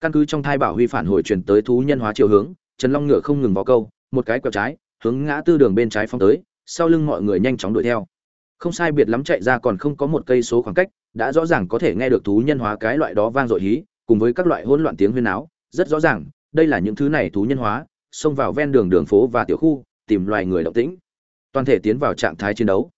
căn cứ trong thai bảo huy phản hồi truyền tới thú nhân hóa chiều hướng trần long ngựa không ngừng vào câu một cái quẹo trái hướng ngã tư đường bên trái phong tới sau lưng mọi người nhanh chóng đuổi theo. Không sai biệt lắm chạy ra còn không có một cây số khoảng cách đã rõ ràng có thể nghe được thú nhân hóa cái loại đó vang dội hí cùng với các loại hỗn loạn tiếng huyên áo, rất rõ ràng đây là những thứ này thú nhân hóa xông vào ven đường đường phố và tiểu khu tìm loài người động tĩnh. Toàn thể tiến vào trạng thái chiến đấu.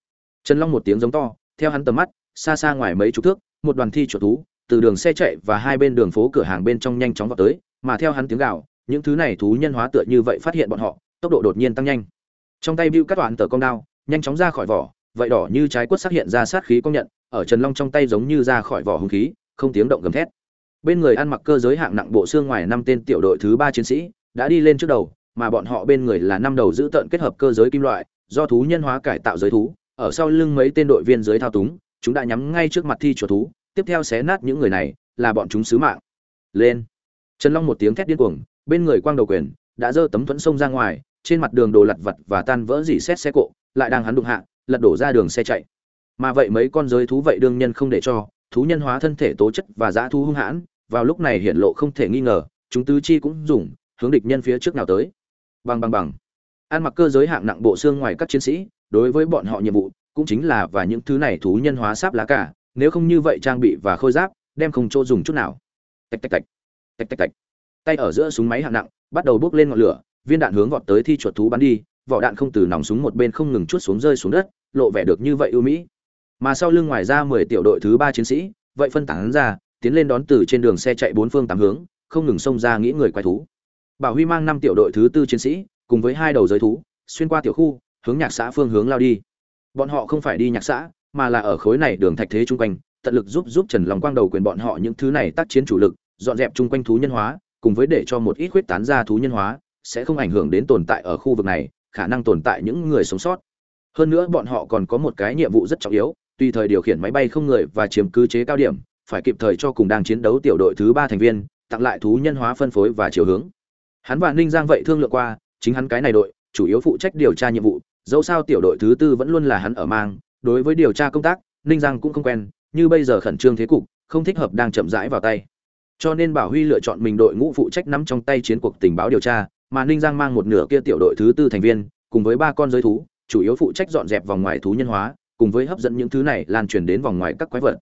Trần long một tiếng giống to theo hắn tầm mắt xa xa ngoài mấy chục thước một đoàn thi chuột thú từ đường xe chạy và hai bên đường phố cửa hàng bên trong nhanh chóng vào tới, mà theo hắn tiếng gào, những thứ này thú nhân hóa tựa như vậy phát hiện bọn họ, tốc độ đột nhiên tăng nhanh. Trong tay bưu cắt Toán tờ con đao, nhanh chóng ra khỏi vỏ, vậy đỏ như trái quất xác hiện ra sát khí công nhận, ở trần long trong tay giống như ra khỏi vỏ hung khí, không tiếng động gầm thét. Bên người ăn mặc cơ giới hạng nặng bộ xương ngoài năm tên tiểu đội thứ ba chiến sĩ, đã đi lên trước đầu, mà bọn họ bên người là năm đầu giữ tận kết hợp cơ giới kim loại, do thú nhân hóa cải tạo giới thú, ở sau lưng mấy tên đội viên dưới thao túng, chúng đã nhắm ngay trước mặt thi chuột thú tiếp theo xé nát những người này, là bọn chúng sứ mạng. Lên. Trần long một tiếng thét điên cuồng, bên người quang đầu quyền đã giơ tấm thuẫn sông ra ngoài, trên mặt đường đồ lặt vặt và tan vỡ dỉ xét xe cộ, lại đang hắn đụng hạ, lật đổ ra đường xe chạy. Mà vậy mấy con giới thú vậy đương nhân không để cho, thú nhân hóa thân thể tố chất và dã thu hung hãn, vào lúc này hiện lộ không thể nghi ngờ, chúng tứ chi cũng dùng, hướng địch nhân phía trước nào tới. Bằng bằng bằng ăn mặc cơ giới hạng nặng bộ xương ngoài các chiến sĩ, đối với bọn họ nhiệm vụ, cũng chính là và những thứ này thú nhân hóa sáp lá cả nếu không như vậy trang bị và khôi giáp, đem không chỗ dùng chút nào. Tạch tạch tạch tạch tạch tạch. Tay ở giữa súng máy hạng nặng, bắt đầu bốc lên ngọn lửa, viên đạn hướng vọt tới thi chuột thú bắn đi, vỏ đạn không từ nòng súng một bên không ngừng chút xuống rơi xuống đất, lộ vẻ được như vậy ưu mỹ. Mà sau lưng ngoài ra mười tiểu đội thứ ba chiến sĩ, vậy phân tán ra, tiến lên đón từ trên đường xe chạy bốn phương tám hướng, không ngừng xông ra nghĩ người quái thú. Bảo huy mang năm tiểu đội thứ tư chiến sĩ, cùng với hai đầu giới thú, xuyên qua tiểu khu, hướng nhạc xã phương hướng lao đi. Bọn họ không phải đi nhạc xã mà là ở khối này đường thạch thế chung quanh, tận lực giúp giúp trần lòng quang đầu quyền bọn họ những thứ này tác chiến chủ lực, dọn dẹp chung quanh thú nhân hóa, cùng với để cho một ít khuyết tán ra thú nhân hóa, sẽ không ảnh hưởng đến tồn tại ở khu vực này, khả năng tồn tại những người sống sót. Hơn nữa bọn họ còn có một cái nhiệm vụ rất trọng yếu, tùy thời điều khiển máy bay không người và chiếm cứ chế cao điểm, phải kịp thời cho cùng đang chiến đấu tiểu đội thứ ba thành viên, tặng lại thú nhân hóa phân phối và chiều hướng. Hắn và ninh giang vậy thương lượng qua, chính hắn cái này đội, chủ yếu phụ trách điều tra nhiệm vụ, dẫu sao tiểu đội thứ tư vẫn luôn là hắn ở mang đối với điều tra công tác, ninh giang cũng không quen, như bây giờ khẩn trương thế cục, không thích hợp đang chậm rãi vào tay. Cho nên bảo huy lựa chọn mình đội ngũ phụ trách nắm trong tay chiến cuộc tình báo điều tra, mà ninh giang mang một nửa kia tiểu đội thứ tư thành viên, cùng với ba con giới thú, chủ yếu phụ trách dọn dẹp vòng ngoài thú nhân hóa, cùng với hấp dẫn những thứ này lan truyền đến vòng ngoài các quái vật.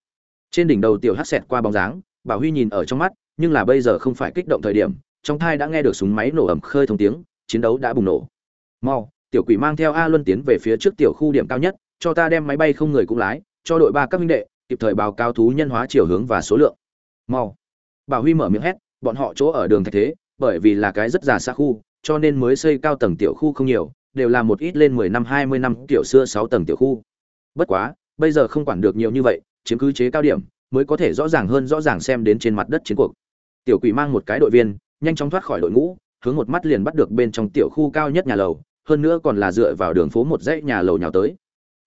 Trên đỉnh đầu tiểu hắc xẹt qua bóng dáng, bảo huy nhìn ở trong mắt, nhưng là bây giờ không phải kích động thời điểm, trong thai đã nghe được súng máy nổ ẩm khơi thông tiếng, chiến đấu đã bùng nổ. Mau, tiểu quỷ mang theo a luân tiến về phía trước tiểu khu điểm cao nhất cho ta đem máy bay không người cũng lái, cho đội ba các minh đệ, kịp thời báo cáo thú nhân hóa chiều hướng và số lượng. Mau. Bảo huy mở miệng hét, bọn họ chỗ ở đường thạch thế, bởi vì là cái rất già xa khu, cho nên mới xây cao tầng tiểu khu không nhiều, đều là một ít lên mười năm, hai mươi năm tiểu xưa sáu tầng tiểu khu. Bất quá, bây giờ không quản được nhiều như vậy, chiếm cứ chế cao điểm, mới có thể rõ ràng hơn rõ ràng xem đến trên mặt đất chiến cuộc. Tiểu quỷ mang một cái đội viên, nhanh chóng thoát khỏi đội ngũ, hướng một mắt liền bắt được bên trong tiểu khu cao nhất nhà lầu, hơn nữa còn là dựa vào đường phố một dãy nhà lầu nhào tới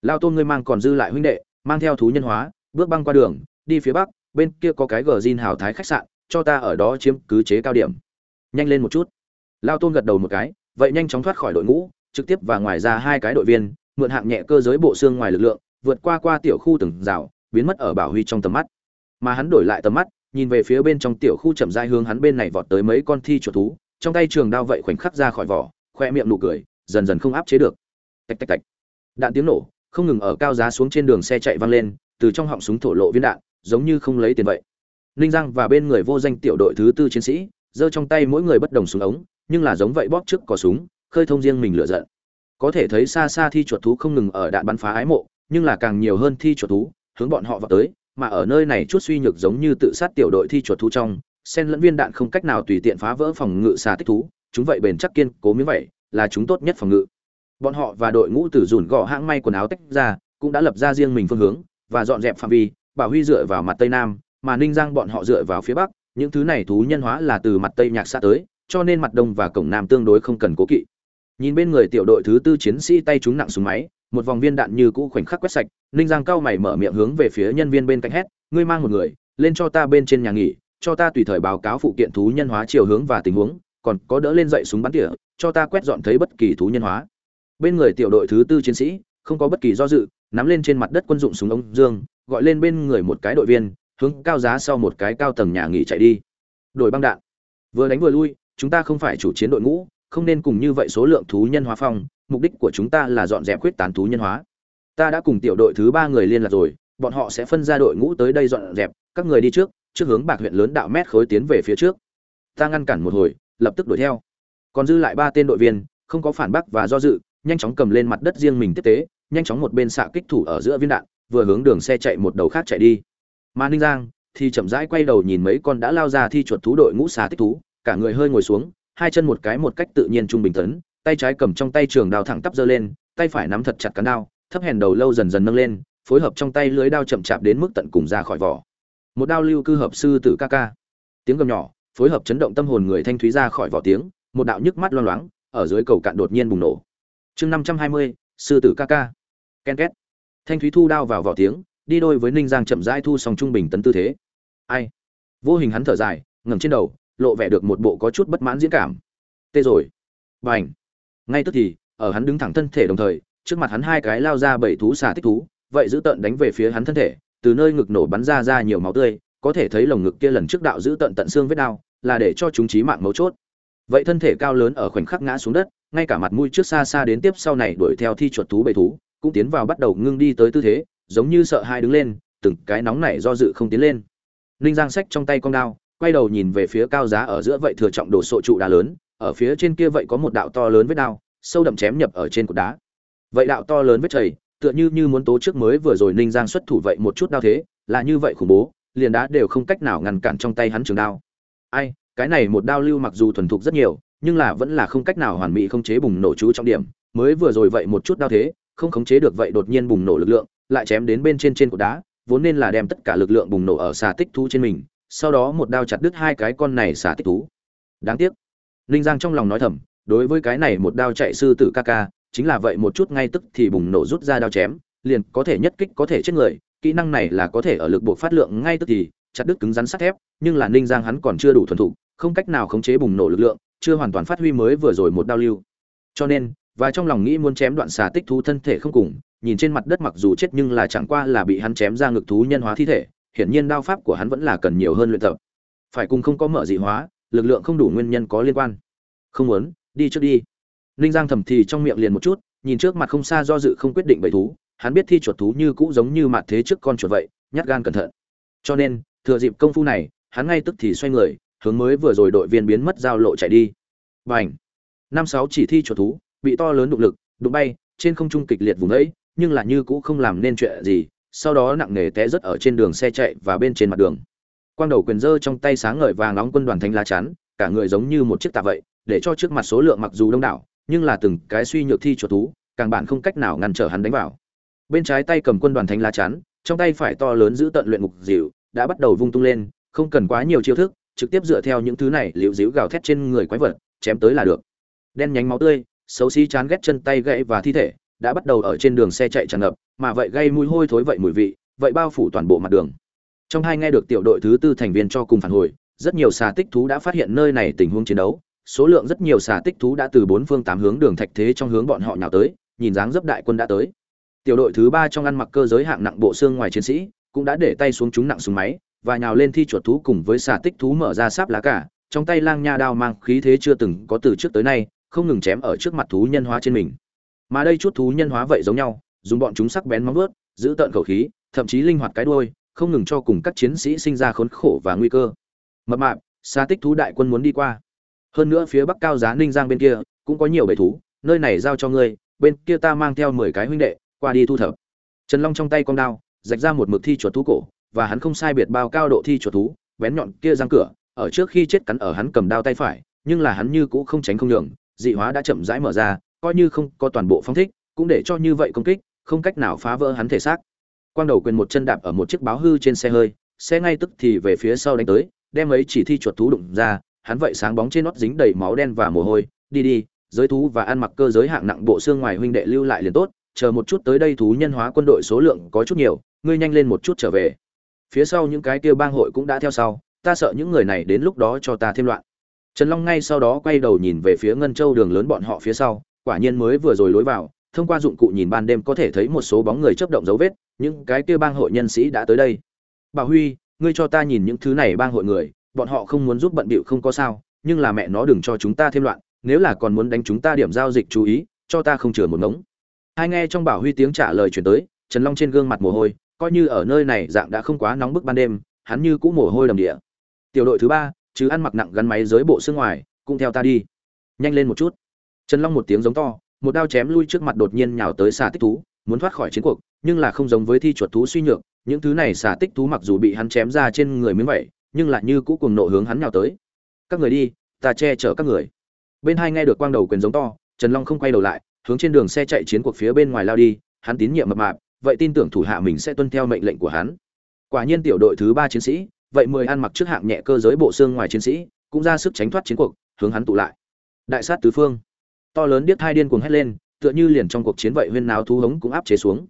lao tôn ngươi mang còn dư lại huynh đệ, mang theo thú nhân hóa, bước băng qua đường, đi phía bắc, bên kia có cái gờ zin hào thái khách sạn, cho ta ở đó chiếm cứ chế cao điểm. Nhanh lên một chút. Lao tôn gật đầu một cái, vậy nhanh chóng thoát khỏi đội ngũ, trực tiếp và ngoài ra hai cái đội viên, mượn hạng nhẹ cơ giới bộ xương ngoài lực lượng, vượt qua qua tiểu khu từng rào, biến mất ở bảo huy trong tầm mắt. Mà hắn đổi lại tầm mắt, nhìn về phía bên trong tiểu khu chậm rãi hướng hắn bên này vọt tới mấy con thi chuột thú, trong tay trường đao vậy khoảnh khắc ra khỏi vỏ, khoe miệng nụ cười, dần dần không áp chế được. Tạch tạch tạch. Đạn tiếng nổ không ngừng ở cao giá xuống trên đường xe chạy văng lên, từ trong họng súng thổ lộ viên đạn, giống như không lấy tiền vậy. Ninh giang và bên người vô danh tiểu đội thứ tư chiến sĩ, giơ trong tay mỗi người bất đồng súng ống, nhưng là giống vậy bóp trước cò súng, khơi thông riêng mình lựa giận. Có thể thấy xa xa thi chuột thú không ngừng ở đạn bắn phá ái mộ, nhưng là càng nhiều hơn thi chuột thú, hướng bọn họ vào tới, mà ở nơi này chút suy nhược giống như tự sát tiểu đội thi chuột thú trong sen lẫn viên đạn không cách nào tùy tiện phá vỡ phòng ngự xà tích thú, chúng vậy bền chắc kiên cố miếng vậy, là chúng tốt nhất phòng ngự bọn họ và đội ngũ từ dùn gò hãng may quần áo tách ra, cũng đã lập ra riêng mình phương hướng, và dọn dẹp phạm vi, bảo huy dựa vào mặt tây nam, mà ninh giang bọn họ dựa vào phía bắc. Những thứ này thú nhân hóa là từ mặt tây nhạc xa tới, cho nên mặt đông và cổng nam tương đối không cần cố kỵ. Nhìn bên người tiểu đội thứ tư chiến sĩ tay trúng nặng súng máy, một vòng viên đạn như cũ khoảnh khắc quét sạch, ninh giang cao mày mở miệng hướng về phía nhân viên bên cạnh hét, ngươi mang một người, lên cho ta bên trên nhà nghỉ, cho ta tùy thời báo cáo phụ kiện thú nhân hóa chiều hướng và tình huống, còn có đỡ lên dậy súng bắn tỉa, cho ta quét dọn thấy bất kỳ thú nhân hóa bên người tiểu đội thứ tư chiến sĩ, không có bất kỳ do dự, nắm lên trên mặt đất quân dụng súng ống dương, gọi lên bên người một cái đội viên, hướng cao giá sau một cái cao tầng nhà nghỉ chạy đi. Đổi băng đạn. Vừa đánh vừa lui, chúng ta không phải chủ chiến đội ngũ, không nên cùng như vậy số lượng thú nhân hóa phong, mục đích của chúng ta là dọn dẹp khuyết tán thú nhân hóa. Ta đã cùng tiểu đội thứ ba người liên lạc rồi, bọn họ sẽ phân ra đội ngũ tới đây dọn dẹp, các người đi trước trước hướng bạc huyện lớn đạo mét khối tiến về phía trước. Ta ngăn cản một hồi, lập tức đuổi theo. Còn dư lại ba tên đội viên, không có phản bác và do dự nhanh chóng cầm lên mặt đất riêng mình tiếp tế, nhanh chóng một bên xạ kích thủ ở giữa viên đạn, vừa hướng đường xe chạy một đầu khác chạy đi. Mà ninh giang thì chậm rãi quay đầu nhìn mấy con đã lao ra thi chuột thú đội ngũ xà tích thú, cả người hơi ngồi xuống, hai chân một cái một cách tự nhiên trung bình tấn, tay trái cầm trong tay trường đao thẳng tắp giơ lên, tay phải nắm thật chặt cán đao, thấp hèn đầu lâu dần dần nâng lên, phối hợp trong tay lưới đao chậm chạp đến mức tận cùng ra khỏi vỏ. Một đao lưu cư hợp sư tử ca ca. Tiếng gầm nhỏ, phối hợp chấn động tâm hồn người thanh thúy ra khỏi vỏ tiếng, một đạo nhức mắt loang loáng, ở dưới cầu cạn đột nhiên bùng nổ chương năm trăm hai mươi, sư tử ca ca. Ken két. Thanh thúy thu đao vào vỏ tiếng, đi đôi với ninh giang chậm rãi thu song trung bình tấn tư thế. Ai? Vô hình hắn thở dài, ngẩng trên đầu, lộ vẻ được một bộ có chút bất mãn diễn cảm. Tê rồi. B à n h ngay tức thì, ở hắn đứng thẳng thân thể đồng thời, trước mặt hắn hai cái lao ra bảy thú xà tích thú, vậy giữ tợn đánh về phía hắn thân thể, từ nơi ngực nổ bắn ra ra nhiều máu tươi, có thể thấy lồng ngực kia lần trước đạo giữ tận tận xương vết đao, là để cho chúng chí mạng mấu chốt. Vậy thân thể cao lớn ở khoảnh khắc ngã xuống đất ngay cả mặt mũi trước xa xa đến tiếp sau này đuổi theo thi chuột thú bầy thú, cũng tiến vào bắt đầu ngưng đi tới tư thế, giống như sợ hai đứng lên, từng cái nóng này do dự không tiến lên. Ninh giang sách trong tay con đao, quay đầu nhìn về phía cao giá ở giữa vậy thừa trọng đồ sộ trụ đá lớn, ở phía trên kia vậy có một đạo to lớn vết đao, sâu đậm chém nhập ở trên cột đá. Vậy đạo to lớn vết chảy, tựa như như muốn tố trước mới vừa rồi ninh giang xuất thủ vậy một chút đao thế, là như vậy khủng bố, liền đá đều không cách nào ngăn cản trong tay hắn trường đao. Ai, cái này một đao lưu mặc dù thuần thục rất nhiều nhưng là vẫn là không cách nào hoàn mỹ không chế bùng nổ chú trọng điểm, mới vừa rồi vậy một chút đau thế, không khống chế được vậy đột nhiên bùng nổ lực lượng, lại chém đến bên trên trên cột đá, vốn nên là đem tất cả lực lượng bùng nổ ở xà tích thú trên mình, sau đó một đao chặt đứt hai cái con này xà tích thú. Đáng tiếc. Ninh giang trong lòng nói thầm, đối với cái này một đao chạy sư tử ca ca, chính là vậy một chút ngay tức thì bùng nổ rút ra đao chém, liền có thể nhất kích có thể chết người, kỹ năng này là có thể ở lực buộc phát lượng ngay tức thì chặt đứt cứng rắn sắt thép, nhưng là ninh giang hắn còn chưa đủ thuần thục, không cách nào khống chế bùng nổ lực lượng chưa hoàn toàn phát huy mới vừa rồi một đao lưu. Cho nên, và trong lòng nghĩ muốn chém đoạn xà tích thú thân thể không cùng, nhìn trên mặt đất mặc dù chết nhưng là chẳng qua là bị hắn chém ra ngực thú nhân hóa thi thể, hiển nhiên đao pháp của hắn vẫn là cần nhiều hơn luyện tập. Phải cùng không có mở dị hóa, lực lượng không đủ nguyên nhân có liên quan. Không muốn, đi trước đi. Ninh giang thầm thì trong miệng liền một chút, nhìn trước mặt không xa do dự không quyết định bầy thú, hắn biết thi chuột thú như cũ giống như mặt thế trước con chuột vậy, nhát gan cẩn thận. Cho nên, thừa dịp công phu này, hắn ngay tức thì xoay người hướng mới vừa rồi đội viên biến mất giao lộ chạy đi. Bành! ảnh năm sáu chỉ thi chuột thú, bị to lớn động lực, đụng bay, trên không trung kịch liệt vùng ấy nhưng là như cũ không làm nên chuyện gì, sau đó nặng nề té rất ở trên đường xe chạy và bên trên mặt đường. Quang đầu quyền dơ trong tay sáng ngời vàng nóng quân đoàn thanh lá chắn, cả người giống như một chiếc tạ vậy, để cho trước mặt số lượng mặc dù đông đảo, nhưng là từng cái suy nhược thi chuột thú, càng bản không cách nào ngăn trở hắn đánh vào. Bên trái tay cầm quân đoàn thanh lá chắn, trong tay phải to lớn giữ tận luyện ngục dịu, đã bắt đầu vung tung lên, không cần quá nhiều chiêu thức trực tiếp dựa theo những thứ này liễu díu gào thét trên người quái vật, chém tới là được. Đen nhánh máu tươi, xấu xí chán ghét chân tay gãy và thi thể, đã bắt đầu ở trên đường xe chạy tràn ngập, mà vậy gây mùi hôi thối vậy mùi vị, vậy bao phủ toàn bộ mặt đường. Trong hai nghe được tiểu đội thứ tư thành viên cho cùng phản hồi, rất nhiều xà tích thú đã phát hiện nơi này tình huống chiến đấu. Số lượng rất nhiều xà tích thú đã từ bốn phương tám hướng đường thạch thế trong hướng bọn họ nhào tới, nhìn dáng dấp đại quân đã tới. Tiểu đội thứ ba trong ăn mặc cơ giới hạng nặng bộ xương ngoài chiến sĩ, cũng đã để tay xuống chúng nặng súng máy và nhào lên thi chuột thú cùng với xà tích thú mở ra sáp lá cả, trong tay lang nha đao mang khí thế chưa từng có từ trước tới nay, không ngừng chém ở trước mặt thú nhân hóa trên mình. Mà đây chút thú nhân hóa vậy giống nhau, dùng bọn chúng sắc bén móng vớt giữ tợn khẩu khí, thậm chí linh hoạt cái đuôi, không ngừng cho cùng các chiến sĩ sinh ra khốn khổ và nguy cơ. Mập mạp xa tích thú đại quân muốn đi qua. Hơn nữa phía bắc cao giá ninh giang bên kia, cũng có nhiều bầy thú, nơi này giao cho ngươi, bên kia ta mang theo mười cái huynh đệ, qua đi thu thập. Trần long trong tay con đao, rạch ra một mực thi chuột thú cổ và hắn không sai biệt bao cao độ thi chuột thú, bén nhọn kia răng cửa, ở trước khi chết cắn ở hắn cầm đao tay phải, nhưng là hắn như cũ không tránh không nhường, dị hóa đã chậm rãi mở ra, coi như không có toàn bộ phong thích, cũng để cho như vậy công kích, không cách nào phá vỡ hắn thể xác. Quang đầu quyền một chân đạp ở một chiếc báo hư trên xe hơi, xe ngay tức thì về phía sau đánh tới, đem ấy chỉ thi chuột thú đụng ra, hắn vậy sáng bóng trên nót dính đầy máu đen và mồ hôi, đi đi, giới thú và ăn mặc cơ giới hạng nặng bộ xương ngoài huynh đệ lưu lại liền tốt, chờ một chút tới đây thú nhân hóa quân đội số lượng có chút nhiều, ngươi nhanh lên một chút trở về phía sau những cái kia bang hội cũng đã theo sau, ta sợ những người này đến lúc đó cho ta thêm loạn. Trần long ngay sau đó quay đầu nhìn về phía ngân châu đường lớn bọn họ phía sau, quả nhiên mới vừa rồi lối vào, thông qua dụng cụ nhìn ban đêm có thể thấy một số bóng người chấp động dấu vết, những cái kia bang hội nhân sĩ đã tới đây. Bảo huy, ngươi cho ta nhìn những thứ này bang hội người, bọn họ không muốn giúp bận bịu không có sao, nhưng là mẹ nó đừng cho chúng ta thêm loạn, nếu là còn muốn đánh chúng ta điểm giao dịch chú ý, cho ta không chừa một ngống. Hai nghe trong bảo huy tiếng trả lời chuyển tới, trần long trên gương mặt mồ hôi coi như ở nơi này dạng đã không quá nóng bức ban đêm, hắn như cũ mồ hôi đầm địa. Tiểu đội thứ ba, chứ ăn mặc nặng gắn máy dưới bộ xương ngoài, cũng theo ta đi. Nhanh lên một chút. Trần long một tiếng giống to, một đao chém lui trước mặt đột nhiên nhào tới xà tích thú, muốn thoát khỏi chiến cuộc, nhưng là không giống với thi chuột thú suy nhược, những thứ này xà tích thú mặc dù bị hắn chém ra trên người miếng vậy, nhưng lại như cũ cùng nộ hướng hắn nhào tới. Các người đi, ta che chở các người. Bên hai nghe được quang đầu quyền giống to, trần long không quay đầu lại, hướng trên đường xe chạy chiến cuộc phía bên ngoài lao đi, hắn tín nhiệm mập mạp vậy tin tưởng thủ hạ mình sẽ tuân theo mệnh lệnh của hắn. Quả nhiên tiểu đội thứ ba chiến sĩ, vậy mười ăn mặc trước hạng nhẹ cơ giới bộ xương ngoài chiến sĩ, cũng ra sức tránh thoát chiến cuộc, hướng hắn tụ lại. Đại sát tứ phương. To lớn điếc hai điên cuồng hét lên, tựa như liền trong cuộc chiến vậy huyên náo thú hống cũng áp chế xuống.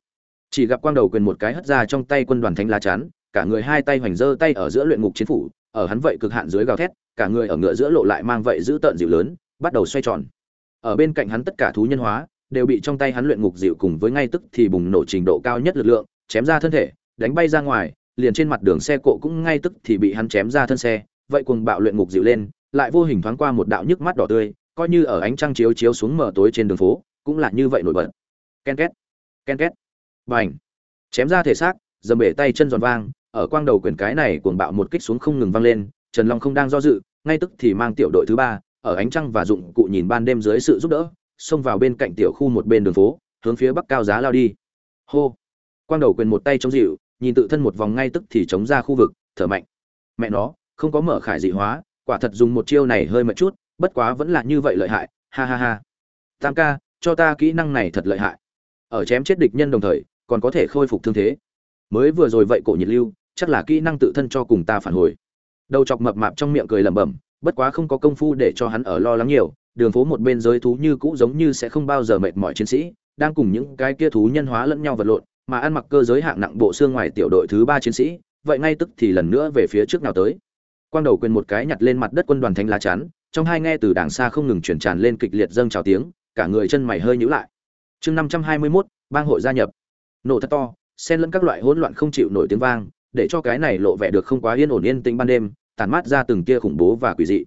Chỉ gặp quang đầu quyền một cái hất ra trong tay quân đoàn thánh lá chắn, cả người hai tay hoành giơ tay ở giữa luyện ngục chiến phủ, ở hắn vậy cực hạn dưới gào thét, cả người ở ngựa giữa lộ lại mang vậy giữ tợn dịu lớn, bắt đầu xoay tròn. Ở bên cạnh hắn tất cả thú nhân hóa đều bị trong tay hắn luyện ngục dịu cùng với ngay tức thì bùng nổ trình độ cao nhất lực lượng, chém ra thân thể, đánh bay ra ngoài, liền trên mặt đường xe cộ cũng ngay tức thì bị hắn chém ra thân xe, vậy cuồng bạo luyện ngục dịu lên, lại vô hình thoáng qua một đạo nhức mắt đỏ tươi, coi như ở ánh trăng chiếu chiếu xuống mờ tối trên đường phố, cũng là như vậy nổi bật. Ken két ken két. Bành. Chém ra thể xác, dầm bể tay chân giòn vang, ở quang đầu quyền cái này cuồng bạo một kích xuống không ngừng vang lên, trần long không đang do dự, ngay tức thì mang tiểu đội thứ ba, ở ánh trăng và dụng cụ nhìn ban đêm dưới sự giúp đỡ xông vào bên cạnh tiểu khu một bên đường phố, hướng phía bắc cao giá lao đi. Hô. Quang đầu quyền một tay chống dịu, nhìn tự thân một vòng ngay tức thì chống ra khu vực, thở mạnh. Mẹ nó, không có mở khải dị hóa, quả thật dùng một chiêu này hơi mệt chút, bất quá vẫn là như vậy lợi hại, ha ha ha. Tam ca, cho ta kỹ năng này thật lợi hại. Ở chém chết địch nhân đồng thời, còn có thể khôi phục thương thế. Mới vừa rồi vậy cổ nhiệt lưu, chắc là kỹ năng tự thân cho cùng ta phản hồi. Đầu chọc mập mạp trong miệng cười lẩm bẩm, bất quá không có công phu để cho hắn ở lo lắng nhiều đường phố một bên giới thú như cũ giống như sẽ không bao giờ mệt mỏi chiến sĩ đang cùng những cái kia thú nhân hóa lẫn nhau vật lộn mà ăn mặc cơ giới hạng nặng bộ xương ngoài tiểu đội thứ ba chiến sĩ vậy ngay tức thì lần nữa về phía trước nào tới. Quang đầu quyền một cái nhặt lên mặt đất quân đoàn thánh lá chắn trong hai nghe từ đàng xa không ngừng chuyển tràn lên kịch liệt dâng trào tiếng cả người chân mày hơi nhíu lại. Chương năm trăm hai mươi 521, bang hội gia nhập. Nổ thật to xen lẫn các loại hỗn loạn không chịu nổi tiếng vang để cho cái này lộ vẻ được không quá yên ổn yên tĩnh ban đêm tàn mát ra từng kia khủng bố và quỷ dị.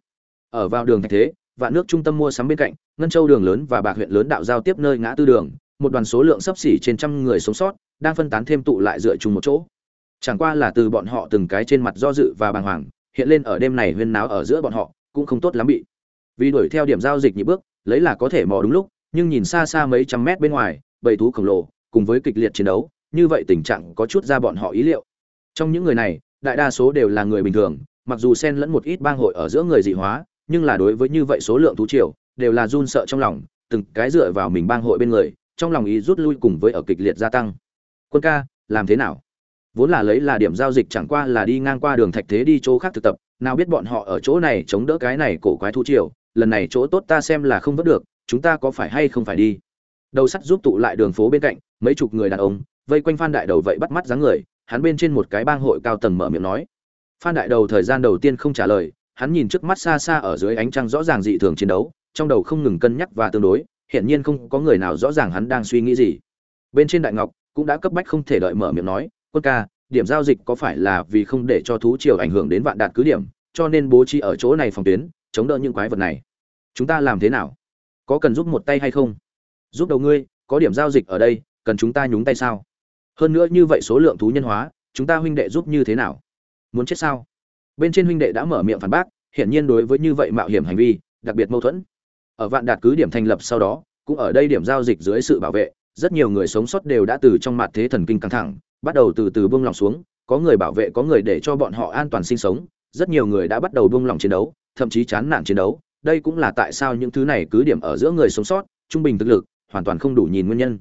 Ở vào đường thế vạn nước trung tâm mua sắm bên cạnh, ngân châu đường lớn và bạc huyện lớn đạo giao tiếp nơi ngã tư đường, một đoàn số lượng sấp xỉ trên trăm người sống sót, đang phân tán thêm tụ lại dựa chung một chỗ. Chẳng qua là từ bọn họ từng cái trên mặt do dự và bàng hoàng, hiện lên ở đêm này huyên náo ở giữa bọn họ, cũng không tốt lắm bị. Vì đuổi theo điểm giao dịch nhị bước, lấy là có thể mò đúng lúc, nhưng nhìn xa xa mấy trăm mét bên ngoài, bầy thú khổng lồ, cùng với kịch liệt chiến đấu, như vậy tình trạng có chút ra bọn họ ý liệu. Trong những người này, đại đa số đều là người bình thường, mặc dù xen lẫn một ít bang hội ở giữa người dị hóa nhưng là đối với như vậy số lượng thú triều, đều là run sợ trong lòng, từng cái dựa vào mình bang hội bên người, trong lòng ý rút lui cùng với ở kịch liệt gia tăng. Quân ca, làm thế nào? Vốn là lấy là điểm giao dịch chẳng qua là đi ngang qua đường thạch thế đi chỗ khác thực tập, nào biết bọn họ ở chỗ này chống đỡ cái này cổ quái thú triều, lần này chỗ tốt ta xem là không vớt được, chúng ta có phải hay không phải đi? Đầu sắt giúp tụ lại đường phố bên cạnh, mấy chục người đàn ông, vây quanh phan đại đầu vậy bắt mắt dáng người, hắn bên trên một cái bang hội cao tầng mở miệng nói. Phan đại đầu thời gian đầu tiên không trả lời hắn nhìn trước mắt xa xa ở dưới ánh trăng rõ ràng dị thường chiến đấu, trong đầu không ngừng cân nhắc và tương đối, hiển nhiên không có người nào rõ ràng hắn đang suy nghĩ gì. Bên trên đại ngọc cũng đã cấp bách không thể đợi mở miệng nói, quân ca, điểm giao dịch có phải là vì không để cho thú triều ảnh hưởng đến vạn đạt cứ điểm, cho nên bố trí ở chỗ này phòng tuyến, chống đỡ những quái vật này. Chúng ta làm thế nào? Có cần giúp một tay hay không? Giúp đầu ngươi, có điểm giao dịch ở đây, cần chúng ta nhúng tay sao? Hơn nữa như vậy số lượng thú nhân hóa, chúng ta huynh đệ giúp như thế nào? Muốn chết sao? Bên trên huynh đệ đã mở miệng phản bác, hiển nhiên đối với như vậy mạo hiểm hành vi, đặc biệt mâu thuẫn. Ở vạn đạt cứ điểm thành lập sau đó, cũng ở đây điểm giao dịch dưới sự bảo vệ, rất nhiều người sống sót đều đã từ trong mặt thế thần kinh căng thẳng, bắt đầu từ từ buông lòng xuống, có người bảo vệ, có người để cho bọn họ an toàn sinh sống, rất nhiều người đã bắt đầu buông lòng chiến đấu, thậm chí chán nản chiến đấu. Đây cũng là tại sao những thứ này cứ điểm ở giữa người sống sót, trung bình thực lực, hoàn toàn không đủ nhìn nguyên nhân.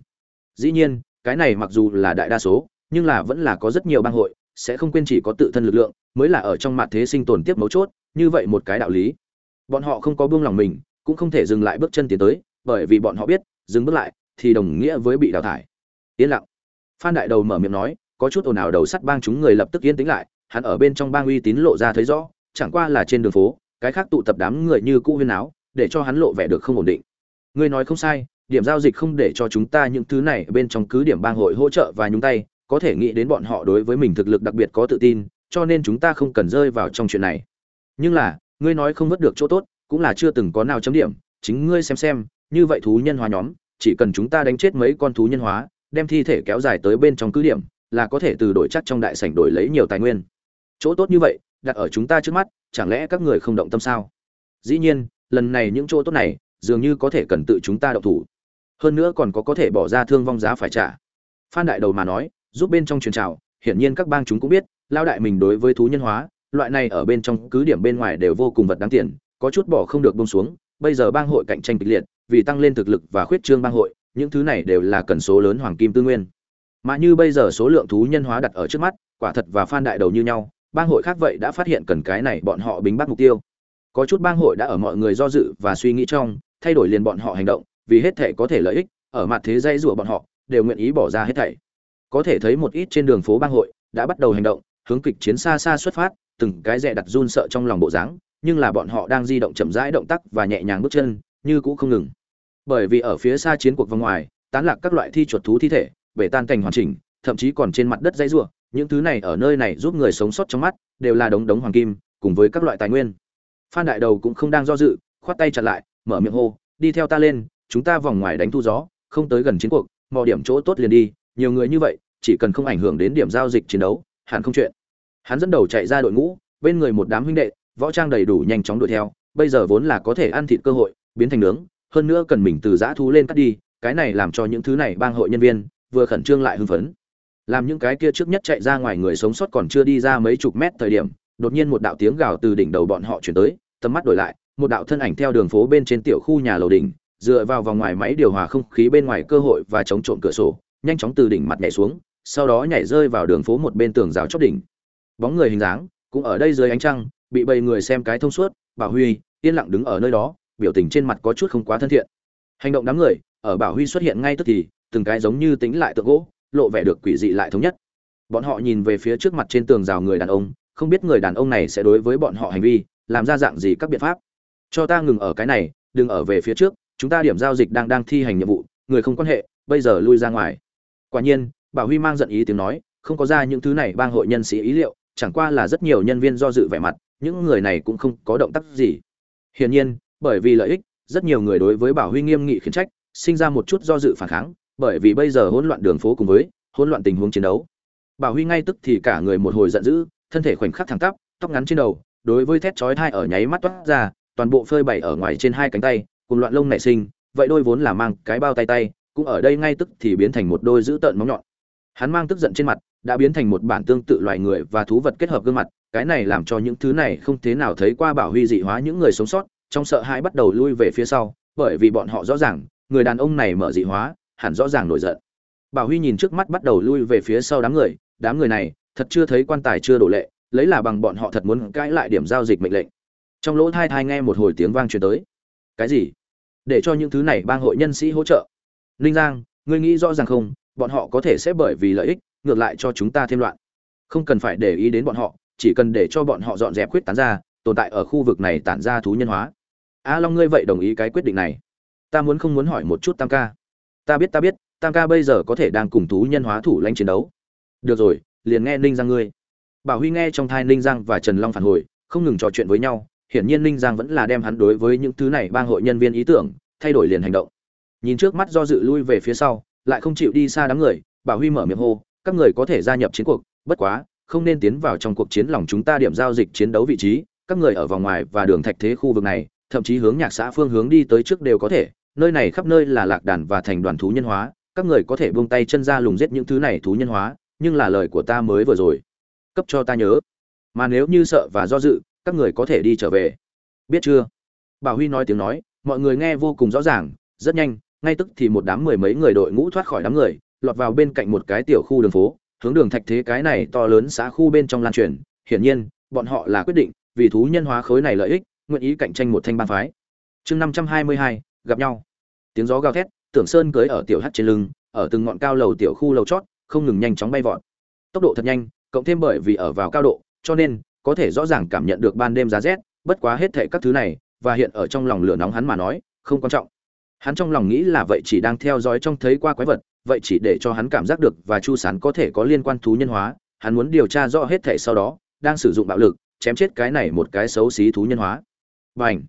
Dĩ nhiên, cái này mặc dù là đại đa số, nhưng là vẫn là có rất nhiều bang hội sẽ không quên chỉ có tự thân lực lượng, mới là ở trong mặt thế sinh tồn tiếp mấu chốt, như vậy một cái đạo lý. Bọn họ không có buông lòng mình, cũng không thể dừng lại bước chân tiến tới, bởi vì bọn họ biết, dừng bước lại, thì đồng nghĩa với bị đào thải. Yên lặng. Phan đại đầu mở miệng nói, có chút ồn ào đầu sắt bang chúng người lập tức yên tĩnh lại, hắn ở bên trong bang uy tín lộ ra thấy rõ, chẳng qua là trên đường phố, cái khác tụ tập đám người như cũ huyên áo để cho hắn lộ vẻ được không ổn định. Ngươi nói không sai, điểm giao dịch không để cho chúng ta những thứ này, bên trong cứ điểm bang hội hỗ trợ và nhúng tay có thể nghĩ đến bọn họ đối với mình thực lực đặc biệt có tự tin, cho nên chúng ta không cần rơi vào trong chuyện này. Nhưng là, ngươi nói không vớt được chỗ tốt, cũng là chưa từng có nào chấm điểm, chính ngươi xem xem, như vậy thú nhân hóa nhóm, chỉ cần chúng ta đánh chết mấy con thú nhân hóa, đem thi thể kéo dài tới bên trong cứ điểm, là có thể từ đổi chắc trong đại sảnh đổi lấy nhiều tài nguyên. Chỗ tốt như vậy, đặt ở chúng ta trước mắt, chẳng lẽ các người không động tâm sao? Dĩ nhiên, lần này những chỗ tốt này, dường như có thể cần tự chúng ta động thủ. Hơn nữa còn có có thể bỏ ra thương vong giá phải trả. Phan đại đầu mà nói giúp bên trong truyền trào, hiển nhiên các bang chúng cũng biết lao đại mình đối với thú nhân hóa, loại này ở bên trong cứ điểm bên ngoài đều vô cùng vật đáng tiền, có chút bỏ không được bông xuống, bây giờ bang hội cạnh tranh kịch liệt, vì tăng lên thực lực và khuyết trương bang hội, những thứ này đều là cần số lớn hoàng kim tư nguyên. Mà như bây giờ số lượng thú nhân hóa đặt ở trước mắt, quả thật và phan đại đầu như nhau, bang hội khác vậy đã phát hiện cần cái này bọn họ bính bắt mục tiêu. Có chút bang hội đã ở mọi người do dự và suy nghĩ trong, thay đổi liền bọn họ hành động, vì hết thể có thể lợi ích, ở mặt thế dây rủa bọn họ, đều nguyện ý bỏ ra hết thảy có thể thấy một ít trên đường phố bang hội đã bắt đầu hành động, hướng kịch chiến xa xa xuất phát, từng cái rẽ đặt run sợ trong lòng bộ dáng, nhưng là bọn họ đang di động chậm rãi động tác và nhẹ nhàng bước chân, như cũ không ngừng. Bởi vì ở phía xa chiến cuộc vòng ngoài, tán lạc các loại thi chuột thú thi thể, bể tan cảnh hoàn chỉnh, thậm chí còn trên mặt đất dây rủa, những thứ này ở nơi này giúp người sống sót trong mắt đều là đống đống hoàng kim, cùng với các loại tài nguyên. Phan đại đầu cũng không đang do dự, khoát tay chặt lại, mở miệng hô, đi theo ta lên, chúng ta vòng ngoài đánh thu gió, không tới gần chiến cuộc, mò điểm chỗ tốt liền đi nhiều người như vậy, chỉ cần không ảnh hưởng đến điểm giao dịch chiến đấu, hẳn không chuyện. Hắn dẫn đầu chạy ra đội ngũ, bên người một đám huynh đệ, võ trang đầy đủ nhanh chóng đuổi theo, bây giờ vốn là có thể ăn thịt cơ hội, biến thành nướng, hơn nữa cần mình từ giã thú lên cắt đi, cái này làm cho những thứ này bang hội nhân viên, vừa khẩn trương lại hưng phấn. Làm những cái kia trước nhất chạy ra ngoài người sống sót còn chưa đi ra mấy chục mét thời điểm, đột nhiên một đạo tiếng gào từ đỉnh đầu bọn họ chuyển tới, tầm mắt đổi lại, một đạo thân ảnh theo đường phố bên trên tiểu khu nhà lầu đỉnh, dựa vào vòng ngoài máy điều hòa không khí bên ngoài cơ hội và chống trộm cửa sổ nhanh chóng từ đỉnh mặt nhảy xuống, sau đó nhảy rơi vào đường phố một bên tường rào chót đỉnh. Bóng người hình dáng cũng ở đây dưới ánh trăng, bị bầy người xem cái thông suốt, bảo huy yên lặng đứng ở nơi đó, biểu tình trên mặt có chút không quá thân thiện. Hành động đám người, ở bảo huy xuất hiện ngay tức thì, từng cái giống như tính lại tượng gỗ, lộ vẻ được quỷ dị lại thống nhất. Bọn họ nhìn về phía trước mặt trên tường rào người đàn ông, không biết người đàn ông này sẽ đối với bọn họ hành vi, làm ra dạng gì các biện pháp. Cho ta ngừng ở cái này, đừng ở về phía trước, chúng ta điểm giao dịch đang đang thi hành nhiệm vụ, người không quan hệ, bây giờ lui ra ngoài quả nhiên, bảo huy mang giận ý tiếng nói, không có ra những thứ này bang hội nhân sĩ ý liệu, chẳng qua là rất nhiều nhân viên do dự vẻ mặt, những người này cũng không có động tác gì. Hiển nhiên, bởi vì lợi ích, rất nhiều người đối với bảo huy nghiêm nghị khiển trách, sinh ra một chút do dự phản kháng, bởi vì bây giờ hỗn loạn đường phố cùng với hỗn loạn tình huống chiến đấu. Bảo huy ngay tức thì cả người một hồi giận dữ, thân thể khoảnh khắc thẳng tắp, tóc ngắn trên đầu, đối với thét chói thai ở nháy mắt toát ra, toàn bộ phơi bày ở ngoài trên hai cánh tay, cùng loạn lông nảy sinh, vậy đôi vốn là mang cái bao tay tay cũng ở đây ngay tức thì biến thành một đôi dữ tợn móng nhọn. Hắn mang tức giận trên mặt, đã biến thành một bản tương tự loài người và thú vật kết hợp gương mặt, cái này làm cho những thứ này không thế nào thấy qua bảo huy dị hóa những người sống sót, trong sợ hãi bắt đầu lui về phía sau, bởi vì bọn họ rõ ràng, người đàn ông này mở dị hóa, hẳn rõ ràng nổi giận. Bảo huy nhìn trước mắt bắt đầu lui về phía sau đám người đám người này, thật chưa thấy quan tài chưa đổ lệ, lấy là bằng bọn họ thật muốn cãi lại điểm giao dịch mệnh lệnh. Trong lỗ thai thai nghe một hồi tiếng vang truyền tới. Cái gì? Để cho những thứ này bang hội nhân sĩ hỗ trợ ninh giang, ngươi nghĩ rõ ràng không? Bọn họ có thể sẽ bởi vì lợi ích, ngược lại cho chúng ta thêm loạn. Không cần phải để ý đến bọn họ, chỉ cần để cho bọn họ dọn dẹp khuyết tán ra, tồn tại ở khu vực này tản ra thú nhân hóa. A long ngươi vậy đồng ý cái quyết định này? Ta muốn không muốn hỏi một chút tam ca. Ta biết ta biết, tam ca bây giờ có thể đang cùng thú nhân hóa thủ lãnh chiến đấu. Được rồi, liền nghe ninh giang ngươi. Bảo huy nghe trong thai ninh giang và trần long phản hồi, không ngừng trò chuyện với nhau. Hiển nhiên ninh giang vẫn là đem hắn đối với những thứ này bang hội nhân viên ý tưởng, thay đổi liền hành động nhìn trước mắt do dự lui về phía sau, lại không chịu đi xa đám người, bảo huy mở miệng hô, các người có thể gia nhập chiến cuộc, bất quá, không nên tiến vào trong cuộc chiến lòng chúng ta điểm giao dịch chiến đấu vị trí, các người ở vòng ngoài và đường thạch thế khu vực này, thậm chí hướng nhạc xã phương hướng đi tới trước đều có thể, nơi này khắp nơi là lạc đàn và thành đoàn thú nhân hóa, các người có thể buông tay chân ra lùng giết những thứ này thú nhân hóa, nhưng là lời của ta mới vừa rồi. Cấp cho ta nhớ. Mà nếu như sợ và do dự, các người có thể đi trở về. Biết chưa? Bảo huy nói tiếng nói, mọi người nghe vô cùng rõ ràng, rất nhanh ngay tức thì một đám mười mấy người đội ngũ thoát khỏi đám người, lọt vào bên cạnh một cái tiểu khu đường phố, hướng đường thạch thế cái này to lớn xã khu bên trong lan truyền. Hiển nhiên, bọn họ là quyết định, vì thú nhân hóa khối này lợi ích, nguyện ý cạnh tranh một thanh bang phái. Chương năm trăm hai mươi hai, gặp nhau. Tiếng gió gào thét, tưởng sơn cưới ở tiểu hắt trên lưng, ở từng ngọn cao lầu tiểu khu lầu chót, không ngừng nhanh chóng bay vọt. Tốc độ thật nhanh, cộng thêm bởi vì ở vào cao độ, cho nên, có thể rõ ràng cảm nhận được ban đêm giá rét, bất quá hết thệ các thứ này, và hiện ở trong lòng lửa nóng hắn mà nói, không quan trọng hắn trong lòng nghĩ là vậy chỉ đang theo dõi trong thấy qua quái vật, vậy chỉ để cho hắn cảm giác được và chu sán có thể có liên quan thú nhân hóa, hắn muốn điều tra rõ hết thể sau đó, đang sử dụng bạo lực, chém chết cái này một cái xấu xí thú nhân hóa. Bành!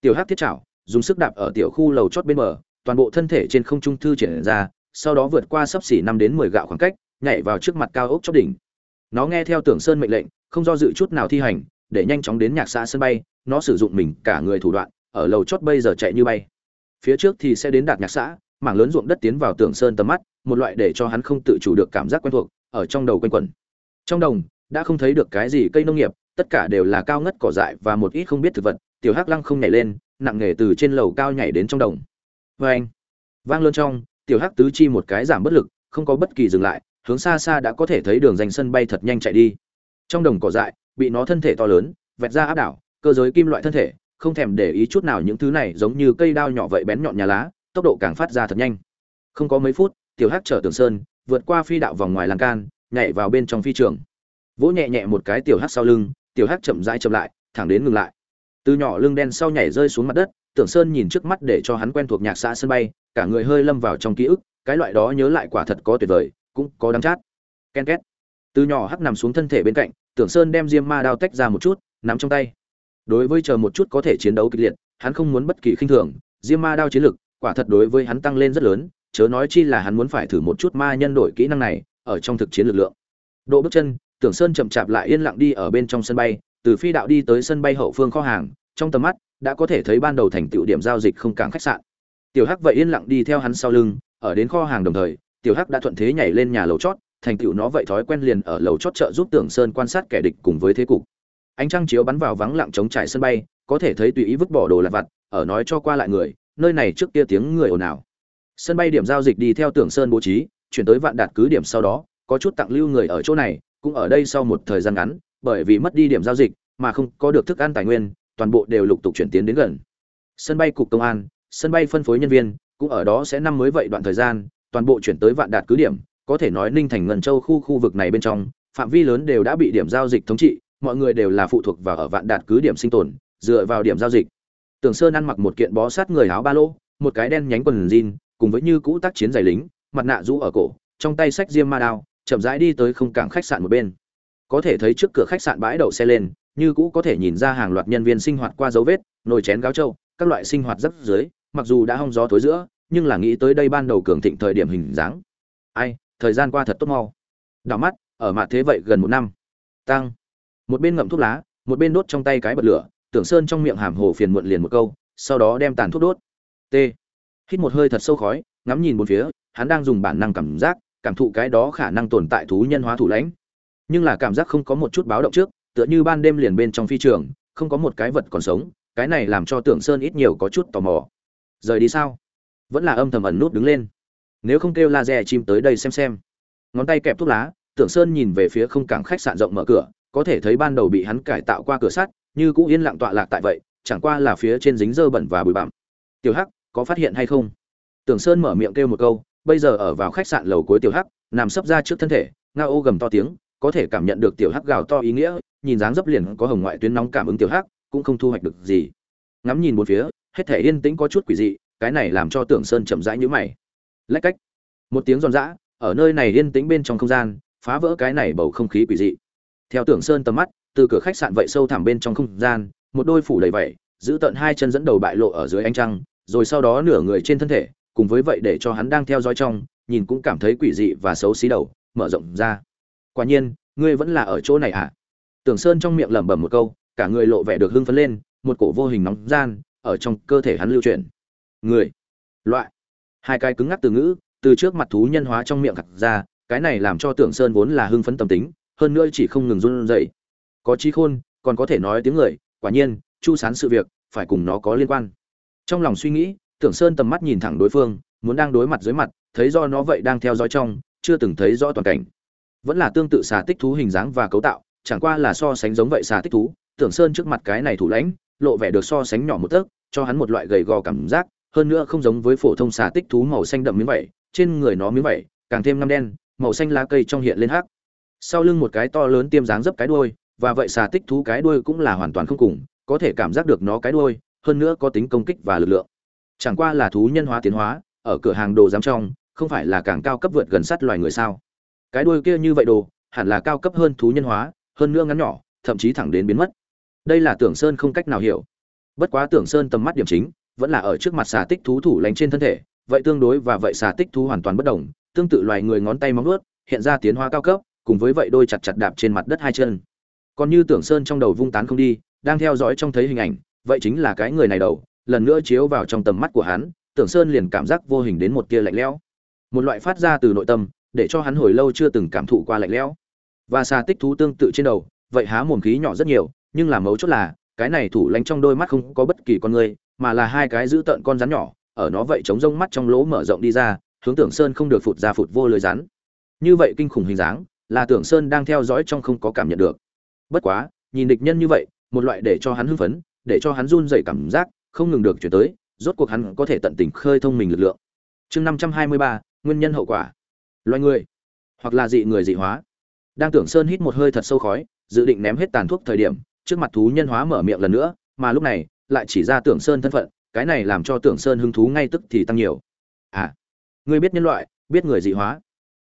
Tiểu hắc thiết chảo, dùng sức đạp ở tiểu khu lầu chót bên bờ, toàn bộ thân thể trên không trung thư triển ra, sau đó vượt qua sấp xỉ năm đến mười gạo khoảng cách, nhảy vào trước mặt cao ốc chót đỉnh. Nó nghe theo tưởng sơn mệnh lệnh, không do dự chút nào thi hành, để nhanh chóng đến nhạc xã sân bay, nó sử dụng mình cả người thủ đoạn, ở lầu chót bây giờ chạy như bay phía trước thì sẽ đến đạt nhạc xã, mảng lớn ruộng đất tiến vào tưởng sơn tầm mắt, một loại để cho hắn không tự chủ được cảm giác quen thuộc, ở trong đầu quanh quẩn. Trong đồng, đã không thấy được cái gì cây nông nghiệp, tất cả đều là cao ngất cỏ dại và một ít không biết thực vật, tiểu hắc lăng không nhảy lên, nặng nề từ trên lầu cao nhảy đến trong đồng. Vê anh, vang lớn trong, tiểu hắc tứ chi một cái giảm bất lực, không có bất kỳ dừng lại, hướng xa xa đã có thể thấy đường dành sân bay thật nhanh chạy đi. Trong đồng cỏ dại, bị nó thân thể to lớn, vẹt ra áp đảo, cơ giới kim loại thân thể không thèm để ý chút nào những thứ này giống như cây đao nhỏ vậy bén nhọn nhà lá, tốc độ càng phát ra thật nhanh. Không có mấy phút, tiểu hắc chở tường sơn, vượt qua phi đạo vòng ngoài lan can, nhảy vào bên trong phi trường. Vỗ nhẹ nhẹ một cái tiểu hắc sau lưng, tiểu hắc chậm rãi chậm lại, thẳng đến ngừng lại. Từ nhỏ lưng đen sau nhảy rơi xuống mặt đất tưởng sơn nhìn trước mắt để cho hắn quen thuộc nhạc xã sân bay, cả người hơi lâm vào trong ký ức, cái loại đó nhớ lại quả thật có tuyệt vời, cũng có đắng chát. Ken két. Từ nhỏ hắc nằm xuống thân thể bên cạnh tưởng sơn đem diêm ma đao tách ra một chút, nắm trong tay đối với chờ một chút có thể chiến đấu kịch liệt, hắn không muốn bất kỳ khinh thường, diêm ma đao chiến lực, quả thật đối với hắn tăng lên rất lớn, chớ nói chi là hắn muốn phải thử một chút ma nhân đổi kỹ năng này, ở trong thực chiến lực lượng. Độ bước chân, tưởng sơn chậm chạp lại yên lặng đi ở bên trong sân bay, từ phi đạo đi tới sân bay hậu phương kho hàng, trong tầm mắt, đã có thể thấy ban đầu thành tựu điểm giao dịch không cảng khách sạn. Tiểu hắc vậy yên lặng đi theo hắn sau lưng, ở đến kho hàng đồng thời, tiểu hắc đã thuận thế nhảy lên nhà lầu chót, thành tựu nó vậy thói quen liền ở lầu chót trợ giúp tưởng sơn quan sát kẻ địch cùng với thế cục ánh trăng chiếu bắn vào vắng lặng trống trải sân bay, có thể thấy tùy ý vứt bỏ đồ lặt vặt, ở nói cho qua lại người, nơi này trước kia tiếng người ồn ào. Sân bay điểm giao dịch đi theo tưởng sơn bố trí, chuyển tới vạn đạt cứ điểm sau đó, có chút tặng lưu người ở chỗ này, cũng ở đây sau một thời gian ngắn, bởi vì mất đi điểm giao dịch, mà không có được thức ăn tài nguyên, toàn bộ đều lục tục chuyển tiến đến gần. Sân bay cục công an, sân bay phân phối nhân viên, cũng ở đó sẽ năm mới vậy đoạn thời gian, toàn bộ chuyển tới vạn đạt cứ điểm, có thể nói ninh thành ngân châu khu khu vực này bên trong, phạm vi lớn đều đã bị điểm giao dịch thống trị mọi người đều là phụ thuộc vào ở vạn đạt cứ điểm sinh tồn, dựa vào điểm giao dịch. Tưởng sơn ăn mặc một kiện bó sát người áo ba lô, một cái đen nhánh quần jean, cùng với như cũ tác chiến giày lính, mặt nạ rũ ở cổ, trong tay sách diêm ma đao, chậm rãi đi tới không cảng khách sạn một bên. Có thể thấy trước cửa khách sạn bãi đậu xe lên, như cũ có thể nhìn ra hàng loạt nhân viên sinh hoạt qua dấu vết, nồi chén gáo trâu, các loại sinh hoạt rất dưới, mặc dù đã hong gió thối giữa, nhưng là nghĩ tới đây ban đầu cường thịnh thời điểm hình dáng. Ai, thời gian qua thật tốt mau. Đảo mắt, ở mặt thế vậy gần một năm. Tăng một bên ngậm thuốc lá, một bên đốt trong tay cái bật lửa, tưởng sơn trong miệng hàm hồ phiền muộn liền một câu, sau đó đem tàn thuốc đốt. T. Hít một hơi thật sâu khói, ngắm nhìn một phía, hắn đang dùng bản năng cảm giác, cảm thụ cái đó khả năng tồn tại thú nhân hóa thủ lãnh. Nhưng là cảm giác không có một chút báo động trước, tựa như ban đêm liền bên trong phi trường, không có một cái vật còn sống, cái này làm cho tưởng sơn ít nhiều có chút tò mò. Rời đi sao? Vẫn là âm thầm ẩn nút đứng lên. Nếu không kêu laser chim tới đây xem xem. Ngón tay kẹp thuốc lá, tưởng sơn nhìn về phía không cảng khách sạn rộng mở cửa có thể thấy ban đầu bị hắn cải tạo qua cửa sắt, như cũ yên lặng tọa lạc tại vậy, chẳng qua là phía trên dính dơ bẩn và bụi bặm. Tiểu hắc, có phát hiện hay không? Tưởng sơn mở miệng kêu một câu, bây giờ ở vào khách sạn lầu cuối tiểu hắc, nằm sấp ra trước thân thể ngao gầm to tiếng, có thể cảm nhận được tiểu hắc gào to ý nghĩa, nhìn dáng dấp liền có hồng ngoại tuyến nóng cảm ứng tiểu hắc, cũng không thu hoạch được gì. Ngắm nhìn bốn phía, hết thể yên tĩnh có chút quỷ dị, cái này làm cho tưởng sơn chậm rãi nhíu mày. Lách cách. Một tiếng giòn giã, ở nơi này yên tĩnh bên trong không gian, phá vỡ cái này bầu không khí quỷ dị theo tưởng sơn tầm mắt, từ cửa khách sạn vậy sâu thẳm bên trong không gian, một đôi phủ đầy vẩy giữ tận hai chân dẫn đầu bại lộ ở dưới ánh trăng, rồi sau đó nửa người trên thân thể, cùng với vậy để cho hắn đang theo dõi trong, nhìn cũng cảm thấy quỷ dị và xấu xí đầu, mở rộng ra. Quả nhiên, ngươi vẫn là ở chỗ này à? Tưởng sơn trong miệng lẩm bẩm một câu, cả người lộ vẻ được hưng phấn lên, một cổ vô hình nóng gian, ở trong cơ thể hắn lưu chuyển. Người, loại, hai cái cứng ngắc từ ngữ, từ trước mặt thú nhân hóa trong miệng khặt ra, cái này làm cho tưởng sơn vốn là hưng phấn tâm tính hơn nữa chỉ không ngừng run rẩy. Có trí khôn, còn có thể nói tiếng người, quả nhiên, chu sán sự việc, phải cùng nó có liên quan. Trong lòng suy nghĩ, tưởng sơn tầm mắt nhìn thẳng đối phương, muốn đang đối mặt dưới mặt, thấy do nó vậy đang theo dõi trong, chưa từng thấy rõ toàn cảnh. Vẫn là tương tự xà tích thú hình dáng và cấu tạo, chẳng qua là so sánh giống vậy xà tích thú, tưởng sơn trước mặt cái này thủ lãnh, lộ vẻ được so sánh nhỏ một tấc, cho hắn một loại gầy gò cảm giác, hơn nữa không giống với phổ thông xà tích thú màu xanh đậm miếng vậy, trên người nó miếng vậy, càng thêm ngăm đen, màu xanh lá cây trong hiện lên hắc sau lưng một cái to lớn tiêm dáng dấp cái đuôi, và vậy xà tích thú cái đuôi cũng là hoàn toàn không cùng, có thể cảm giác được nó cái đuôi, hơn nữa có tính công kích và lực lượng. Chẳng qua là thú nhân hóa tiến hóa, ở cửa hàng đồ giám trong, không phải là càng cao cấp vượt gần sát loài người sao. Cái đuôi kia như vậy đồ, hẳn là cao cấp hơn thú nhân hóa, hơn nữa ngắn nhỏ, thậm chí thẳng đến biến mất. Đây là tưởng sơn không cách nào hiểu. Bất quá tưởng sơn tầm mắt điểm chính, vẫn là ở trước mặt xà tích thú thủ lánh trên thân thể, vậy tương đối và vậy xà tích thú hoàn toàn bất đồng, tương tự loài người ngón tay móng ướt hiện ra tiến hóa cao cấp cùng với vậy đôi chặt chặt đạp trên mặt đất hai chân. Còn như tưởng sơn trong đầu vung tán không đi, đang theo dõi trong thấy hình ảnh, vậy chính là cái người này đầu, lần nữa chiếu vào trong tầm mắt của hắn, tưởng sơn liền cảm giác vô hình đến một tia lạnh lẽo. Một loại phát ra từ nội tâm, để cho hắn hồi lâu chưa từng cảm thụ qua lạnh lẽo. Và xà tích thú tương tự trên đầu, vậy há mồm khí nhỏ rất nhiều, nhưng là mấu chốt là, cái này thủ lánh trong đôi mắt không có bất kỳ con người, mà là hai cái giữ tợn con rắn nhỏ, ở nó vậy chống rông mắt trong lỗ mở rộng đi ra, hướng tưởng sơn không được phụt ra phụt vô lưới rắn. Như vậy kinh khủng hình dáng là tưởng sơn đang theo dõi trong không có cảm nhận được. Bất quá, nhìn địch nhân như vậy, một loại để cho hắn hưng phấn, để cho hắn run dậy cảm giác, không ngừng được chuyển tới, rốt cuộc hắn có thể tận tình khơi thông mình lực lượng. Chương năm trăm hai mươi ba, nguyên nhân hậu quả. Loài người, hoặc là dị người dị hóa. Đang tưởng sơn hít một hơi thật sâu khói, dự định ném hết tàn thuốc thời điểm, trước mặt thú nhân hóa mở miệng lần nữa, mà lúc này, lại chỉ ra tưởng sơn thân phận, cái này làm cho tưởng sơn hứng thú ngay tức thì tăng nhiều. À ngươi biết nhân loại, biết người dị hóa.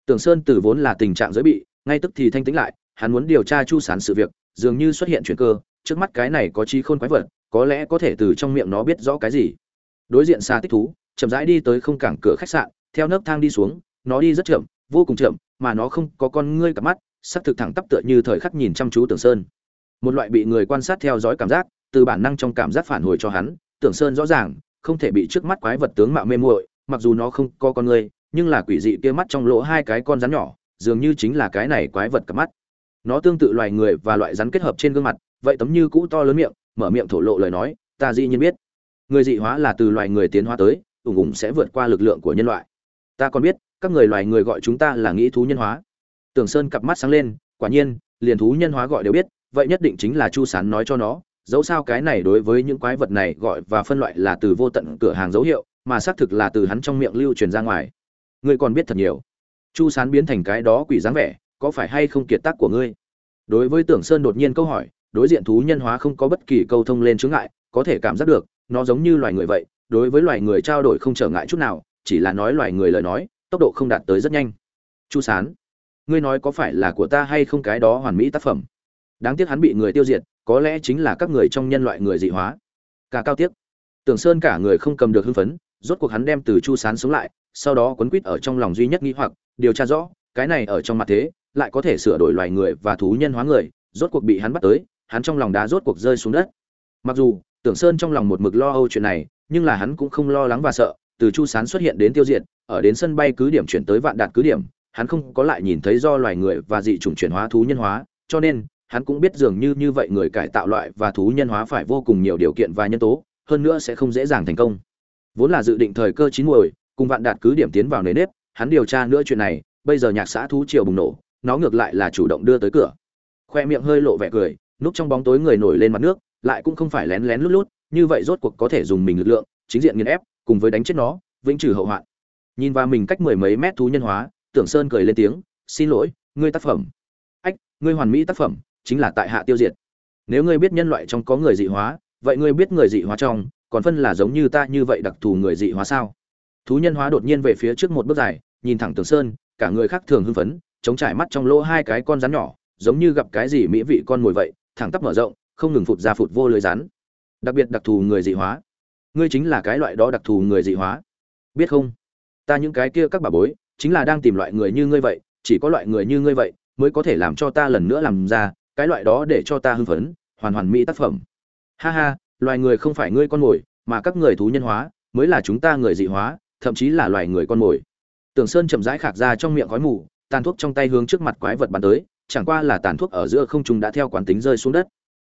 Tưởng sơn từ vốn là tình trạng giới bị ngay tức thì thanh tĩnh lại, hắn muốn điều tra chu sán sự việc, dường như xuất hiện chuyện cơ, trước mắt cái này có trí khôn quái vật, có lẽ có thể từ trong miệng nó biết rõ cái gì. Đối diện xa tích thú, chậm rãi đi tới không cảng cửa khách sạn, theo nấc thang đi xuống, nó đi rất chậm, vô cùng chậm, mà nó không có con ngươi cặp mắt, sắc thực thẳng tắp tựa như thời khắc nhìn chăm chú tưởng sơn. Một loại bị người quan sát theo dõi cảm giác, từ bản năng trong cảm giác phản hồi cho hắn, tưởng sơn rõ ràng, không thể bị trước mắt quái vật tướng mạo mê muội, mặc dù nó không có con ngươi, nhưng là quỷ dị kia mắt trong lỗ hai cái con rắn nhỏ dường như chính là cái này quái vật cặp mắt. Nó tương tự loài người và loại rắn kết hợp trên gương mặt, vậy tấm như cũ to lớn miệng, mở miệng thổ lộ lời nói, ta dĩ nhiên biết. Người dị hóa là từ loài người tiến hóa tới, ủng ủng sẽ vượt qua lực lượng của nhân loại. Ta còn biết, các người loài người gọi chúng ta là nghĩ thú nhân hóa. Tưởng sơn cặp mắt sáng lên, quả nhiên, liền thú nhân hóa gọi đều biết, vậy nhất định chính là chu sán nói cho nó, dẫu sao cái này đối với những quái vật này gọi và phân loại là từ vô tận cửa hàng dấu hiệu, mà xác thực là từ hắn trong miệng lưu truyền ra ngoài. Ngươi còn biết thật nhiều chu sán biến thành cái đó quỷ dáng vẻ, có phải hay không kiệt tác của ngươi? Đối với tưởng sơn đột nhiên câu hỏi, đối diện thú nhân hóa không có bất kỳ câu thông lên chướng ngại, có thể cảm giác được, nó giống như loài người vậy, đối với loài người trao đổi không trở ngại chút nào, chỉ là nói loài người lời nói, tốc độ không đạt tới rất nhanh. Chu sán, ngươi nói có phải là của ta hay không cái đó hoàn mỹ tác phẩm? Đáng tiếc hắn bị người tiêu diệt, có lẽ chính là các người trong nhân loại người dị hóa. Cả cao tiếc. Tưởng sơn cả người không cầm được hưng phấn, rốt cuộc hắn đem từ chu sán sống lại, sau đó quấn quýt ở trong lòng duy nhất nghĩ hoặc điều tra rõ, cái này ở trong mặt thế, lại có thể sửa đổi loài người và thú nhân hóa người, rốt cuộc bị hắn bắt tới, hắn trong lòng đá rốt cuộc rơi xuống đất. Mặc dù, tưởng sơn trong lòng một mực lo âu chuyện này, nhưng là hắn cũng không lo lắng và sợ, từ chu sán xuất hiện đến tiêu diệt, ở đến sân bay cứ điểm chuyển tới vạn đạt cứ điểm, hắn không có lại nhìn thấy do loài người và dị chủng chuyển hóa thú nhân hóa, cho nên, hắn cũng biết dường như như vậy người cải tạo loại và thú nhân hóa phải vô cùng nhiều điều kiện và nhân tố, hơn nữa sẽ không dễ dàng thành công. Vốn là dự định thời cơ chín muồi, cùng vạn đạt cứ điểm tiến vào nề nếp hắn điều tra nữa chuyện này, bây giờ nhạc xã thú triều bùng nổ, nó ngược lại là chủ động đưa tới cửa. Khoe miệng hơi lộ vẻ cười, núp trong bóng tối người nổi lên mặt nước, lại cũng không phải lén lén lút lút, như vậy rốt cuộc có thể dùng mình lực lượng, chính diện nghiền ép, cùng với đánh chết nó, vĩnh trừ hậu hoạn. Nhìn vào mình cách mười mấy mét thú nhân hóa, tưởng sơn cười lên tiếng, xin lỗi, ngươi tác phẩm. Ách, ngươi hoàn mỹ tác phẩm, chính là tại hạ tiêu diệt. Nếu ngươi biết nhân loại trong có người dị hóa, vậy ngươi biết người dị hóa trong, còn phân là giống như ta như vậy đặc thù người dị hóa sao? Thú nhân hóa đột nhiên về phía trước một bước dài, nhìn thẳng tường sơn, cả người khác thường hưng phấn, chống trải mắt trong lỗ hai cái con rắn nhỏ, giống như gặp cái gì mỹ vị con mồi vậy, thẳng tắp mở rộng, không ngừng phụt ra phụt vô lưới rắn. Đặc biệt đặc thù người dị hóa. Ngươi chính là cái loại đó đặc thù người dị hóa. Biết không? Ta những cái kia các bà bối, chính là đang tìm loại người như ngươi vậy, chỉ có loại người như ngươi vậy mới có thể làm cho ta lần nữa làm ra, cái loại đó để cho ta hưng phấn, hoàn hoàn mỹ tác phẩm. Ha ha, loài người không phải ngươi con mồi, mà các người thú nhân hóa mới là chúng ta người dị hóa thậm chí là loài người con mồi. Tưởng sơn chậm rãi khạc ra trong miệng khói mù, tàn thuốc trong tay hướng trước mặt quái vật bắn tới, chẳng qua là tàn thuốc ở giữa không trung đã theo quán tính rơi xuống đất.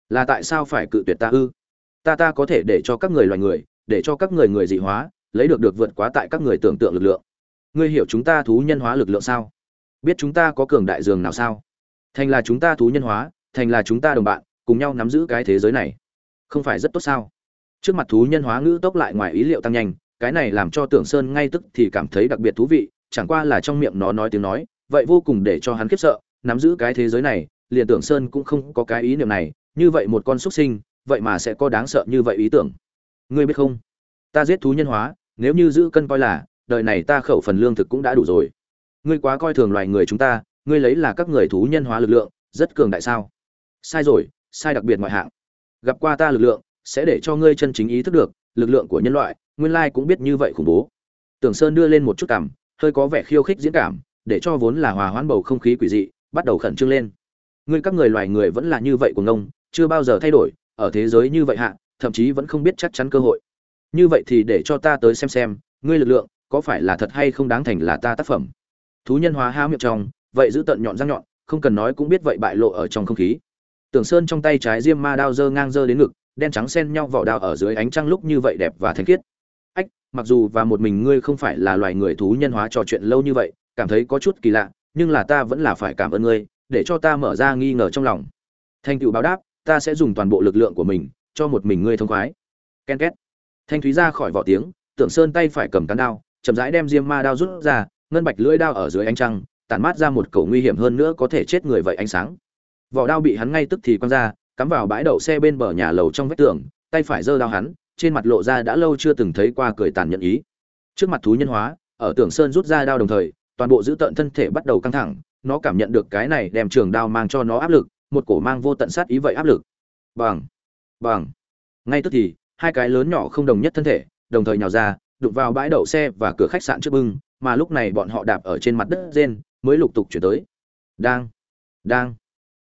Là tại sao phải cự tuyệt ta ư? Ta ta có thể để cho các người loài người, để cho các người người dị hóa, lấy được được vượt quá tại các người tưởng tượng lực lượng. Ngươi hiểu chúng ta thú nhân hóa lực lượng sao? Biết chúng ta có cường đại dường nào sao? Thành là chúng ta thú nhân hóa, thành là chúng ta đồng bạn, cùng nhau nắm giữ cái thế giới này. Không phải rất tốt sao? Trước mặt thú nhân hóa ngữ tốc lại ngoài ý liệu tăng nhanh cái này làm cho tưởng sơn ngay tức thì cảm thấy đặc biệt thú vị, chẳng qua là trong miệng nó nói tiếng nói, vậy vô cùng để cho hắn khiếp sợ, nắm giữ cái thế giới này, liền tưởng sơn cũng không có cái ý niệm này, như vậy một con xuất sinh, vậy mà sẽ có đáng sợ như vậy ý tưởng. Ngươi biết không? Ta giết thú nhân hóa, nếu như giữ cân coi là, đời này ta khẩu phần lương thực cũng đã đủ rồi. Ngươi quá coi thường loài người chúng ta, ngươi lấy là các người thú nhân hóa lực lượng, rất cường đại sao? Sai rồi, sai đặc biệt ngoại hạng. Gặp qua ta lực lượng, sẽ để cho ngươi chân chính ý thức được, lực lượng của nhân loại nguyên lai cũng biết như vậy khủng bố. Tưởng sơn đưa lên một chút cảm, hơi có vẻ khiêu khích diễn cảm, để cho vốn là hòa hoãn bầu không khí quỷ dị, bắt đầu khẩn trương lên. Ngươi các người loài người vẫn là như vậy của ngông, chưa bao giờ thay đổi, ở thế giới như vậy hạ, thậm chí vẫn không biết chắc chắn cơ hội. Như vậy thì để cho ta tới xem xem, ngươi lực lượng, có phải là thật hay không đáng thành là ta tác phẩm. Thú nhân hóa há miệng trong, vậy giữ tận nhọn răng nhọn, không cần nói cũng biết vậy bại lộ ở trong không khí. Tưởng sơn trong tay trái diêm ma đao dơ ngang dơ đến ngực, đen trắng xen nhau vỏ đao ở dưới ánh trăng lúc như vậy đẹp và thanh khiết mặc dù và một mình ngươi không phải là loài người thú nhân hóa trò chuyện lâu như vậy, cảm thấy có chút kỳ lạ, nhưng là ta vẫn là phải cảm ơn ngươi, để cho ta mở ra nghi ngờ trong lòng. Thanh cựu báo đáp, ta sẽ dùng toàn bộ lực lượng của mình, cho một mình ngươi thông khoái. Ken két. Thanh thúy ra khỏi vỏ tiếng, tưởng sơn tay phải cầm cán đao, chậm rãi đem diêm ma đao rút ra, ngân bạch lưỡi đao ở dưới ánh trăng, tản mát ra một cầu nguy hiểm hơn nữa có thể chết người vậy ánh sáng. Vỏ đao bị hắn ngay tức thì quăng ra, cắm vào bãi đậu xe bên bờ nhà lầu trong vách tường, tay phải giơ đao hắn trên mặt lộ ra đã lâu chưa từng thấy qua cười tàn nhẫn ý. Trước mặt thú nhân hóa, ở tưởng sơn rút ra đao đồng thời, toàn bộ giữ tận thân thể bắt đầu căng thẳng, nó cảm nhận được cái này đem trường đao mang cho nó áp lực, một cổ mang vô tận sát ý vậy áp lực. Bằng bằng. Ngay tức thì, hai cái lớn nhỏ không đồng nhất thân thể, đồng thời nhào ra, đụng vào bãi đậu xe và cửa khách sạn trước bưng, mà lúc này bọn họ đạp ở trên mặt đất rên, mới lục tục chuyển tới. Đang đang.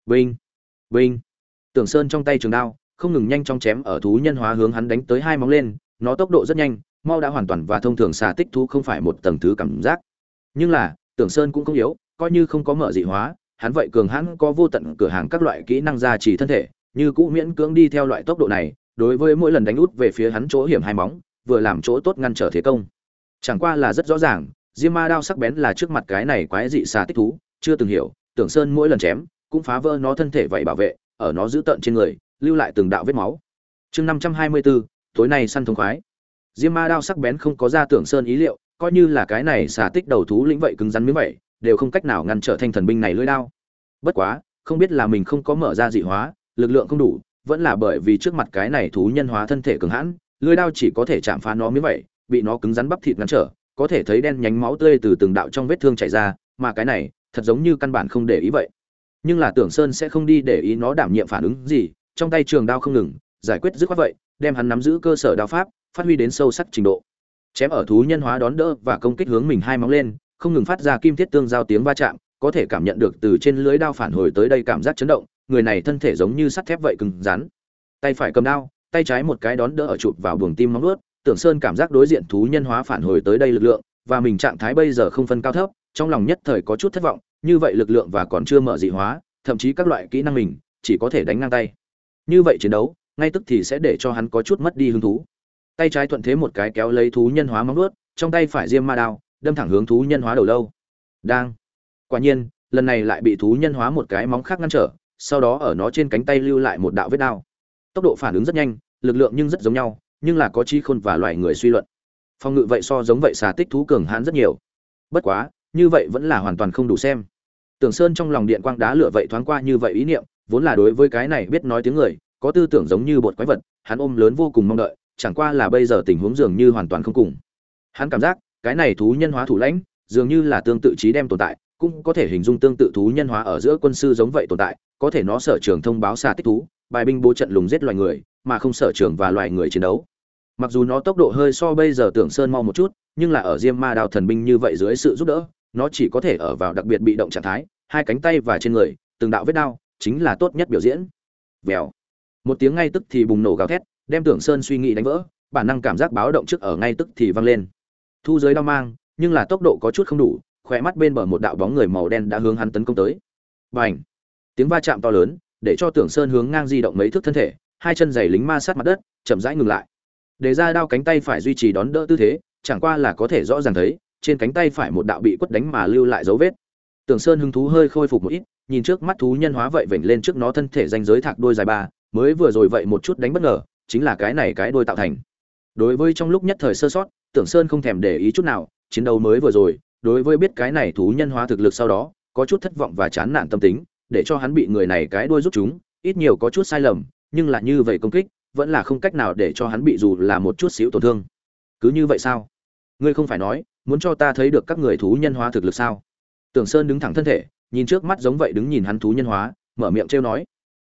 Vinh vinh. Tưởng sơn trong tay trường đao không ngừng nhanh chóng chém ở thú nhân hóa hướng hắn đánh tới hai móng lên, nó tốc độ rất nhanh, mau đã hoàn toàn và thông thường xà tích thú không phải một tầng thứ cảm giác. Nhưng là, tưởng sơn cũng không yếu, coi như không có mở dị hóa, hắn vậy cường hắn có vô tận cửa hàng các loại kỹ năng gia trì thân thể, như cũ miễn cưỡng đi theo loại tốc độ này, đối với mỗi lần đánh út về phía hắn chỗ hiểm hai móng, vừa làm chỗ tốt ngăn trở thế công. Chẳng qua là rất rõ ràng, diêm ma đao sắc bén là trước mặt cái này quái dị xà tích thú, chưa từng hiểu, tưởng sơn mỗi lần chém, cũng phá vỡ nó thân thể vậy bảo vệ, ở nó giữ tận trên người lưu lại từng đạo vết máu. Chương năm trăm hai mươi bốn tối nay săn thông khoái. Diêm ma đao sắc bén không có ra tưởng sơn ý liệu, coi như là cái này xà tích đầu thú lĩnh vậy cứng rắn miếng vậy, đều không cách nào ngăn trở thanh thần binh này lưỡi đao. Bất quá, không biết là mình không có mở ra dị hóa, lực lượng không đủ, vẫn là bởi vì trước mặt cái này thú nhân hóa thân thể cường hãn, lưỡi đao chỉ có thể chạm phá nó miếng vậy, bị nó cứng rắn bắp thịt ngăn trở, có thể thấy đen nhánh máu tươi từ từng đạo trong vết thương chảy ra, mà cái này, thật giống như căn bản không để ý vậy. Nhưng là tưởng sơn sẽ không đi để ý nó đảm nhiệm phản ứng gì trong tay trường đao không ngừng, giải quyết dứt khoát vậy, đem hắn nắm giữ cơ sở đao pháp, phát huy đến sâu sắc trình độ. Chém ở thú nhân hóa đón đỡ và công kích hướng mình hai móng lên, không ngừng phát ra kim thiết tương giao tiếng va chạm, có thể cảm nhận được từ trên lưới đao phản hồi tới đây cảm giác chấn động, người này thân thể giống như sắt thép vậy cứng rắn. Tay phải cầm đao, tay trái một cái đón đỡ ở chụp vào buồng tim móng ướt tưởng sơn cảm giác đối diện thú nhân hóa phản hồi tới đây lực lượng, và mình trạng thái bây giờ không phân cao thấp, trong lòng nhất thời có chút thất vọng, như vậy lực lượng và còn chưa mở dị hóa, thậm chí các loại kỹ năng mình chỉ có thể đánh ngang tay như vậy chiến đấu ngay tức thì sẽ để cho hắn có chút mất đi hứng thú. Tay trái thuận thế một cái kéo lấy thú nhân hóa móng vuốt, trong tay phải diêm ma đao đâm thẳng hướng thú nhân hóa đầu lâu. Đang. Quả nhiên lần này lại bị thú nhân hóa một cái móng khác ngăn trở sau đó ở nó trên cánh tay lưu lại một đạo vết đao. Tốc độ phản ứng rất nhanh lực lượng nhưng rất giống nhau nhưng là có trí khôn và loài người suy luận. Phòng ngự vậy so giống vậy xà tích thú cường hãn rất nhiều. Bất quá như vậy vẫn là hoàn toàn không đủ xem. Tưởng sơn trong lòng điện quang đá lửa vậy thoáng qua như vậy ý niệm vốn là đối với cái này biết nói tiếng người, có tư tưởng giống như bột quái vật, hắn ôm lớn vô cùng mong đợi, chẳng qua là bây giờ tình huống dường như hoàn toàn không cùng. Hắn cảm giác, cái này thú nhân hóa thủ lãnh, dường như là tương tự trí đem tồn tại, cũng có thể hình dung tương tự thú nhân hóa ở giữa quân sư giống vậy tồn tại, có thể nó sở trường thông báo xà tích thú, bài binh bố trận lùng giết loài người, mà không sở trường và loài người chiến đấu. Mặc dù nó tốc độ hơi so bây giờ tưởng sơn mau một chút, nhưng là ở diêm ma đào thần binh như vậy dưới sự giúp đỡ, nó chỉ có thể ở vào đặc biệt bị động trạng thái, hai cánh tay và trên người, từng đạo vết đao chính là tốt nhất biểu diễn. Vèo. Một tiếng ngay tức thì bùng nổ gào thét, đem tưởng sơn suy nghĩ đánh vỡ, bản năng cảm giác báo động trước ở ngay tức thì vang lên. Thu giới đau mang, nhưng là tốc độ có chút không đủ khỏe mắt bên bờ một đạo bóng người màu đen đã hướng hắn tấn công tới. B à n h tiếng va chạm to lớn, để cho tưởng sơn hướng ngang di động mấy thước thân thể, hai chân giày lính ma sát mặt đất, chậm rãi ngừng lại. Để ra đao cánh tay phải duy trì đón đỡ tư thế, chẳng qua là có thể rõ ràng thấy, trên cánh tay phải một đạo bị quất đánh mà lưu lại dấu vết tưởng sơn hứng thú hơi khôi phục một ít, nhìn trước mắt thú nhân hóa vậy vểnh lên trước nó thân thể danh giới thạc đôi dài ba, mới vừa rồi vậy một chút đánh bất ngờ, chính là cái này cái đôi tạo thành. Đối với trong lúc nhất thời sơ sót, tưởng sơn không thèm để ý chút nào, chiến đấu mới vừa rồi, đối với biết cái này thú nhân hóa thực lực sau đó, có chút thất vọng và chán nản tâm tính, để cho hắn bị người này cái đuôi rút chúng, ít nhiều có chút sai lầm, nhưng là như vậy công kích, vẫn là không cách nào để cho hắn bị dù là một chút xíu tổn thương. Cứ như vậy sao? Ngươi không phải nói, muốn cho ta thấy được các người thú nhân hóa thực lực sao? Tưởng sơn đứng thẳng thân thể, nhìn trước mắt giống vậy đứng nhìn hắn thú nhân hóa, mở miệng trêu nói.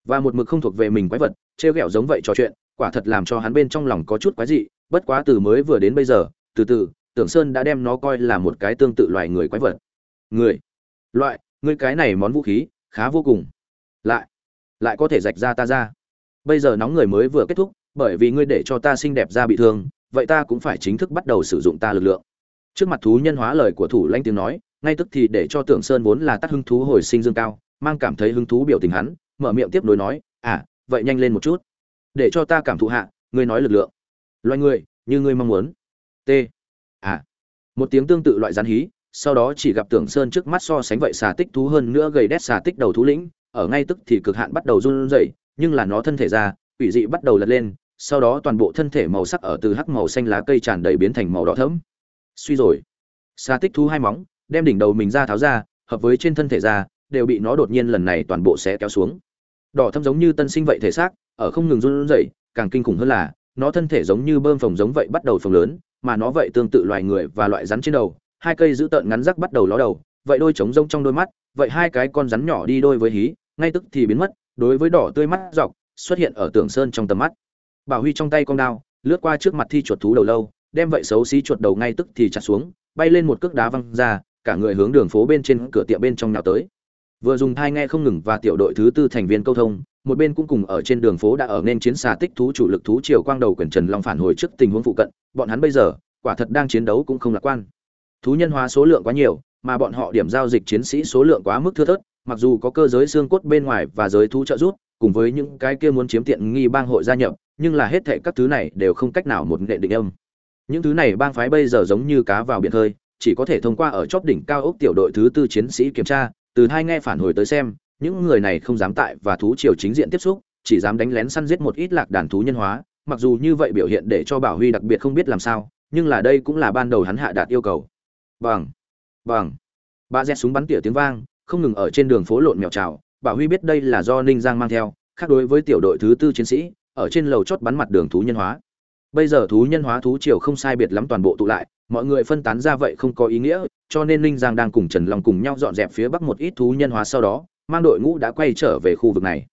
Và một mực không thuộc về mình quái vật, trêu ghẹo giống vậy trò chuyện, quả thật làm cho hắn bên trong lòng có chút quái dị, bất quá từ mới vừa đến bây giờ, từ từ, tưởng sơn đã đem nó coi là một cái tương tự loài người quái vật. Người, loại ngươi cái này món vũ khí, khá vô cùng. Lại lại có thể rạch ra ta ra. Bây giờ nóng người mới vừa kết thúc, bởi vì ngươi để cho ta xinh đẹp ra bị thương, vậy ta cũng phải chính thức bắt đầu sử dụng ta lực lượng. Trước mặt thú nhân hóa lời của thủ lãnh tiếng nói ngay tức thì để cho tưởng sơn vốn là tắt hứng thú hồi sinh dương cao, mang cảm thấy hứng thú biểu tình hắn, mở miệng tiếp nối nói à vậy nhanh lên một chút. Để cho ta cảm thụ hạ, ngươi nói lực lượng. Loài người, như ngươi mong muốn. T. À. Một tiếng tương tự loại rắn hí, sau đó chỉ gặp tưởng sơn trước mắt so sánh vậy xà tích thú hơn nữa gầy đét xà tích đầu thú lĩnh, ở ngay tức thì cực hạn bắt đầu run rẩy, nhưng là nó thân thể ra, quỷ dị bắt đầu lật lên, sau đó toàn bộ thân thể màu sắc ở từ hắc màu xanh lá cây tràn đầy biến thành màu đỏ thẫm. Suy rồi. Xà tích thú hai móng đem đỉnh đầu mình ra tháo ra, hợp với trên thân thể ra, đều bị nó đột nhiên lần này toàn bộ sẽ kéo xuống. Đỏ thâm giống như tân sinh vậy thể xác, ở không ngừng run rẩy, càng kinh khủng hơn là, nó thân thể giống như bơm phồng giống vậy bắt đầu phồng lớn, mà nó vậy tương tự loài người và loại rắn trên đầu, hai cây giữ tợn ngắn rắc bắt đầu ló đầu, vậy đôi trống rông trong đôi mắt, vậy hai cái con rắn nhỏ đi đôi với hí, ngay tức thì biến mất, đối với đỏ tươi mắt dọc, xuất hiện ở tường sơn trong tầm mắt. Bảo huy trong tay con đao, lướt qua trước mặt thi chuột thú đầu lâu, đem vậy xấu xí chuột đầu ngay tức thì chặt xuống, bay lên một cước đá văng ra cả người hướng đường phố bên trên cửa tiệm bên trong nào tới. Vừa dùng thai nghe không ngừng và tiểu đội thứ tư thành viên câu thông, một bên cũng cùng ở trên đường phố đã ở nên chiến xà tích thú chủ lực thú triều quang đầu quyền trần long phản hồi trước tình huống phụ cận, bọn hắn bây giờ, quả thật đang chiến đấu cũng không lạc quan. Thú nhân hóa số lượng quá nhiều, mà bọn họ điểm giao dịch chiến sĩ số lượng quá mức thưa thớt, mặc dù có cơ giới xương cốt bên ngoài và giới thú trợ giúp, cùng với những cái kia muốn chiếm tiện nghi bang hội gia nhập, nhưng là hết thệ các thứ này đều không cách nào một nghệ định âm. Những thứ này bang phái bây giờ giống như cá vào biển hơi chỉ có thể thông qua ở chóp đỉnh cao ốc tiểu đội thứ tư chiến sĩ kiểm tra, từ hai nghe phản hồi tới xem, những người này không dám tại và thú triều chính diện tiếp xúc, chỉ dám đánh lén săn giết một ít lạc đàn thú nhân hóa, mặc dù như vậy biểu hiện để cho bảo huy đặc biệt không biết làm sao, nhưng là đây cũng là ban đầu hắn hạ đạt yêu cầu. Bằng bằng. Ba dẹt súng bắn tỉa tiếng vang, không ngừng ở trên đường phố lộn mèo trào bảo huy biết đây là do ninh giang mang theo, khác đối với tiểu đội thứ tư chiến sĩ, ở trên lầu chót bắn mặt đường thú nhân hóa. Bây giờ thú nhân hóa thú triều không sai biệt lắm toàn bộ tụ lại mọi người phân tán ra vậy không có ý nghĩa, cho nên ninh giang đang cùng trần long cùng nhau dọn dẹp phía bắc một ít thú nhân hóa sau đó, mang đội ngũ đã quay trở về khu vực này.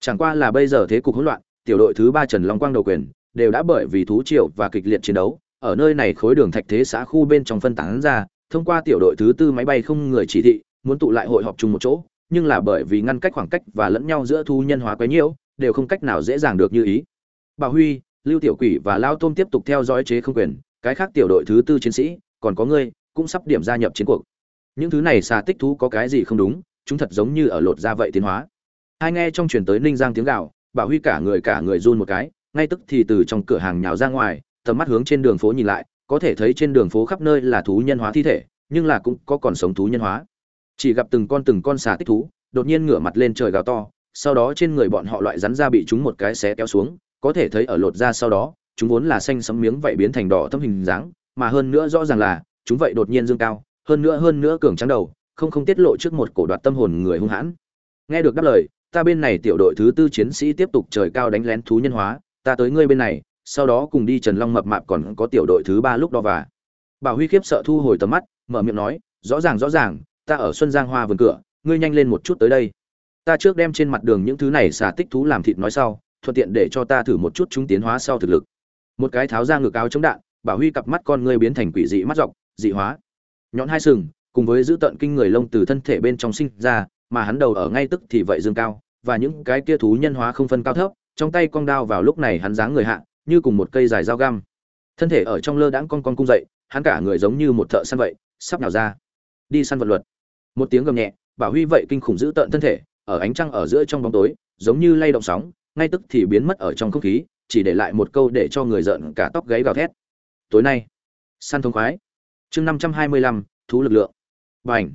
Chẳng qua là bây giờ thế cục hỗn loạn, tiểu đội thứ ba trần long quang đầu quyền đều đã bởi vì thú triều và kịch liệt chiến đấu, ở nơi này khối đường thạch thế xã khu bên trong phân tán ra, thông qua tiểu đội thứ tư máy bay không người chỉ thị, muốn tụ lại hội họp chung một chỗ, nhưng là bởi vì ngăn cách khoảng cách và lẫn nhau giữa thu nhân hóa quấy nhiễu đều không cách nào dễ dàng được như ý. Bà huy, lưu tiểu quỷ và lao tôm tiếp tục theo dõi chế không quyền cái khác tiểu đội thứ tư chiến sĩ, còn có ngươi, cũng sắp điểm gia nhập chiến cuộc. Những thứ này xà tích thú có cái gì không đúng, chúng thật giống như ở lột ra vậy tiến hóa. Hai nghe trong truyền tới ninh giang tiếng gạo bà huy cả người cả người run một cái, ngay tức thì từ trong cửa hàng nhào ra ngoài, tầm mắt hướng trên đường phố nhìn lại, có thể thấy trên đường phố khắp nơi là thú nhân hóa thi thể, nhưng là cũng có còn sống thú nhân hóa. Chỉ gặp từng con từng con xà tích thú, đột nhiên ngửa mặt lên trời gào to, sau đó trên người bọn họ loại rắn ra bị chúng một cái xé kéo xuống, có thể thấy ở lột ra sau đó chúng vốn là xanh sẫm miếng vậy biến thành đỏ thâm hình dáng, mà hơn nữa rõ ràng là, chúng vậy đột nhiên dương cao, hơn nữa hơn nữa cường trắng đầu, không không tiết lộ trước một cổ đoạt tâm hồn người hung hãn. Nghe được đáp lời, ta bên này tiểu đội thứ tư chiến sĩ tiếp tục trời cao đánh lén thú nhân hóa, ta tới ngươi bên này, sau đó cùng đi trần long mập mạp còn có tiểu đội thứ ba lúc đó và. Bảo huy khiếp sợ thu hồi tầm mắt, mở miệng nói, rõ ràng rõ ràng, ta ở xuân giang hoa vườn cửa, ngươi nhanh lên một chút tới đây. Ta trước đem trên mặt đường những thứ này xả tích thú làm thịt nói sau, thuận tiện để cho ta thử một chút chúng tiến hóa sau thực lực một cái tháo ra ngực áo chống đạn, bảo huy cặp mắt con ngươi biến thành quỷ dị mắt dọc, dị hóa. Nhọn hai sừng, cùng với giữ tận kinh người lông từ thân thể bên trong sinh ra, mà hắn đầu ở ngay tức thì vậy dương cao, và những cái kia thú nhân hóa không phân cao thấp, trong tay cong đao vào lúc này hắn dáng người hạ, như cùng một cây dài dao găm. Thân thể ở trong lơ đãng con con cung dậy, hắn cả người giống như một thợ săn vậy, sắp nào ra. Đi săn vật luật. Một tiếng gầm nhẹ, bảo huy vậy kinh khủng giữ tợn thân thể, ở ánh trăng ở giữa trong bóng tối, giống như lay động sóng, ngay tức thì biến mất ở trong không khí chỉ để lại một câu để cho người giận cả tóc gáy gào thét. Tối nay, săn thông khoái. Chương năm trăm hai mươi lăm, thú lực lượng. Bành.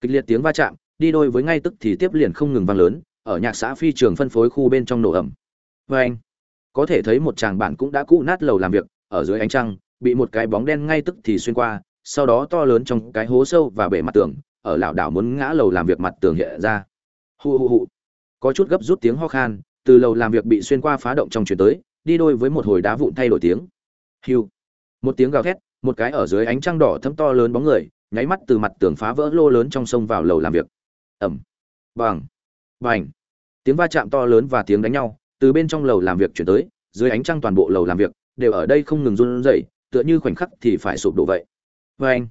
Kịch liệt tiếng va chạm, đi đôi với ngay tức thì tiếp liền không ngừng vang lớn, ở nhạc xã phi trường phân phối khu bên trong nổ ẩm. Bành. Có thể thấy một chàng bản cũng đã cũ nát lầu làm việc, ở dưới ánh trăng, bị một cái bóng đen ngay tức thì xuyên qua, sau đó to lớn trong cái hố sâu và bể mặt tường, ở lảo đảo muốn ngã lầu làm việc mặt tường hiện ra. Hu hu hu. có chút gấp rút tiếng ho khan từ lầu làm việc bị xuyên qua phá động trong chuyển tới, đi đôi với một hồi đá vụn thay đổi tiếng. Hiu. Một tiếng gào thét, một cái ở dưới ánh trăng đỏ thấm to lớn bóng người, nháy mắt từ mặt tường phá vỡ lô lớn trong sông vào lầu làm việc. Ẩm bằng bành. Tiếng va chạm to lớn và tiếng đánh nhau, từ bên trong lầu làm việc chuyển tới, dưới ánh trăng toàn bộ lầu làm việc đều ở đây không ngừng run rẩy, tựa như khoảnh khắc thì phải sụp đổ vậy. Vê anh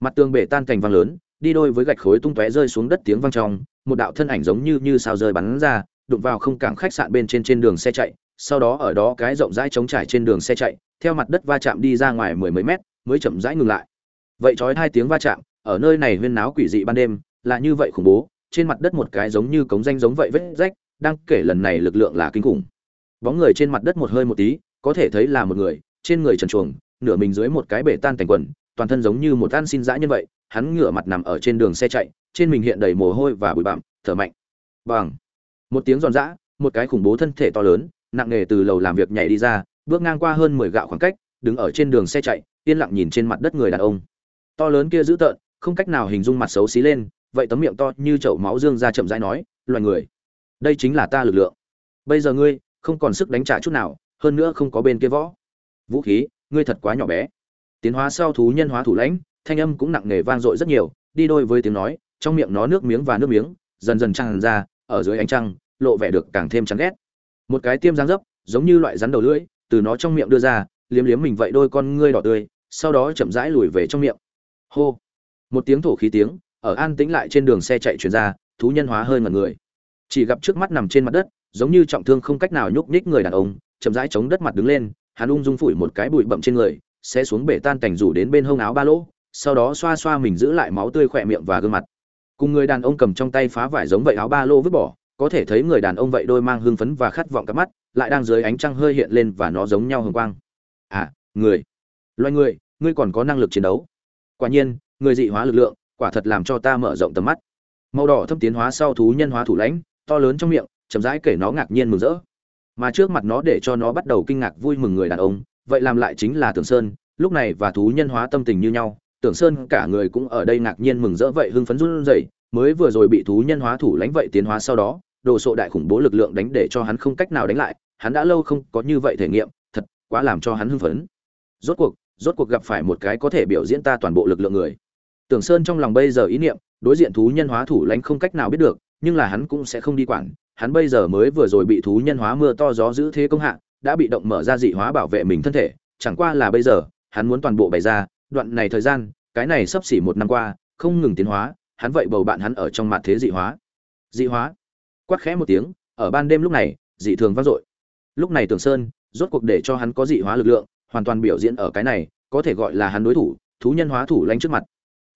mặt tường bể tan cành vang lớn, đi đôi với gạch khối tung tóe rơi xuống đất tiếng vang trong, một đạo thân ảnh giống như như sao rơi bắn ra đụng vào không cảng khách sạn bên trên trên đường xe chạy sau đó ở đó cái rộng rãi trống trải trên đường xe chạy theo mặt đất va chạm đi ra ngoài mười mấy mét mới chậm rãi ngừng lại. Vậy chói hai tiếng va chạm ở nơi này huyên náo quỷ dị ban đêm là như vậy khủng bố trên mặt đất một cái giống như cống danh giống vậy vết rách đang kể lần này lực lượng là kinh khủng. Bóng người trên mặt đất một hơi một tí có thể thấy là một người trên người trần truồng, nửa mình dưới một cái bể tan thành quần toàn thân giống như một tan xin dã nhân vậy hắn ngửa mặt nằm ở trên đường xe chạy trên mình hiện đầy mồ hôi và bụi bặm thở mạnh. Bằng một tiếng giòn giã, một cái khủng bố thân thể to lớn, nặng nề từ lầu làm việc nhảy đi ra, bước ngang qua hơn mười gạo khoảng cách, đứng ở trên đường xe chạy, yên lặng nhìn trên mặt đất người đàn ông. To lớn kia dữ tợn, không cách nào hình dung mặt xấu xí lên, vậy tấm miệng to như chậu máu dương ra chậm rãi nói, loài người, đây chính là ta lực lượng. Bây giờ ngươi không còn sức đánh trả chút nào, hơn nữa không có bên kia võ. Vũ khí, ngươi thật quá nhỏ bé. Tiến hóa sau thú nhân hóa thủ lãnh, thanh âm cũng nặng nề vang dội rất nhiều, đi đôi với tiếng nói, trong miệng nó nước miếng và nước miếng, dần dần tràn ra, ở dưới ánh trăng lộ vẻ được càng thêm chán ghét. Một cái tiêm dáng dấp, giống như loại rắn đầu lưỡi, từ nó trong miệng đưa ra, liếm liếm mình vậy đôi con ngươi đỏ tươi, sau đó chậm rãi lùi về trong miệng. Hô. Một tiếng thổ khí tiếng, ở an tĩnh lại trên đường xe chạy chuyển ra, thú nhân hóa hơi ngần người. Chỉ gặp trước mắt nằm trên mặt đất, giống như trọng thương không cách nào nhúc nhích người đàn ông, chậm rãi chống đất mặt đứng lên, hắn ung dung phủi một cái bụi bậm trên người sẽ xuống bể tan cảnh rủ đến bên hông áo ba lỗ, sau đó xoa xoa mình giữ lại máu tươi khỏe miệng và gương mặt. Cùng người đàn ông cầm trong tay phá vải giống vậy áo ba lô vứt bỏ có thể thấy người đàn ông vậy đôi mang hưng phấn và khát vọng cặp mắt, lại đang dưới ánh trăng hơi hiện lên và nó giống nhau hồng quang. À người. Loài người, ngươi còn có năng lực chiến đấu. Quả nhiên, người dị hóa lực lượng, quả thật làm cho ta mở rộng tầm mắt. Màu đỏ thâm tiến hóa sau thú nhân hóa thủ lãnh, to lớn trong miệng, chậm rãi kể nó ngạc nhiên mừng rỡ. Mà trước mặt nó để cho nó bắt đầu kinh ngạc vui mừng người đàn ông, vậy làm lại chính là tưởng sơn, lúc này và thú nhân hóa tâm tình như nhau, tưởng sơn cả người cũng ở đây ngạc nhiên mừng rỡ vậy hưng phấn run rẩy, mới vừa rồi bị thú nhân hóa thủ lãnh vậy tiến hóa sau đó đồ sộ đại khủng bố lực lượng đánh để cho hắn không cách nào đánh lại, hắn đã lâu không có như vậy thể nghiệm, thật quá làm cho hắn hưng phấn. Rốt cuộc rốt cuộc gặp phải một cái có thể biểu diễn ta toàn bộ lực lượng người. Tưởng sơn trong lòng bây giờ ý niệm, đối diện thú nhân hóa thủ lãnh không cách nào biết được, nhưng là hắn cũng sẽ không đi quản. Hắn bây giờ mới vừa rồi bị thú nhân hóa mưa to gió giữ thế công hạ, đã bị động mở ra dị hóa bảo vệ mình thân thể. Chẳng qua là bây giờ, hắn muốn toàn bộ bày ra, đoạn này thời gian, cái này sắp xỉ một năm qua, không ngừng tiến hóa, hắn vậy bầu bạn hắn ở trong mặt thế dị hóa. Dị hóa? Quát khẽ một tiếng, ở ban đêm lúc này, dị thường vang dội. Lúc này tường sơn, rốt cuộc để cho hắn có dị hóa lực lượng, hoàn toàn biểu diễn ở cái này, có thể gọi là hắn đối thủ, thú nhân hóa thủ lanh trước mặt.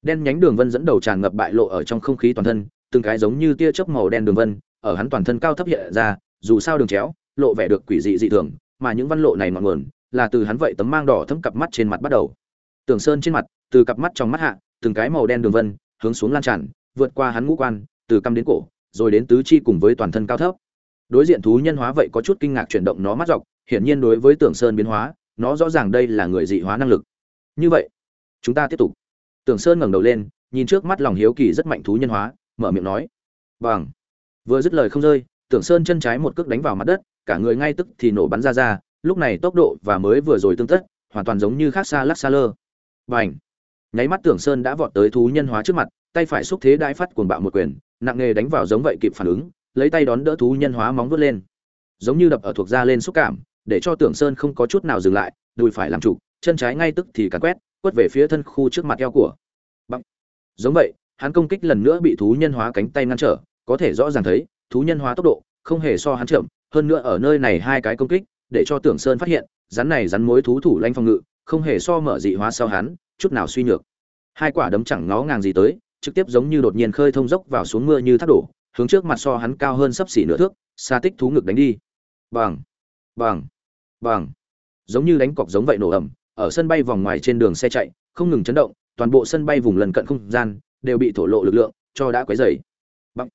Đen nhánh đường vân dẫn đầu tràn ngập bại lộ ở trong không khí toàn thân, từng cái giống như tia chớp màu đen đường vân, ở hắn toàn thân cao thấp hiện ra, dù sao đường chéo, lộ vẻ được quỷ dị dị thường, mà những văn lộ này ngọn nguồn, là từ hắn vậy tấm mang đỏ thấm cặp mắt trên mặt bắt đầu. Tường sơn trên mặt, từ cặp mắt trong mắt hạ, từng cái màu đen đường vân, hướng xuống lan tràn, vượt qua hắn ngũ quan, từ cằm đến cổ rồi đến tứ chi cùng với toàn thân cao thấp. Đối diện thú nhân hóa vậy có chút kinh ngạc chuyển động nó mắt dọc, hiển nhiên đối với tưởng sơn biến hóa, nó rõ ràng đây là người dị hóa năng lực. Như vậy, chúng ta tiếp tục. Tưởng sơn ngẩng đầu lên, nhìn trước mắt lòng hiếu kỳ rất mạnh thú nhân hóa, mở miệng nói. Bằng. Vừa dứt lời không rơi, tưởng sơn chân trái một cước đánh vào mặt đất, cả người ngay tức thì nổ bắn ra ra, lúc này tốc độ và mới vừa rồi tương tất, hoàn toàn giống như khác xa lắc xa lơ. Bành. Nháy mắt tưởng sơn đã vọt tới thú nhân hóa trước mặt tay phải xúc thế đãi phát cuồng bạo một quyền, nặng nghề đánh vào giống vậy kịp phản ứng, lấy tay đón đỡ thú nhân hóa móng vuốt lên. Giống như đập ở thuộc da lên xúc cảm, để cho tưởng sơn không có chút nào dừng lại, đùi phải làm trụ chân trái ngay tức thì cắn quét, quất về phía thân khu trước mặt eo của. Bằng giống vậy, hắn công kích lần nữa bị thú nhân hóa cánh tay ngăn trở, có thể rõ ràng thấy, thú nhân hóa tốc độ, không hề so hắn chậm, hơn nữa ở nơi này hai cái công kích, để cho tưởng sơn phát hiện, rắn này rắn mối thú thủ lanh phòng ngự, không hề so mở dị hóa sau hắn, chút nào suy nhược. Hai quả đấm chẳng ngó ngàng gì tới trực tiếp giống như đột nhiên khơi thông dốc vào xuống mưa như thác đổ hướng trước mặt so hắn cao hơn sấp xỉ nửa thước xa tích thú ngực đánh đi. Bằng bằng bằng. Giống như đánh cọc giống vậy nổ ầm, ở sân bay vòng ngoài trên đường xe chạy không ngừng chấn động toàn bộ sân bay vùng lần cận không gian đều bị thổ lộ lực lượng cho đã quấy rầy. bằng.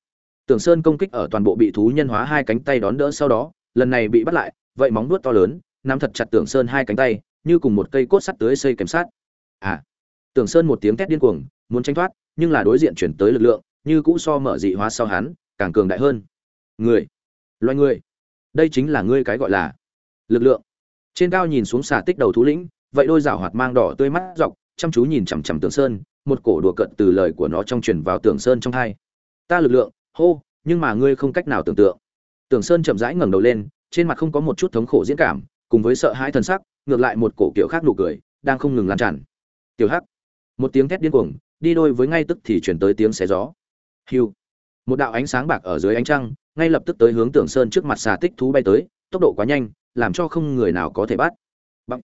Tưởng sơn công kích ở toàn bộ bị thú nhân hóa hai cánh tay đón đỡ sau đó lần này bị bắt lại vậy móng vuốt to lớn nắm thật chặt tưởng sơn hai cánh tay như cùng một cây cốt sắt tưới xây kèm sát à. Tưởng sơn một tiếng thét điên cuồng muốn tránh thoát nhưng là đối diện chuyển tới lực lượng như cũ so mở dị hóa sau hắn càng cường đại hơn. Người. Loài người. Đây chính là ngươi cái gọi là lực lượng. Trên cao nhìn xuống xà tích đầu thú lĩnh vậy đôi rảo hoạt mang đỏ tươi mắt dọc chăm chú nhìn chằm chằm tường sơn một cổ đùa cận từ lời của nó trong truyền vào tường sơn trong hai. Ta lực lượng hô nhưng mà ngươi không cách nào tưởng tượng. Tưởng Sơn chậm rãi ngẩng đầu lên, trên mặt không có một chút thống khổ diễn cảm, cùng với sợ hãi thần sắc, ngược lại một cổ kiểu khác nụ cười, đang không ngừng lan tràn. Tiểu Hắc, một tiếng thét điên cuồng, đi đôi với ngay tức thì chuyển tới tiếng xé gió. Hiu, một đạo ánh sáng bạc ở dưới ánh trăng, ngay lập tức tới hướng Tưởng Sơn trước mặt xà tích thú bay tới, tốc độ quá nhanh, làm cho không người nào có thể bắt. Bằng.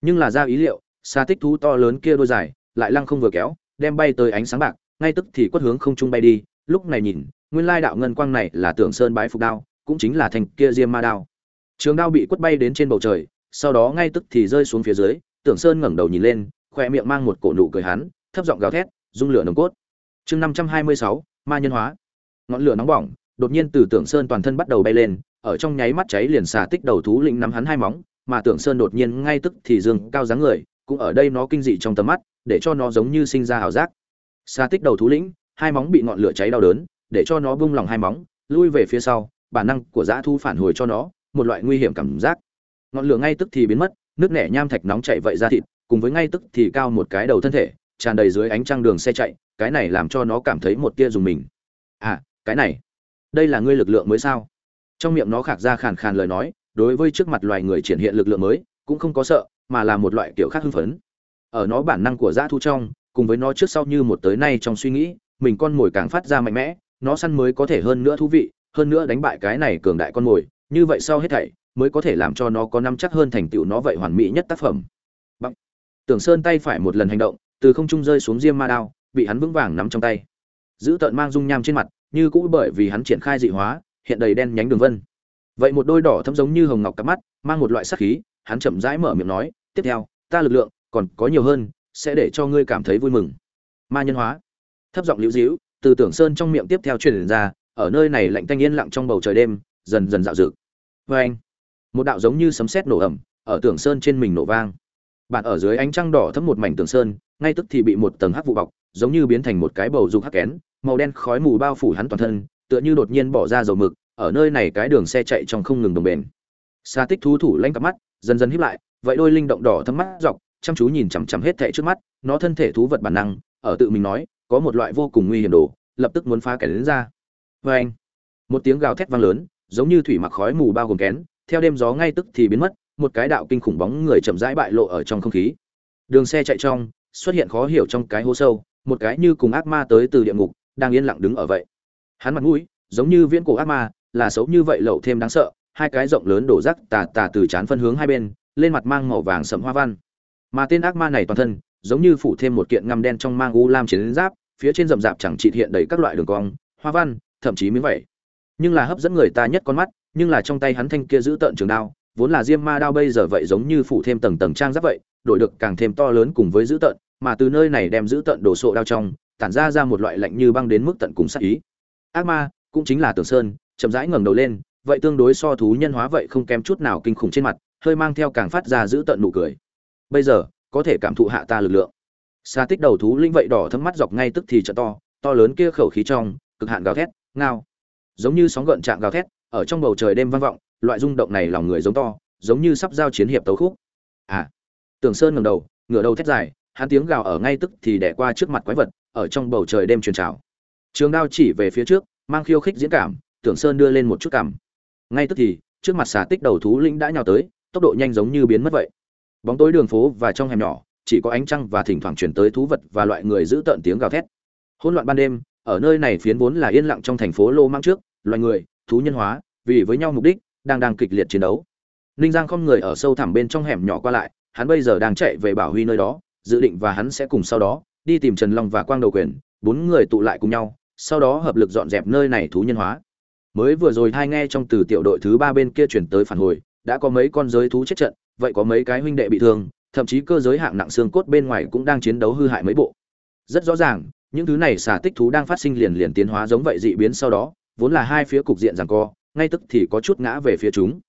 Nhưng là ra ý liệu, xà tích thú to lớn kia đôi dài, lại lăng không vừa kéo, đem bay tới ánh sáng bạc, ngay tức thì quất hướng không trung bay đi, lúc này nhìn, nguyên lai đạo ngân quang này là Tưởng Sơn bái phục đao, cũng chính là thành kia diêm ma đao trường đao bị quất bay đến trên bầu trời sau đó ngay tức thì rơi xuống phía dưới tưởng sơn ngẩng đầu nhìn lên khoe miệng mang một cổ nụ cười hắn thấp giọng gào thét Dung lửa nồng cốt. Chương năm trăm hai mươi sáu, ma nhân hóa. Ngọn lửa nóng bỏng, đột nhiên từ tưởng sơn toàn thân bắt đầu bay lên, ở trong nháy mắt cháy liền xà tích đầu thú lĩnh nắm hắn hai móng, mà tưởng sơn đột nhiên ngay tức thì dương cao dáng người, cũng ở đây nó kinh dị trong tầm mắt, để cho nó giống như sinh ra ảo giác. Xà tích đầu thú lĩnh, hai móng bị ngọn lửa cháy đau đớn, để cho nó bung lòng hai móng, lui về phía sau, bản năng của dã thu phản hồi cho nó, một loại nguy hiểm cảm giác. Ngọn lửa ngay tức thì biến mất, nước nẻ nham thạch nóng chảy vậy ra thịt, cùng với ngay tức thì cao một cái đầu thân thể tràn đầy dưới ánh trăng đường xe chạy, cái này làm cho nó cảm thấy một tia dùng mình. À cái này, đây là ngươi lực lượng mới sao? Trong miệng nó khạc ra khàn khàn lời nói, đối với trước mặt loài người triển hiện lực lượng mới, cũng không có sợ, mà là một loại kiểu khác hưng phấn. Ở nó bản năng của dã thu trong, cùng với nó trước sau như một tới nay trong suy nghĩ, mình con mồi càng phát ra mạnh mẽ, nó săn mới có thể hơn nữa thú vị, hơn nữa đánh bại cái này cường đại con mồi, như vậy sau hết thảy, mới có thể làm cho nó có năm chắc hơn thành tựu nó vậy hoàn mỹ nhất tác phẩm. Bằng. tưởng sơn tay phải một lần hành động từ không trung rơi xuống diêm ma đao, bị hắn vững vàng nắm trong tay. Giữ tợn mang dung nham trên mặt, như cũ bởi vì hắn triển khai dị hóa, hiện đầy đen nhánh đường vân. Vậy một đôi đỏ thấm giống như hồng ngọc cặp mắt, mang một loại sắc khí, hắn chậm rãi mở miệng nói, tiếp theo, ta lực lượng còn có nhiều hơn, sẽ để cho ngươi cảm thấy vui mừng. Ma nhân hóa. Thấp giọng liễu dĩu từ tưởng sơn trong miệng tiếp theo truyền ra, ở nơi này lạnh tanh yên lặng trong bầu trời đêm, dần dần dạo dực. Vê anh một đạo giống như sấm sét nổ ẩm ở tưởng sơn trên mình nổ vang bạn ở dưới ánh trăng đỏ thấm một mảnh tường sơn, ngay tức thì bị một tầng hắc vụ bọc, giống như biến thành một cái bầu dục hắc kén, màu đen khói mù bao phủ hắn toàn thân, tựa như đột nhiên bỏ ra dầu mực, ở nơi này cái đường xe chạy trong không ngừng đồng bền. Xa tích thú thủ lanh cặp mắt, dần dần híp lại, vậy đôi linh động đỏ thấm mắt dọc, chăm chú nhìn chằm chằm hết thảy trước mắt, nó thân thể thú vật bản năng, ở tự mình nói, có một loại vô cùng nguy hiểm đồ, lập tức muốn phá kẻ đến ra. Vê anh, một tiếng gào thét vang lớn, giống như thủy mặc khói mù bao gồm kén, theo đêm gió ngay tức thì biến mất một cái đạo kinh khủng bóng người chậm rãi bại lộ ở trong không khí. Đường xe chạy trong, xuất hiện khó hiểu trong cái hố sâu, một cái như cùng ác ma tới từ địa ngục, đang yên lặng đứng ở vậy. Hắn mặt mũi, giống như viễn cổ ác ma, là xấu như vậy lậu thêm đáng sợ, hai cái rộng lớn đổ rác tà tà từ chán phân hướng hai bên, lên mặt mang màu vàng sẫm hoa văn. Mà tên ác ma này toàn thân, giống như phủ thêm một kiện ngăm đen trong mang u lam chiến giáp, phía trên rậm rạp chẳng trị hiện đầy các loại đường cong, hoa văn, thậm chí miếng vẩy nhưng là hấp dẫn người ta nhất con mắt, nhưng là trong tay hắn thanh kia giữ tợn trường đao vốn là diêm ma đao bây giờ vậy giống như phủ thêm tầng tầng trang giáp vậy, đổi được càng thêm to lớn cùng với dữ tợn, mà từ nơi này đem dữ tợn đổ sộ đao trong, tản ra ra một loại lạnh như băng đến mức tận cùng sát ý. Ác ma, cũng chính là tường sơn, chậm rãi ngẩng đầu lên, vậy tương đối so thú nhân hóa vậy không kém chút nào kinh khủng trên mặt, hơi mang theo càng phát ra dữ tợn nụ cười. Bây giờ, có thể cảm thụ hạ ta lực lượng. Xa tích đầu thú linh vậy đỏ thấm mắt dọc ngay tức thì trợ to to lớn kia khẩu khí trong, cực hạn gào thét, ngao. Giống như sóng gợn trạng gào thét, ở trong bầu trời đêm vang vọng loại rung động này lòng người giống to, giống như sắp giao chiến hiệp tấu khúc. À tưởng sơn ngầm đầu, ngửa đầu thét dài, hắn tiếng gào ở ngay tức thì đẻ qua trước mặt quái vật, ở trong bầu trời đêm truyền trào. Trường đao chỉ về phía trước, mang khiêu khích diễn cảm tưởng sơn đưa lên một chút cảm. Ngay tức thì, trước mặt xà tích đầu thú linh đã nhào tới, tốc độ nhanh giống như biến mất vậy. Bóng tối đường phố và trong hẻm nhỏ, chỉ có ánh trăng và thỉnh thoảng chuyển tới thú vật và loại người giữ tợn tiếng gào thét. Hỗn loạn ban đêm, ở nơi này phiến vốn là yên lặng trong thành phố lô mang trước, loài người, thú nhân hóa, vì với nhau mục đích đang đang kịch liệt chiến đấu. Ninh giang không người ở sâu thẳm bên trong hẻm nhỏ qua lại, hắn bây giờ đang chạy về bảo huy nơi đó, dự định và hắn sẽ cùng sau đó, đi tìm trần long và quang đầu quyền, bốn người tụ lại cùng nhau, sau đó hợp lực dọn dẹp nơi này thú nhân hóa. Mới vừa rồi thai nghe trong từ tiểu đội thứ ba bên kia chuyển tới phản hồi, đã có mấy con giới thú chết trận, vậy có mấy cái huynh đệ bị thương, thậm chí cơ giới hạng nặng xương cốt bên ngoài cũng đang chiến đấu hư hại mấy bộ. Rất rõ ràng, những thứ này xả tích thú đang phát sinh liền liền tiến hóa giống vậy dị biến sau đó, vốn là hai phía cục diện rằng co ngay tức thì có chút ngã về phía chúng.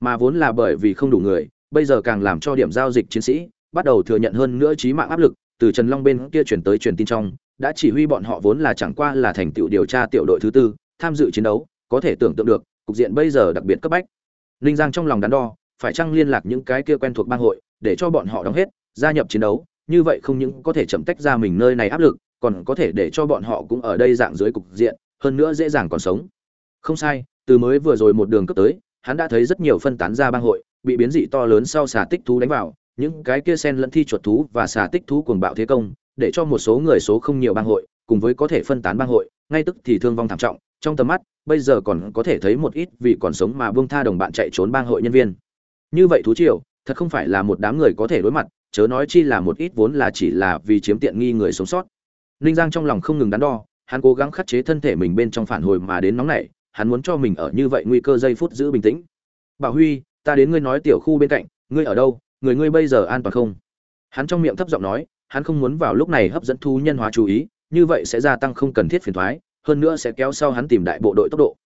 Mà vốn là bởi vì không đủ người, bây giờ càng làm cho điểm giao dịch chiến sĩ bắt đầu thừa nhận hơn nữa trí mạng áp lực, từ trần long bên kia chuyển tới truyền tin trong, đã chỉ huy bọn họ vốn là chẳng qua là thành tựu điều tra tiểu đội thứ tư, tham dự chiến đấu, có thể tưởng tượng được, cục diện bây giờ đặc biệt cấp bách. Ninh giang trong lòng đắn đo, phải chăng liên lạc những cái kia quen thuộc bang hội, để cho bọn họ đóng hết, gia nhập chiến đấu, như vậy không những có thể chậm tách ra mình nơi này áp lực, còn có thể để cho bọn họ cũng ở đây dạng dưới cục diện, hơn nữa dễ dàng còn sống. Không sai từ mới vừa rồi một đường cấp tới, hắn đã thấy rất nhiều phân tán ra bang hội, bị biến dị to lớn sau xà tích thú đánh vào, những cái kia sen lẫn thi chuột thú và xà tích thú cuồng bạo thế công, để cho một số người số không nhiều bang hội, cùng với có thể phân tán bang hội, ngay tức thì thương vong thảm trọng, trong tầm mắt, bây giờ còn có thể thấy một ít vì còn sống mà buông tha đồng bạn chạy trốn bang hội nhân viên. Như vậy thú triều, thật không phải là một đám người có thể đối mặt, chớ nói chi là một ít vốn là chỉ là vì chiếm tiện nghi người sống sót. Ninh giang trong lòng không ngừng đắn đo, hắn cố gắng khắc chế thân thể mình bên trong phản hồi mà đến nóng nảy hắn muốn cho mình ở như vậy nguy cơ giây phút giữ bình tĩnh. Bảo huy, ta đến ngươi nói tiểu khu bên cạnh, ngươi ở đâu, người ngươi bây giờ an toàn không? Hắn trong miệng thấp giọng nói, hắn không muốn vào lúc này hấp dẫn thu nhân hóa chú ý, như vậy sẽ gia tăng không cần thiết phiền thoái, hơn nữa sẽ kéo sau hắn tìm đại bộ đội tốc độ.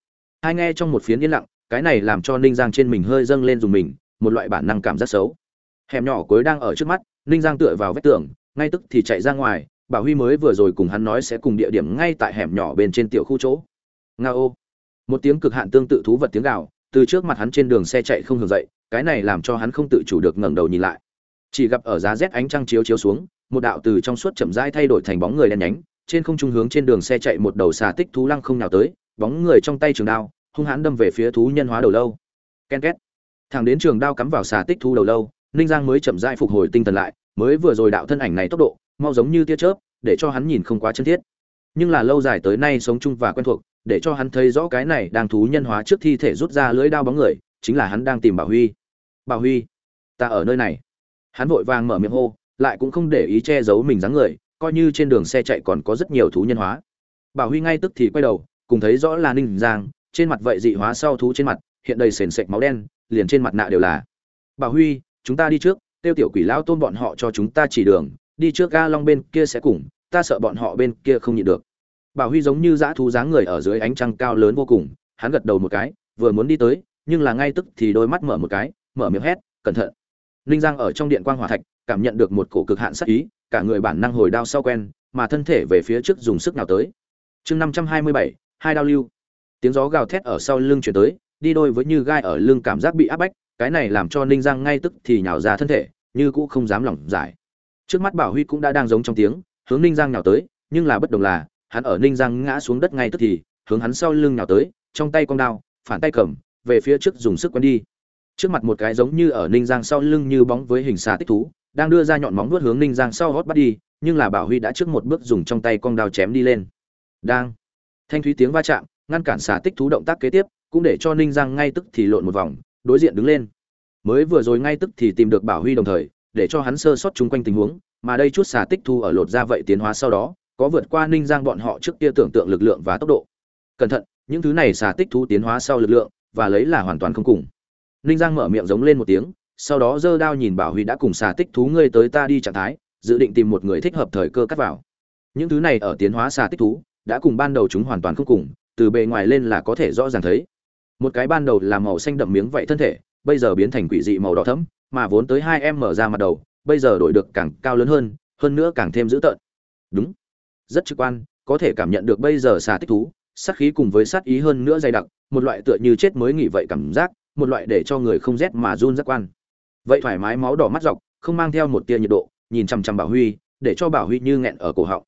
Hai nghe trong một phiến yên lặng, cái này làm cho ninh giang trên mình hơi dâng lên dùng mình, một loại bản năng cảm giác xấu. Hẻm nhỏ cuối đang ở trước mắt, ninh giang tựa vào vách tường, ngay tức thì chạy ra ngoài, bảo huy mới vừa rồi cùng hắn nói sẽ cùng địa điểm ngay tại hẻm nhỏ bên trên tiểu khu chỗ. Nga ô một tiếng cực hạn tương tự thú vật tiếng gào, từ trước mặt hắn trên đường xe chạy không hưởng dậy, cái này làm cho hắn không tự chủ được ngẩng đầu nhìn lại. Chỉ gặp ở giá rét ánh trăng chiếu chiếu xuống, một đạo từ trong suốt chậm rãi thay đổi thành bóng người đen nhánh, trên không trung hướng trên đường xe chạy một đầu xà tích thú lăng không nào tới, bóng người trong tay trường đao, hung hãn đâm về phía thú nhân hóa đầu lâu. Ken két. Thẳng đến trường đao cắm vào xà tích thú đầu lâu, ninh giang mới chậm rãi phục hồi tinh thần lại, mới vừa rồi đạo thân ảnh này tốc độ, mau giống như tia chớp, để cho hắn nhìn không quá chân thiết. Nhưng là lâu dài tới nay sống chung và quen thuộc để cho hắn thấy rõ cái này đang thú nhân hóa trước thi thể rút ra lưỡi đao bóng người, chính là hắn đang tìm bảo huy. Bảo huy, ta ở nơi này. Hắn vội vàng mở miệng hô, lại cũng không để ý che giấu mình dáng người, coi như trên đường xe chạy còn có rất nhiều thú nhân hóa. Bảo huy ngay tức thì quay đầu, cùng thấy rõ là ninh giang, trên mặt vậy dị hóa sau thú trên mặt, hiện đầy sền sệt máu đen, liền trên mặt nạ đều là. Bảo huy, chúng ta đi trước, tiêu tiểu quỷ lao tôn bọn họ cho chúng ta chỉ đường, đi trước ga long bên kia sẽ cùng, ta sợ bọn họ bên kia không nhịn được bảo huy giống như dã thú dáng người ở dưới ánh trăng cao lớn vô cùng, hắn gật đầu một cái, vừa muốn đi tới, nhưng là ngay tức thì đôi mắt mở một cái, mở miệng hét, cẩn thận. Ninh giang ở trong điện quang hỏa thạch, cảm nhận được một cổ cực hạn sắc ý, cả người bản năng hồi đao sau quen, mà thân thể về phía trước dùng sức nào tới. Chương năm trăm hai mươi bảy, hai đao lưu. Tiếng gió gào thét ở sau lưng chuyển tới, đi đôi với như gai ở lưng cảm giác bị áp bách, cái này làm cho ninh giang ngay tức thì nhào ra thân thể, như cũ không dám lỏng giải. Trước mắt bảo huy cũng đã đang giống trong tiếng, hướng ninh giang nhào tới, nhưng là bất đồng là hắn ở ninh giang ngã xuống đất ngay tức thì, hướng hắn sau lưng nhào tới, trong tay con đao, phản tay cầm, về phía trước dùng sức quấn đi. Trước mặt một cái giống như ở ninh giang sau lưng như bóng với hình xà tích thú, đang đưa ra nhọn móng vuốt hướng ninh giang sau hót bắt đi, nhưng là bảo huy đã trước một bước dùng trong tay con đao chém đi lên. Đang. Thanh thúy tiếng va chạm, ngăn cản xà tích thú động tác kế tiếp, cũng để cho ninh giang ngay tức thì lộn một vòng, đối diện đứng lên. Mới vừa rồi ngay tức thì tìm được bảo huy đồng thời, để cho hắn sơ sót chung quanh tình huống, mà đây chút xà tích thu ở lột ra vậy tiến hóa sau đó có vượt qua ninh giang bọn họ trước kia tưởng tượng lực lượng và tốc độ. Cẩn thận, những thứ này xà tích thú tiến hóa sau lực lượng, và lấy là hoàn toàn không cùng. Ninh giang mở miệng giống lên một tiếng, sau đó giơ đao nhìn bảo huy đã cùng xà tích thú ngươi tới ta đi trạng thái, dự định tìm một người thích hợp thời cơ cắt vào. Những thứ này ở tiến hóa xà tích thú, đã cùng ban đầu chúng hoàn toàn không cùng, từ bề ngoài lên là có thể rõ ràng thấy. Một cái ban đầu là màu xanh đậm miếng vậy thân thể, bây giờ biến thành quỷ dị màu đỏ thẫm, mà vốn tới hai em mở ra mặt đầu, bây giờ đổi được càng cao lớn hơn hơn nữa càng thêm dữ tợn. Đúng rất trực quan, có thể cảm nhận được bây giờ xà tích thú, sát khí cùng với sát ý hơn nữa dày đặc, một loại tựa như chết mới nghỉ vậy cảm giác, một loại để cho người không rét mà run giác quan. Vậy thoải mái máu đỏ mắt dọc, không mang theo một tia nhiệt độ, nhìn chằm chằm bảo huy, để cho bảo huy như nghẹn ở cổ họng.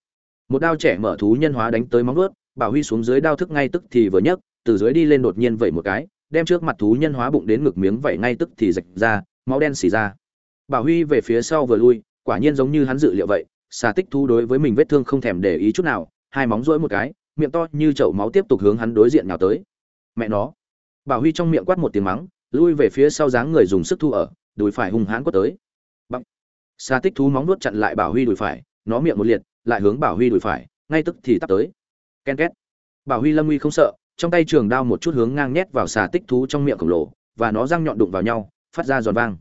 Một đao trẻ mở thú nhân hóa đánh tới móng ướt bảo huy xuống dưới đao thức ngay tức thì vừa nhấc, từ dưới đi lên đột nhiên vậy một cái, đem trước mặt thú nhân hóa bụng đến ngực miếng vậy ngay tức thì rạch ra, máu đen xì ra. Bảo huy về phía sau vừa lui, quả nhiên giống như hắn dự liệu vậy xà tích thú đối với mình vết thương không thèm để ý chút nào, hai móng rỗi một cái, miệng to như chậu máu tiếp tục hướng hắn đối diện nào tới. Mẹ nó! Bảo huy trong miệng quát một tiếng mắng, lui về phía sau dáng người dùng sức thu ở, đùi phải hung hãn quất tới. Bằng xà tích thú móng nuốt chặn lại bảo huy đùi phải, nó miệng một liệt, lại hướng bảo huy đùi phải, ngay tức thì tắt tới. Ken két! Bảo huy lâm uy không sợ, trong tay trường đao một chút hướng ngang nhét vào xà tích thú trong miệng khổng lồ, và nó răng nhọn đụng vào nhau, phát ra giòn vang.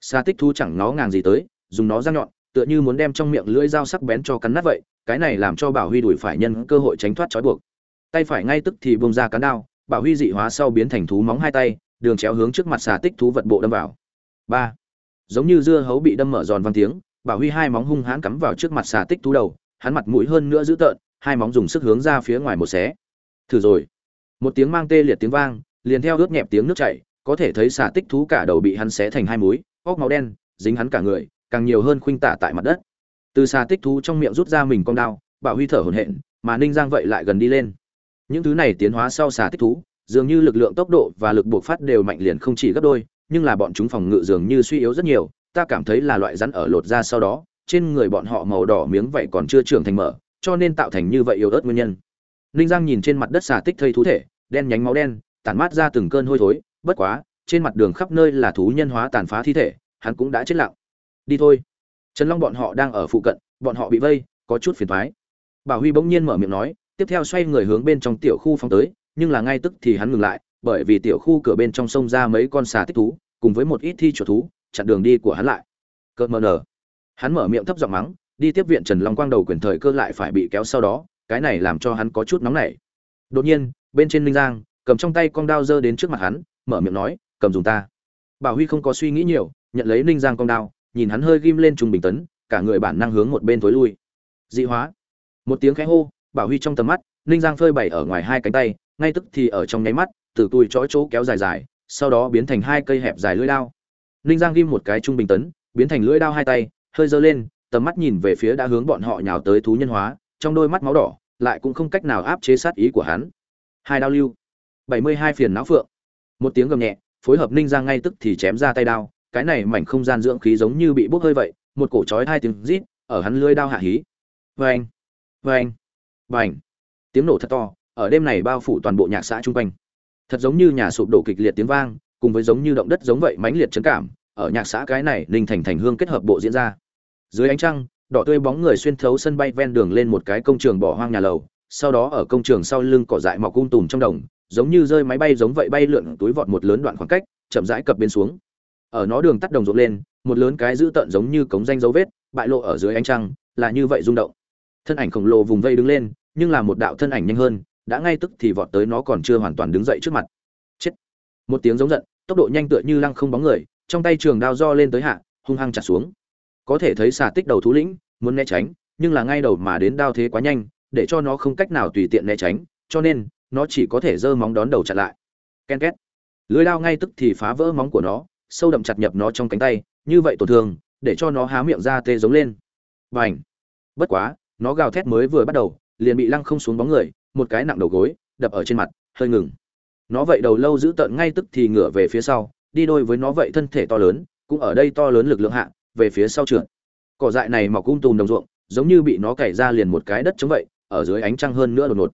Xà tích thú chẳng nó ngàng gì tới, dùng nó răng nhọn tựa như muốn đem trong miệng lưỡi dao sắc bén cho cắn nát vậy, cái này làm cho bảo huy đuổi phải nhân cơ hội tránh thoát trói buộc. Tay phải ngay tức thì bông ra cán đao, bảo huy dị hóa sau biến thành thú móng hai tay, đường chéo hướng trước mặt xà tích thú vật bộ đâm vào. Ba. Giống như dưa hấu bị đâm mở giòn vang tiếng, bảo huy hai móng hung hãn cắm vào trước mặt xà tích thú đầu, hắn mặt mũi hơn nữa dữ tợn, hai móng dùng sức hướng ra phía ngoài một xé. Thử rồi. Một tiếng mang tê liệt tiếng vang, liền theo ướt nhẹp tiếng nước chảy, có thể thấy xà tích thú cả đầu bị hắn xé thành hai múi, óc máu đen, dính hắn cả người càng nhiều hơn khuynh tả tại mặt đất. Từ xa tích thú trong miệng rút ra mình con đao bảo huy thở hổn hển, mà ninh giang vậy lại gần đi lên. Những thứ này tiến hóa sau xà tích thú, dường như lực lượng tốc độ và lực buộc phát đều mạnh liền không chỉ gấp đôi, nhưng là bọn chúng phòng ngự dường như suy yếu rất nhiều, ta cảm thấy là loại rắn ở lột ra sau đó, trên người bọn họ màu đỏ miếng vậy còn chưa trưởng thành mở, cho nên tạo thành như vậy yếu ớt nguyên nhân. Ninh giang nhìn trên mặt đất xà tích thây thú thể, đen nhánh máu đen, tản mát ra từng cơn hôi thối, bất quá, trên mặt đường khắp nơi là thú nhân hóa tàn phá thi thể, hắn cũng đã chết lặng đi thôi. Trần long bọn họ đang ở phụ cận, bọn họ bị vây, có chút phiền thoái bảo huy bỗng nhiên mở miệng nói, tiếp theo xoay người hướng bên trong tiểu khu phóng tới, nhưng là ngay tức thì hắn ngừng lại, bởi vì tiểu khu cửa bên trong sông ra mấy con xà tích thú, cùng với một ít thi chuột thú, chặn đường đi của hắn lại. Cợt mờ nở. Hắn mở miệng thấp giọng mắng, đi tiếp viện trần long quang đầu quyền thời cơ lại phải bị kéo sau đó, cái này làm cho hắn có chút nóng nảy. Đột nhiên, bên trên linh giang, cầm trong tay con đao giơ đến trước mặt hắn, mở miệng nói, cầm dùng ta. Bảo huy không có suy nghĩ nhiều, nhận lấy ninh giang con đao nhìn hắn hơi ghim lên trung bình tấn, cả người bản năng hướng một bên tối lui. Dị hóa. Một tiếng khẽ hô, bảo huy trong tầm mắt, ninh giang phơi bày ở ngoài hai cánh tay, ngay tức thì ở trong nháy mắt, từ tui chói chỗ kéo dài dài, sau đó biến thành hai cây hẹp dài lưỡi đao. Ninh giang ghim một cái trung bình tấn, biến thành lưỡi đao hai tay, hơi giơ lên, tầm mắt nhìn về phía đã hướng bọn họ nhào tới thú nhân hóa, trong đôi mắt máu đỏ, lại cũng không cách nào áp chế sát ý của hắn. Hai đao lưu. Bảy mươi hai phiền não phượng. Một tiếng gầm nhẹ, phối hợp ninh giang ngay tức thì chém ra tay đao cái này mảnh không gian dưỡng khí giống như bị bốc hơi vậy, một cổ chói hai tiếng rít, ở hắn lưỡi đao hạ hí. Vang vang vang tiếng nổ thật to, ở đêm này bao phủ toàn bộ nhạc xã chung quanh. Thật giống như nhà sụp đổ kịch liệt tiếng vang, cùng với giống như động đất giống vậy mãnh liệt chấn cảm, ở nhạc xã cái này ninh thành thành hương kết hợp bộ diễn ra. Dưới ánh trăng, đỏ tươi bóng người xuyên thấu sân bay ven đường lên một cái công trường bỏ hoang nhà lầu, sau đó ở công trường sau lưng cỏ dại mọc um tùm trong đồng, giống như rơi máy bay giống vậy bay lượn túi vọt một lớn đoạn khoảng cách, chậm rãi cập bên xuống ở nó đường tắt đồng rộn lên, một lớn cái giữ tận giống như cống danh dấu vết, bại lộ ở dưới ánh trăng, là như vậy rung động. Thân ảnh khổng lồ vùng vây đứng lên, nhưng là một đạo thân ảnh nhanh hơn, đã ngay tức thì vọt tới nó còn chưa hoàn toàn đứng dậy trước mặt. Chết. Một tiếng giống giận, tốc độ nhanh tựa như lăng không bóng người, trong tay trường đao do lên tới hạ, hung hăng chặt xuống. Có thể thấy xà tích đầu thú lĩnh, muốn né tránh, nhưng là ngay đầu mà đến đao thế quá nhanh, để cho nó không cách nào tùy tiện né tránh, cho nên, nó chỉ có thể giơ móng đón đầu chặn lại. Ken két. Lưới đao ngay tức thì phá vỡ móng của nó sâu đậm chặt nhập nó trong cánh tay, như vậy tổn thương, để cho nó há miệng ra tê giống lên. Và ảnh bất quá, nó gào thét mới vừa bắt đầu, liền bị lăng không xuống bóng người, một cái nặng đầu gối, đập ở trên mặt, hơi ngừng. Nó vậy đầu lâu giữ tận ngay tức thì ngửa về phía sau, đi đôi với nó vậy thân thể to lớn, cũng ở đây to lớn lực lượng hạ, về phía sau trượt. Cỏ dại này mọc um tùm đồng ruộng, giống như bị nó cày ra liền một cái đất chống vậy, ở dưới ánh trăng hơn nữa đột ngột.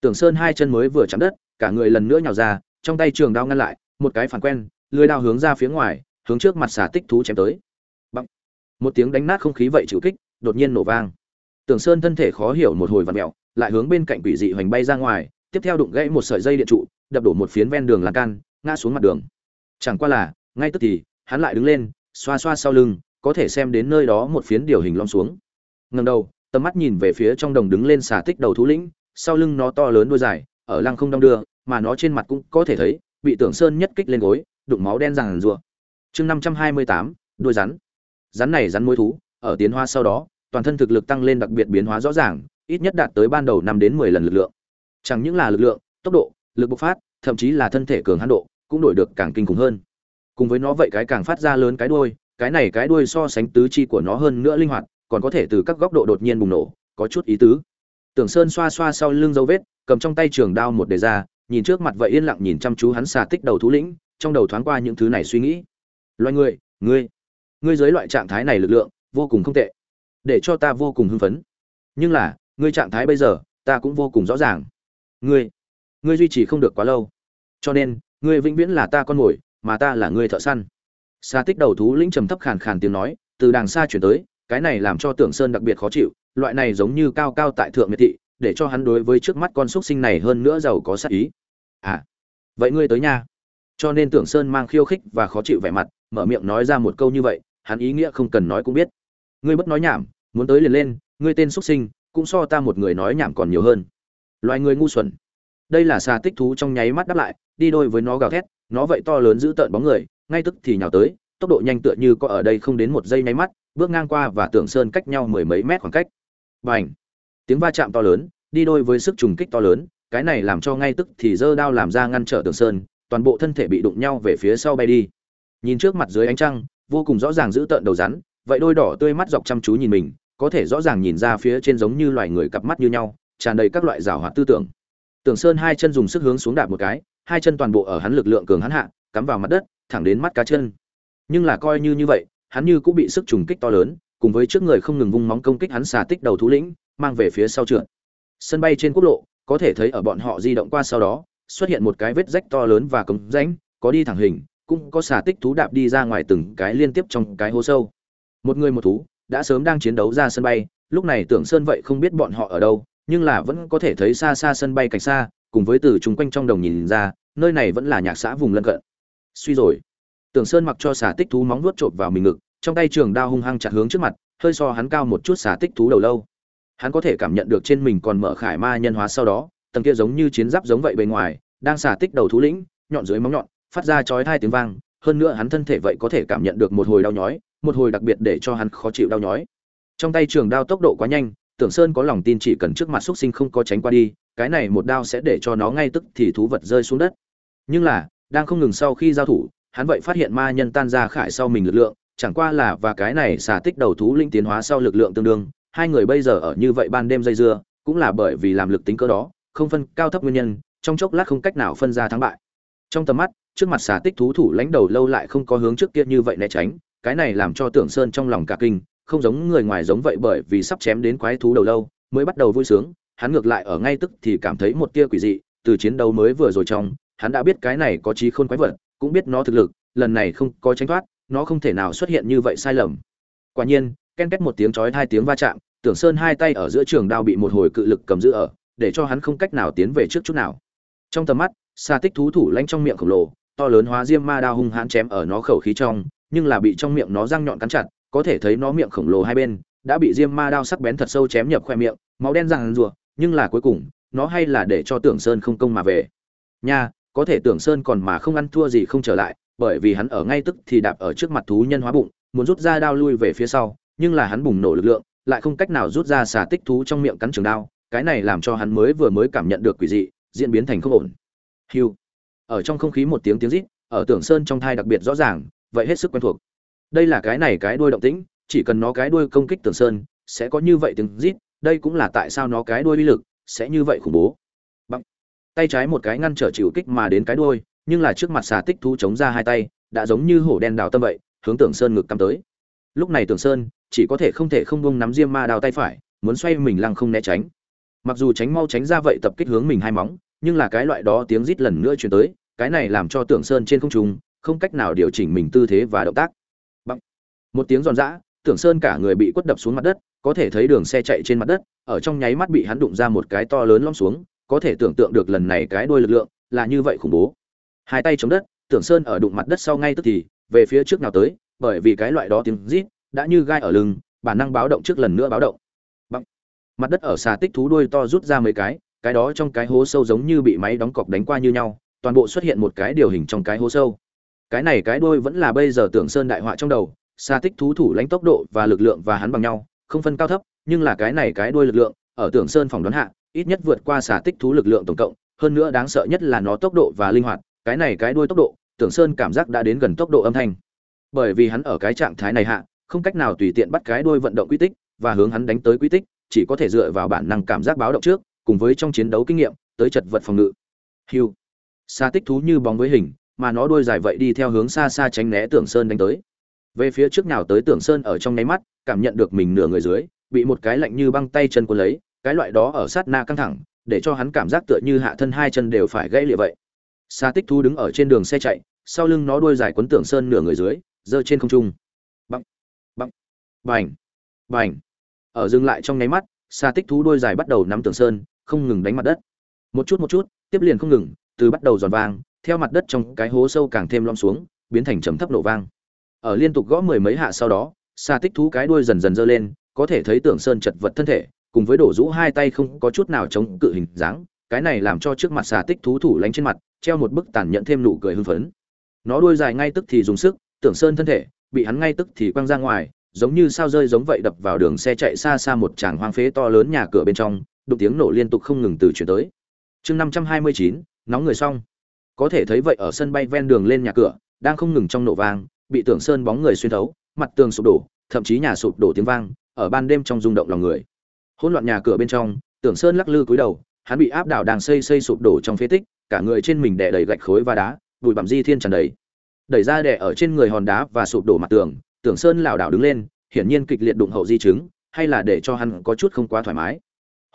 Tưởng sơn hai chân mới vừa chạm đất, cả người lần nữa nhào ra, trong tay trường đao ngăn lại, một cái phản quen lưỡi đao hướng ra phía ngoài hướng trước mặt xà tích thú chém tới. Bằng. một tiếng đánh nát không khí vậy chịu kích đột nhiên nổ vang. Tưởng sơn thân thể khó hiểu một hồi vặn mèo, lại hướng bên cạnh quỷ dị hoành bay ra ngoài tiếp theo đụng gãy một sợi dây điện trụ đập đổ một phiến ven đường lan can ngã xuống mặt đường. Chẳng qua là ngay tức thì hắn lại đứng lên xoa xoa sau lưng có thể xem đến nơi đó một phiến điều hình lõm xuống. Ngẩng đầu tầm mắt nhìn về phía trong đồng đứng lên xà tích đầu thú lĩnh sau lưng nó to lớn đuôi dài ở lăng không đong đưa mà nó trên mặt cũng có thể thấy bị tưởng sơn nhất kích lên gối đụng máu đen ràng rùa. Chương năm trăm hai mươi tám đuôi rắn. Rắn này rắn mối thú, ở tiến hóa sau đó, toàn thân thực lực tăng lên đặc biệt biến hóa rõ ràng, ít nhất đạt tới ban đầu năm đến mười lần lực lượng. Chẳng những là lực lượng, tốc độ, lực bộc phát, thậm chí là thân thể cường hãn độ, cũng đổi được càng kinh khủng hơn. Cùng với nó vậy cái càng phát ra lớn cái đuôi, cái này cái đuôi so sánh tứ chi của nó hơn nữa linh hoạt, còn có thể từ các góc độ đột nhiên bùng nổ, có chút ý tứ. Tưởng sơn xoa xoa sau lưng dấu vết, cầm trong tay trường đao một đề ra, nhìn trước mặt vậy yên lặng nhìn chăm chú hắn xà tích đầu thú lĩnh trong đầu thoáng qua những thứ này suy nghĩ. Loài người, ngươi ngươi dưới loại trạng thái này lực lượng, vô cùng không tệ. Để cho ta vô cùng hưng phấn. Nhưng là, ngươi trạng thái bây giờ, ta cũng vô cùng rõ ràng. Ngươi ngươi duy trì không được quá lâu. Cho nên, ngươi vĩnh viễn là ta con mồi, mà ta là ngươi thợ săn. Xa tích đầu thú lĩnh trầm thấp khàn khàn tiếng nói, từ đàng xa chuyển tới, cái này làm cho tưởng sơn đặc biệt khó chịu, loại này giống như cao cao tại thượng miệt thị, để cho hắn đối với trước mắt con xúc sinh này hơn nữa giàu có sát ý. À vậy ngươi tới nha cho nên tưởng sơn mang khiêu khích và khó chịu vẻ mặt, mở miệng nói ra một câu như vậy, hắn ý nghĩa không cần nói cũng biết. Ngươi bất nói nhảm, muốn tới liền lên, ngươi tên xuất sinh, cũng so ta một người nói nhảm còn nhiều hơn. Loài người ngu xuẩn. Đây là xà tích thú trong nháy mắt đáp lại, đi đôi với nó gào thét, nó vậy to lớn giữ tợn bóng người, ngay tức thì nhào tới, tốc độ nhanh tựa như có ở đây không đến một giây nháy mắt, bước ngang qua và tưởng sơn cách nhau mười mấy mét khoảng cách. Bành! Tiếng va chạm to lớn, đi đôi với sức trùng kích to lớn, cái này làm cho ngay tức thì dơ đao làm ra ngăn trở tưởng sơn toàn bộ thân thể bị đụng nhau về phía sau bay đi. Nhìn trước mặt dưới ánh trăng, vô cùng rõ ràng giữ tợn đầu rắn, vậy đôi đỏ tươi mắt dọc chăm chú nhìn mình, có thể rõ ràng nhìn ra phía trên giống như loài người cặp mắt như nhau, tràn đầy các loại rào hoạt tư tưởng. Tưởng sơn hai chân dùng sức hướng xuống đạp một cái, hai chân toàn bộ ở hắn lực lượng cường hắn hạ, cắm vào mặt đất, thẳng đến mắt cá chân. Nhưng là coi như như vậy, hắn như cũng bị sức trùng kích to lớn, cùng với trước người không ngừng vung móng công kích hắn xà tích đầu thú lĩnh, mang về phía sau trượt. Sân bay trên quốc lộ, có thể thấy ở bọn họ di động qua sau đó xuất hiện một cái vết rách to lớn và cống rãnh, có đi thẳng hình, cũng có xà tích thú đạp đi ra ngoài từng cái liên tiếp trong cái hố sâu. Một người một thú đã sớm đang chiến đấu ra sân bay, lúc này tưởng sơn vậy không biết bọn họ ở đâu, nhưng là vẫn có thể thấy xa xa sân bay cảnh xa, cùng với từ chung quanh trong đồng nhìn ra, nơi này vẫn là nhạc xã vùng lân cận. Suy rồi. Tưởng sơn mặc cho xà tích thú móng vuốt chộp vào mình ngực, trong tay trường đao hung hăng chặt hướng trước mặt, hơi so hắn cao một chút xà tích thú đầu lâu. Hắn có thể cảm nhận được trên mình còn mở khải ma nhân hóa sau đó tầng kia giống như chiến giáp giống vậy bề ngoài, đang xả tích đầu thú lĩnh, nhọn dưới móng nhọn, phát ra chói tai tiếng vang, hơn nữa hắn thân thể vậy có thể cảm nhận được một hồi đau nhói, một hồi đặc biệt để cho hắn khó chịu đau nhói. Trong tay trường đao tốc độ quá nhanh, tưởng sơn có lòng tin chỉ cần trước mặt xuất sinh không có tránh qua đi, cái này một đao sẽ để cho nó ngay tức thì thú vật rơi xuống đất. Nhưng là, đang không ngừng sau khi giao thủ, hắn vậy phát hiện ma nhân tan ra khải sau mình lực lượng, chẳng qua là và cái này xả tích đầu thú linh tiến hóa sau lực lượng tương đương, hai người bây giờ ở như vậy ban đêm dây dưa, cũng là bởi vì làm lực tính cơ đó không phân, cao thấp nguyên nhân, trong chốc lát không cách nào phân ra thắng bại. Trong tầm mắt, trước mặt xà tích thú thủ lãnh đầu lâu lại không có hướng trước kia như vậy né tránh, cái này làm cho tưởng sơn trong lòng cả kinh, không giống người ngoài giống vậy bởi vì sắp chém đến quái thú đầu lâu, mới bắt đầu vui sướng, hắn ngược lại ở ngay tức thì cảm thấy một tia quỷ dị, từ chiến đấu mới vừa rồi trong, hắn đã biết cái này có trí khôn quái vật, cũng biết nó thực lực, lần này không có tránh thoát, nó không thể nào xuất hiện như vậy sai lầm. Quả nhiên, ken két một tiếng chói hai tiếng va chạm, tưởng sơn hai tay ở giữa trường đao bị một hồi cự lực cầm giữ ở để cho hắn không cách nào tiến về trước chút nào. Trong tầm mắt xa tích thú thủ lanh trong miệng khổng lồ, to lớn hóa diêm ma đao hung hãn chém ở nó khẩu khí trong, nhưng là bị trong miệng nó răng nhọn cắn chặt, có thể thấy nó miệng khổng lồ hai bên đã bị diêm ma đao sắc bén thật sâu chém nhập khoe miệng, máu đen răng rùa, nhưng là cuối cùng, nó hay là để cho tưởng sơn không công mà về. Nha, có thể tưởng sơn còn mà không ăn thua gì không trở lại, bởi vì hắn ở ngay tức thì đạp ở trước mặt thú nhân hóa bụng, muốn rút ra đao lui về phía sau, nhưng là hắn bùng nổ lực lượng, lại không cách nào rút ra xà tích thú trong miệng cắn trường đao cái này làm cho hắn mới vừa mới cảm nhận được quỷ dị, diễn biến thành không ổn. Hiu ở trong không khí một tiếng tiếng rít, ở tưởng sơn trong thai đặc biệt rõ ràng, vậy hết sức quen thuộc. Đây là cái này cái đuôi động tĩnh, chỉ cần nó cái đuôi công kích tưởng sơn, sẽ có như vậy tiếng rít, đây cũng là tại sao nó cái đuôi uy lực sẽ như vậy khủng bố. Bằng tay trái một cái ngăn trở chịu kích mà đến cái đuôi, nhưng là trước mặt xà tích thú chống ra hai tay, đã giống như hổ đen đào tâm vậy, hướng tưởng sơn ngực cắm tới. Lúc này tưởng sơn, chỉ có thể không thể không bông nắm diêm ma đào tay phải, muốn xoay mình lăng không né tránh mặc dù tránh mau tránh ra vậy tập kích hướng mình hai móng, nhưng là cái loại đó tiếng rít lần nữa chuyển tới, cái này làm cho tưởng sơn trên không trung, không cách nào điều chỉnh mình tư thế và động tác. Bằng. một tiếng giòn giã, tưởng sơn cả người bị quất đập xuống mặt đất, có thể thấy đường xe chạy trên mặt đất, ở trong nháy mắt bị hắn đụng ra một cái to lớn lom xuống, có thể tưởng tượng được lần này cái đuôi lực lượng, là như vậy khủng bố. Hai tay chống đất, tưởng sơn ở đụng mặt đất sau ngay tức thì, về phía trước nào tới, bởi vì cái loại đó tiếng rít, đã như gai ở lưng, bản năng báo động trước lần nữa báo động mặt đất ở xà tích thú đuôi to rút ra mấy cái cái đó trong cái hố sâu giống như bị máy đóng cọc đánh qua như nhau, toàn bộ xuất hiện một cái điều hình trong cái hố sâu. Cái này cái đuôi vẫn là bây giờ tưởng sơn đại họa trong đầu, xà tích thú thủ lãnh tốc độ và lực lượng và hắn bằng nhau, không phân cao thấp, nhưng là cái này cái đuôi lực lượng, ở tưởng sơn phòng đoán hạ, ít nhất vượt qua xà tích thú lực lượng tổng cộng, hơn nữa đáng sợ nhất là nó tốc độ và linh hoạt, cái này cái đuôi tốc độ, tưởng sơn cảm giác đã đến gần tốc độ âm thanh. Bởi vì hắn ở cái trạng thái này hạ, không cách nào tùy tiện bắt cái đuôi vận động quy tích và hướng hắn đánh tới quy tích chỉ có thể dựa vào bản năng cảm giác báo động trước, cùng với trong chiến đấu kinh nghiệm, tới chật vật phòng ngự. Hiu xa tích thú như bóng với hình, mà nó đuôi dài vậy đi theo hướng xa xa tránh né tưởng sơn đánh tới. Về phía trước nào tới tưởng sơn ở trong nháy mắt, cảm nhận được mình nửa người dưới, bị một cái lạnh như băng tay chân cuốn lấy, cái loại đó ở sát na căng thẳng, để cho hắn cảm giác tựa như hạ thân hai chân đều phải gãy lịa vậy. Xa tích thú đứng ở trên đường xe chạy, sau lưng nó đuôi dài quấn tưởng sơn nửa người dưới, giơ trên không trung. Băng băng bành bành ở dừng lại trong nháy mắt, xa tích thú đôi dài bắt đầu nắm tưởng sơn, không ngừng đánh mặt đất. Một chút một chút, tiếp liền không ngừng, từ bắt đầu giòn vang, theo mặt đất trong cái hố sâu càng thêm lom xuống, biến thành trầm thấp nổ vang. Ở liên tục gõ mười mấy hạ sau đó, xa tích thú cái đuôi dần dần dơ lên, có thể thấy tưởng sơn chật vật thân thể, cùng với đổ rũ hai tay không có chút nào chống cự hình dáng, cái này làm cho trước mặt xà tích thú thủ lánh trên mặt, treo một bức tàn nhẫn thêm nụ cười hưng phấn. Nó đuôi dài ngay tức thì dùng sức tưởng sơn thân thể, bị hắn ngay tức thì quăng ra ngoài giống như sao rơi giống vậy đập vào đường xe chạy xa xa một tràng hoang phế to lớn nhà cửa bên trong đụng tiếng nổ liên tục không ngừng từ chuyển tới. Chương năm trăm hai mươi chín, nóng người xong. Có thể thấy vậy ở sân bay ven đường lên nhà cửa, đang không ngừng trong nổ vang, bị tưởng sơn bóng người xuyên thấu, mặt tường sụp đổ, thậm chí nhà sụp đổ tiếng vang, ở ban đêm trong rung động lòng người. Hỗn loạn nhà cửa bên trong tưởng sơn lắc lư cúi đầu, hắn bị áp đảo đang xây xây sụp đổ trong phế tích, cả người trên mình đè đầy gạch khối và đá, bụi bặm di thiên tràn đầy. Đẩy ra đè ở trên người hòn đá và sụp đổ mặt tường tưởng sơn lảo đảo đứng lên, hiển nhiên kịch liệt đụng hậu di chứng, hay là để cho hắn có chút không quá thoải mái.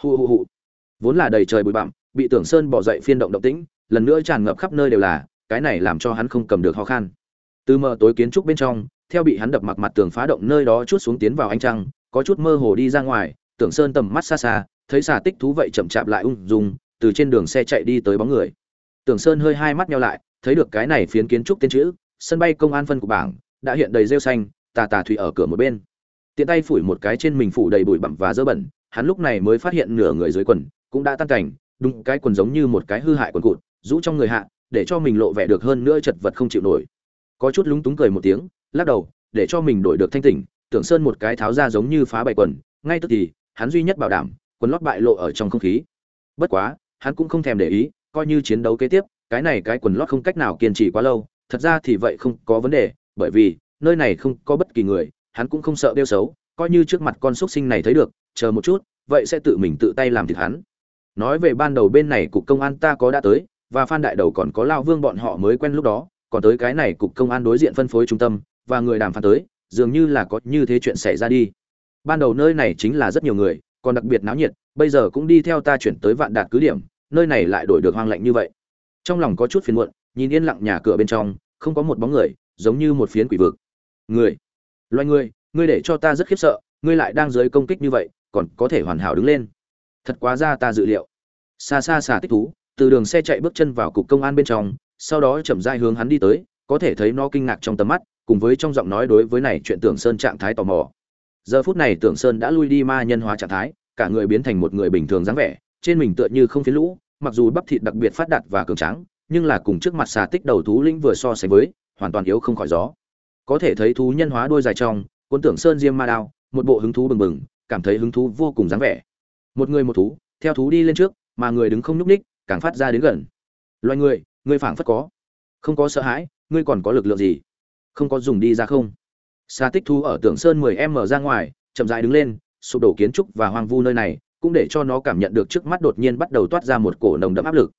Hu hu hu vốn là đầy trời bụi bặm, bị tưởng sơn bỏ dậy phiên động động tĩnh, lần nữa tràn ngập khắp nơi đều là, cái này làm cho hắn không cầm được ho khan. Từ mờ tối kiến trúc bên trong, theo bị hắn đập mặt mặt tường phá động nơi đó chút xuống tiến vào ánh trăng, có chút mơ hồ đi ra ngoài, tưởng sơn tầm mắt xa xa, thấy xà tích thú vậy chậm chạp lại ung dung, từ trên đường xe chạy đi tới bóng người. Tưởng sơn hơi hai mắt nhau lại, thấy được cái này phiến kiến trúc tên chữ, sân bay công an phân của bảng, đã hiện đầy rêu xanh tà tà thủy ở cửa một bên. Tiện tay phủi một cái trên mình phủ đầy bụi bặm và dơ bẩn, hắn lúc này mới phát hiện nửa người dưới quần cũng đã tan cảnh, đúng cái quần giống như một cái hư hại quần cụt, rũ trong người hạ, để cho mình lộ vẻ được hơn nữa chật vật không chịu nổi. Có chút lúng túng cười một tiếng, lắc đầu, để cho mình đổi được thanh tỉnh, tưởng sơn một cái tháo ra giống như phá bày quần, ngay tức thì, hắn duy nhất bảo đảm, quần lót bại lộ ở trong không khí. Bất quá, hắn cũng không thèm để ý, coi như chiến đấu kế tiếp, cái này cái quần lót không cách nào kiên trì quá lâu, thật ra thì vậy không có vấn đề, bởi vì nơi này không có bất kỳ người, hắn cũng không sợ đeo xấu, coi như trước mặt con xúc sinh này thấy được, chờ một chút, vậy sẽ tự mình tự tay làm thịt hắn. Nói về ban đầu bên này cục công an ta có đã tới, và phan đại đầu còn có lao vương bọn họ mới quen lúc đó, còn tới cái này cục công an đối diện phân phối trung tâm, và người đàm phán tới, dường như là có như thế chuyện xảy ra đi. Ban đầu nơi này chính là rất nhiều người, còn đặc biệt náo nhiệt, bây giờ cũng đi theo ta chuyển tới vạn đạt cứ điểm, nơi này lại đổi được hoang lạnh như vậy. Trong lòng có chút phiền muộn, nhìn yên lặng nhà cửa bên trong, không có một bóng người, giống như một phiến quỷ vực người. Loài người, ngươi để cho ta rất khiếp sợ, ngươi lại đang dưới công kích như vậy, còn có thể hoàn hảo đứng lên. Thật quá ra ta dự liệu. Xa xa xả tích thú, từ đường xe chạy bước chân vào cục công an bên trong, sau đó chậm rãi hướng hắn đi tới, có thể thấy nó kinh ngạc trong tầm mắt, cùng với trong giọng nói đối với này chuyện tưởng sơn trạng thái tò mò. Giờ phút này tưởng sơn đã lui đi ma nhân hóa trạng thái, cả người biến thành một người bình thường dáng vẻ, trên mình tựa như không phiến lũ, mặc dù bắp thịt đặc biệt phát đạt và cường tráng, nhưng là cùng trước mặt xà tích đầu thú lĩnh vừa so sánh với, hoàn toàn yếu không khỏi gió có thể thấy thú nhân hóa đôi dài trong, cuốn tưởng sơn diêm ma đao, một bộ hứng thú bừng bừng, cảm thấy hứng thú vô cùng dáng vẻ. Một người một thú, theo thú đi lên trước, mà người đứng không nhúc ních càng phát ra đến gần. Loài người người phảng phất có. Không có sợ hãi, ngươi còn có lực lượng gì? Không có dùng đi ra không? Xa tích thú ở tưởng sơn mười em mở ra ngoài, chậm dại đứng lên, sụp đổ kiến trúc và hoang vu nơi này, cũng để cho nó cảm nhận được trước mắt đột nhiên bắt đầu toát ra một cổ nồng đậm áp lực.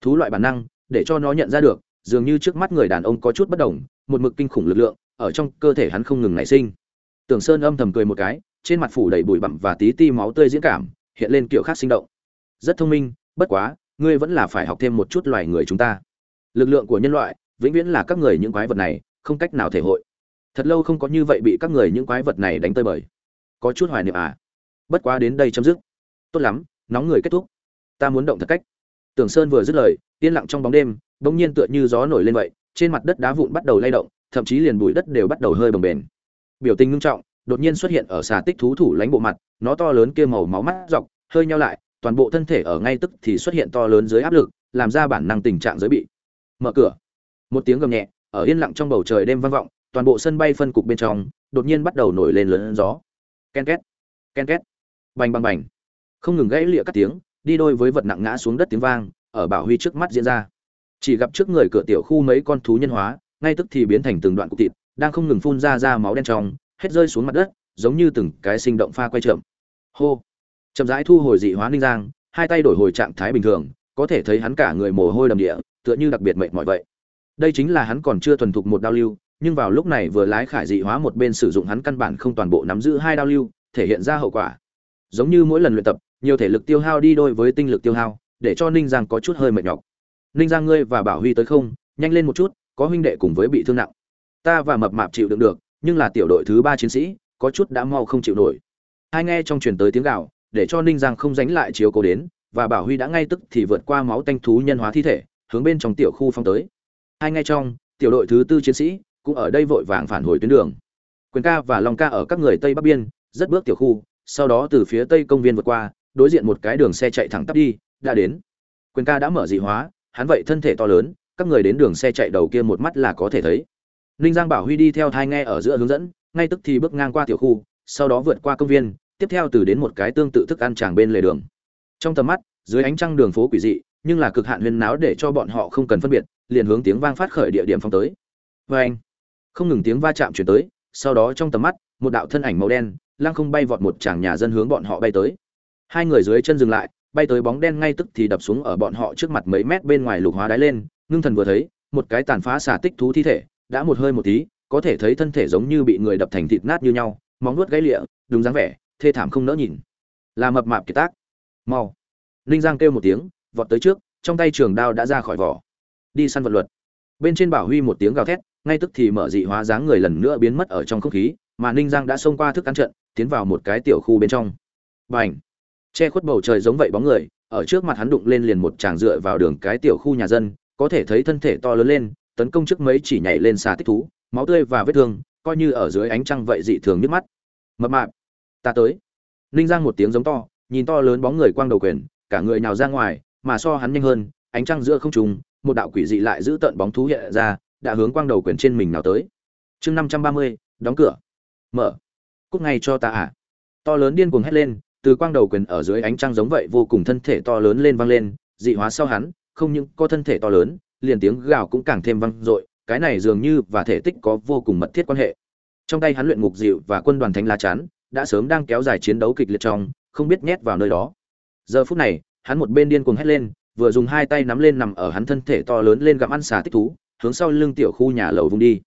Thú loại bản năng, để cho nó nhận ra được, dường như trước mắt người đàn ông có chút bất đồng, một mực kinh khủng lực lượng ở trong cơ thể hắn không ngừng nảy sinh. Tưởng sơn âm thầm cười một cái, trên mặt phủ đầy bụi bặm và tí ti máu tươi diễn cảm, hiện lên kiểu khác sinh động. Rất thông minh, bất quá, ngươi vẫn là phải học thêm một chút loài người chúng ta. Lực lượng của nhân loại, vĩnh viễn là các người những quái vật này, không cách nào thể hội. Thật lâu không có như vậy bị các người những quái vật này đánh tơi bời. Có chút hoài niệm à. Bất quá đến đây chấm dứt. Tốt lắm, nóng người kết thúc. Ta muốn động thật cách. Tưởng sơn vừa dứt lời, yên lặng trong bóng đêm, bỗng nhiên tựa như gió nổi lên vậy, trên mặt đất đá vụn bắt đầu lay động thậm chí liền bụi đất đều bắt đầu hơi bồng bềnh. Biểu tình ngưng trọng, đột nhiên xuất hiện ở xà tích thú thủ lánh bộ mặt, nó to lớn kia màu máu mắt dọc, hơi nhau lại, toàn bộ thân thể ở ngay tức thì xuất hiện to lớn dưới áp lực, làm ra bản năng tình trạng giới bị. Mở cửa. Một tiếng gầm nhẹ, ở yên lặng trong bầu trời đêm vang vọng, toàn bộ sân bay phân cục bên trong, đột nhiên bắt đầu nổi lên lớn gió. Ken két ken két. Bành bành bành. Không ngừng gãy lịa các tiếng, đi đôi với vật nặng ngã xuống đất tiếng vang, ở bảo huy trước mắt diễn ra. Chỉ gặp trước người cửa tiểu khu mấy con thú nhân hóa ngay tức thì biến thành từng đoạn cục thịt, đang không ngừng phun ra ra máu đen trong, hết rơi xuống mặt đất, giống như từng cái sinh động pha quay trượm hô! Chậm rãi thu hồi dị hóa ninh giang, hai tay đổi hồi trạng thái bình thường, có thể thấy hắn cả người mồ hôi đầm địa, tựa như đặc biệt mệt mỏi vậy. Đây chính là hắn còn chưa thuần thục một đao lưu, nhưng vào lúc này vừa lái khải dị hóa một bên sử dụng hắn căn bản không toàn bộ nắm giữ hai đao lưu, thể hiện ra hậu quả. Giống như mỗi lần luyện tập, nhiều thể lực tiêu hao đi đôi với tinh lực tiêu hao, để cho ninh giang có chút hơi mệt nhọc. Ninh giang ngươi và bảo huy tới không, nhanh lên một chút có huynh đệ cùng với bị thương nặng. Ta và mập mạp chịu đựng được, nhưng là tiểu đội thứ ba chiến sĩ, có chút đã mau không chịu nổi. Hai nghe trong truyền tới tiếng gạo để cho ninh giang không dánh lại chiếu cố đến, và bảo huy đã ngay tức thì vượt qua máu tanh thú nhân hóa thi thể, hướng bên trong tiểu khu phong tới. Hai ngay trong, tiểu đội thứ tư chiến sĩ cũng ở đây vội vàng phản hồi tuyến đường. Quyền ca và long ca ở các người tây bắc biên, rất bước tiểu khu, sau đó từ phía tây công viên vượt qua, đối diện một cái đường xe chạy thẳng tắp đi, đã đến. Quyền ca đã mở dị hóa, hắn vậy thân thể to lớn các người đến đường xe chạy đầu kia một mắt là có thể thấy. Ninh giang bảo huy đi theo thai nghe ở giữa hướng dẫn, ngay tức thì bước ngang qua tiểu khu, sau đó vượt qua công viên, tiếp theo từ đến một cái tương tự thức ăn tràng bên lề đường. Trong tầm mắt, dưới ánh trăng đường phố quỷ dị, nhưng là cực hạn huyên náo để cho bọn họ không cần phân biệt, liền hướng tiếng vang phát khởi địa điểm phong tới. Vê anh, không ngừng tiếng va chạm chuyển tới, sau đó trong tầm mắt, một đạo thân ảnh màu đen, lăng không bay vọt một chàng nhà dân hướng bọn họ bay tới. Hai người dưới chân dừng lại, bay tới bóng đen ngay tức thì đập xuống ở bọn họ trước mặt mấy mét bên ngoài lục hóa đáy lên ngưng thần vừa thấy, một cái tàn phá xà tích thú thi thể, đã một hơi một tí, có thể thấy thân thể giống như bị người đập thành thịt nát như nhau, móng nuốt gãy lịa, đúng dáng vẻ, thê thảm không nỡ nhìn. Là mập mạp kiệt tác. Mau. Ninh giang kêu một tiếng, vọt tới trước, trong tay trường đao đã ra khỏi vỏ. Đi săn vật luật. Bên trên bảo huy một tiếng gào thét, ngay tức thì mở dị hóa dáng người lần nữa biến mất ở trong không khí, mà ninh giang đã xông qua thức ăn trận, tiến vào một cái tiểu khu bên trong. B à n h che khuất bầu trời giống vậy bóng người, ở trước mặt hắn đụng lên liền một tràng dựa vào đường cái tiểu khu nhà dân có thể thấy thân thể to lớn lên, tấn công trước mấy chỉ nhảy lên xà tích thú, máu tươi và vết thương, coi như ở dưới ánh trăng vậy dị thường nhức mắt. Mập mạp, ta tới. Ninh giang một tiếng giống to, nhìn to lớn bóng người quang đầu quyền, cả người nào ra ngoài, mà so hắn nhanh hơn, ánh trăng giữa không trùng một đạo quỷ dị lại giữ tận bóng thú hiện ra, đã hướng quang đầu quyền trên mình nào tới. Chương năm trăm ba mươi, đóng cửa. Mở. Cúc ngay cho ta à to lớn điên cuồng hét lên, từ quang đầu quyền ở dưới ánh trăng giống vậy vô cùng thân thể to lớn lên vang lên, dị hóa sau hắn không những có thân thể to lớn, liền tiếng gào cũng càng thêm vang dội, cái này dường như và thể tích có vô cùng mật thiết quan hệ. Trong tay hắn luyện ngục dịu và quân đoàn thánh lá chắn, đã sớm đang kéo dài chiến đấu kịch liệt trong, không biết nhét vào nơi đó. Giờ phút này, hắn một bên điên cuồng hét lên, vừa dùng hai tay nắm lên nằm ở hắn thân thể to lớn lên gặm ăn xà tích thú, hướng sau lưng tiểu khu nhà lầu vung đi.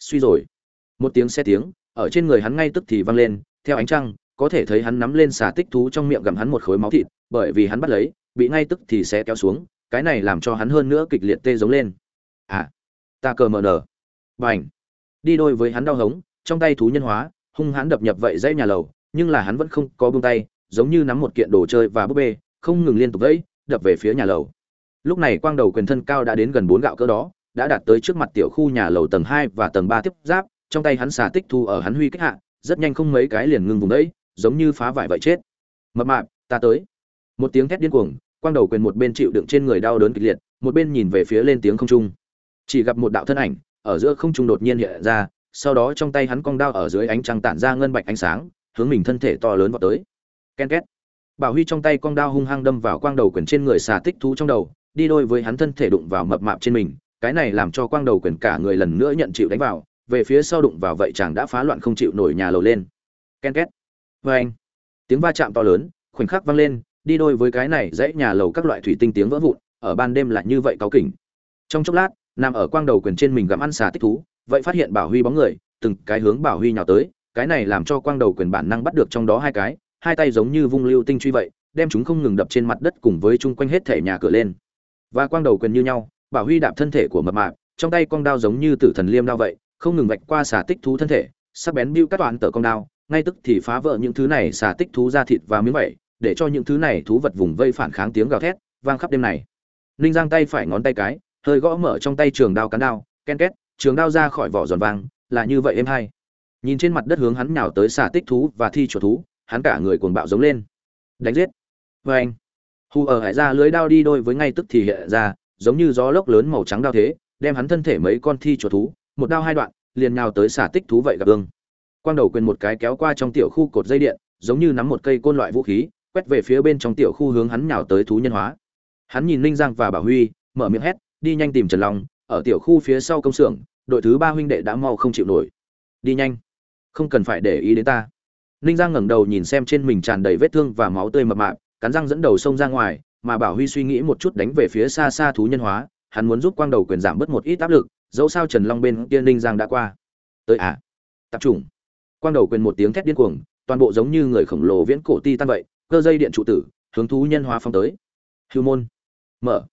Suy rồi. Một tiếng xe tiếng, ở trên người hắn ngay tức thì vang lên, theo ánh trăng, có thể thấy hắn nắm lên xà tích thú trong miệng gặm hắn một khối máu thịt, bởi vì hắn bắt lấy, bị ngay tức thì sẽ kéo xuống cái này làm cho hắn hơn nữa kịch liệt tê giống lên. À ta cờ mờ nở bành. Đi đôi với hắn đau hống, trong tay thú nhân hóa, hung hãn đập nhập vậy dãy nhà lầu, nhưng là hắn vẫn không có buông tay, giống như nắm một kiện đồ chơi và búp bê, không ngừng liên tục vẫy, đập về phía nhà lầu. Lúc này quang đầu quyền thân cao đã đến gần bốn gạo cỡ đó, đã đạt tới trước mặt tiểu khu nhà lầu tầng hai và tầng ba tiếp giáp, trong tay hắn xà tích thu ở hắn huy kích hạ, rất nhanh không mấy cái liền ngừng vùng đấy giống như phá vải vậy chết. Mập mạp, ta tới. Một tiếng thét điên cuồng quang đầu quyền một bên chịu đựng trên người đau đớn kịch liệt, một bên nhìn về phía lên tiếng không trung. Chỉ gặp một đạo thân ảnh, ở giữa không trung đột nhiên hiện ra, sau đó trong tay hắn cong đao ở dưới ánh trăng tản ra ngân bạch ánh sáng, hướng mình thân thể to lớn vào tới. Ken két. Bảo huy trong tay cong đao hung hăng đâm vào quang đầu quyền trên người xà tích thú trong đầu, đi đôi với hắn thân thể đụng vào mập mạp trên mình, cái này làm cho quang đầu quyền cả người lần nữa nhận chịu đánh vào, về phía sau đụng vào vậy chàng đã phá loạn không chịu nổi nhà lầu lên. Ken két. Vê anh tiếng va chạm to lớn, khoảnh khắc vang lên đi đôi với cái này dãy nhà lầu các loại thủy tinh tiếng vỡ vụn, ở ban đêm là như vậy cáu kỉnh. Trong chốc lát, nằm ở quang đầu quyền trên mình gặm ăn xà tích thú, vậy phát hiện bảo huy bóng người, từng cái hướng bảo huy nhào tới, cái này làm cho quang đầu quyền bản năng bắt được trong đó hai cái, hai tay giống như vung lưu tinh truy vậy, đem chúng không ngừng đập trên mặt đất cùng với chung quanh hết thể nhà cửa lên. Và quang đầu quyền như nhau, bảo huy đạp thân thể của mập mạp, trong tay con đao giống như tử thần liêm đao vậy, không ngừng vạch qua xà tích thú thân thể, sắc bén bưu các toàn tờ con đao, ngay tức thì phá vỡ những thứ này xà tích thú ra thịt và miếng vẩy để cho những thứ này thú vật vùng vây phản kháng tiếng gào thét vang khắp đêm này. Ninh giang tay phải ngón tay cái, hơi gõ mở trong tay trường đao cán đao, ken két, trường đao ra khỏi vỏ giòn vàng, là như vậy em hay. Nhìn trên mặt đất hướng hắn nhào tới xà tích thú và thi chuột thú, hắn cả người cuồng bạo giống lên. Đánh giết. Vê anh. Hù ở hải ra lưới đao đi đôi với ngay tức thì hiện ra, giống như gió lốc lớn màu trắng đao thế, đem hắn thân thể mấy con thi chuột thú, một đao hai đoạn, liền nhào tới xả tích thú vậy gặp ương quang đầu quyền một cái kéo qua trong tiểu khu cột dây điện, giống như nắm một cây côn loại vũ khí quét về phía bên trong tiểu khu hướng hắn nhào tới thú nhân hóa. Hắn nhìn ninh giang và bảo huy, mở miệng hét, đi nhanh tìm trần long, ở tiểu khu phía sau công xưởng, đội thứ ba huynh đệ đã mau không chịu nổi. Đi nhanh, không cần phải để ý đến ta. Ninh giang ngẩng đầu nhìn xem trên mình tràn đầy vết thương và máu tươi mập mạp, cắn răng dẫn đầu xông ra ngoài, mà bảo huy suy nghĩ một chút đánh về phía xa xa thú nhân hóa, hắn muốn giúp quang đầu quyền giảm bớt một ít áp lực, dẫu sao trần long bên kia ninh giang đã qua. Tới à tập trung. Quang đầu quyền một tiếng thét điên cuồng, toàn bộ giống như người khổng lồ viễn cổ ti tan vậy cơ dây điện trụ tử, hướng thú nhân hóa phong tới. Hưu môn. Mở.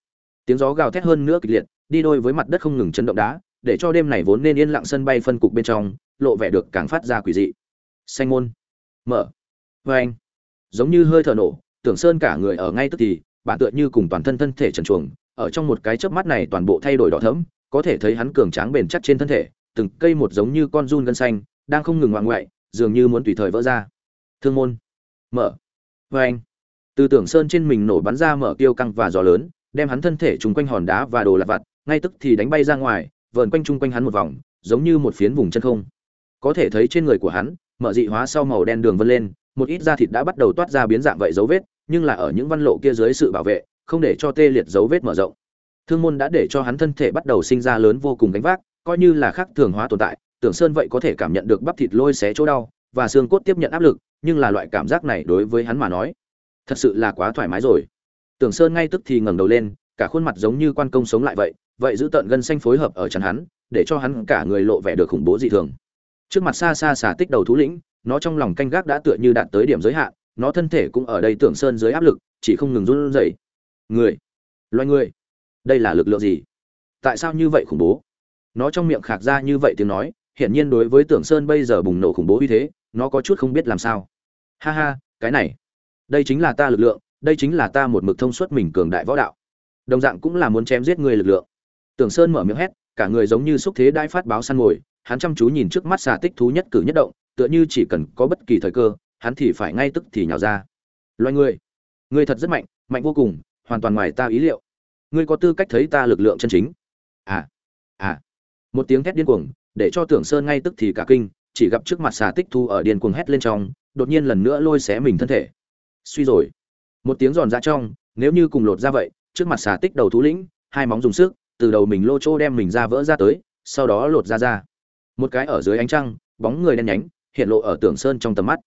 Tiếng gió gào thét hơn nữa kịch liệt, đi đôi với mặt đất không ngừng chấn động đá, để cho đêm này vốn nên yên lặng sân bay phân cục bên trong, lộ vẻ được càng phát ra quỷ dị. Xanh môn. Mở. Vê anh giống như hơi thở nổ, tưởng sơn cả người ở ngay tức thì, bản tựa như cùng toàn thân thân thể trần chuồng ở trong một cái chớp mắt này toàn bộ thay đổi đỏ thẫm, có thể thấy hắn cường tráng bền chắc trên thân thể, từng cây một giống như con run gân xanh, đang không ngừng ngoạn ngoại, dường như muốn tùy thời vỡ ra. Thương môn. Mở vê anh. Từ tưởng sơn trên mình nổ bắn ra mở tiêu căng và gió lớn, đem hắn thân thể trùng quanh hòn đá và đồ lặt vặt, ngay tức thì đánh bay ra ngoài, vờn quanh chung quanh hắn một vòng, giống như một phiến vùng chân không. Có thể thấy trên người của hắn, mở dị hóa sau màu đen đường vân lên, một ít da thịt đã bắt đầu toát ra biến dạng vậy dấu vết, nhưng là ở những văn lộ kia dưới sự bảo vệ, không để cho tê liệt dấu vết mở rộng. Thương môn đã để cho hắn thân thể bắt đầu sinh ra lớn vô cùng gánh vác, coi như là khác thường hóa tồn tại, tưởng sơn vậy có thể cảm nhận được bắp thịt lôi xé chỗ đau, và xương cốt tiếp nhận áp lực nhưng là loại cảm giác này đối với hắn mà nói, thật sự là quá thoải mái rồi. Tưởng sơn ngay tức thì ngẩng đầu lên, cả khuôn mặt giống như quan công sống lại vậy vậy giữ tợn gân xanh phối hợp ở chắn hắn, để cho hắn cả người lộ vẻ được khủng bố dị thường. Trước mặt xa xa xả tích đầu thú lĩnh, nó trong lòng canh gác đã tựa như đạt tới điểm giới hạn, nó thân thể cũng ở đây tưởng sơn dưới áp lực, chỉ không ngừng run rẩy. Người, loài người, đây là lực lượng gì? Tại sao như vậy khủng bố? Nó trong miệng khạc ra như vậy tiếng nói, hiển nhiên đối với tưởng sơn bây giờ bùng nổ khủng bố như thế nó có chút không biết làm sao. Ha ha, cái này, đây chính là ta lực lượng, đây chính là ta một mực thông suốt mình cường đại võ đạo. Đồng dạng cũng là muốn chém giết người lực lượng. Tưởng sơn mở miệng hét, cả người giống như xúc thế đai phát báo săn mồi, hắn chăm chú nhìn trước mắt xà tích thú nhất cử nhất động, tựa như chỉ cần có bất kỳ thời cơ, hắn thì phải ngay tức thì nhào ra. Loài người ngươi thật rất mạnh mạnh vô cùng, hoàn toàn ngoài ta ý liệu. Ngươi có tư cách thấy ta lực lượng chân chính. À à. Một tiếng thét điên cuồng, để cho tưởng sơn ngay tức thì cả kinh chỉ gặp trước mặt xà tích thu ở điên cuồng hét lên trong, đột nhiên lần nữa lôi xé mình thân thể. Suy rồi. Một tiếng giòn ra trong, nếu như cùng lột ra vậy, trước mặt xà tích đầu thú lĩnh, hai móng dùng sức, từ đầu mình lô trô đem mình ra vỡ ra tới, sau đó lột ra ra. Một cái ở dưới ánh trăng, bóng người đen nhánh, hiện lộ ở tưởng sơn trong tầm mắt.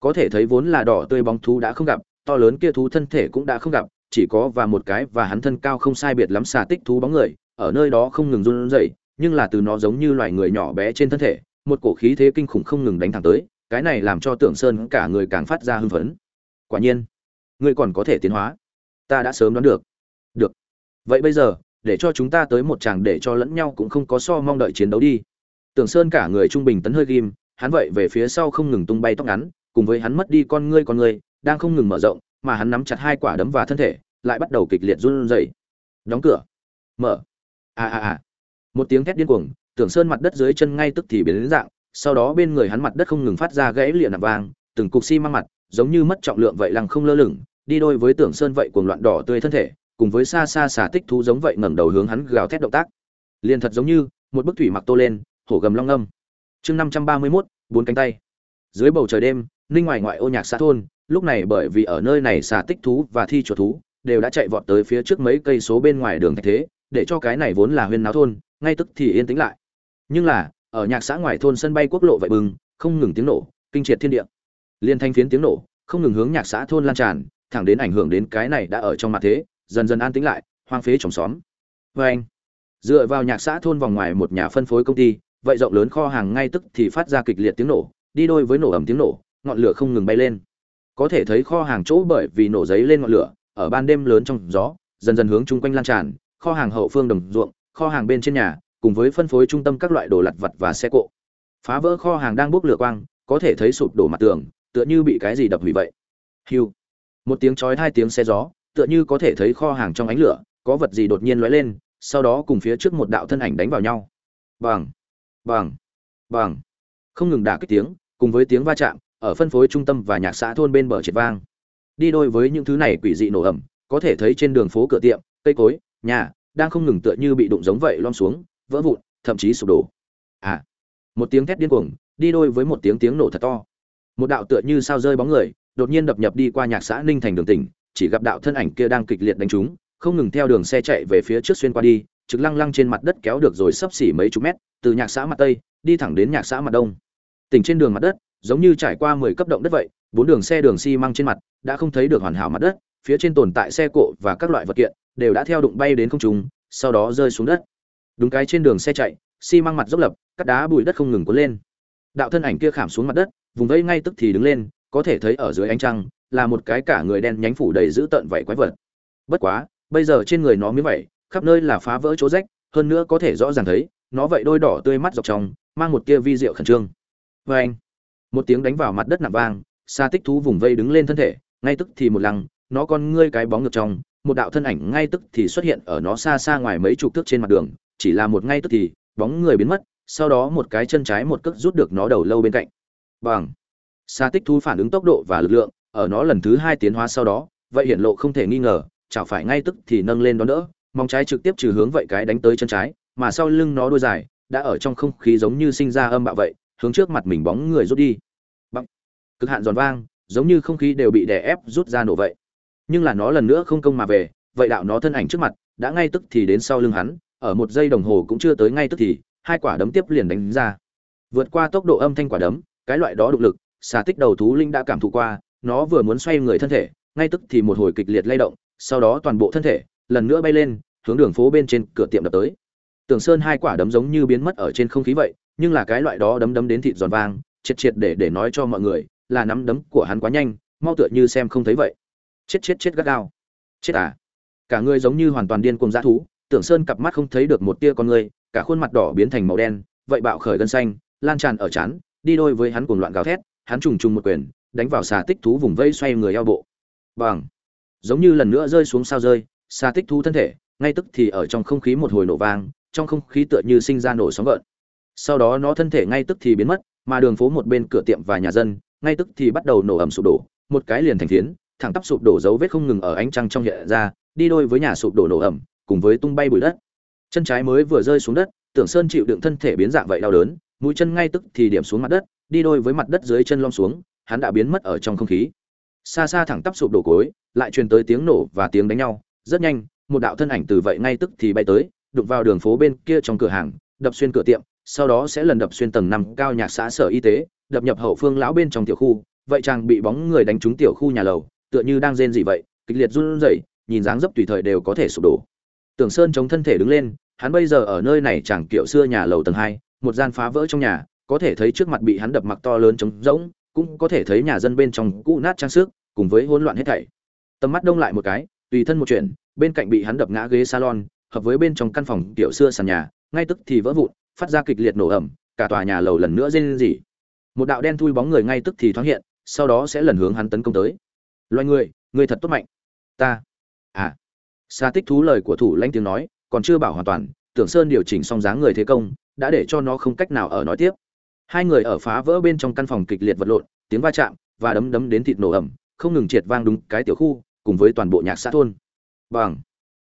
Có thể thấy vốn là đỏ tươi bóng thú đã không gặp, to lớn kia thú thân thể cũng đã không gặp, chỉ có và một cái và hắn thân cao không sai biệt lắm xà tích thú bóng người, ở nơi đó không ngừng run rẩy, nhưng là từ nó giống như loài người nhỏ bé trên thân thể một cổ khí thế kinh khủng không ngừng đánh thẳng tới, cái này làm cho tưởng sơn cả người càng phát ra hưng phấn. Quả nhiên, ngươi còn có thể tiến hóa. Ta đã sớm đoán được. Được. Vậy bây giờ, để cho chúng ta tới một chàng để cho lẫn nhau cũng không có so mong đợi chiến đấu đi. Tưởng sơn cả người trung bình tấn hơi ghim, hắn vậy về phía sau không ngừng tung bay tóc ngắn, cùng với hắn mất đi con ngươi con ngươi đang không ngừng mở rộng, mà hắn nắm chặt hai quả đấm và thân thể, lại bắt đầu kịch liệt run rẩy. Đóng cửa. Mở. A a a một tiếng thét điên cuồng tưởng sơn mặt đất dưới chân ngay tức thì biến đến dạng, sau đó bên người hắn mặt đất không ngừng phát ra gãy liền nạp vàng từng cục xi măng mặt, giống như mất trọng lượng vậy lăng không lơ lửng, đi đôi với tưởng sơn vậy cuồng loạn đỏ tươi thân thể, cùng với xa xa xả tích thú giống vậy ngẩng đầu hướng hắn gào thét động tác. Liền thật giống như, một bức thủy mặc tô lên, hổ gầm long âm. Chương năm trăm ba mươi mốt, bốn cánh tay. Dưới bầu trời đêm, ninh ngoài ngoại ô nhạc xã thôn, lúc này bởi vì ở nơi này xả tích thú và thi chuột thú, đều đã chạy vọt tới phía trước mấy cây số bên ngoài đường thạch thế, để cho cái này vốn là huyên náo thôn, ngay tức thì yên tĩnh lại nhưng là, ở nhạc xã ngoài thôn sân bay quốc lộ vậy bừng, không ngừng tiếng nổ, kinh triệt thiên địa. Liên thanh phiến tiếng nổ, không ngừng hướng nhạc xã thôn lan tràn, thẳng đến ảnh hưởng đến cái này đã ở trong mặt thế, dần dần an tĩnh lại, hoang phế trồng xóm. Vê anh, dựa vào nhạc xã thôn vòng ngoài một nhà phân phối công ty, vậy rộng lớn kho hàng ngay tức thì phát ra kịch liệt tiếng nổ, đi đôi với nổ ầm tiếng nổ, ngọn lửa không ngừng bay lên. Có thể thấy kho hàng chỗ bởi vì nổ giấy lên ngọn lửa, ở ban đêm lớn trong gió, dần dần hướng chung quanh lan tràn, kho hàng hậu phương đồng ruộng, kho hàng bên trên nhà cùng với phân phối trung tâm các loại đồ lặt vặt và xe cộ. Phá vỡ kho hàng đang bốc lửa quang, có thể thấy sụp đổ mặt tường, tựa như bị cái gì đập hủy vậy. Hiu. Một tiếng chói hai tiếng xe gió, tựa như có thể thấy kho hàng trong ánh lửa, có vật gì đột nhiên lóe lên, sau đó cùng phía trước một đạo thân ảnh đánh vào nhau. Bằng. Bằng. Bằng. Không ngừng đả kích tiếng, cùng với tiếng va chạm, ở phân phối trung tâm và nhạc xã thôn bên bờ triệt vang. Đi đôi với những thứ này quỷ dị nổ ẩm có thể thấy trên đường phố cửa tiệm, cây cối, nhà, đang không ngừng tựa như bị đụng giống vậy lom xuống vỡ vụn, thậm chí sụp đổ. À một tiếng thét điên cuồng, đi đôi với một tiếng tiếng nổ thật to. Một đạo tựa như sao rơi bóng người, đột nhiên đập nhập đi qua nhạc xã ninh thành đường tỉnh, chỉ gặp đạo thân ảnh kia đang kịch liệt đánh trúng, không ngừng theo đường xe chạy về phía trước xuyên qua đi, trực lăng lăng trên mặt đất kéo được rồi sấp xỉ mấy chục mét, từ nhạc xã mặt tây, đi thẳng đến nhạc xã mặt đông. Tỉnh trên đường mặt đất, giống như trải qua mười cấp động đất vậy, bốn đường xe đường xi măng trên mặt, đã không thấy được hoàn hảo mặt đất, phía trên tồn tại xe cộ và các loại vật kiện, đều đã theo đụng bay đến không trung, sau đó rơi xuống đất đúng cái trên đường xe chạy, xi măng mặt dốc lập cắt đá bụi đất không ngừng cuốn lên. Đạo thân ảnh kia khảm xuống mặt đất, vùng vẫy ngay tức thì đứng lên, có thể thấy ở dưới ánh trăng, là một cái cả người đen nhánh phủ đầy dữ tợn vảy quái vật. Bất quá, bây giờ trên người nó miếng vảy, khắp nơi là phá vỡ chỗ rách, hơn nữa có thể rõ ràng thấy, nó vậy đôi đỏ tươi mắt dọc trong, mang một tia vi diệu khẩn trương. Vê anh, một tiếng đánh vào mặt đất nặng vang xa tích thú vùng vây đứng lên thân thể, ngay tức thì một lăng, nó con ngươi cái bóng ngược trong, một đạo thân ảnh ngay tức thì xuất hiện ở nó xa xa ngoài mấy chục thước trên mặt đường chỉ là một ngay tức thì, bóng người biến mất, sau đó một cái chân trái một cước rút được nó đầu lâu bên cạnh. Bằng. Xa tích thú phản ứng tốc độ và lực lượng, ở nó lần thứ hai tiến hóa sau đó, vậy hiển lộ không thể nghi ngờ chảo phải ngay tức thì nâng lên đó đỡ mong trái trực tiếp trừ hướng vậy cái đánh tới chân trái, mà sau lưng nó đuôi dài, đã ở trong không khí giống như sinh ra âm bạo vậy, hướng trước mặt mình bóng người rút đi. Bằng cực hạn giòn vang, giống như không khí đều bị đè ép rút ra nổ vậy. Nhưng là nó lần nữa không công mà về, vậy đạo nó thân ảnh trước mặt, đã ngay tức thì đến sau lưng hắn ở một giây đồng hồ cũng chưa tới ngay tức thì, hai quả đấm tiếp liền đánh ra. Vượt qua tốc độ âm thanh quả đấm, cái loại đó động lực, xà tích đầu thú linh đã cảm thụ qua, nó vừa muốn xoay người thân thể, ngay tức thì một hồi kịch liệt lay động, sau đó toàn bộ thân thể, lần nữa bay lên, hướng đường phố bên trên cửa tiệm đập tới. Tưởng sơn hai quả đấm giống như biến mất ở trên không khí vậy, nhưng là cái loại đó đấm đấm đến thịt giòn vang, triệt triệt để để nói cho mọi người, là nắm đấm của hắn quá nhanh, mau tựa như xem không thấy vậy. Chết chết chết gắt gao. Chết à. Cả người giống như hoàn toàn điên cuồng dã thú tưởng sơn cặp mắt không thấy được một tia con người, cả khuôn mặt đỏ biến thành màu đen, vậy bạo khởi gân xanh, lan tràn ở chán, đi đôi với hắn cuồng loạn gào thét, hắn trùng trùng một quyền, đánh vào xà tích thú vùng vây xoay người eo bộ. Bằng giống như lần nữa rơi xuống sao rơi, xà tích thú thân thể, ngay tức thì ở trong không khí một hồi nổ vang, trong không khí tựa như sinh ra nổ sóng gợn. Sau đó nó thân thể ngay tức thì biến mất, mà đường phố một bên cửa tiệm và nhà dân, ngay tức thì bắt đầu nổ ẩm sụp đổ, một cái liền thành phiến, thẳng tắp sụp đổ dấu vết không ngừng ở ánh trăng trong hiện ra, đi đôi với nhà sụp đổ nổ ẩm cùng với tung bay bụi đất. Chân trái mới vừa rơi xuống đất, tưởng sơn chịu đựng thân thể biến dạng vậy đau đớn, mũi chân ngay tức thì điểm xuống mặt đất, đi đôi với mặt đất dưới chân lom xuống, hắn đã biến mất ở trong không khí. Xa xa thẳng tắp sụp đổ cối, lại truyền tới tiếng nổ và tiếng đánh nhau. Rất nhanh, một đạo thân ảnh từ vậy ngay tức thì bay tới, đụng vào đường phố bên kia trong cửa hàng, đập xuyên cửa tiệm, sau đó sẽ lần đập xuyên tầng năm cao nhạc xã sở y tế, đập nhập hậu phương lão bên trong tiểu khu. Vậy chàng bị bóng người đánh trúng tiểu khu nhà lầu, tựa như đang rên gì vậy, kịch liệt run rẩy, nhìn dáng dấp tùy thời đều có thể sụp đổ tưởng sơn chống thân thể đứng lên, hắn bây giờ ở nơi này chẳng kiểu xưa nhà lầu tầng hai, một gian phá vỡ trong nhà, có thể thấy trước mặt bị hắn đập mặc to lớn trống rỗng, cũng có thể thấy nhà dân bên trong cũ nát trang sức, cùng với hỗn loạn hết thảy. Tầm mắt đông lại một cái, tùy thân một chuyện, bên cạnh bị hắn đập ngã ghế salon, hợp với bên trong căn phòng kiểu xưa sàn nhà, ngay tức thì vỡ vụn, phát ra kịch liệt nổ ẩm cả tòa nhà lầu lần nữa rên rỉ. Một đạo đen thui bóng người ngay tức thì thoáng hiện, sau đó sẽ lần hướng hắn tấn công tới. Loài người người thật tốt mạnh. Ta. À xa tích thú lời của thủ lãnh tiếng nói, còn chưa bảo hoàn toàn, tưởng sơn điều chỉnh xong dáng người thế công, đã để cho nó không cách nào ở nói tiếp. Hai người ở phá vỡ bên trong căn phòng kịch liệt vật lộn, tiếng va chạm và đấm đấm đến thịt nổ ẩm, không ngừng triệt vang đúng cái tiểu khu, cùng với toàn bộ nhạc xã thôn. Bằng.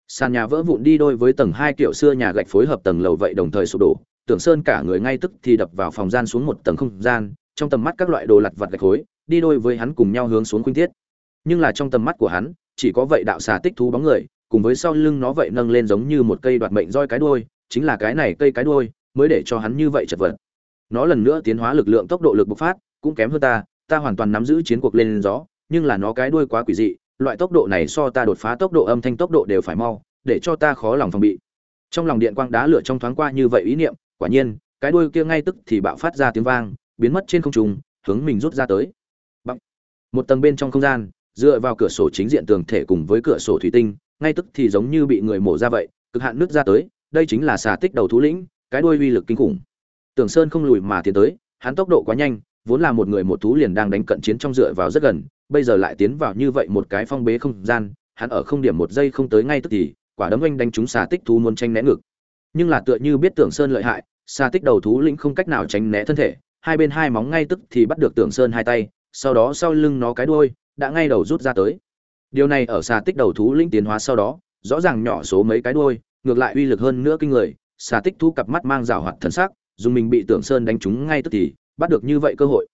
Sàn nhà vỡ vụn đi đôi với tầng hai kiểu xưa nhà gạch phối hợp tầng lầu vậy đồng thời sụp đổ, tưởng sơn cả người ngay tức thì đập vào phòng gian xuống một tầng không gian, trong tầm mắt các loại đồ lặt vặt gạch khối, đi đôi với hắn cùng nhau hướng xuống khuynh tiết. Nhưng là trong tầm mắt của hắn, chỉ có vậy đạo xà tích thú bóng người cùng với sau lưng nó vậy nâng lên giống như một cây đoạt mệnh roi cái đuôi, chính là cái này cây cái đuôi mới để cho hắn như vậy chật vật. Nó lần nữa tiến hóa lực lượng tốc độ lực bộc phát, cũng kém hơn ta ta hoàn toàn nắm giữ chiến cuộc lên gió, nhưng là nó cái đuôi quá quỷ dị, loại tốc độ này so ta đột phá tốc độ âm thanh tốc độ đều phải mau, để cho ta khó lòng phòng bị. Trong lòng điện quang đá lửa trong thoáng qua như vậy ý niệm, quả nhiên, cái đuôi kia ngay tức thì bạo phát ra tiếng vang, biến mất trên không trung, hướng mình rút ra tới. Bằng. một tầng bên trong không gian, dựa vào cửa sổ chính diện tường thể cùng với cửa sổ thủy tinh ngay tức thì giống như bị người mổ ra vậy, cực hạn nước ra tới, đây chính là xà tích đầu thú lĩnh, cái đuôi uy lực kinh khủng. Tưởng sơn không lùi mà tiến tới, hắn tốc độ quá nhanh, vốn là một người một thú liền đang đánh cận chiến trong dựa vào rất gần, bây giờ lại tiến vào như vậy một cái phong bế không gian, hắn ở không điểm một giây không tới ngay tức thì, quả đấm anh đánh trúng xà tích thú muốn tranh né ngực. Nhưng là tựa như biết tưởng sơn lợi hại, xà tích đầu thú lĩnh không cách nào tránh né thân thể, hai bên hai móng ngay tức thì bắt được tưởng sơn hai tay, sau đó sau lưng nó cái đuôi, đã ngay đầu rút ra tới điều này ở xà tích đầu thú linh tiến hóa sau đó, rõ ràng nhỏ số mấy cái đuôi, ngược lại uy lực hơn nữa kinh người. Xà tích thu cặp mắt mang rào hoạt thần sắc, dùng mình bị tưởng sơn đánh trúng ngay tức thì, bắt được như vậy cơ hội.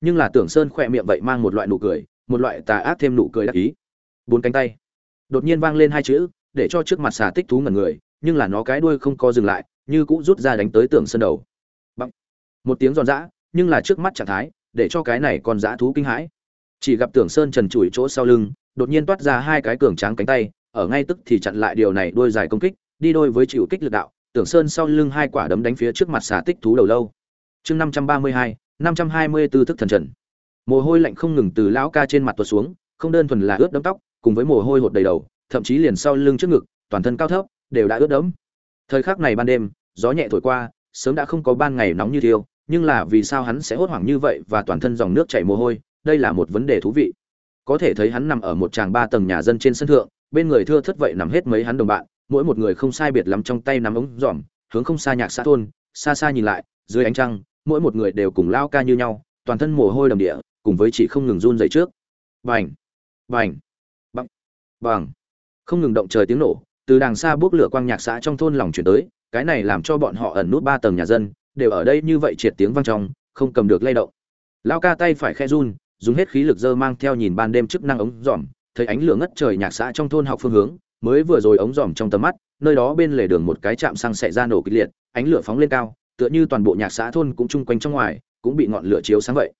Nhưng là tưởng sơn khỏe miệng vậy mang một loại nụ cười, một loại tà ác thêm nụ cười đắc ý. Bốn cánh tay. Đột nhiên vang lên hai chữ, để cho trước mặt xà tích thú ngẩn người, nhưng là nó cái đuôi không co dừng lại, như cũng rút ra đánh tới tưởng sơn đầu. Bằng. một tiếng giòn giã, nhưng là trước mắt trạng thái, để cho cái này còn dã thú kinh hãi. Chỉ gặp tưởng sơn trần trụi chỗ sau lưng đột nhiên toát ra hai cái cường tráng cánh tay, ở ngay tức thì chặn lại điều này đuôi dài công kích, đi đôi với chịu kích lực đạo, tưởng sơn sau lưng hai quả đấm đánh phía trước mặt xà tích thú đầu lâu. Chương năm trăm ba mươi hai, năm trăm hai mươi tư thức thần trần. Mồ hôi lạnh không ngừng từ lão ca trên mặt tuột xuống, không đơn thuần là ướt đẫm tóc, cùng với mồ hôi hột đầy đầu, thậm chí liền sau lưng trước ngực, toàn thân cao thấp, đều đã ướt đẫm. Thời khắc này ban đêm, gió nhẹ thổi qua, sớm đã không có ban ngày nóng như thiêu, nhưng là vì sao hắn sẽ hốt hoảng như vậy và toàn thân dòng nước chảy mồ hôi, đây là một vấn đề thú vị có thể thấy hắn nằm ở một tràng ba tầng nhà dân trên sân thượng, bên người thưa thất vậy nằm hết mấy hắn đồng bạn, mỗi một người không sai biệt lắm trong tay nắm ống dòm hướng không xa nhạc xã thôn, xa xa nhìn lại, dưới ánh trăng, mỗi một người đều cùng lao ca như nhau, toàn thân mồ hôi đầm địa, cùng với chị không ngừng run dậy trước. Vành vành bằng bằng không ngừng động trời tiếng nổ, từ đàng xa bước lửa quang nhạc xã trong thôn lòng chuyển tới, cái này làm cho bọn họ ẩn nút ba tầng nhà dân, đều ở đây như vậy triệt tiếng vang trong, không cầm được lay động. Lao ca tay phải khe run dùng hết khí lực dơ mang theo nhìn ban đêm chức năng ống dòm, thấy ánh lửa ngất trời nhạc xã trong thôn học phương hướng, mới vừa rồi ống dòm trong tầm mắt, nơi đó bên lề đường một cái chạm xăng xẻ ra nổ kịch liệt, ánh lửa phóng lên cao, tựa như toàn bộ nhạc xã thôn cũng chung quanh trong ngoài, cũng bị ngọn lửa chiếu sáng vậy.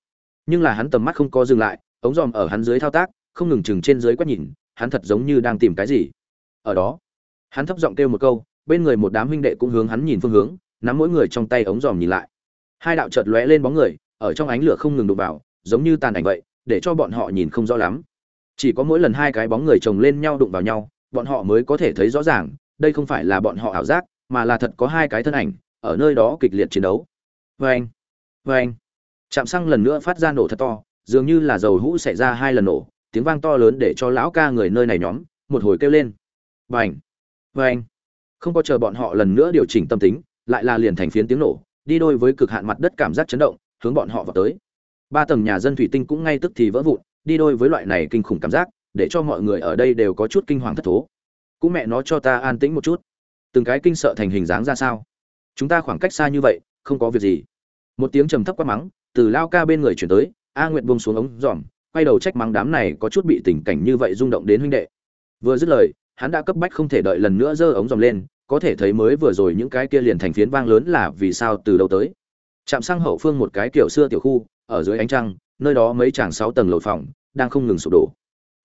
Nhưng là hắn tầm mắt không có dừng lại, ống dòm ở hắn dưới thao tác, không ngừng chừng trên dưới quét nhìn, hắn thật giống như đang tìm cái gì. Ở đó, hắn thấp giọng kêu một câu, bên người một đám huynh đệ cũng hướng hắn nhìn phương hướng, nắm mỗi người trong tay ống dòm nhìn lại. Hai đạo chợt lóe lên bóng người, ở trong ánh lửa không ngừng đụng vào giống như tàn ảnh vậy, để cho bọn họ nhìn không rõ lắm. Chỉ có mỗi lần hai cái bóng người chồng lên nhau đụng vào nhau, bọn họ mới có thể thấy rõ ràng, đây không phải là bọn họ ảo giác, mà là thật có hai cái thân ảnh, ở nơi đó kịch liệt chiến đấu. Vê anh vê anh. Chạm xăng lần nữa phát ra nổ thật to, dường như là dầu hũ xảy ra hai lần nổ, tiếng vang to lớn để cho lão ca người nơi này nhóm, một hồi kêu lên. Vâng vành vành không có chờ bọn họ lần nữa điều chỉnh tâm tính, lại là liền thành phiến tiếng nổ, đi đôi với cực hạn mặt đất cảm giác chấn động, hướng bọn họ vào tới ba tầng nhà dân thủy tinh cũng ngay tức thì vỡ vụn, đi đôi với loại này kinh khủng cảm giác, để cho mọi người ở đây đều có chút kinh hoàng thất thố. Cũng mẹ nó cho ta an tĩnh một chút. Từng cái kinh sợ thành hình dáng ra sao? Chúng ta khoảng cách xa như vậy, không có việc gì. Một tiếng trầm thấp quát mắng, từ lao ca bên người chuyển tới, a nguyệt buông xuống ống dòm quay đầu trách mắng đám này có chút bị tình cảnh như vậy rung động đến huynh đệ. Vừa dứt lời, hắn đã cấp bách không thể đợi lần nữa giơ ống dòm lên, có thể thấy mới vừa rồi những cái kia liền thành phiến vang lớn là vì sao từ đâu tới. Chạm sang hậu phương một cái kiểu xưa tiểu khu ở dưới ánh trăng, nơi đó mấy chàng sáu tầng lầu phòng đang không ngừng sụp đổ.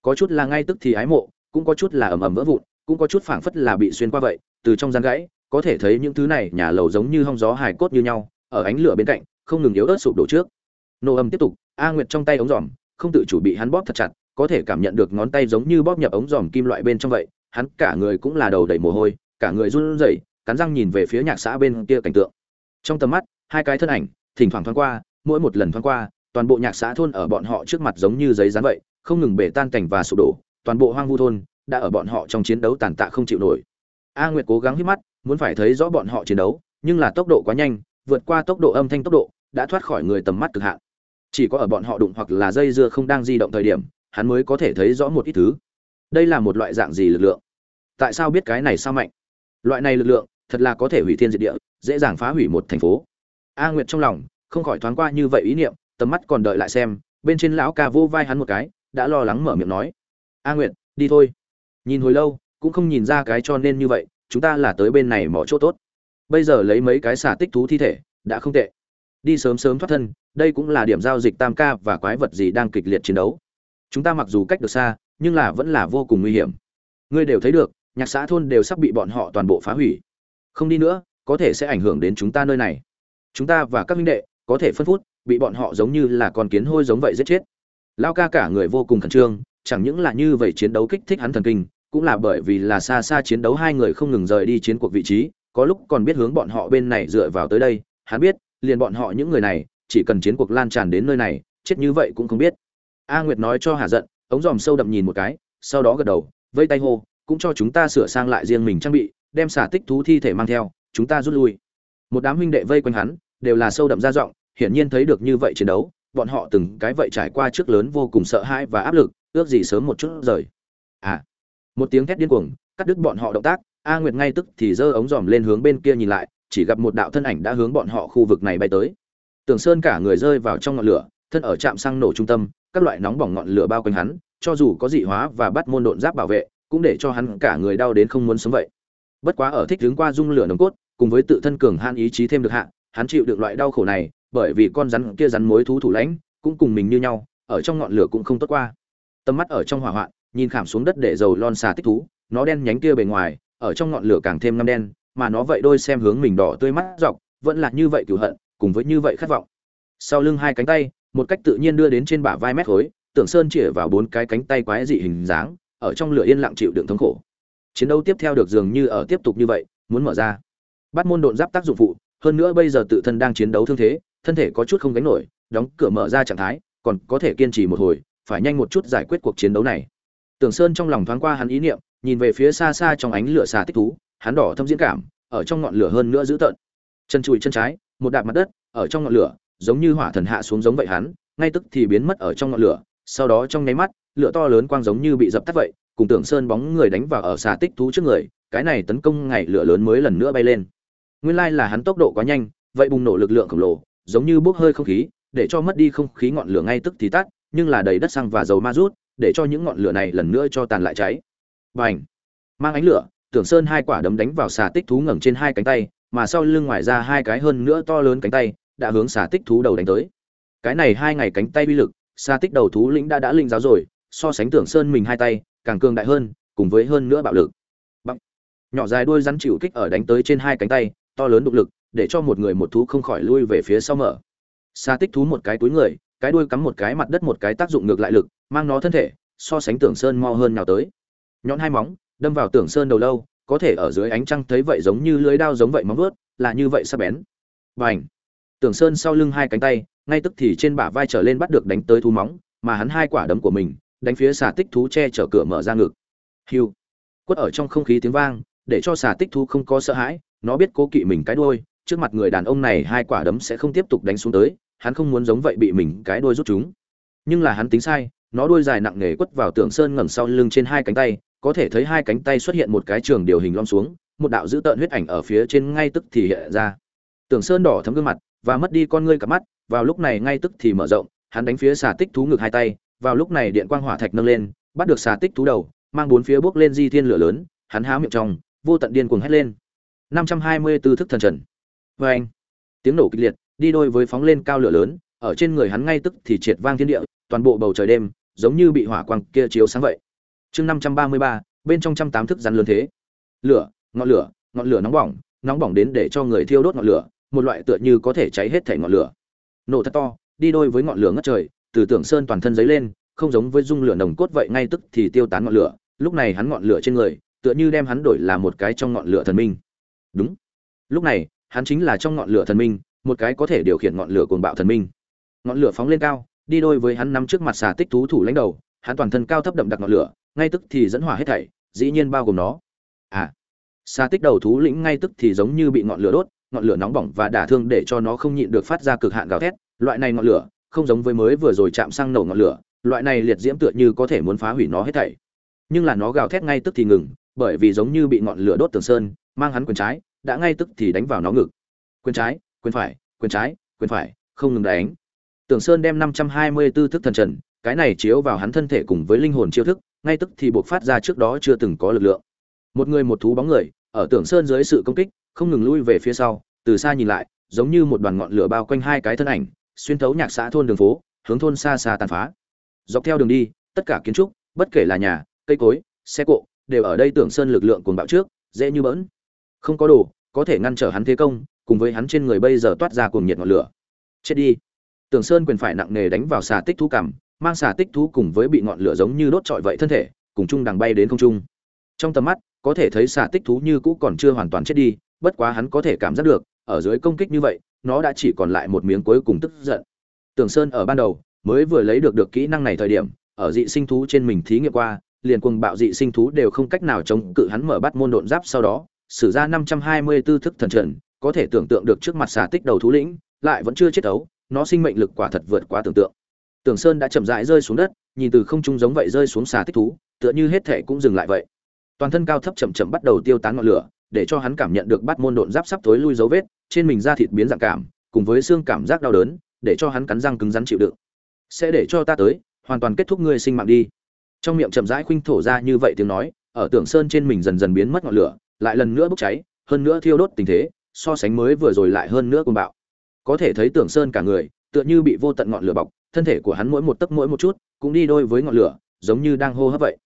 Có chút là ngay tức thì ái mộ, cũng có chút là ầm ầm vỡ vụn, cũng có chút phảng phất là bị xuyên qua vậy, từ trong gian gãy, có thể thấy những thứ này nhà lầu giống như hong gió hài cốt như nhau, ở ánh lửa bên cạnh, không ngừng yếu ớt sụp đổ trước. Nô âm tiếp tục, a nguyệt trong tay ống giòm, không tự chủ bị hắn bóp thật chặt, có thể cảm nhận được ngón tay giống như bóp nhập ống giòm kim loại bên trong vậy, hắn cả người cũng là đầu đầy mồ hôi, cả người run rẩy, cắn răng nhìn về phía nhạc xã bên kia cảnh tượng. Trong tầm mắt, hai cái thân ảnh, thỉnh thoảng thoáng qua mỗi một lần thoáng qua, toàn bộ nhạc xã thôn ở bọn họ trước mặt giống như giấy dán vậy, không ngừng bể tan cảnh và sụp đổ, toàn bộ hoang vu thôn đã ở bọn họ trong chiến đấu tàn tạ không chịu nổi. A nguyệt cố gắng hít mắt, muốn phải thấy rõ bọn họ chiến đấu, nhưng là tốc độ quá nhanh, vượt qua tốc độ âm thanh tốc độ, đã thoát khỏi người tầm mắt cực hạn. Chỉ có ở bọn họ đụng hoặc là dây dưa không đang di động thời điểm, hắn mới có thể thấy rõ một ít thứ. Đây là một loại dạng gì lực lượng? Tại sao biết cái này sao mạnh? Loại này lực lượng thật là có thể hủy thiên diệt địa, dễ dàng phá hủy một thành phố. A nguyệt trong lòng không khỏi thoáng qua như vậy ý niệm, tầm mắt còn đợi lại xem, bên trên lão ca vô vai hắn một cái, đã lo lắng mở miệng nói. A nguyệt, đi thôi. Nhìn hồi lâu, cũng không nhìn ra cái cho nên như vậy, chúng ta là tới bên này mỏ chỗ tốt. Bây giờ lấy mấy cái xả tích thú thi thể, đã không tệ. Đi sớm sớm thoát thân, đây cũng là điểm giao dịch tam ca và quái vật gì đang kịch liệt chiến đấu. Chúng ta mặc dù cách được xa, nhưng là vẫn là vô cùng nguy hiểm. Ngươi đều thấy được, nhạc xã thôn đều sắp bị bọn họ toàn bộ phá hủy. Không đi nữa, có thể sẽ ảnh hưởng đến chúng ta nơi này. Chúng ta và các minh đệ có thể phân phút, bị bọn họ giống như là con kiến hôi giống vậy giết chết. Lao ca cả người vô cùng khẩn trương, chẳng những là như vậy chiến đấu kích thích hắn thần kinh, cũng là bởi vì là xa xa chiến đấu hai người không ngừng rời đi chiến cuộc vị trí, có lúc còn biết hướng bọn họ bên này dựa vào tới đây, hắn biết, liền bọn họ những người này, chỉ cần chiến cuộc lan tràn đến nơi này, chết như vậy cũng không biết. A nguyệt nói cho hà giận, ống dòm sâu đậm nhìn một cái, sau đó gật đầu, vây tay hô, cũng cho chúng ta sửa sang lại riêng mình trang bị, đem xả tích thú thi thể mang theo, chúng ta rút lui. Một đám huynh đệ vây quanh hắn đều là sâu đậm ra giọng, hiển nhiên thấy được như vậy chiến đấu, bọn họ từng cái vậy trải qua trước lớn vô cùng sợ hãi và áp lực, ước gì sớm một chút rời. À một tiếng thét điên cuồng, cắt đứt bọn họ động tác, a nguyệt ngay tức thì giơ ống giòm lên hướng bên kia nhìn lại, chỉ gặp một đạo thân ảnh đã hướng bọn họ khu vực này bay tới. Tường sơn cả người rơi vào trong ngọn lửa, thân ở trạm xăng nổ trung tâm, các loại nóng bỏng ngọn lửa bao quanh hắn, cho dù có dị hóa và bắt môn độn giáp bảo vệ, cũng để cho hắn cả người đau đến không muốn sống vậy. Bất quá ở thích đứng qua dung lửa nồng cốt, cùng với tự thân cường han ý chí thêm được hạ hắn chịu được loại đau khổ này, bởi vì con rắn kia rắn mối thú thủ lãnh, cũng cùng mình như nhau, ở trong ngọn lửa cũng không tốt qua. Tầm mắt ở trong hỏa hoạn, nhìn khảm xuống đất để dầu lon xà tích thú, nó đen nhánh kia bề ngoài, ở trong ngọn lửa càng thêm ngăm đen, mà nó vậy đôi xem hướng mình đỏ tươi mắt dọc, vẫn là như vậy cửu hận, cùng với như vậy khát vọng. Sau lưng hai cánh tay, một cách tự nhiên đưa đến trên bả vai mét khối, tưởng sơn chĩa vào bốn cái cánh tay quái dị hình dáng, ở trong lửa yên lặng chịu đựng thống khổ. Chiến đấu tiếp theo được dường như ở tiếp tục như vậy, muốn mở ra. Bắt môn độn giáp tác dụng phụ hơn nữa bây giờ tự thân đang chiến đấu thương thế, thân thể có chút không gánh nổi, đóng cửa mở ra trạng thái, còn có thể kiên trì một hồi, phải nhanh một chút giải quyết cuộc chiến đấu này. Tưởng sơn trong lòng thoáng qua hắn ý niệm, nhìn về phía xa xa trong ánh lửa xà tích thú, hắn đỏ thâm diễn cảm, ở trong ngọn lửa hơn nữa dữ tợn. Chân chùi chân trái, một đạp mặt đất, ở trong ngọn lửa, giống như hỏa thần hạ xuống giống vậy hắn, ngay tức thì biến mất ở trong ngọn lửa, sau đó trong nháy mắt, lửa to lớn quang giống như bị dập tắt vậy, cùng tưởng sơn bóng người đánh vào ở xà tích thú trước người, cái này tấn công ngày lửa lớn mới lần nữa bay lên nguyên lai là hắn tốc độ quá nhanh, vậy bùng nổ lực lượng khổng lồ, giống như bốc hơi không khí, để cho mất đi không khí ngọn lửa ngay tức thì tắt, nhưng là đầy đất xăng và dầu ma rút, để cho những ngọn lửa này lần nữa cho tàn lại cháy. Bành! Mang ánh lửa, tưởng sơn hai quả đấm đánh vào xà tích thú ngẩng trên hai cánh tay, mà sau lưng ngoài ra hai cái hơn nữa to lớn cánh tay, đã hướng xà tích thú đầu đánh tới. Cái này hai ngày cánh tay uy lực, xà tích đầu thú lĩnh đã đã linh giáo rồi, so sánh tưởng sơn mình hai tay, càng cường đại hơn, cùng với hơn nữa bạo lực. Bằng. nhỏ dài đuôi rắn chịu kích ở đánh tới trên hai cánh tay to lớn đục lực để cho một người một thú không khỏi lui về phía sau mở. Xa tích thú một cái túi người cái đuôi cắm một cái mặt đất một cái tác dụng ngược lại lực mang nó thân thể so sánh tưởng sơn mo hơn nào tới. Nhọn hai móng đâm vào tưởng sơn đầu lâu có thể ở dưới ánh trăng thấy vậy giống như lưới đao giống vậy móng vuốt là như vậy sắc bén. Bành, tưởng sơn sau lưng hai cánh tay ngay tức thì trên bả vai trở lên bắt được đánh tới thú móng mà hắn hai quả đấm của mình đánh phía xà tích thú che chở cửa mở ra ngực. Hiu! Quất ở trong không khí tiếng vang để cho xà tích thú không có sợ hãi nó biết cố kỵ mình cái đuôi, trước mặt người đàn ông này hai quả đấm sẽ không tiếp tục đánh xuống tới, hắn không muốn giống vậy bị mình cái đuôi rút chúng. Nhưng là hắn tính sai, nó đuôi dài nặng nề quất vào tượng sơn ngẩng sau lưng trên hai cánh tay, có thể thấy hai cánh tay xuất hiện một cái trường điều hình lom xuống, một đạo dữ tợn huyết ảnh ở phía trên ngay tức thì hiện ra. Tưởng sơn đỏ thấm gương mặt, và mất đi con ngươi cả mắt, vào lúc này ngay tức thì mở rộng, hắn đánh phía xà tích thú ngực hai tay, vào lúc này điện quang hỏa thạch nâng lên, bắt được xà tích thú đầu, mang bốn phía bước lên di thiên lửa lớn, hắn há miệng trong, vô tận điên cuồng hét lên. 524 thức thần trần. Vê anh tiếng nổ kịch liệt đi đôi với phóng lên cao lửa lớn ở trên người hắn ngay tức thì triệt vang thiên địa toàn bộ bầu trời đêm giống như bị hỏa quang kia chiếu sáng vậy. Chương 533, bên trong trăm tám thức rắn lớn thế. Lửa ngọn lửa ngọn lửa nóng bỏng nóng bỏng đến để cho người thiêu đốt ngọn lửa một loại tựa như có thể cháy hết thể ngọn lửa. Nổ thật to đi đôi với ngọn lửa ngất trời từ tưởng sơn toàn thân giấy lên không giống với dung lửa nồng cốt vậy ngay tức thì tiêu tán ngọn lửa. Lúc này hắn ngọn lửa trên người tựa như đem hắn đổi là một cái trong ngọn lửa thần minh đúng. Lúc này, hắn chính là trong ngọn lửa thần minh, một cái có thể điều khiển ngọn lửa cuồng bạo thần minh. Ngọn lửa phóng lên cao, đi đôi với hắn nắm trước mặt xà tích thú thủ lãnh đầu, hắn toàn thân cao thấp đậm đặc ngọn lửa, ngay tức thì dẫn hỏa hết thảy, dĩ nhiên bao gồm nó. À xà tích đầu thú lĩnh ngay tức thì giống như bị ngọn lửa đốt, ngọn lửa nóng bỏng và đả thương để cho nó không nhịn được phát ra cực hạn gào thét. Loại này ngọn lửa, không giống với mới vừa rồi chạm sang nổ ngọn lửa, loại này liệt diễm tựa như có thể muốn phá hủy nó hết thảy. Nhưng là nó gào thét ngay tức thì ngừng, bởi vì giống như bị ngọn lửa đốt tường sơn mang hắn quyền trái, đã ngay tức thì đánh vào nó ngực. Quyền trái, quyền phải, quyền trái, quyền phải, không ngừng đánh. Tưởng sơn đem năm trăm hai mươi 524 thức thần trần, cái này chiếu vào hắn thân thể cùng với linh hồn chiêu thức, ngay tức thì buộc phát ra trước đó chưa từng có lực lượng. Một người một thú bóng người, ở tưởng sơn dưới sự công kích, không ngừng lui về phía sau, từ xa nhìn lại, giống như một đoàn ngọn lửa bao quanh hai cái thân ảnh, xuyên thấu nhạc xã thôn đường phố, hướng thôn xa xa tàn phá. Dọc theo đường đi, tất cả kiến trúc, bất kể là nhà, cây cối, xe cộ, đều ở đây tưởng sơn lực lượng cuồng bạo trước, dễ như bỡn không có đồ, có thể ngăn trở hắn thế công, cùng với hắn trên người bây giờ toát ra cuồng nhiệt ngọn lửa. Chết đi. Tưởng sơn quyền phải nặng nề đánh vào xà tích thú cằm, mang xà tích thú cùng với bị ngọn lửa giống như đốt trọi vậy thân thể, cùng chung đằng bay đến không trung. Trong tầm mắt, có thể thấy xà tích thú như cũ còn chưa hoàn toàn chết đi, bất quá hắn có thể cảm giác được, ở dưới công kích như vậy, nó đã chỉ còn lại một miếng cuối cùng tức giận. Tưởng sơn ở ban đầu, mới vừa lấy được được kỹ năng này thời điểm, ở dị sinh thú trên mình thí nghiệm qua, liền cuồng bạo dị sinh thú đều không cách nào chống cự hắn mở bắt môn độn giáp sau đó sử ra 524 thức thần trận, có thể tưởng tượng được trước mặt xà tích đầu thú lĩnh lại vẫn chưa chết ấu nó sinh mệnh lực quả thật vượt quá tưởng tượng. Tưởng sơn đã chậm rãi rơi xuống đất nhìn từ không trung giống vậy rơi xuống xà tích thú tựa như hết thể cũng dừng lại vậy. Toàn thân cao thấp chậm chậm bắt đầu tiêu tán ngọn lửa để cho hắn cảm nhận được bắt môn độn giáp sắp tối lui dấu vết trên mình da thịt biến dạng cảm cùng với xương cảm giác đau đớn để cho hắn cắn răng cứng rắn chịu đựng. Sẽ để cho ta tới hoàn toàn kết thúc ngươi sinh mạng đi. Trong miệng chậm rãi khuynh thổ ra như vậy tiếng nói ở tưởng sơn trên mình dần dần biến mất ngọn lửa lại lần nữa bốc cháy, hơn nữa thiêu đốt tình thế, so sánh mới vừa rồi lại hơn nữa cuồng bạo. Có thể thấy tưởng sơn cả người, tựa như bị vô tận ngọn lửa bọc, thân thể của hắn mỗi một tấc mỗi một chút, cũng đi đôi với ngọn lửa, giống như đang hô hấp vậy.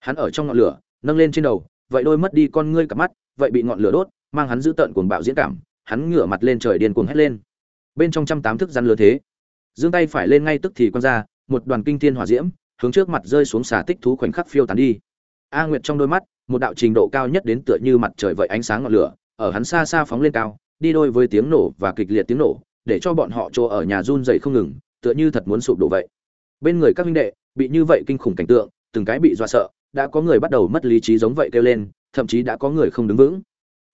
Hắn ở trong ngọn lửa, nâng lên trên đầu, vậy đôi mất đi con ngươi cặp mắt, vậy bị ngọn lửa đốt, mang hắn giữ tận cuồng bạo diễn cảm, hắn ngửa mặt lên trời điên cuồng hét lên. Bên trong trăm tám thức rắn lứa thế. Giương tay phải lên ngay tức thì quăng ra, một đoàn kinh thiên hỏa diễm, hướng trước mặt rơi xuống xà tích thú khoảnh khắc phiêu tán đi. A nguyệt trong đôi mắt một đạo trình độ cao nhất đến tựa như mặt trời vậy ánh sáng ngọn lửa, ở hắn xa xa phóng lên cao, đi đôi với tiếng nổ và kịch liệt tiếng nổ, để cho bọn họ chỗ ở nhà run dậy không ngừng, tựa như thật muốn sụp đổ vậy. Bên người các huynh đệ, bị như vậy kinh khủng cảnh tượng, từng cái bị dọa sợ, đã có người bắt đầu mất lý trí giống vậy kêu lên, thậm chí đã có người không đứng vững.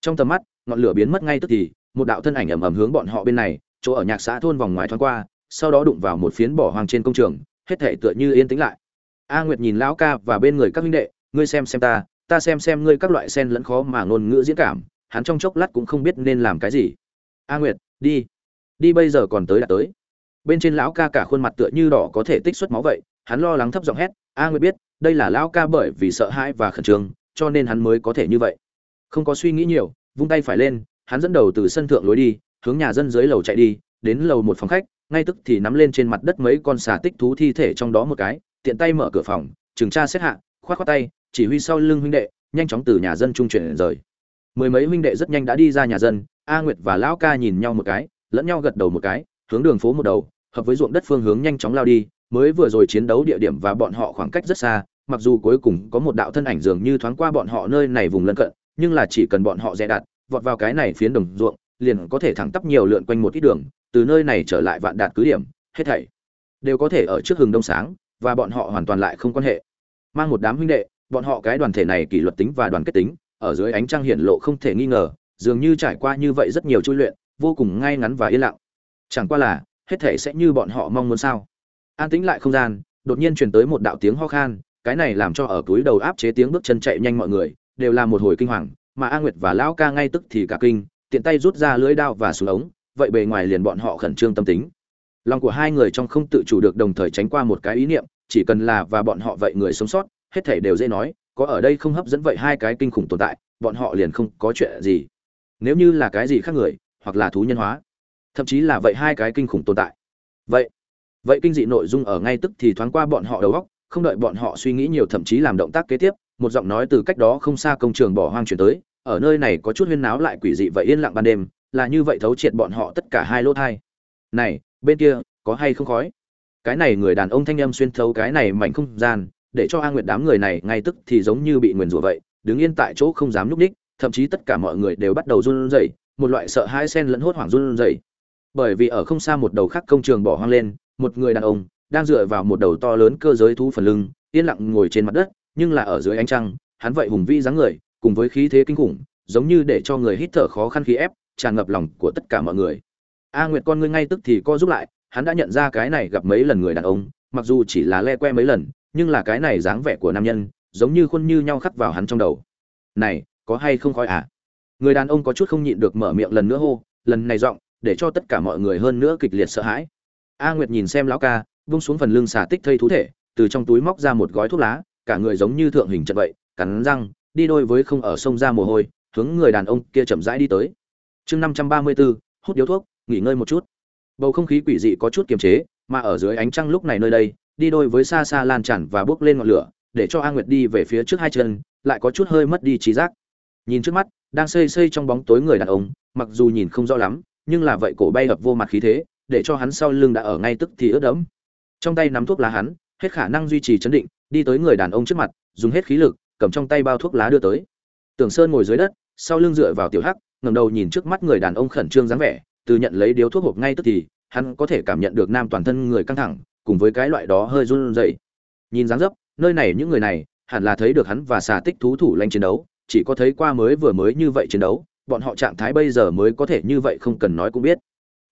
Trong tầm mắt, ngọn lửa biến mất ngay tức thì, một đạo thân ảnh ầm ầm hướng bọn họ bên này, chỗ ở nhạc xã thôn vòng ngoài thoáng qua, sau đó đụng vào một phiến bỏ hoang trên công trường, hết thể tựa như yên tĩnh lại. A nguyệt nhìn lão ca và bên người các huynh đệ, ngươi xem xem ta ta xem xem ngươi các loại sen lẫn khó mà ngôn ngữ diễn cảm, hắn trong chốc lát cũng không biết nên làm cái gì. A nguyệt, đi. Đi bây giờ còn tới đã tới. Bên trên lão ca cả khuôn mặt tựa như đỏ có thể tích xuất máu vậy, hắn lo lắng thấp giọng hét, a nguyệt biết, đây là lão ca bởi vì sợ hãi và khẩn trương, cho nên hắn mới có thể như vậy. Không có suy nghĩ nhiều, vung tay phải lên, hắn dẫn đầu từ sân thượng lối đi, hướng nhà dân dưới lầu chạy đi, đến lầu một phòng khách, ngay tức thì nắm lên trên mặt đất mấy con xà tích thú thi thể trong đó một cái, tiện tay mở cửa phòng trừng tra xét hạ, khoát khoát tay chỉ huy sau lưng huynh đệ, nhanh chóng từ nhà dân trung chuyển rời. Mười mấy huynh đệ rất nhanh đã đi ra nhà dân, a nguyệt và lão ca nhìn nhau một cái, lẫn nhau gật đầu một cái, hướng đường phố một đầu, hợp với ruộng đất phương hướng nhanh chóng lao đi, mới vừa rồi chiến đấu địa điểm và bọn họ khoảng cách rất xa, mặc dù cuối cùng có một đạo thân ảnh dường như thoáng qua bọn họ nơi này vùng lân cận, nhưng là chỉ cần bọn họ dè đặt vọt vào cái này phiến đồng ruộng, liền có thể thẳng tắp nhiều lượn quanh một ít đường, từ nơi này trở lại vạn đạt cứ điểm, hết thảy đều có thể ở trước hừng đông sáng, và bọn họ hoàn toàn lại không quan hệ. Mang một đám huynh đệ bọn họ cái đoàn thể này kỷ luật tính và đoàn kết tính, ở dưới ánh trăng hiển lộ không thể nghi ngờ, dường như trải qua như vậy rất nhiều chui luyện, vô cùng ngay ngắn và yên lặng. Chẳng qua là, hết thể sẽ như bọn họ mong muốn sao? An tĩnh lại không gian, đột nhiên truyền tới một đạo tiếng ho khan, cái này làm cho ở túi đầu áp chế tiếng bước chân chạy nhanh mọi người, đều là một hồi kinh hoàng, mà a nguyệt và lão ca ngay tức thì cả kinh, tiện tay rút ra lưới đao và xuống ống, vậy bề ngoài liền bọn họ khẩn trương tâm tính. Lòng của hai người trong không tự chủ được đồng thời tránh qua một cái ý niệm, chỉ cần là và bọn họ vậy người sống sót hết thể đều dễ nói, có ở đây không hấp dẫn vậy hai cái kinh khủng tồn tại, bọn họ liền không có chuyện gì. Nếu như là cái gì khác người, hoặc là thú nhân hóa, thậm chí là vậy hai cái kinh khủng tồn tại. Vậy vậy kinh dị nội dung ở ngay tức thì thoáng qua bọn họ đầu óc, không đợi bọn họ suy nghĩ nhiều thậm chí làm động tác kế tiếp, một giọng nói từ cách đó không xa công trường bỏ hoang truyền tới, ở nơi này có chút huyên náo lại quỷ dị vậy yên lặng ban đêm, là như vậy thấu triệt bọn họ tất cả hai lỗ thai. Này, bên kia, có hay không khói? Cái này người đàn ông thanh âm xuyên thấu cái này mảnh không gian để cho a nguyệt đám người này ngay tức thì giống như bị nguyền rủa vậy đứng yên tại chỗ không dám nhúc nhích, thậm chí tất cả mọi người đều bắt đầu run rẩy một loại sợ hãi sen lẫn hốt hoảng run rẩy. Bởi vì ở không xa một đầu khác công trường bỏ hoang lên một người đàn ông đang dựa vào một đầu to lớn cơ giới thú phần lưng yên lặng ngồi trên mặt đất nhưng là ở dưới ánh trăng hắn vậy hùng vĩ dáng người cùng với khí thế kinh khủng giống như để cho người hít thở khó khăn khí ép tràn ngập lòng của tất cả mọi người. A nguyệt con ngươi ngay tức thì co giúp lại hắn đã nhận ra cái này gặp mấy lần người đàn ông mặc dù chỉ là le que mấy lần nhưng là cái này dáng vẻ của nam nhân, giống như khuôn như nhau khắc vào hắn trong đầu. Này, có hay không khói à? Người đàn ông có chút không nhịn được mở miệng lần nữa hô, lần này giọng, để cho tất cả mọi người hơn nữa kịch liệt sợ hãi. A nguyệt nhìn xem lão ca, vung xuống phần lưng xà tích thây thú thể, từ trong túi móc ra một gói thuốc lá, cả người giống như thượng hình trận vậy, cắn răng, đi đôi với không ở sông ra mồ hôi, hướng người đàn ông kia chậm rãi đi tới. Chương năm trăm ba mươi bốn, hút điếu thuốc, nghỉ ngơi một chút. Bầu không khí quỷ dị có chút kiềm chế, mà ở dưới ánh trăng lúc này nơi đây đi đôi với xa xa lan tràn và bước lên ngọn lửa, để cho a nguyệt đi về phía trước hai chân, lại có chút hơi mất đi trí giác. Nhìn trước mắt, đang xây xây trong bóng tối người đàn ông, mặc dù nhìn không rõ lắm, nhưng là vậy cổ bay ập vô mặt khí thế, để cho hắn sau lưng đã ở ngay tức thì ướt đẫm. Trong tay nắm thuốc lá hắn, hết khả năng duy trì chấn định, đi tới người đàn ông trước mặt, dùng hết khí lực, cầm trong tay bao thuốc lá đưa tới. Tưởng sơn ngồi dưới đất, sau lưng dựa vào tiểu hắc, ngẩng đầu nhìn trước mắt người đàn ông khẩn trương dáng vẻ, từ nhận lấy điếu thuốc hộp ngay tức thì, hắn có thể cảm nhận được nam toàn thân người căng thẳng cùng với cái loại đó hơi run rẩy. Nhìn dáng dấp, nơi này những người này, hẳn là thấy được hắn và xà tích thú thủ lanh chiến đấu, chỉ có thấy qua mới vừa mới như vậy chiến đấu, bọn họ trạng thái bây giờ mới có thể như vậy không cần nói cũng biết.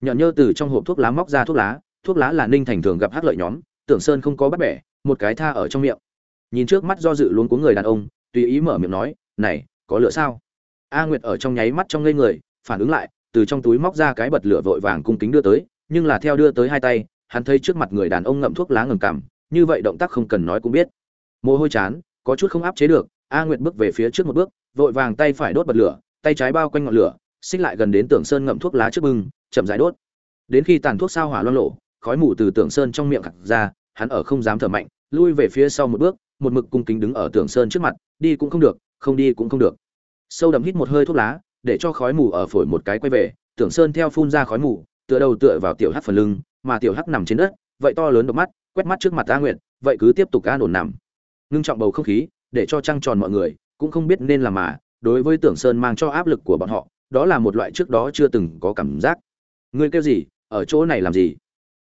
Nhọn nhơ từ trong hộp thuốc lá móc ra thuốc lá thuốc lá là ninh thành thường gặp hắc lợi nhóm, tưởng sơn không có bắt bẻ, một cái tha ở trong miệng. Nhìn trước mắt do dự luôn của người đàn ông, tùy ý mở miệng nói, này, có lửa sao? A nguyệt ở trong nháy mắt trong ngây người, phản ứng lại, từ trong túi móc ra cái bật lửa vội vàng cung kính đưa tới, nhưng là theo đưa tới hai tay hắn thấy trước mặt người đàn ông ngậm thuốc lá ngừng cằm, như vậy động tác không cần nói cũng biết. Mồ hôi chán, có chút không áp chế được, a nguyệt bước về phía trước một bước, vội vàng tay phải đốt bật lửa, tay trái bao quanh ngọn lửa, xích lại gần đến tưởng sơn ngậm thuốc lá trước bưng, chậm rãi đốt. Đến khi tàn thuốc sao hỏa loang lộ, khói mù từ tưởng sơn trong miệng khạc ra, hắn ở không dám thở mạnh, lui về phía sau một bước, một mực cung kính đứng ở tưởng sơn trước mặt, đi cũng không được, không đi cũng không được. Sâu đậm hít một hơi thuốc lá, để cho khói mù ở phổi một cái quay về tưởng sơn theo phun ra khói mù, tựa đầu tựa vào tiểu hắc phần lưng mà tiểu hắc nằm trên đất, vậy to lớn độc mắt, quét mắt trước mặt a nguyệt, vậy cứ tiếp tục an ổn nằm. Ngưng trọng bầu không khí, để cho trăng tròn mọi người cũng không biết nên làm mà, đối với tưởng sơn mang cho áp lực của bọn họ, đó là một loại trước đó chưa từng có cảm giác. Ngươi kêu gì, ở chỗ này làm gì?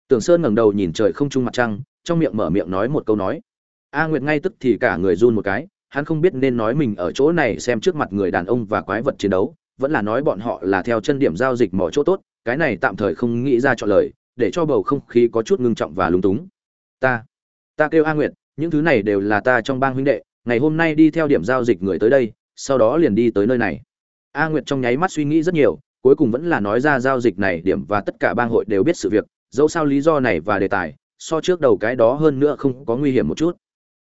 Tưởng sơn ngẩng đầu nhìn trời không trung mặt trăng, trong miệng mở miệng nói một câu nói. A nguyệt ngay tức thì cả người run một cái, hắn không biết nên nói mình ở chỗ này xem trước mặt người đàn ông và quái vật chiến đấu, vẫn là nói bọn họ là theo chân điểm giao dịch mỏ chỗ tốt, cái này tạm thời không nghĩ ra chọn lời để cho bầu không khí có chút ngưng trọng và lúng túng. Ta ta kêu a nguyệt, những thứ này đều là ta trong bang huynh đệ, ngày hôm nay đi theo điểm giao dịch người tới đây, sau đó liền đi tới nơi này. A nguyệt trong nháy mắt suy nghĩ rất nhiều, cuối cùng vẫn là nói ra giao dịch này điểm và tất cả bang hội đều biết sự việc, dẫu sao lý do này và đề tài, so trước đầu cái đó hơn nữa không có nguy hiểm một chút.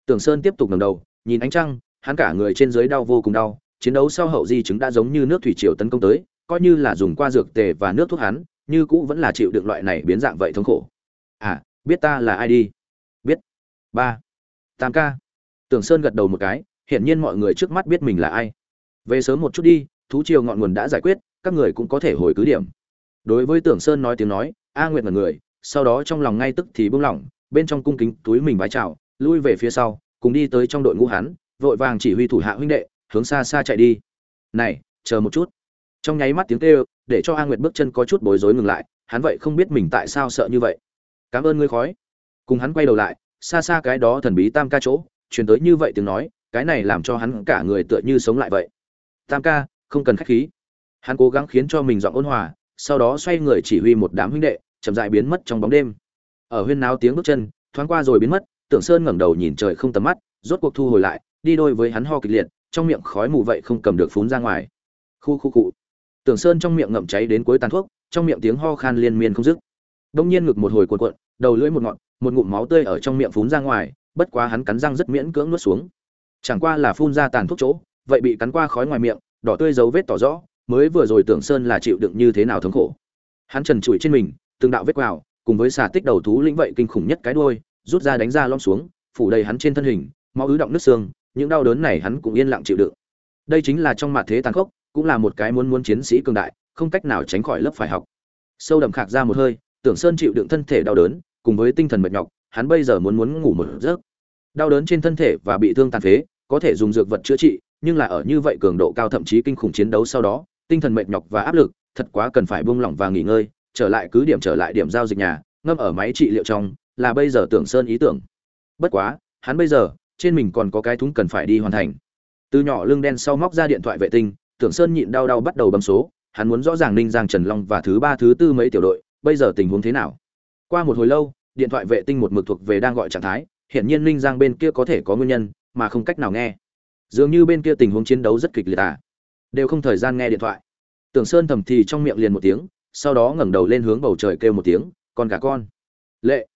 Tưởng sơn tiếp tục ngẩng đầu, nhìn ánh trăng, hắn cả người trên dưới đau vô cùng đau, chiến đấu sau hậu di chứng đã giống như nước thủy triều tấn công tới, coi như là dùng qua dược tề và nước thuốc hắn như cũ vẫn là chịu đựng loại này biến dạng vậy thống khổ à biết ta là ai đi biết ba tam ca Tưởng Sơn gật đầu một cái, hiển nhiên mọi người trước mắt biết mình là ai. Về sớm một chút đi, thú triều ngọn nguồn đã giải quyết, các người cũng có thể hồi cứ điểm. Đối với Tưởng Sơn nói tiếng nói, A Nguyệt là người, sau đó trong lòng ngay tức thì buông lỏng, bên trong cung kính túi mình vái chào, lui về phía sau, cùng đi tới trong đội ngũ hắn, vội vàng chỉ huy thủ hạ huynh đệ, hướng xa xa chạy đi. "Này, chờ một chút." Trong nháy mắt tiếng kêu, để cho A Nguyệt bước chân có chút bối rối ngừng lại, hắn vậy không biết mình tại sao sợ như vậy. "Cảm ơn ngươi khói." Cùng hắn quay đầu lại, xa xa cái đó thần bí tam ca chỗ, truyền tới như vậy tiếng nói, cái này làm cho hắn cả người tựa như sống lại vậy. "Tam ca, không cần khách khí." Hắn cố gắng khiến cho mình giọng ôn hòa, sau đó xoay người chỉ huy một đám huynh đệ, chậm rãi biến mất trong bóng đêm. Ở huyên náo tiếng bước chân, thoáng qua rồi biến mất, Tưởng Sơn ngẩng đầu nhìn trời không tầm mắt, rốt cuộc thu hồi lại, đi đôi với hắn ho kịch liệt, trong miệng khói mù vậy không cầm được phún ra ngoài. Khu khu cụ. Tưởng Sơn trong miệng ngậm cháy đến cuối tàn thuốc, trong miệng tiếng ho khan liên miên không dứt. Đông nhiên ngực một hồi cuộn cuộn, đầu lưỡi một ngọn, một ngụm máu tươi ở trong miệng phun ra ngoài, bất quá hắn cắn răng rất miễn cưỡng nuốt xuống. Chẳng qua là phun ra tàn thuốc chỗ, vậy bị cắn qua khói ngoài miệng, đỏ tươi dấu vết tỏ rõ, mới vừa rồi Tưởng Sơn là chịu đựng như thế nào thống khổ. Hắn trần trụi trên mình, từng đạo vết quào, cùng với xà tích đầu thú lĩnh vậy kinh khủng nhất cái đuôi, rút ra đánh ra lom xuống, phủ đầy hắn trên thân hình, máu ứ động nước xương, những đau đớn này hắn cũng yên lặng chịu đựng. Đây chính là trong mặt thế tàn khốc, cũng là một cái muốn muốn chiến sĩ cường đại, không cách nào tránh khỏi lớp phải học. Sâu đậm khạc ra một hơi, Tưởng Sơn chịu đựng thân thể đau đớn, cùng với tinh thần mệt nhọc, hắn bây giờ muốn muốn ngủ một giấc. Đau đớn trên thân thể và bị thương tàn phế, có thể dùng dược vật chữa trị, nhưng là ở như vậy cường độ cao thậm chí kinh khủng chiến đấu sau đó, tinh thần mệt nhọc và áp lực, thật quá cần phải buông lỏng và nghỉ ngơi, trở lại cứ điểm trở lại điểm giao dịch nhà, ngâm ở máy trị liệu trong, là bây giờ Tưởng Sơn ý tưởng. Bất quá, hắn bây giờ, trên mình còn có cái thúng cần phải đi hoàn thành. Từ nhỏ lưng đen sau móc ra điện thoại vệ tinh, Tưởng Sơn nhịn đau đau bắt đầu bấm số, hắn muốn rõ ràng Ninh Giang Trần Long và thứ ba thứ tư mấy tiểu đội, bây giờ tình huống thế nào. Qua một hồi lâu, điện thoại vệ tinh một mực thuộc về đang gọi trạng thái, hiển nhiên Ninh Giang bên kia có thể có nguyên nhân, mà không cách nào nghe. Dường như bên kia tình huống chiến đấu rất kịch liệt à. Đều không thời gian nghe điện thoại. Tưởng Sơn thầm thì trong miệng liền một tiếng, sau đó ngẩng đầu lên hướng bầu trời kêu một tiếng, "Con gà con." Lệ.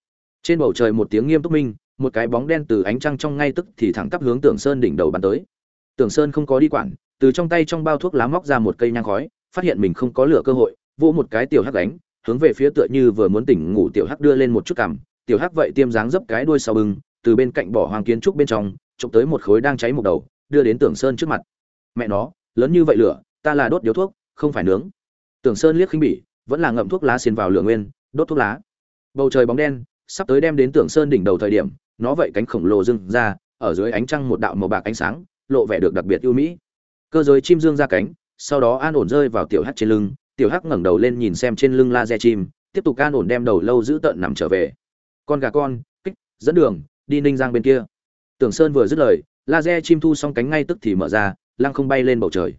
Trên bầu trời một tiếng nghiêm túc minh, một cái bóng đen từ ánh trăng trong ngay tức thì thẳng tắp hướng Tưởng Sơn đỉnh đầu bắn tới. Tưởng Sơn không có đi quản, từ trong tay trong bao thuốc lá móc ra một cây nhang khói, phát hiện mình không có lửa cơ hội, vỗ một cái tiểu hắc đánh, hướng về phía tựa như vừa muốn tỉnh ngủ tiểu hắc đưa lên một chút cằm, tiểu hắc vậy tiêm dáng dấp cái đuôi sau bưng, từ bên cạnh bỏ hoàng kiến trúc bên trong, chụp tới một khối đang cháy một đầu, đưa đến Tưởng Sơn trước mặt. Mẹ nó, lớn như vậy lửa, ta là đốt điếu thuốc, không phải nướng. Tưởng Sơn liếc khinh bỉ, vẫn là ngậm thuốc lá xiên vào lửa nguyên, đốt thuốc lá. Bầu trời bóng đen, sắp tới đem đến Tưởng Sơn đỉnh đầu thời điểm, nó vậy cánh khổng lồ dưng ra, ở dưới ánh trăng một đạo màu bạc ánh sáng, lộ vẻ được đặc biệt ưu mỹ. Cơ giới chim dương ra cánh, sau đó an ổn rơi vào tiểu hắc trên lưng, tiểu hắc ngẩng đầu lên nhìn xem trên lưng laser chim, tiếp tục an ổn đem đầu lâu giữ tận nằm trở về. Con gà con, kích, dẫn đường, đi Ninh Giang bên kia. Tưởng Sơn vừa dứt lời, laser chim thu xong cánh ngay tức thì mở ra, lăng không bay lên bầu trời.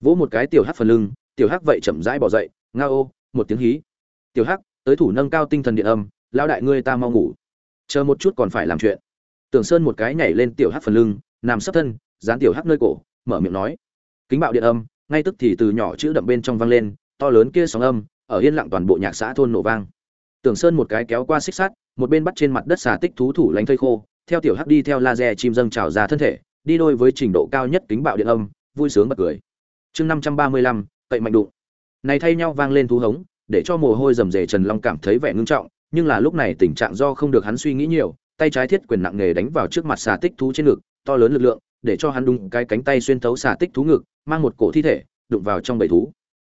Vỗ một cái tiểu hắc phần lưng, tiểu hắc vậy chậm rãi bỏ dậy, ngao, một tiếng hí. Tiểu hắc, tới thủ nâng cao tinh thần điện âm, lão đại ngươi ta mau ngủ. Chờ một chút còn phải làm chuyện. Tưởng Sơn một cái nhảy lên tiểu hắc phần lưng, nằm sấp thân, dán tiểu hắc nơi cổ, mở miệng nói. Kính bạo điện âm, ngay tức thì từ nhỏ chữ đậm bên trong vang lên, to lớn kia sóng âm, ở yên lặng toàn bộ nhạc xã thôn nổ vang. Tưởng Sơn một cái kéo qua xích sắt, một bên bắt trên mặt đất xà tích thú thủ lánh thây khô, theo tiểu hắc đi theo laser chim dâng trào ra thân thể, đi đôi với trình độ cao nhất kính bạo điện âm, vui sướng bật cười. Chương 535, cậy mạnh đụng. Này thay nhau vang lên thú hống, để cho mồ hôi rầm rề Trần Long cảm thấy vẻ ngưng trọng, nhưng là lúc này tình trạng do không được hắn suy nghĩ nhiều, tay trái thiết quyền nặng nghề đánh vào trước mặt xà tích thú trên ngực, to lớn lực lượng, để cho hắn đụng cái cánh tay xuyên thấu xà tích thú ngực, mang một cổ thi thể, đụng vào trong bầy thú.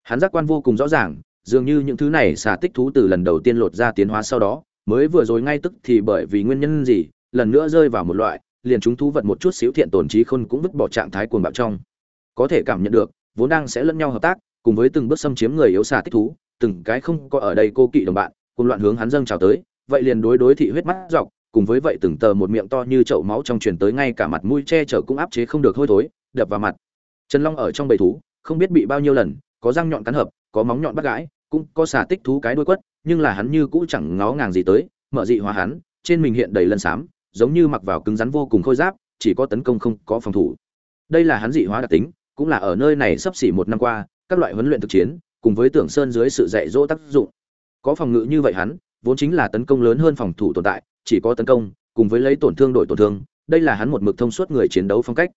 Hắn giác quan vô cùng rõ ràng, dường như những thứ này xà tích thú từ lần đầu tiên lột ra tiến hóa sau đó, mới vừa rồi ngay tức thì bởi vì nguyên nhân gì, lần nữa rơi vào một loại, liền chúng thú vật một chút xíu thiện tổn trí khôn cũng vứt bỏ trạng thái cuồng bạo trong. Có thể cảm nhận được, vốn đang sẽ lẫn nhau hợp tác, cùng với từng bước xâm chiếm người yếu xà tích thú, từng cái không có ở đây cô kỵ đồng bạn, cùng loạn hướng hắn dâng chào tới, vậy liền đối đối thị huyết mắt dọc, cùng với vậy từng tờ một miệng to như chậu máu trong truyền tới ngay cả mặt mũi che chở cũng áp chế không được hôi thối, đập vào mặt. Trần Long ở trong bầy thú, không biết bị bao nhiêu lần, có răng nhọn cắn hợp, có móng nhọn bắt gãi, cũng có xà tích thú cái đuôi quất, nhưng là hắn như cũ chẳng ngó ngàng gì tới, mở dị hóa hắn, trên mình hiện đầy lân xám, giống như mặc vào cứng rắn vô cùng khôi giáp, chỉ có tấn công không có phòng thủ. Đây là hắn dị hóa đặc tính, cũng là ở nơi này sắp xỉ một năm qua, các loại huấn luyện thực chiến, cùng với Tưởng Sơn dưới sự dạy dỗ tác dụng. Có phòng ngự như vậy hắn, vốn chính là tấn công lớn hơn phòng thủ tồn tại, chỉ có tấn công, cùng với lấy tổn thương đổi tổn thương, đây là hắn một mực thông suốt người chiến đấu phong cách.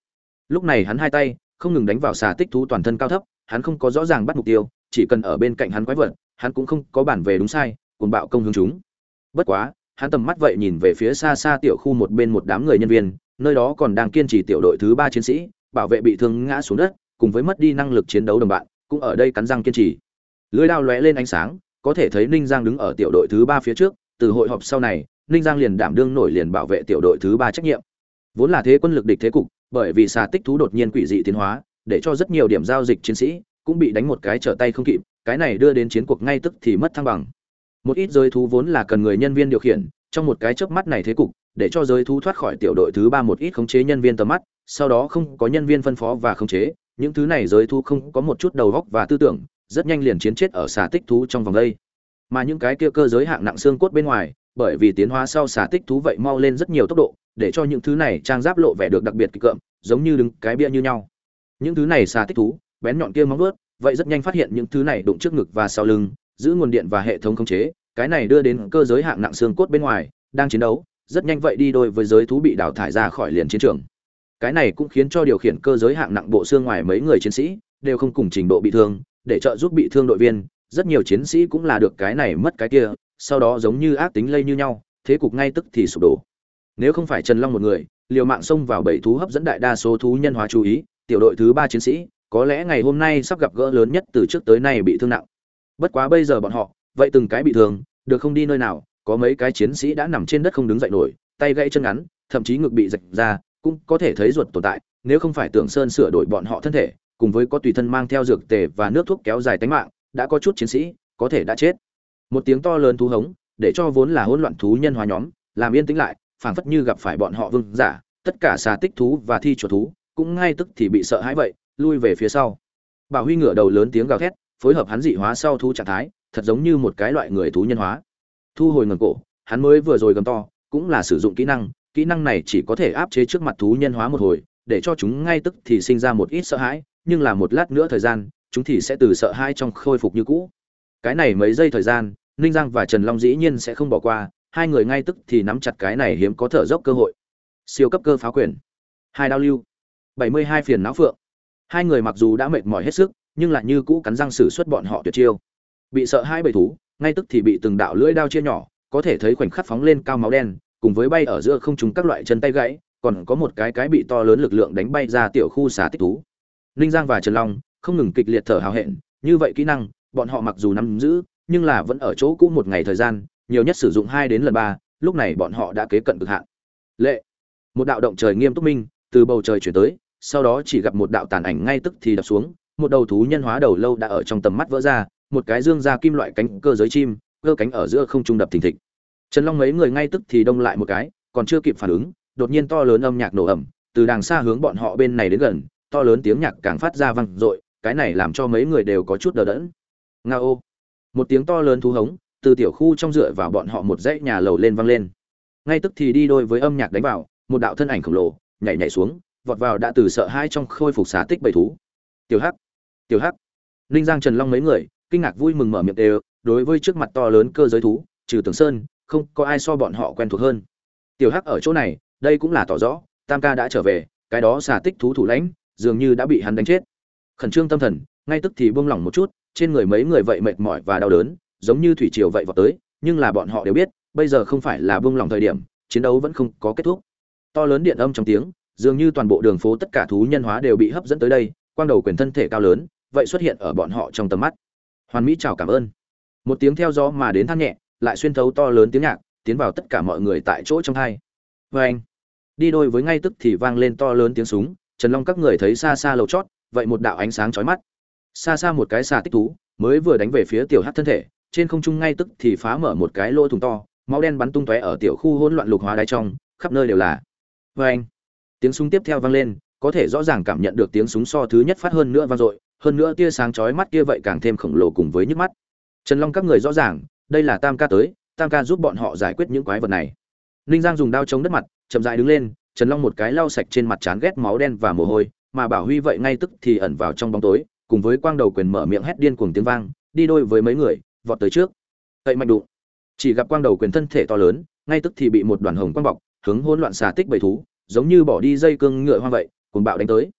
Lúc này hắn hai tay không ngừng đánh vào xà tích thú toàn thân cao thấp, hắn không có rõ ràng bắt mục tiêu, chỉ cần ở bên cạnh hắn quái vật, hắn cũng không có bản về đúng sai, cuồng bạo công hướng chúng. Bất quá, hắn tầm mắt vậy nhìn về phía xa xa tiểu khu một bên một đám người nhân viên, nơi đó còn đang kiên trì tiểu đội thứ ba chiến sĩ bảo vệ bị thương ngã xuống đất cùng với mất đi năng lực chiến đấu đồng bạn cũng ở đây cắn răng kiên trì lưới đao lóe lên ánh sáng có thể thấy ninh giang đứng ở tiểu đội thứ ba phía trước từ hội họp sau này ninh giang liền đảm đương nổi liền bảo vệ tiểu đội thứ ba trách nhiệm. Vốn là thế quân lực địch thế cục, bởi vì xà tích thú đột nhiên quỷ dị tiến hóa, để cho rất nhiều điểm giao dịch chiến sĩ cũng bị đánh một cái trở tay không kịp, cái này đưa đến chiến cuộc ngay tức thì mất thăng bằng. Một ít giới thú vốn là cần người nhân viên điều khiển, trong một cái chớp mắt này thế cục, để cho giới thú thoát khỏi tiểu đội thứ ba một ít khống chế nhân viên tầm mắt, sau đó không có nhân viên phân phó và khống chế, những thứ này giới thú không có một chút đầu góc và tư tưởng, rất nhanh liền chiến chết ở xà tích thú trong vòng đây. Mà những cái kia cơ giới hạng nặng xương cốt bên ngoài bởi vì tiến hóa sau xà tích thú vậy mau lên rất nhiều tốc độ, để cho những thứ này trang giáp lộ vẻ được đặc biệt kịch cợm, giống như đứng cái bia như nhau. Những thứ này xà tích thú, bén nhọn kia móng vuốt, vậy rất nhanh phát hiện những thứ này đụng trước ngực và sau lưng, giữ nguồn điện và hệ thống khống chế, cái này đưa đến cơ giới hạng nặng xương cốt bên ngoài, đang chiến đấu, rất nhanh vậy đi đôi với giới thú bị đào thải ra khỏi liền chiến trường. Cái này cũng khiến cho điều khiển cơ giới hạng nặng bộ xương ngoài mấy người chiến sĩ đều không cùng trình độ bị thương, để trợ giúp bị thương đội viên, rất nhiều chiến sĩ cũng là được cái này mất cái kia sau đó giống như ác tính lây như nhau, thế cục ngay tức thì sụp đổ. Nếu không phải trần long một người, liều mạng xông vào bảy thú hấp dẫn đại đa số thú nhân hóa chú ý, tiểu đội thứ ba chiến sĩ, có lẽ ngày hôm nay sắp gặp gỡ lớn nhất từ trước tới nay bị thương nặng. Bất quá bây giờ bọn họ, vậy từng cái bị thương, được không đi nơi nào, có mấy cái chiến sĩ đã nằm trên đất không đứng dậy nổi, tay gãy chân ngắn, thậm chí ngực bị rạch ra, cũng có thể thấy ruột tồn tại, nếu không phải tưởng sơn sửa đổi bọn họ thân thể, cùng với có tùy thân mang theo dược tề và nước thuốc kéo dài tính mạng, đã có chút chiến sĩ, có thể đã chết một tiếng to lớn thú hống, để cho vốn là hỗn loạn thú nhân hóa nhóm, làm yên tĩnh lại, phảng phất như gặp phải bọn họ vương giả, tất cả xà tích thú và thi chuột thú, cũng ngay tức thì bị sợ hãi vậy, lui về phía sau. Bảo huy ngửa đầu lớn tiếng gào thét, phối hợp hắn dị hóa sau thú trạng thái, thật giống như một cái loại người thú nhân hóa. Thu hồi ngẩng cổ, hắn mới vừa rồi gầm to, cũng là sử dụng kỹ năng kỹ năng này chỉ có thể áp chế trước mặt thú nhân hóa một hồi, để cho chúng ngay tức thì sinh ra một ít sợ hãi, nhưng là một lát nữa thời gian, chúng thì sẽ từ sợ hãi trong khôi phục như cũ. Cái này mấy giây thời gian ninh giang và trần long dĩ nhiên sẽ không bỏ qua, hai người ngay tức thì nắm chặt cái này hiếm có thở dốc cơ hội. Siêu cấp cơ phá quyền. Hai đao lưu. Bảy mươi hai phiền não phượng. Hai người mặc dù đã mệt mỏi hết sức, nhưng lại như cũ cắn răng xử suất bọn họ tuyệt chiêu. Bị sợ hai bầy thú, ngay tức thì bị từng đạo lưỡi đao chia nhỏ, có thể thấy khoảnh khắc phóng lên cao máu đen, cùng với bay ở giữa không trung các loại chân tay gãy, còn có một cái cái bị to lớn lực lượng đánh bay ra tiểu khu xá tích thú. Ninh giang và trần long không ngừng kịch liệt thở hào hẹn, như vậy kỹ năng, bọn họ mặc dù nắm giữ nhưng là vẫn ở chỗ cũ một ngày thời gian, nhiều nhất sử dụng hai đến lần ba, lúc này bọn họ đã kế cận cực hạn. Lệ. Một đạo động trời nghiêm túc minh, từ bầu trời chuyển tới, sau đó chỉ gặp một đạo tàn ảnh ngay tức thì đập xuống, một đầu thú nhân hóa đầu lâu đã ở trong tầm mắt vỡ ra, một cái dương ra kim loại cánh cơ giới chim, cơ cánh ở giữa không trung đập thình thịch. Trần long mấy người ngay tức thì đông lại một cái, còn chưa kịp phản ứng, đột nhiên to lớn âm nhạc nổ ẩm từ đàng xa hướng bọn họ bên này đến gần, to lớn tiếng nhạc càng phát ra vang dội, cái này làm cho mấy người đều có chút đờ đẫn. Nga ô một tiếng to lớn thú hống, từ tiểu khu trong dựa vào bọn họ một dãy nhà lầu lên vang lên. Ngay tức thì đi đôi với âm nhạc đánh vào, một đạo thân ảnh khổng lồ nhảy nhảy xuống, vọt vào đã từ sợ hai trong khôi phục xá tích bầy thú. Tiểu hắc tiểu hắc. Ninh giang trần long mấy người, kinh ngạc vui mừng mở miệng đều, đối với trước mặt to lớn cơ giới thú, trừ tường sơn, không có ai so bọn họ quen thuộc hơn. Tiểu hắc ở chỗ này, đây cũng là tỏ rõ, tam ca đã trở về, cái đó xà tích thú thủ lãnh, dường như đã bị hắn đánh chết. Khẩn trương tâm thần, ngay tức thì buông lỏng một chút trên người mấy người vậy mệt mỏi và đau đớn, giống như thủy triều vậy vào tới, nhưng là bọn họ đều biết, bây giờ không phải là buông lòng thời điểm, chiến đấu vẫn không có kết thúc. To lớn điện âm trong tiếng, dường như toàn bộ đường phố tất cả thú nhân hóa đều bị hấp dẫn tới đây, quang đầu quyền thân thể cao lớn, vậy xuất hiện ở bọn họ trong tầm mắt. Hoàn mỹ chào cảm ơn. Một tiếng theo gió mà đến than nhẹ, lại xuyên thấu to lớn tiếng nhạc, tiến vào tất cả mọi người tại chỗ trong hai. Oeng. anh. Đi đôi với ngay tức thì vang lên to lớn tiếng súng, trần long các người thấy xa xa lầu chót, vậy một đạo ánh sáng chói mắt xa xa một cái xà tích thú, mới vừa đánh về phía tiểu hát thân thể, trên không trung ngay tức thì phá mở một cái lỗ thùng to, máu đen bắn tung tóe ở tiểu khu hỗn loạn lục hóa đáy trong, khắp nơi đều là. Vê anh, tiếng súng tiếp theo vang lên, có thể rõ ràng cảm nhận được tiếng súng so thứ nhất phát hơn nữa vang dội, hơn nữa tia sáng chói mắt kia vậy càng thêm khổng lồ cùng với nhức mắt. Trần long các người rõ ràng, đây là tam ca tới, tam ca giúp bọn họ giải quyết những quái vật này. Ninh giang dùng đao chống đất mặt, chậm dại đứng lên, trần long một cái lau sạch trên mặt chán ghét máu đen và mồ hôi, mà bảo huy vậy ngay tức thì ẩn vào trong bóng tối cùng với quang đầu quyền mở miệng hét điên cuồng tiếng vang, đi đôi với mấy người, vọt tới trước. Tẩy mạnh đụng. Chỉ gặp quang đầu quyền thân thể to lớn, ngay tức thì bị một đoàn hồng quang bọc, hướng hỗn loạn xà tích bầy thú, giống như bỏ đi dây cương ngựa hoang vậy, cuồng bạo đánh tới.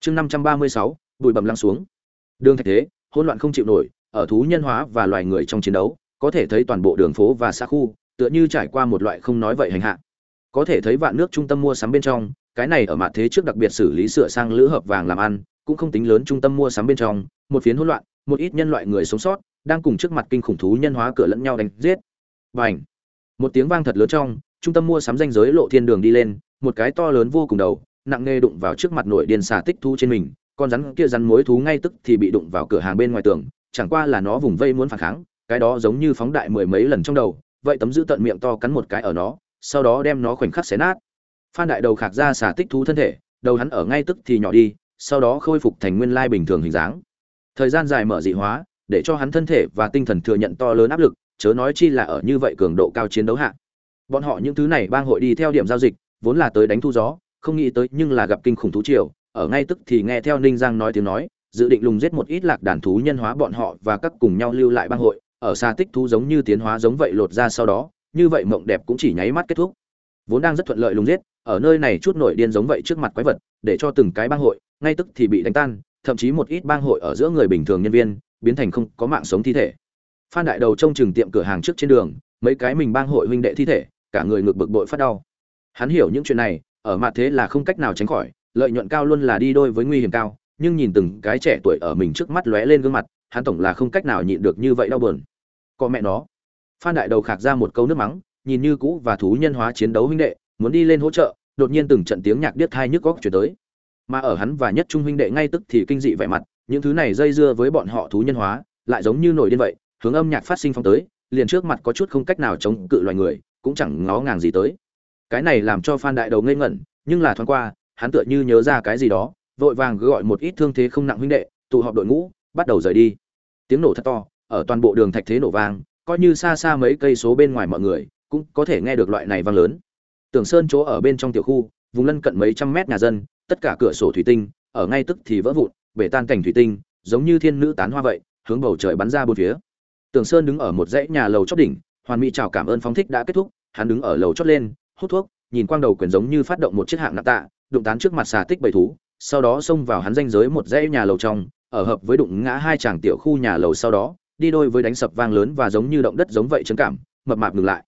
Chương năm trăm ba mươi sáu, bụi bầm lăn xuống. Đường thạch thế, hỗn loạn không chịu nổi, ở thú nhân hóa và loài người trong chiến đấu, có thể thấy toàn bộ đường phố và xa khu, tựa như trải qua một loại không nói vậy hành hạ. Có thể thấy vạn nước trung tâm mua sắm bên trong, cái này ở mặt thế trước đặc biệt xử lý sửa sang lữ hợp vàng làm ăn cũng không tính lớn trung tâm mua sắm bên trong, một phiến hỗn loạn, một ít nhân loại người sống sót, đang cùng trước mặt kinh khủng thú nhân hóa cửa lẫn nhau đánh giết. Và ảnh một tiếng vang thật lớn trong, trung tâm mua sắm danh giới lộ thiên đường đi lên, một cái to lớn vô cùng đầu, nặng nề đụng vào trước mặt nội điên xà tích thú trên mình, con rắn kia rắn mối thú ngay tức thì bị đụng vào cửa hàng bên ngoài tường, chẳng qua là nó vùng vây muốn phản kháng, cái đó giống như phóng đại mười mấy lần trong đầu, vậy tấm giữ tận miệng to cắn một cái ở nó, sau đó đem nó khoảnh khắc xé nát. Phan đại đầu khạc ra xả tích thú thân thể, đầu hắn ở ngay tức thì nhỏ đi sau đó khôi phục thành nguyên lai bình thường hình dáng. Thời gian dài mở dị hóa, để cho hắn thân thể và tinh thần thừa nhận to lớn áp lực, chớ nói chi là ở như vậy cường độ cao chiến đấu hạ. Bọn họ những thứ này bang hội đi theo điểm giao dịch, vốn là tới đánh thu gió, không nghĩ tới nhưng là gặp kinh khủng thú triều. Ở ngay tức thì nghe theo ninh giang nói tiếng nói, dự định lùng giết một ít lạc đàn thú nhân hóa bọn họ và các cùng nhau lưu lại bang hội. Ở xa tích thú giống như tiến hóa giống vậy lột ra sau đó, như vậy mộng đẹp cũng chỉ nháy mắt kết thúc. Vốn đang rất thuận lợi lùng giết, ở nơi này chút nổi điên giống vậy trước mặt quái vật để cho từng cái bang hội, ngay tức thì bị đánh tan, thậm chí một ít bang hội ở giữa người bình thường nhân viên, biến thành không có mạng sống thi thể. Phan đại đầu trông chừng tiệm cửa hàng trước trên đường, mấy cái mình bang hội huynh đệ thi thể, cả người ngực bực bội phát đau. Hắn hiểu những chuyện này, ở mặt thế là không cách nào tránh khỏi, lợi nhuận cao luôn là đi đôi với nguy hiểm cao, nhưng nhìn từng cái trẻ tuổi ở mình trước mắt lóe lên gương mặt, hắn tổng là không cách nào nhịn được như vậy đau buồn. Có mẹ nó. Phan đại đầu khạc ra một câu nước mắng, nhìn như cũ và thú nhân hóa chiến đấu huynh đệ, muốn đi lên hỗ trợ đột nhiên từng trận tiếng nhạc điếc thai nhức góc chuyển tới. Mà ở hắn và nhất trung huynh đệ ngay tức thì kinh dị vẻ mặt, những thứ này dây dưa với bọn họ thú nhân hóa, lại giống như nổi điên vậy, hướng âm nhạc phát sinh phong tới, liền trước mặt có chút không cách nào chống cự loài người, cũng chẳng ngó ngàng gì tới. Cái này làm cho phan đại đầu ngây ngẩn, nhưng là thoáng qua, hắn tựa như nhớ ra cái gì đó, vội vàng gọi một ít thương thế không nặng huynh đệ, tụ họp đội ngũ, bắt đầu rời đi. Tiếng nổ thật to, ở toàn bộ đường thạch thế nổ vang, coi như xa xa mấy cây số bên ngoài mọi người, cũng có thể nghe được loại này vang lớn tưởng sơn chỗ ở bên trong tiểu khu, vùng lân cận mấy trăm mét nhà dân, tất cả cửa sổ thủy tinh, ở ngay tức thì vỡ vụn, bể tan cảnh thủy tinh, giống như thiên nữ tán hoa vậy, hướng bầu trời bắn ra bốn phía. Tưởng sơn đứng ở một dãy nhà lầu chót đỉnh, hoàn mỹ chào cảm ơn phóng thích đã kết thúc, hắn đứng ở lầu chót lên, hút thuốc, nhìn quang đầu quyền giống như phát động một chiếc hạng nặng tạ, đụng tán trước mặt xà tích bầy thú, sau đó xông vào hắn danh giới một dãy nhà lầu trong, ở hợp với đụng ngã hai chàng tiểu khu nhà lầu sau đó, đi đôi với đánh sập vang lớn và giống như động đất giống vậy chấn cảm, mập mạp ngừng lại.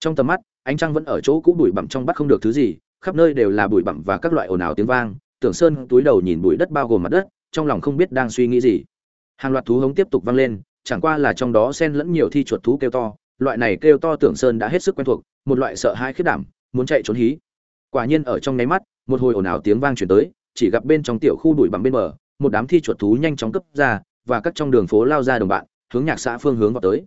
Trong tầm mắt ánh trăng vẫn ở chỗ cũ bụi bặm trong bắt không được thứ gì, khắp nơi đều là bụi bặm và các loại ồn ào tiếng vang. Tưởng sơn túi đầu nhìn bụi đất bao gồm mặt đất, trong lòng không biết đang suy nghĩ gì. Hàng loạt thú hống tiếp tục vang lên, chẳng qua là trong đó xen lẫn nhiều thi chuột thú kêu to. Loại này kêu to tưởng sơn đã hết sức quen thuộc, một loại sợ hãi khiết đảm, muốn chạy trốn hí. Quả nhiên ở trong nháy mắt, một hồi ồn ào tiếng vang truyền tới, chỉ gặp bên trong tiểu khu bụi bặm bên bờ, một đám thi chuột thú nhanh chóng cấp ra và các trong đường phố lao ra đồng bạn, hướng nhạc xã phương hướng vào tới.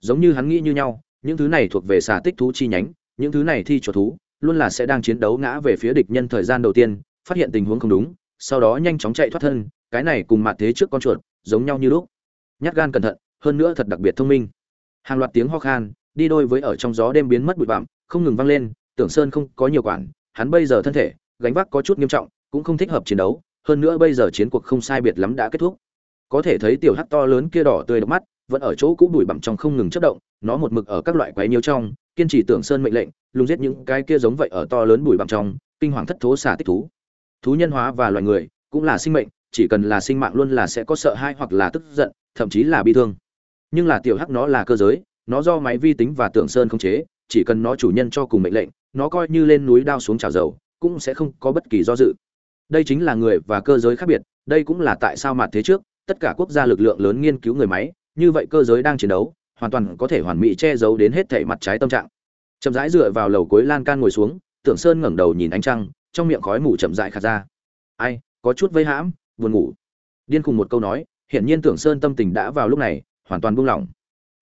Giống như hắn nghĩ như nhau những thứ này thuộc về xà tích thú chi nhánh, những thứ này thi chuột thú, luôn là sẽ đang chiến đấu ngã về phía địch nhân thời gian đầu tiên, phát hiện tình huống không đúng, sau đó nhanh chóng chạy thoát thân, cái này cùng mặt thế trước con chuột, giống nhau như lúc. Nhát gan cẩn thận, hơn nữa thật đặc biệt thông minh. Hàng loạt tiếng ho khan, đi đôi với ở trong gió đêm biến mất bụi bặm, không ngừng vang lên, tưởng sơn không có nhiều quản, hắn bây giờ thân thể, gánh vác có chút nghiêm trọng, cũng không thích hợp chiến đấu, hơn nữa bây giờ chiến cuộc không sai biệt lắm đã kết thúc. Có thể thấy tiểu hắc to lớn kia đỏ tươi độc mắt vẫn ở chỗ cũ bụi bặm trong không ngừng chất động, nó một mực ở các loại quái nhiêu trong, kiên trì tưởng sơn mệnh lệnh, lùng giết những cái kia giống vậy ở to lớn bụi bặm trong, kinh hoàng thất thố xả tích thú. Thú nhân hóa và loài người, cũng là sinh mệnh, chỉ cần là sinh mạng luôn là sẽ có sợ hãi hoặc là tức giận, thậm chí là bi thương. Nhưng là tiểu hắc nó là cơ giới, nó do máy vi tính và tưởng sơn không chế, chỉ cần nó chủ nhân cho cùng mệnh lệnh, nó coi như lên núi đao xuống trào dầu, cũng sẽ không có bất kỳ do dự. Đây chính là người và cơ giới khác biệt, đây cũng là tại sao mặt thế trước, tất cả quốc gia lực lượng lớn nghiên cứu người máy như vậy cơ giới đang chiến đấu, hoàn toàn có thể hoàn mỹ che giấu đến hết thể mặt trái tâm trạng. Chậm rãi dựa vào lầu cuối lan can ngồi xuống, tưởng sơn ngẩng đầu nhìn ánh trăng, trong miệng khói mù chậm rãi khạt ra. Ai, có chút vây hãm, buồn ngủ. Điên cùng một câu nói, hiển nhiên tưởng sơn tâm tình đã vào lúc này, hoàn toàn buông lỏng.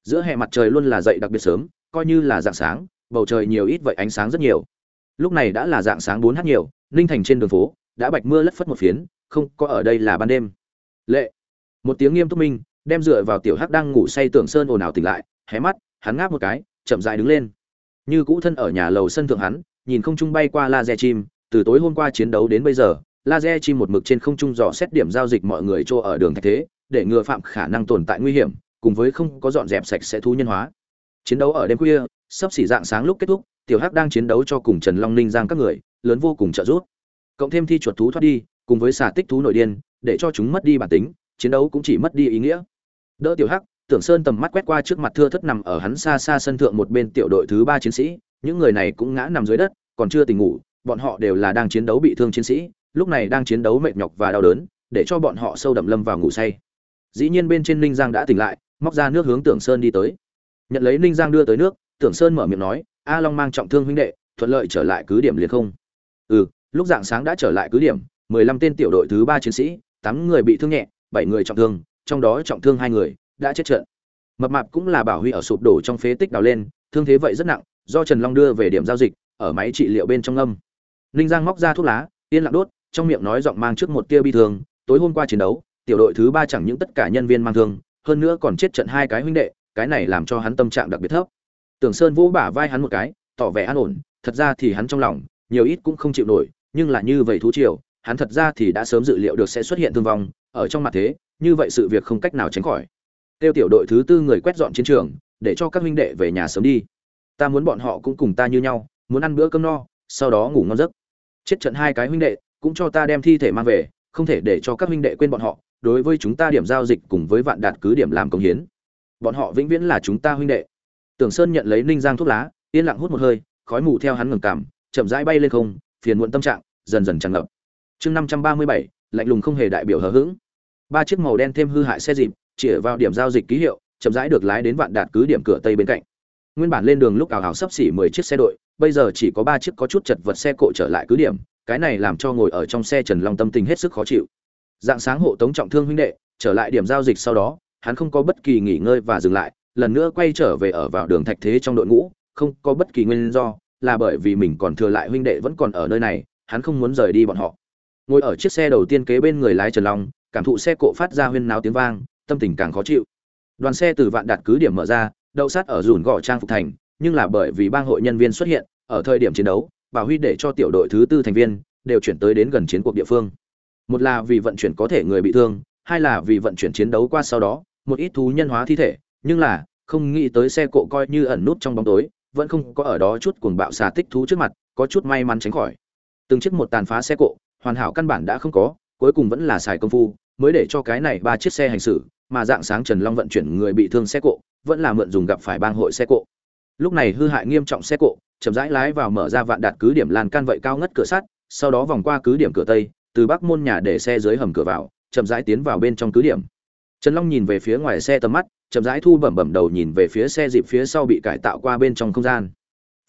Giữa hè mặt trời luôn là dậy đặc biệt sớm, coi như là dạng sáng, bầu trời nhiều ít vậy ánh sáng rất nhiều. Lúc này đã là dạng sáng bốn h nhiều, ninh thành trên đường phố, đã bạch mưa lất phất một phiến, không có ở đây là ban đêm. Lệ. Một tiếng nghiêm túc minh đem dựa vào tiểu hắc đang ngủ say tưởng sơn ồn ào tỉnh lại, hé mắt, hắn ngáp một cái, chậm dại đứng lên. Như cũ thân ở nhà lầu sân thượng hắn, nhìn không trung bay qua laser chim, từ tối hôm qua chiến đấu đến bây giờ, laser chim một mực trên không trung dò xét điểm giao dịch mọi người chỗ ở đường thạch thế, để ngừa phạm khả năng tồn tại nguy hiểm, cùng với không có dọn dẹp sạch sẽ thú nhân hóa. Chiến đấu ở đêm khuya, sắp xỉ dạng sáng lúc kết thúc, tiểu hắc đang chiến đấu cho cùng trần long ninh giang các người, lớn vô cùng trợ giúp. Cộng thêm thi chuột thú thoát đi, cùng với xả tích thú nội điên, để cho chúng mất đi bản tính, chiến đấu cũng chỉ mất đi ý nghĩa đỡ tiểu hắc, tưởng sơn tầm mắt quét qua trước mặt thưa thất nằm ở hắn xa xa sân thượng một bên tiểu đội thứ ba chiến sĩ, những người này cũng ngã nằm dưới đất, còn chưa tỉnh ngủ, bọn họ đều là đang chiến đấu bị thương chiến sĩ, lúc này đang chiến đấu mệt nhọc và đau đớn, để cho bọn họ sâu đậm lâm vào ngủ say. Dĩ nhiên bên trên ninh giang đã tỉnh lại, móc ra nước hướng tưởng sơn đi tới. Nhận lấy ninh giang đưa tới nước, tưởng sơn mở miệng nói, a long mang trọng thương huynh đệ, thuận lợi trở lại cứ điểm liền không? Ừ lúc dạng sáng đã trở lại cứ điểm, mười lăm tên tiểu đội thứ ba chiến sĩ, tám người bị thương nhẹ, bảy người trọng thương trong đó trọng thương hai người, đã chết trận. Mập mạp cũng là bảo huy ở sụp đổ trong phế tích đào lên, thương thế vậy rất nặng, do trần long đưa về điểm giao dịch, ở máy trị liệu bên trong âm ninh giang móc ra thuốc lá, yên lặng đốt, trong miệng nói giọng mang trước một tia bi thương, tối hôm qua chiến đấu, tiểu đội thứ ba chẳng những tất cả nhân viên mang thương, hơn nữa còn chết trận hai cái huynh đệ, cái này làm cho hắn tâm trạng đặc biệt thấp. Tưởng sơn vũ bả vai hắn một cái, tỏ vẻ an ổn, thật ra thì hắn trong lòng, nhiều ít cũng không chịu nổi, nhưng là như vậy thú triều, hắn thật ra thì đã sớm dự liệu được sẽ xuất hiện thương vong, ở trong mặt thế như vậy sự việc không cách nào tránh khỏi. Tiêu tiểu đội thứ tư người quét dọn chiến trường, để cho các huynh đệ về nhà sớm đi. Ta muốn bọn họ cũng cùng ta như nhau, muốn ăn bữa cơm no, sau đó ngủ ngon giấc. Chết trận hai cái huynh đệ, cũng cho ta đem thi thể mang về, không thể để cho các huynh đệ quên bọn họ, đối với chúng ta điểm giao dịch cùng với vạn đạt cứ điểm làm công hiến. Bọn họ vĩnh viễn là chúng ta huynh đệ. Tưởng sơn nhận lấy ninh giang thuốc lá, yên lặng hút một hơi, khói mù theo hắn ngừng cảm, chậm rãi bay lên không, phiền muộn tâm trạng, dần dần tràn ngập. Chương năm trăm ba mươi bảy, lạnh lùng không hề đại biểu hờ hững ba chiếc màu đen thêm hư hại xe dịp chĩa vào điểm giao dịch ký hiệu, chậm rãi được lái đến vạn đạt cứ điểm cửa tây bên cạnh. Nguyên bản lên đường lúc ảo hảo sắp xỉ mười chiếc xe đội, bây giờ chỉ có ba chiếc có chút chật vật xe cộ trở lại cứ điểm, cái này làm cho ngồi ở trong xe trần long tâm tình hết sức khó chịu. Dạng sáng hộ tống trọng thương huynh đệ, trở lại điểm giao dịch sau đó, hắn không có bất kỳ nghỉ ngơi và dừng lại, lần nữa quay trở về ở vào đường thạch thế trong đội ngũ, không có bất kỳ nguyên do, là bởi vì mình còn thừa lại huynh đệ vẫn còn ở nơi này, hắn không muốn rời đi bọn họ. Ngồi ở chiếc xe đầu tiên kế bên người lái trần long cảm thụ xe cộ phát ra huyên náo tiếng vang, tâm tình càng khó chịu. Đoàn xe từ vạn đạt cứ điểm mở ra, đậu sát ở rùn gò trang phục thành, nhưng là bởi vì bang hội nhân viên xuất hiện, ở thời điểm chiến đấu bảo huy để cho tiểu đội thứ tư thành viên đều chuyển tới đến gần chiến cuộc địa phương. Một là vì vận chuyển có thể người bị thương, hai là vì vận chuyển chiến đấu qua sau đó, một ít thú nhân hóa thi thể, nhưng là không nghĩ tới xe cộ coi như ẩn nút trong bóng tối, vẫn không có ở đó chút cuồng bạo xà tích thú trước mặt, có chút may mắn tránh khỏi. Từng chiếc một tàn phá xe cộ, hoàn hảo căn bản đã không có cuối cùng vẫn là xài công phu, mới để cho cái này ba chiếc xe hành xử, mà dạng sáng trần long vận chuyển người bị thương xe cộ, vẫn là mượn dùng gặp phải bang hội xe cộ. Lúc này hư hại nghiêm trọng xe cộ, chậm rãi lái vào mở ra vạn đạt cứ điểm lan can vậy cao ngất cửa sắt, sau đó vòng qua cứ điểm cửa tây, từ bắc môn nhà để xe dưới hầm cửa vào, chậm rãi tiến vào bên trong cứ điểm. Trần long nhìn về phía ngoài xe tầm mắt, chậm rãi thu bẩm bẩm đầu nhìn về phía xe dịp phía sau bị cải tạo qua bên trong không gian.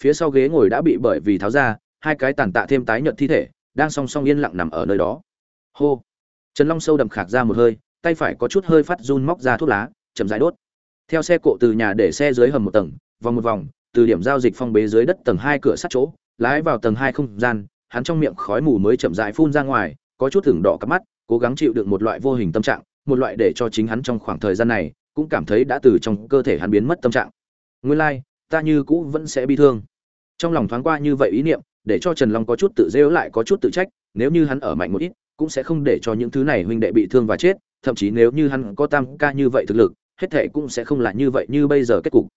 Phía sau ghế ngồi đã bị bởi vì tháo ra, hai cái tàn tạ thêm tái nhợt thi thể, đang song song yên lặng nằm ở nơi đó hô. Trần long sâu đậm khạc ra một hơi tay phải có chút hơi phát run móc ra thuốc lá chậm rãi đốt. Theo xe cộ từ nhà để xe dưới hầm một tầng vòng một vòng từ điểm giao dịch phong bế dưới đất tầng hai cửa sắt chỗ lái vào tầng hai không gian hắn trong miệng khói mù mới chậm rãi phun ra ngoài có chút thưởng đỏ cắp mắt cố gắng chịu đựng một loại vô hình tâm trạng một loại để cho chính hắn trong khoảng thời gian này cũng cảm thấy đã từ trong cơ thể hắn biến mất tâm trạng. Nguyên lai like, ta như cũ vẫn sẽ bị thương. Trong lòng thoáng qua như vậy ý niệm để cho trần long có chút tự dễu lại có chút tự trách nếu như hắn ở mạnh một ít cũng sẽ không để cho những thứ này huynh đệ bị thương và chết, thậm chí nếu như hắn có tam ca như vậy thực lực, hết thệ cũng sẽ không là như vậy như bây giờ kết cục.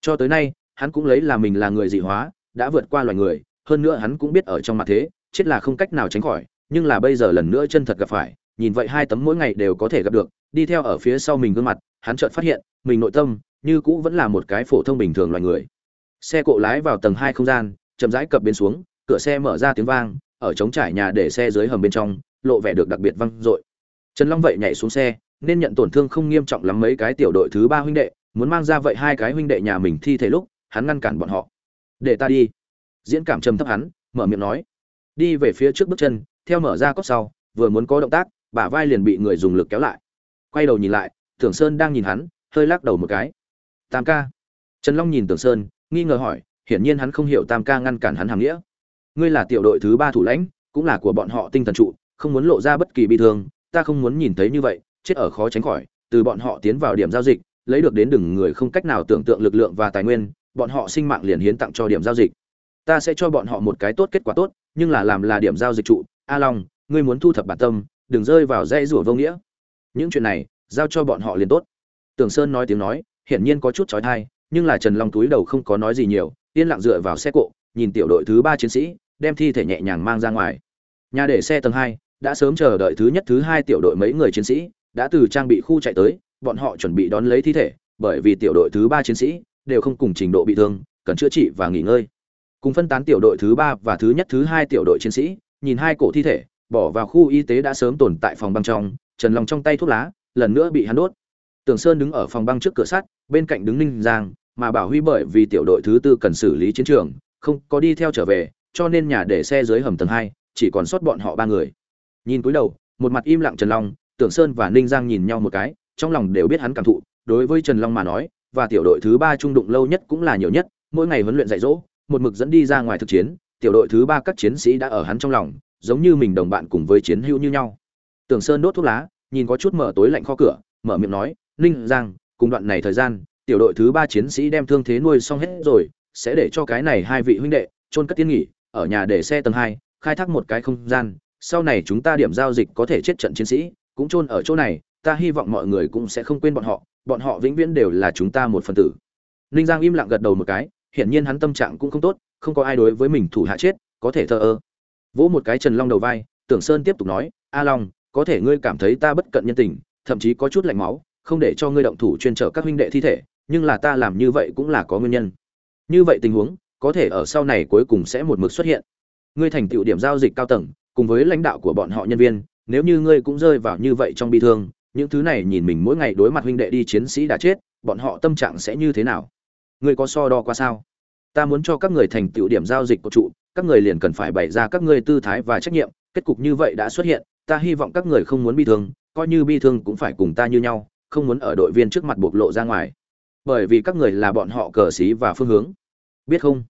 Cho tới nay, hắn cũng lấy là mình là người dị hóa, đã vượt qua loài người, hơn nữa hắn cũng biết ở trong mặt thế, chết là không cách nào tránh khỏi, nhưng là bây giờ lần nữa chân thật gặp phải, nhìn vậy hai tấm mỗi ngày đều có thể gặp được, đi theo ở phía sau mình gương mặt, hắn chợt phát hiện, mình nội tâm, như cũ vẫn là một cái phổ thông bình thường loài người. Xe cộ lái vào tầng hai không gian, chậm rãi cập bên xuống, cửa xe mở ra tiếng vang, ở trống trải nhà để xe dưới hầm bên trong lộ vẻ được đặc biệt văng dội. Trần long vậy nhảy xuống xe, nên nhận tổn thương không nghiêm trọng lắm mấy cái tiểu đội thứ ba huynh đệ, muốn mang ra vậy hai cái huynh đệ nhà mình thi thể lúc, hắn ngăn cản bọn họ. Để ta đi. Diễn cảm trầm thấp hắn, mở miệng nói. Đi về phía trước bước chân, theo mở ra cốt sau, vừa muốn có động tác, bả vai liền bị người dùng lực kéo lại. Quay đầu nhìn lại, tưởng sơn đang nhìn hắn, hơi lắc đầu một cái. Tam ca. Trần long nhìn tưởng sơn, nghi ngờ hỏi, hiển nhiên hắn không hiểu tam ca ngăn cản hắn hàm nghĩa. Ngươi là tiểu đội thứ ba thủ lãnh, cũng là của bọn họ tinh thần trụ không muốn lộ ra bất kỳ bi thương ta không muốn nhìn thấy như vậy chết ở khó tránh khỏi từ bọn họ tiến vào điểm giao dịch lấy được đến đừng người không cách nào tưởng tượng lực lượng và tài nguyên bọn họ sinh mạng liền hiến tặng cho điểm giao dịch. Ta sẽ cho bọn họ một cái tốt kết quả tốt nhưng là làm là điểm giao dịch trụ. A long ngươi muốn thu thập bản tâm đừng rơi vào dây rủa vô nghĩa. Những chuyện này giao cho bọn họ liền tốt. Tưởng sơn nói tiếng nói hiển nhiên có chút chói tai, nhưng là trần long túi đầu không có nói gì nhiều yên lặng dựa vào xe cộ nhìn tiểu đội thứ ba chiến sĩ đem thi thể nhẹ nhàng mang ra ngoài. Nhà để xe tầng hai đã sớm chờ đợi thứ nhất, thứ hai tiểu đội mấy người chiến sĩ đã từ trang bị khu chạy tới, bọn họ chuẩn bị đón lấy thi thể, bởi vì tiểu đội thứ ba chiến sĩ đều không cùng trình độ bị thương, cần chữa trị và nghỉ ngơi. Cùng phân tán tiểu đội thứ ba và thứ nhất, thứ hai tiểu đội chiến sĩ, nhìn hai cổ thi thể, bỏ vào khu y tế đã sớm tồn tại phòng băng trong, trần long trong tay thuốc lá, lần nữa bị hắn đốt. Tường sơn đứng ở phòng băng trước cửa sắt, bên cạnh đứng ninh giang, mà bảo huy bởi vì tiểu đội thứ tư cần xử lý chiến trường, không có đi theo trở về, cho nên nhà để xe dưới hầm tầng hai, chỉ còn sót bọn họ ba người nhìn cúi đầu, một mặt im lặng trần long, tưởng sơn và ninh giang nhìn nhau một cái, trong lòng đều biết hắn cảm thụ, đối với trần long mà nói, và tiểu đội thứ ba trung đụng lâu nhất cũng là nhiều nhất, mỗi ngày huấn luyện dạy dỗ, một mực dẫn đi ra ngoài thực chiến, tiểu đội thứ ba các chiến sĩ đã ở hắn trong lòng, giống như mình đồng bạn cùng với chiến hữu như nhau. Tưởng sơn đốt thuốc lá, nhìn có chút mở tối lạnh kho cửa, mở miệng nói, ninh giang, cùng đoạn này thời gian, tiểu đội thứ ba chiến sĩ đem thương thế nuôi xong hết rồi, sẽ để cho cái này hai vị huynh đệ trôn cất tiên nghỉ, ở nhà để xe tầng hai, khai thác một cái không gian sau này chúng ta điểm giao dịch có thể chết trận chiến sĩ, cũng chôn ở chỗ này, ta hy vọng mọi người cũng sẽ không quên bọn họ bọn họ vĩnh viễn đều là chúng ta một phần tử. Ninh giang im lặng gật đầu một cái, hiển nhiên hắn tâm trạng cũng không tốt, không có ai đối với mình thủ hạ chết, có thể thờ ơ. Vỗ một cái trần long đầu vai, tưởng sơn tiếp tục nói, a long, có thể ngươi cảm thấy ta bất cận nhân tình, thậm chí có chút lạnh máu, không để cho ngươi động thủ chuyên trở các huynh đệ thi thể, nhưng là ta làm như vậy cũng là có nguyên nhân. Như vậy tình huống, có thể ở sau này cuối cùng sẽ một mực xuất hiện. Ngươi thành tựu điểm giao dịch cao tầng cùng với lãnh đạo của bọn họ nhân viên, nếu như ngươi cũng rơi vào như vậy trong bi thương, những thứ này nhìn mình mỗi ngày đối mặt huynh đệ đi chiến sĩ đã chết, bọn họ tâm trạng sẽ như thế nào? Ngươi có so đo qua sao? Ta muốn cho các người thành tựu điểm giao dịch của trụ, các người liền cần phải bày ra các ngươi tư thái và trách nhiệm, kết cục như vậy đã xuất hiện, ta hy vọng các người không muốn bi thương, coi như bi thương cũng phải cùng ta như nhau, không muốn ở đội viên trước mặt bộc lộ ra ngoài. Bởi vì các người là bọn họ cờ xí và phương hướng. Biết không?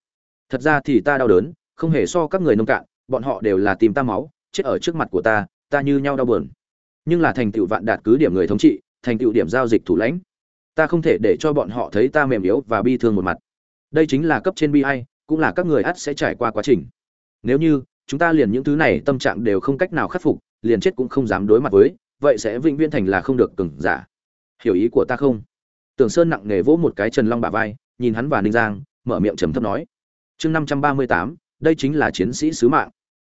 Thật ra thì ta đau đớn, không hề so các người nông cạn bọn họ đều là tìm ta máu, chết ở trước mặt của ta ta như nhau đau buồn. Nhưng là thành tựu vạn đạt cứ điểm người thống trị, thành tựu điểm giao dịch thủ lãnh. Ta không thể để cho bọn họ thấy ta mềm yếu và bi thương một mặt. Đây chính là cấp trên bi ai, cũng là các người ắt sẽ trải qua quá trình. Nếu như, chúng ta liền những thứ này tâm trạng đều không cách nào khắc phục, liền chết cũng không dám đối mặt với, vậy sẽ vĩnh viễn thành là không được cừng giả. Hiểu ý của ta không? Tưởng sơn nặng nề vỗ một cái trần long bả vai, nhìn hắn và ninh giang, mở miệng trầm thấp nói. Chương năm trăm ba mươi tám, đây chính là chiến sĩ sứ mạng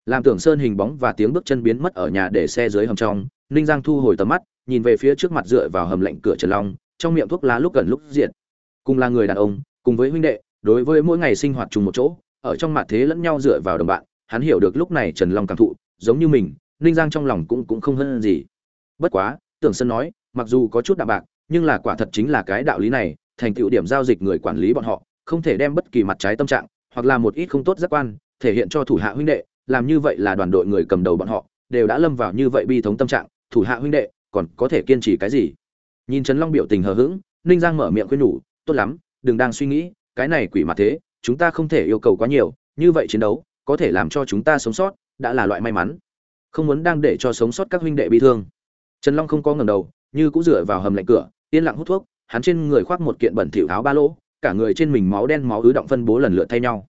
làm tưởng sơn hình bóng và tiếng bước chân biến mất ở nhà để xe dưới hầm trong, ninh giang thu hồi tầm mắt, nhìn về phía trước mặt dựa vào hầm lạnh cửa trần long, trong miệng thuốc lá lúc gần lúc diện cùng là người đàn ông, cùng với huynh đệ, đối với mỗi ngày sinh hoạt chung một chỗ, ở trong mặt thế lẫn nhau dựa vào đồng bạn, hắn hiểu được lúc này trần long cảm thụ, giống như mình, ninh giang trong lòng cũng cũng không hơn gì. Bất quá, tưởng sơn nói, mặc dù có chút đạm bạc, nhưng là quả thật chính là cái đạo lý này, thành tựu điểm giao dịch người quản lý bọn họ, không thể đem bất kỳ mặt trái tâm trạng, hoặc là một ít không tốt giác quan, thể hiện cho thủ hạ huynh đệ làm như vậy là đoàn đội người cầm đầu bọn họ, đều đã lâm vào như vậy bi thống tâm trạng, thủ hạ huynh đệ, còn có thể kiên trì cái gì? Nhìn trấn long biểu tình hờ hững, ninh giang mở miệng khuyên nhủ, tốt lắm, đừng đang suy nghĩ, cái này quỷ mặt thế, chúng ta không thể yêu cầu quá nhiều, như vậy chiến đấu, có thể làm cho chúng ta sống sót, đã là loại may mắn. Không muốn đang để cho sống sót các huynh đệ bị thương. Trần long không có ngầm đầu, như cũng dựa vào hầm lạnh cửa, yên lặng hút thuốc, hắn trên người khoác một kiện bẩn thỉu áo ba lỗ, cả người trên mình máu đen máu ứ động phân bố lần lượt thay nhau.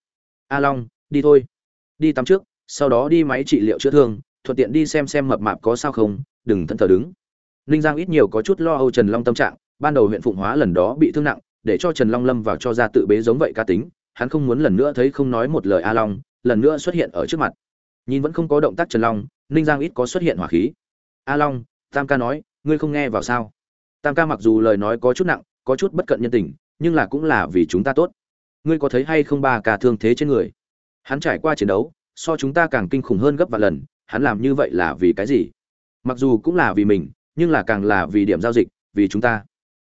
A long, đi thôi, đi tắm trước sau đó đi máy trị liệu chữa thương, thuận tiện đi xem xem mập mạp có sao không, đừng thẫn thờ đứng. Ninh giang ít nhiều có chút lo âu trần long tâm trạng, ban đầu huyện phụng hóa lần đó bị thương nặng, để cho trần long lâm vào cho ra tự bế giống vậy cá tính, hắn không muốn lần nữa thấy không nói một lời a long, lần nữa xuất hiện ở trước mặt. Nhìn vẫn không có động tác trần long, ninh giang ít có xuất hiện hỏa khí. A long, tam ca nói, ngươi không nghe vào sao? Tam ca mặc dù lời nói có chút nặng, có chút bất cận nhân tình, nhưng là cũng là vì chúng ta tốt. Ngươi có thấy hay không ba ca thương thế trên người? Hắn trải qua chiến đấu so chúng ta càng kinh khủng hơn gấp vài lần, hắn làm như vậy là vì cái gì? Mặc dù cũng là vì mình, nhưng là càng là vì điểm giao dịch, vì chúng ta.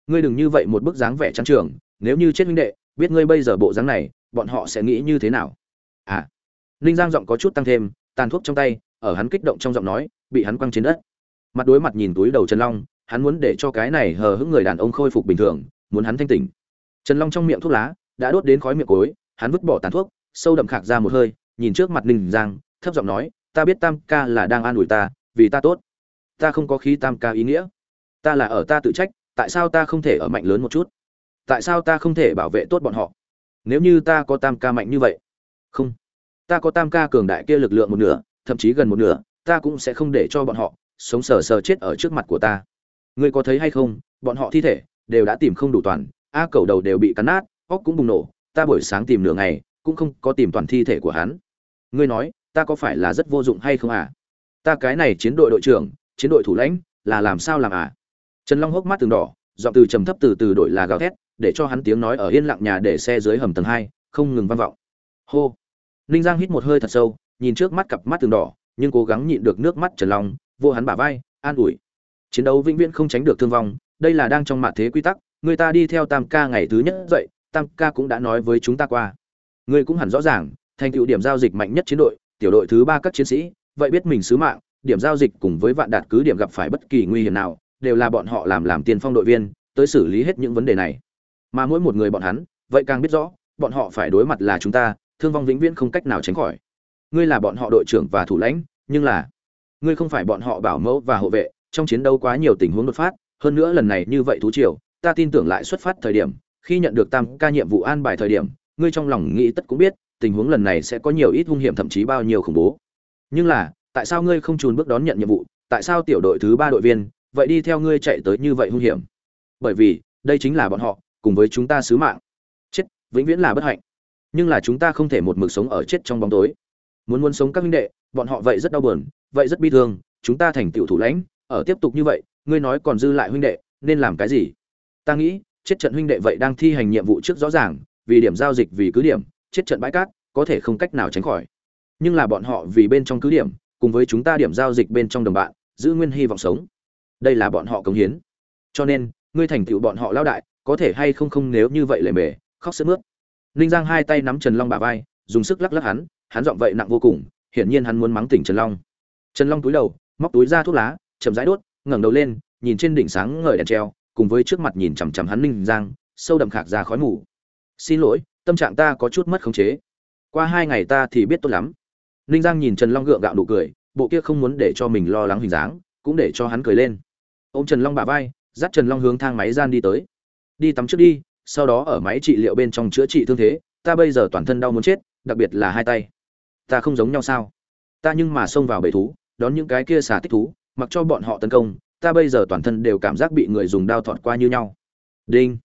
Ngươi đừng như vậy một bức dáng vẻ trắng trường, nếu như chết huynh đệ, biết ngươi bây giờ bộ dáng này, bọn họ sẽ nghĩ như thế nào? À ninh giang giọng có chút tăng thêm, tàn thuốc trong tay, ở hắn kích động trong giọng nói, bị hắn quăng trên đất. Mặt đối mặt nhìn túi đầu trần long, hắn muốn để cho cái này hờ hững người đàn ông khôi phục bình thường, muốn hắn thanh tỉnh. Trần long trong miệng thuốc lá, đã đốt đến khói miệng cối, hắn vứt bỏ tàn thuốc, sâu đậm khạc ra một hơi nhìn trước mặt ninh giang, thấp giọng nói, ta biết tam ca là đang an ủi ta, vì ta tốt. Ta không có khí tam ca ý nghĩa. Ta là ở ta tự trách, tại sao ta không thể ở mạnh lớn một chút? Tại sao ta không thể bảo vệ tốt bọn họ? Nếu như ta có tam ca mạnh như vậy, không. Ta có tam ca cường đại kia lực lượng một nửa, thậm chí gần một nửa, ta cũng sẽ không để cho bọn họ sống sờ sờ chết ở trước mặt của ta. Ngươi có thấy hay không, bọn họ thi thể đều đã tìm không đủ toàn, a cầu đầu đều bị cắn nát, óc cũng bùng nổ, ta buổi sáng tìm nửa ngày, cũng không có tìm toàn thi thể của hắn ngươi nói, ta có phải là rất vô dụng hay không à? Ta cái này chiến đội đội trưởng, chiến đội thủ lãnh, là làm sao làm à? Trần long hốc mắt từng đỏ, giọng từ trầm thấp từ từ đổi là gào thét, để cho hắn tiếng nói ở yên lặng nhà để xe dưới hầm tầng hai, không ngừng vang vọng. Hô! Ninh giang hít một hơi thật sâu, nhìn trước mắt cặp mắt từng đỏ, nhưng cố gắng nhịn được nước mắt trần long, vô hắn bả vai, an ủi. Chiến đấu vĩnh viễn không tránh được thương vong, đây là đang trong mặt thế quy tắc, người ta đi theo tam ca ngày thứ nhất dậy, tam ca cũng đã nói với chúng ta qua. Ngươi cũng hẳn rõ ràng thành tựu điểm giao dịch mạnh nhất chiến đội, tiểu đội thứ ba các chiến sĩ, vậy biết mình sứ mạng, điểm giao dịch cùng với vạn đạt cứ điểm gặp phải bất kỳ nguy hiểm nào, đều là bọn họ làm làm tiền phong đội viên, tới xử lý hết những vấn đề này. Mà mỗi một người bọn hắn, vậy càng biết rõ, bọn họ phải đối mặt là chúng ta, thương vong vĩnh viễn không cách nào tránh khỏi. Ngươi là bọn họ đội trưởng và thủ lãnh, nhưng là, ngươi không phải bọn họ bảo mẫu và hộ vệ, trong chiến đấu quá nhiều tình huống đột phát, hơn nữa lần này như vậy thú triều, ta tin tưởng lại xuất phát thời điểm, khi nhận được tam ca nhiệm vụ an bài thời điểm, ngươi trong lòng nghĩ tất cũng biết tình huống lần này sẽ có nhiều ít hung hiểm, thậm chí bao nhiêu khủng bố. Nhưng là, tại sao ngươi không trùn bước đón nhận nhiệm vụ? Tại sao tiểu đội thứ ba đội viên vậy đi theo ngươi chạy tới như vậy hung hiểm? Bởi vì, đây chính là bọn họ, cùng với chúng ta sứ mạng. Chết, vĩnh viễn là bất hạnh. Nhưng là chúng ta không thể một mực sống ở chết trong bóng tối. Muốn muốn sống các huynh đệ, bọn họ vậy rất đau buồn, vậy rất bi thương, chúng ta thành tiểu thủ lãnh, ở tiếp tục như vậy, ngươi nói còn dư lại huynh đệ, nên làm cái gì? Ta nghĩ, chết trận huynh đệ vậy đang thi hành nhiệm vụ trước rõ ràng, vì điểm giao dịch vì cứ điểm chết trận bãi cát, có thể không cách nào tránh khỏi. Nhưng là bọn họ vì bên trong cứ điểm, cùng với chúng ta điểm giao dịch bên trong đồng bạn, giữ nguyên hy vọng sống. Đây là bọn họ cống hiến. Cho nên, ngươi thành tựu bọn họ lao đại, có thể hay không không nếu như vậy lề mề, khóc sức mướt. Ninh giang hai tay nắm trần long bả vai, dùng sức lắc lắc hắn hắn giọng vậy nặng vô cùng, hiển nhiên hắn muốn mắng tỉnh trần long. Trần long túi đầu, móc túi ra thuốc lá, chậm rãi đốt, ngẩng đầu lên, nhìn trên đỉnh sáng ngời đèn treo, cùng với trước mặt nhìn chằm chằm hắn ninh giang, sâu đậm khạc ra khói mù. Xin lỗi tâm trạng ta có chút mất khống chế. Qua hai ngày ta thì biết tốt lắm. Ninh giang nhìn trần long gượng gạo nụ cười, bộ kia không muốn để cho mình lo lắng hình dáng, cũng để cho hắn cười lên. Ô m trần long bả vai, dắt trần long hướng thang máy gian đi tới. Đi tắm trước đi, sau đó ở máy trị liệu bên trong chữa trị thương thế, ta bây giờ toàn thân đau muốn chết, đặc biệt là hai tay. Ta không giống nhau sao? Ta nhưng mà xông vào bầy thú, đón những cái kia xả tích thú, mặc cho bọn họ tấn công, ta bây giờ toàn thân đều cảm giác bị người dùng đao thọt qua như nhau. Đinh.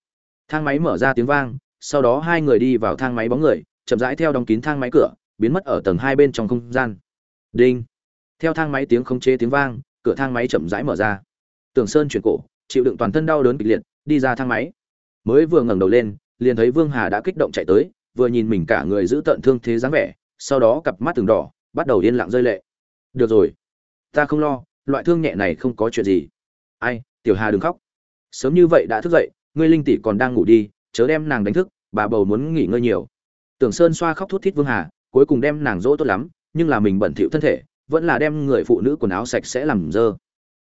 Thang máy mở ra tiếng vang sau đó hai người đi vào thang máy bóng người, chậm rãi theo đóng kín thang máy cửa, biến mất ở tầng hai bên trong không gian. Đinh. Theo thang máy tiếng không chế tiếng vang, cửa thang máy chậm rãi mở ra. Tưởng sơn chuyển cổ, chịu đựng toàn thân đau đớn kịch liệt, đi ra thang máy. Mới vừa ngẩng đầu lên, liền thấy vương hà đã kích động chạy tới, vừa nhìn mình cả người giữ tận thương thế dáng vẻ, sau đó cặp mắt từng đỏ, bắt đầu yên lặng rơi lệ. Được rồi. Ta không lo, loại thương nhẹ này không có chuyện gì. Ai, tiểu hà đừng khóc. Sớm như vậy đã thức dậy, ngươi linh tỷ còn đang ngủ đi, chớ đem nàng đánh thức bà bầu muốn nghỉ ngơi nhiều. Tưởng sơn xoa khóc thút thít vương hà, cuối cùng đem nàng dỗ tốt lắm, nhưng là mình bẩn thỉu thân thể, vẫn là đem người phụ nữ quần áo sạch sẽ làm dơ.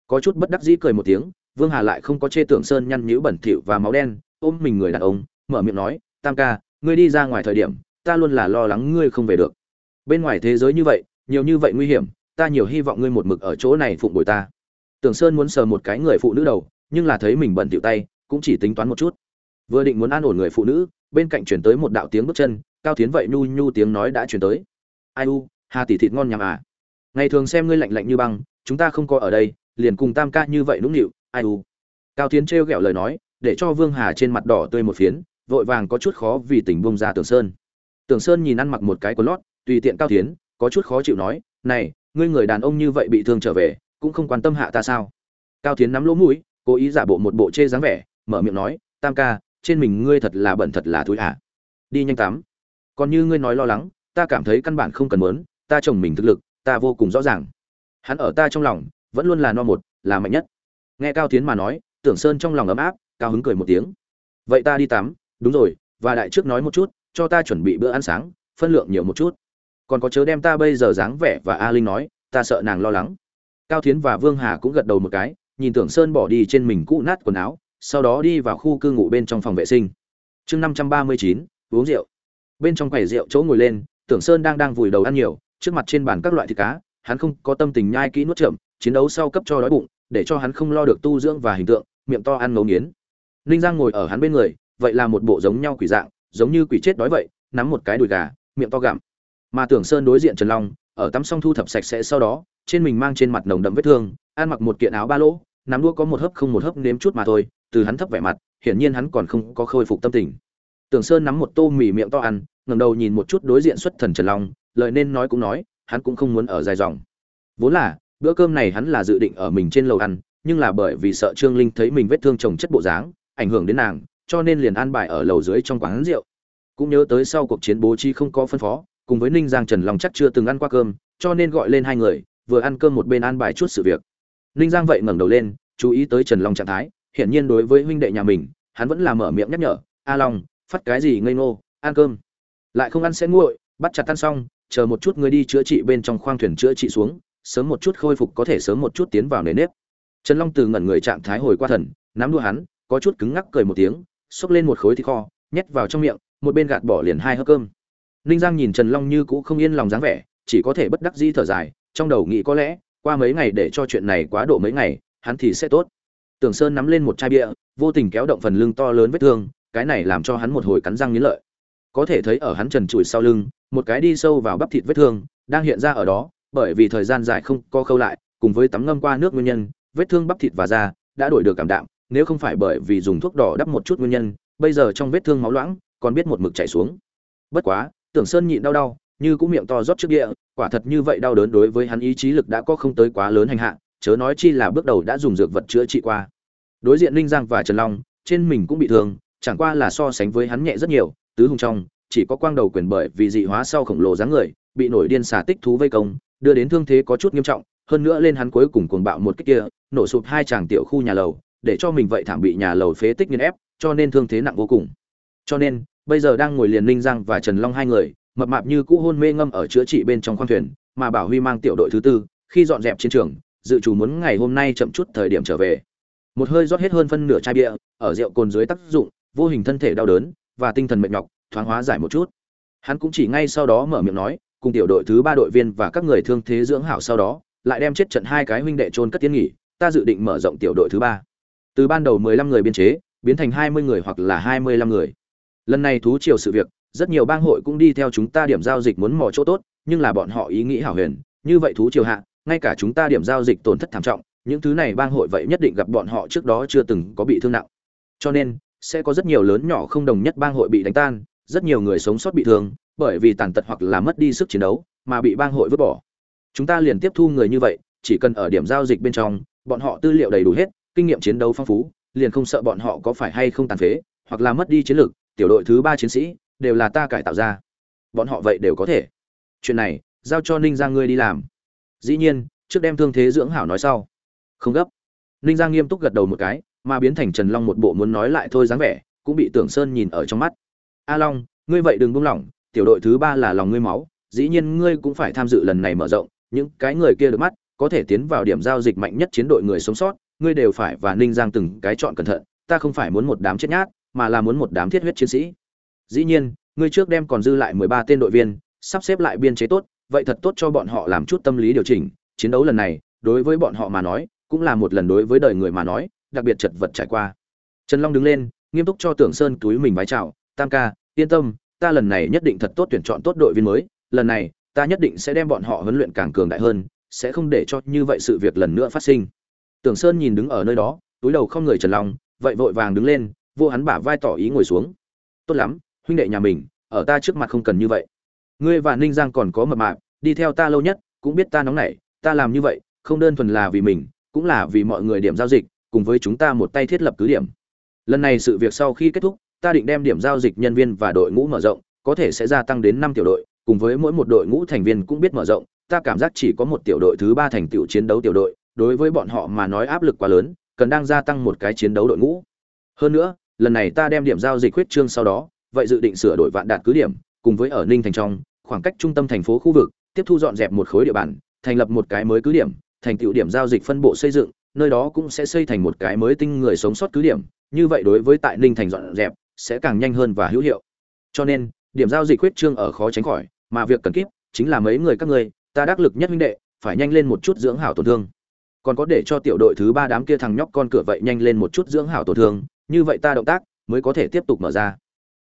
Có chút bất đắc dĩ cười một tiếng, vương hà lại không có chê tưởng sơn nhăn nhữ bẩn thỉu và máu đen, ôm mình người đàn ông, mở miệng nói, tam ca, ngươi đi ra ngoài thời điểm, ta luôn là lo lắng ngươi không về được. Bên ngoài thế giới như vậy, nhiều như vậy nguy hiểm, ta nhiều hy vọng ngươi một mực ở chỗ này phụng bồi ta. Tưởng sơn muốn sờ một cái người phụ nữ đầu, nhưng là thấy mình bẩn thỉu tay, cũng chỉ tính toán một chút vừa định muốn an ổn người phụ nữ, bên cạnh chuyển tới một đạo tiếng bước chân, cao tiến vậy nhu nhu tiếng nói đã chuyển tới. Ai u, hà tỷ thịt ngon nhằm à? Ngày thường xem ngươi lạnh lạnh như băng, chúng ta không có ở đây, liền cùng tam ca như vậy nũng nịu, ai u. Cao tiến trêu ghẹo lời nói, để cho vương hà trên mặt đỏ tươi một phiến, vội vàng có chút khó vì tình bông ra tưởng sơn. Tưởng sơn nhìn ăn mặc một cái quần lót, tùy tiện cao tiến, có chút khó chịu nói, này, ngươi người đàn ông như vậy bị thương trở về, cũng không quan tâm hạ ta sao? Cao tiến nắm lỗ mũi, cố ý giả bộ một bộ chê dáng vẻ, mở miệng nói, tam ca trên mình ngươi thật là bẩn thật là thối à. đi nhanh tắm. Còn như ngươi nói lo lắng, ta cảm thấy căn bản không cần muốn, ta chồng mình thực lực, ta vô cùng rõ ràng. Hắn ở ta trong lòng, vẫn luôn là no một, là mạnh nhất. Nghe cao tiến mà nói, tưởng sơn trong lòng ấm áp, cao hứng cười một tiếng. Vậy ta đi tắm, đúng rồi, và đại trước nói một chút, cho ta chuẩn bị bữa ăn sáng, phân lượng nhiều một chút. Còn có chớ đem ta bây giờ dáng vẻ và a linh nói, ta sợ nàng lo lắng. Cao tiến và vương hà cũng gật đầu một cái, nhìn tưởng sơn bỏ đi trên mình cũ nát quần áo sau đó đi vào khu cư ngụ bên trong phòng vệ sinh. Chương năm trăm ba mươi chín, uống rượu. Bên trong quầy rượu chỗ ngồi lên, tưởng sơn đang đang vùi đầu ăn nhiều, trước mặt trên bàn các loại thịt cá, hắn không có tâm tình nhai kỹ nuốt chậm chiến đấu sau cấp cho đói bụng, để cho hắn không lo được tu dưỡng và hình tượng, miệng to ăn ngấu nghiến. Ninh giang ngồi ở hắn bên người, vậy là một bộ giống nhau quỷ dạng, giống như quỷ chết đói vậy, nắm một cái đùi gà, miệng to gặm. Mà tưởng sơn đối diện trần long, ở tắm xong thu thập sạch sẽ sau đó, trên mình mang trên mặt nồng đậm vết thương, ăn mặc một kiện áo ba lỗ nắm đũa có một hớp không một hớp nếm chút mà thôi, từ hắn thấp vẻ mặt, hiển nhiên hắn còn không có khôi phục tâm tình. Tưởng sơn nắm một tô mì miệng to ăn, ngẩng đầu nhìn một chút đối diện xuất thần trần long, lời nên nói cũng nói, hắn cũng không muốn ở dài dòng. Vốn là, bữa cơm này hắn là dự định ở mình trên lầu ăn, nhưng là bởi vì sợ trương linh thấy mình vết thương chồng chất bộ dáng, ảnh hưởng đến nàng, cho nên liền an bài ở lầu dưới trong quán rượu. Cũng nhớ tới sau cuộc chiến bố trí không có phân phó, cùng với ninh giang trần long chắc chưa từng ăn qua cơm, cho nên gọi lên hai người, vừa ăn cơm một bên an bài chút sự việc ninh giang vậy ngẩng đầu lên, chú ý tới trần long trạng thái, hiển nhiên đối với huynh đệ nhà mình, hắn vẫn là mở miệng nhắc nhở, a long, phát cái gì ngây ngô, ăn cơm. Lại không ăn sẽ nguội, bắt chặt tan xong, chờ một chút ngươi đi chữa trị bên trong khoang thuyền chữa trị xuống, sớm một chút khôi phục có thể sớm một chút tiến vào nề nếp. Trần long từ ngẩn người trạng thái hồi qua thần, nắm đua hắn, có chút cứng ngắc cười một tiếng, xốc lên một khối thịt kho, nhét vào trong miệng, một bên gạt bỏ liền hai hớp cơm. Ninh giang nhìn trần long như cũ không yên lòng dáng vẻ, chỉ có thể bất đắc dĩ thở dài, trong đầu nghĩ có lẽ qua mấy ngày để cho chuyện này quá độ mấy ngày, hắn thì sẽ tốt. Tưởng sơn nắm lên một chai bia, vô tình kéo động phần lưng to lớn vết thương, cái này làm cho hắn một hồi cắn răng nghiến lợi. Có thể thấy ở hắn trần trụi sau lưng, một cái đi sâu vào bắp thịt vết thương đang hiện ra ở đó, bởi vì thời gian dài không co khâu lại, cùng với tắm ngâm qua nước nguyên nhân, vết thương bắp thịt và da đã đổi được cảm đạm, nếu không phải bởi vì dùng thuốc đỏ đắp một chút nguyên nhân, bây giờ trong vết thương máu loãng còn biết một mực chảy xuống. Bất quá, tưởng sơn nhịn đau đau như cũng miệng to rót trước địa, quả thật như vậy đau đớn đối với hắn ý chí lực đã có không tới quá lớn hành hạ, chớ nói chi là bước đầu đã dùng dược vật chữa trị qua. Đối diện linh giang và trần long, trên mình cũng bị thương, chẳng qua là so sánh với hắn nhẹ rất nhiều, tứ hùng trong, chỉ có quang đầu quyền bởi vì dị hóa sau khổng lồ dáng người, bị nổi điên xả tích thú vây công, đưa đến thương thế có chút nghiêm trọng, hơn nữa lên hắn cuối cùng cuồng bạo một cái kia, nổ sụp hai chàng tiểu khu nhà lầu, để cho mình vậy thảm bị nhà lầu phế tích nghiền ép, cho nên thương thế nặng vô cùng. Cho nên, bây giờ đang ngồi liền linh giang và trần long hai người mập mạp như cũ hôn mê ngâm ở chữa trị bên trong khoang thuyền, mà bảo huy mang tiểu đội thứ tư, khi dọn dẹp chiến trường, dự chủ muốn ngày hôm nay chậm chút thời điểm trở về. Một hơi rót hết hơn phân nửa chai bia, ở rượu cồn dưới tác dụng, vô hình thân thể đau đớn, và tinh thần mệt nhọc, thoáng hóa giải một chút. Hắn cũng chỉ ngay sau đó mở miệng nói, cùng tiểu đội thứ ba đội viên và các người thương thế dưỡng hảo sau đó, lại đem chết trận hai cái huynh đệ trôn cất tiến nghỉ, ta dự định mở rộng tiểu đội thứ ba. Từ ban đầu mười lăm người biên chế, biến thành hai mươi người hoặc là hai mươi lăm người. Lần này thú triều sự việc rất nhiều bang hội cũng đi theo chúng ta điểm giao dịch muốn mò chỗ tốt, nhưng là bọn họ ý nghĩ hảo huyền. Như vậy thú triều hạ, ngay cả chúng ta điểm giao dịch tổn thất thảm trọng, những thứ này bang hội vậy nhất định gặp bọn họ trước đó chưa từng có bị thương nặng. Cho nên, sẽ có rất nhiều lớn nhỏ không đồng nhất bang hội bị đánh tan, rất nhiều người sống sót bị thương, bởi vì tàn tật hoặc là mất đi sức chiến đấu, mà bị bang hội vứt bỏ. Chúng ta liền tiếp thu người như vậy, chỉ cần ở điểm giao dịch bên trong, bọn họ tư liệu đầy đủ hết, kinh nghiệm chiến đấu phong phú, liền không sợ bọn họ có phải hay không tàn phế, hoặc là mất đi chiến lược, tiểu đội thứ ba chiến sĩ đều là ta cải tạo ra. Bọn họ vậy đều có thể. Chuyện này, giao cho ninh giang ngươi đi làm. Dĩ nhiên, trước đem thương thế dưỡng hảo nói sau. Không gấp. Ninh giang nghiêm túc gật đầu một cái, mà biến thành trần long một bộ muốn nói lại thôi dáng vẻ, cũng bị tưởng sơn nhìn ở trong mắt. A long, ngươi vậy đừng buông lỏng, tiểu đội thứ ba là lòng ngươi máu, dĩ nhiên ngươi cũng phải tham dự lần này mở rộng, những cái người kia được mắt, có thể tiến vào điểm giao dịch mạnh nhất chiến đội người sống sót, ngươi đều phải và ninh giang từng cái chọn cẩn thận, ta không phải muốn một đám chết nhát, mà là muốn một đám thiết huyết chiến sĩ dĩ nhiên, ngươi trước đem còn dư lại mười ba tên đội viên, sắp xếp lại biên chế tốt, vậy thật tốt cho bọn họ làm chút tâm lý điều chỉnh. Chiến đấu lần này, đối với bọn họ mà nói, cũng là một lần đối với đời người mà nói, đặc biệt chật vật trải qua. Trần long đứng lên, nghiêm túc cho tưởng sơn túi mình vái chào, tam ca, yên tâm, ta lần này nhất định thật tốt tuyển chọn tốt đội viên mới, lần này, ta nhất định sẽ đem bọn họ huấn luyện càng cường đại hơn, sẽ không để cho như vậy sự việc lần nữa phát sinh. Tưởng sơn nhìn đứng ở nơi đó, túi đầu không người trần long, vậy vội vàng đứng lên vô hắn bả vai tỏ ý ngồi xuống. Tốt lắm huynh đệ nhà mình, ở ta trước mặt không cần như vậy. Ngươi và ninh giang còn có mập mạp, đi theo ta lâu nhất, cũng biết ta nóng nảy, ta làm như vậy, không đơn thuần là vì mình, cũng là vì mọi người điểm giao dịch, cùng với chúng ta một tay thiết lập cứ điểm. Lần này sự việc sau khi kết thúc, ta định đem điểm giao dịch nhân viên và đội ngũ mở rộng, có thể sẽ gia tăng đến năm tiểu đội, cùng với mỗi một đội ngũ thành viên cũng biết mở rộng, ta cảm giác chỉ có một tiểu đội thứ ba thành tiểu chiến đấu tiểu đội, đối với bọn họ mà nói áp lực quá lớn, cần đang gia tăng một cái chiến đấu đội ngũ. Hơn nữa, lần này ta đem điểm giao dịch huyết trương sau đó vậy dự định sửa đổi vạn đạt cứ điểm, cùng với ở ninh thành trong, khoảng cách trung tâm thành phố khu vực, tiếp thu dọn dẹp một khối địa bàn, thành lập một cái mới cứ điểm, thành tựu điểm giao dịch phân bộ xây dựng, nơi đó cũng sẽ xây thành một cái mới tinh người sống sót cứ điểm, như vậy đối với tại ninh thành dọn dẹp, sẽ càng nhanh hơn và hữu hiệu. Cho nên, điểm giao dịch huyết trương ở khó tránh khỏi, mà việc cần kíp chính là mấy người các ngươi, ta đắc lực nhất huynh đệ, phải nhanh lên một chút dưỡng hảo tổn thương. Còn có để cho tiểu đội thứ ba đám kia thằng nhóc con cửa vậy nhanh lên một chút dưỡng hảo tổn thương, như vậy ta động tác mới có thể tiếp tục mở ra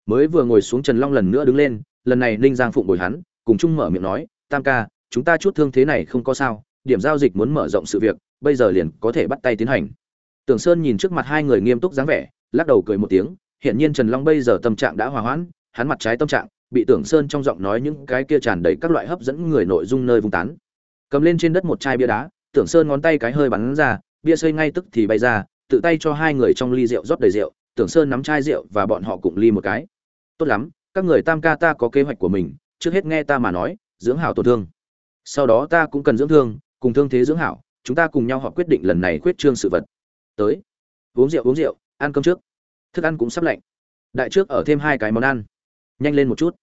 mới vừa ngồi xuống trần long lần nữa đứng lên, lần này ninh giang phụng bồi hắn, cùng chung mở miệng nói, tam ca, chúng ta chút thương thế này không có sao, điểm giao dịch muốn mở rộng sự việc, bây giờ liền có thể bắt tay tiến hành. Tưởng sơn nhìn trước mặt hai người nghiêm túc dáng vẻ, lắc đầu cười một tiếng, hiển nhiên trần long bây giờ tâm trạng đã hòa hoãn, hắn mặt trái tâm trạng, bị tưởng sơn trong giọng nói những cái kia tràn đầy các loại hấp dẫn người nội dung nơi vung tán. Cầm lên trên đất một chai bia đá, tưởng sơn ngón tay cái hơi bắn ra, bia xây ngay tức thì bay ra, tự tay cho hai người trong ly rượu rót đầy rượu, tưởng sơn nắm chai rượu và bọn họ cùng ly một cái tốt lắm, các người tam ca ta có kế hoạch của mình, trước hết nghe ta mà nói, dưỡng hảo tổn thương. Sau đó ta cũng cần dưỡng thương, cùng thương thế dưỡng hảo, chúng ta cùng nhau họ quyết định lần này quyết trương sự vật. Tới. Uống rượu uống rượu, ăn cơm trước. Thức ăn cũng sắp lạnh. Đại trước ở thêm hai cái món ăn. Nhanh lên một chút.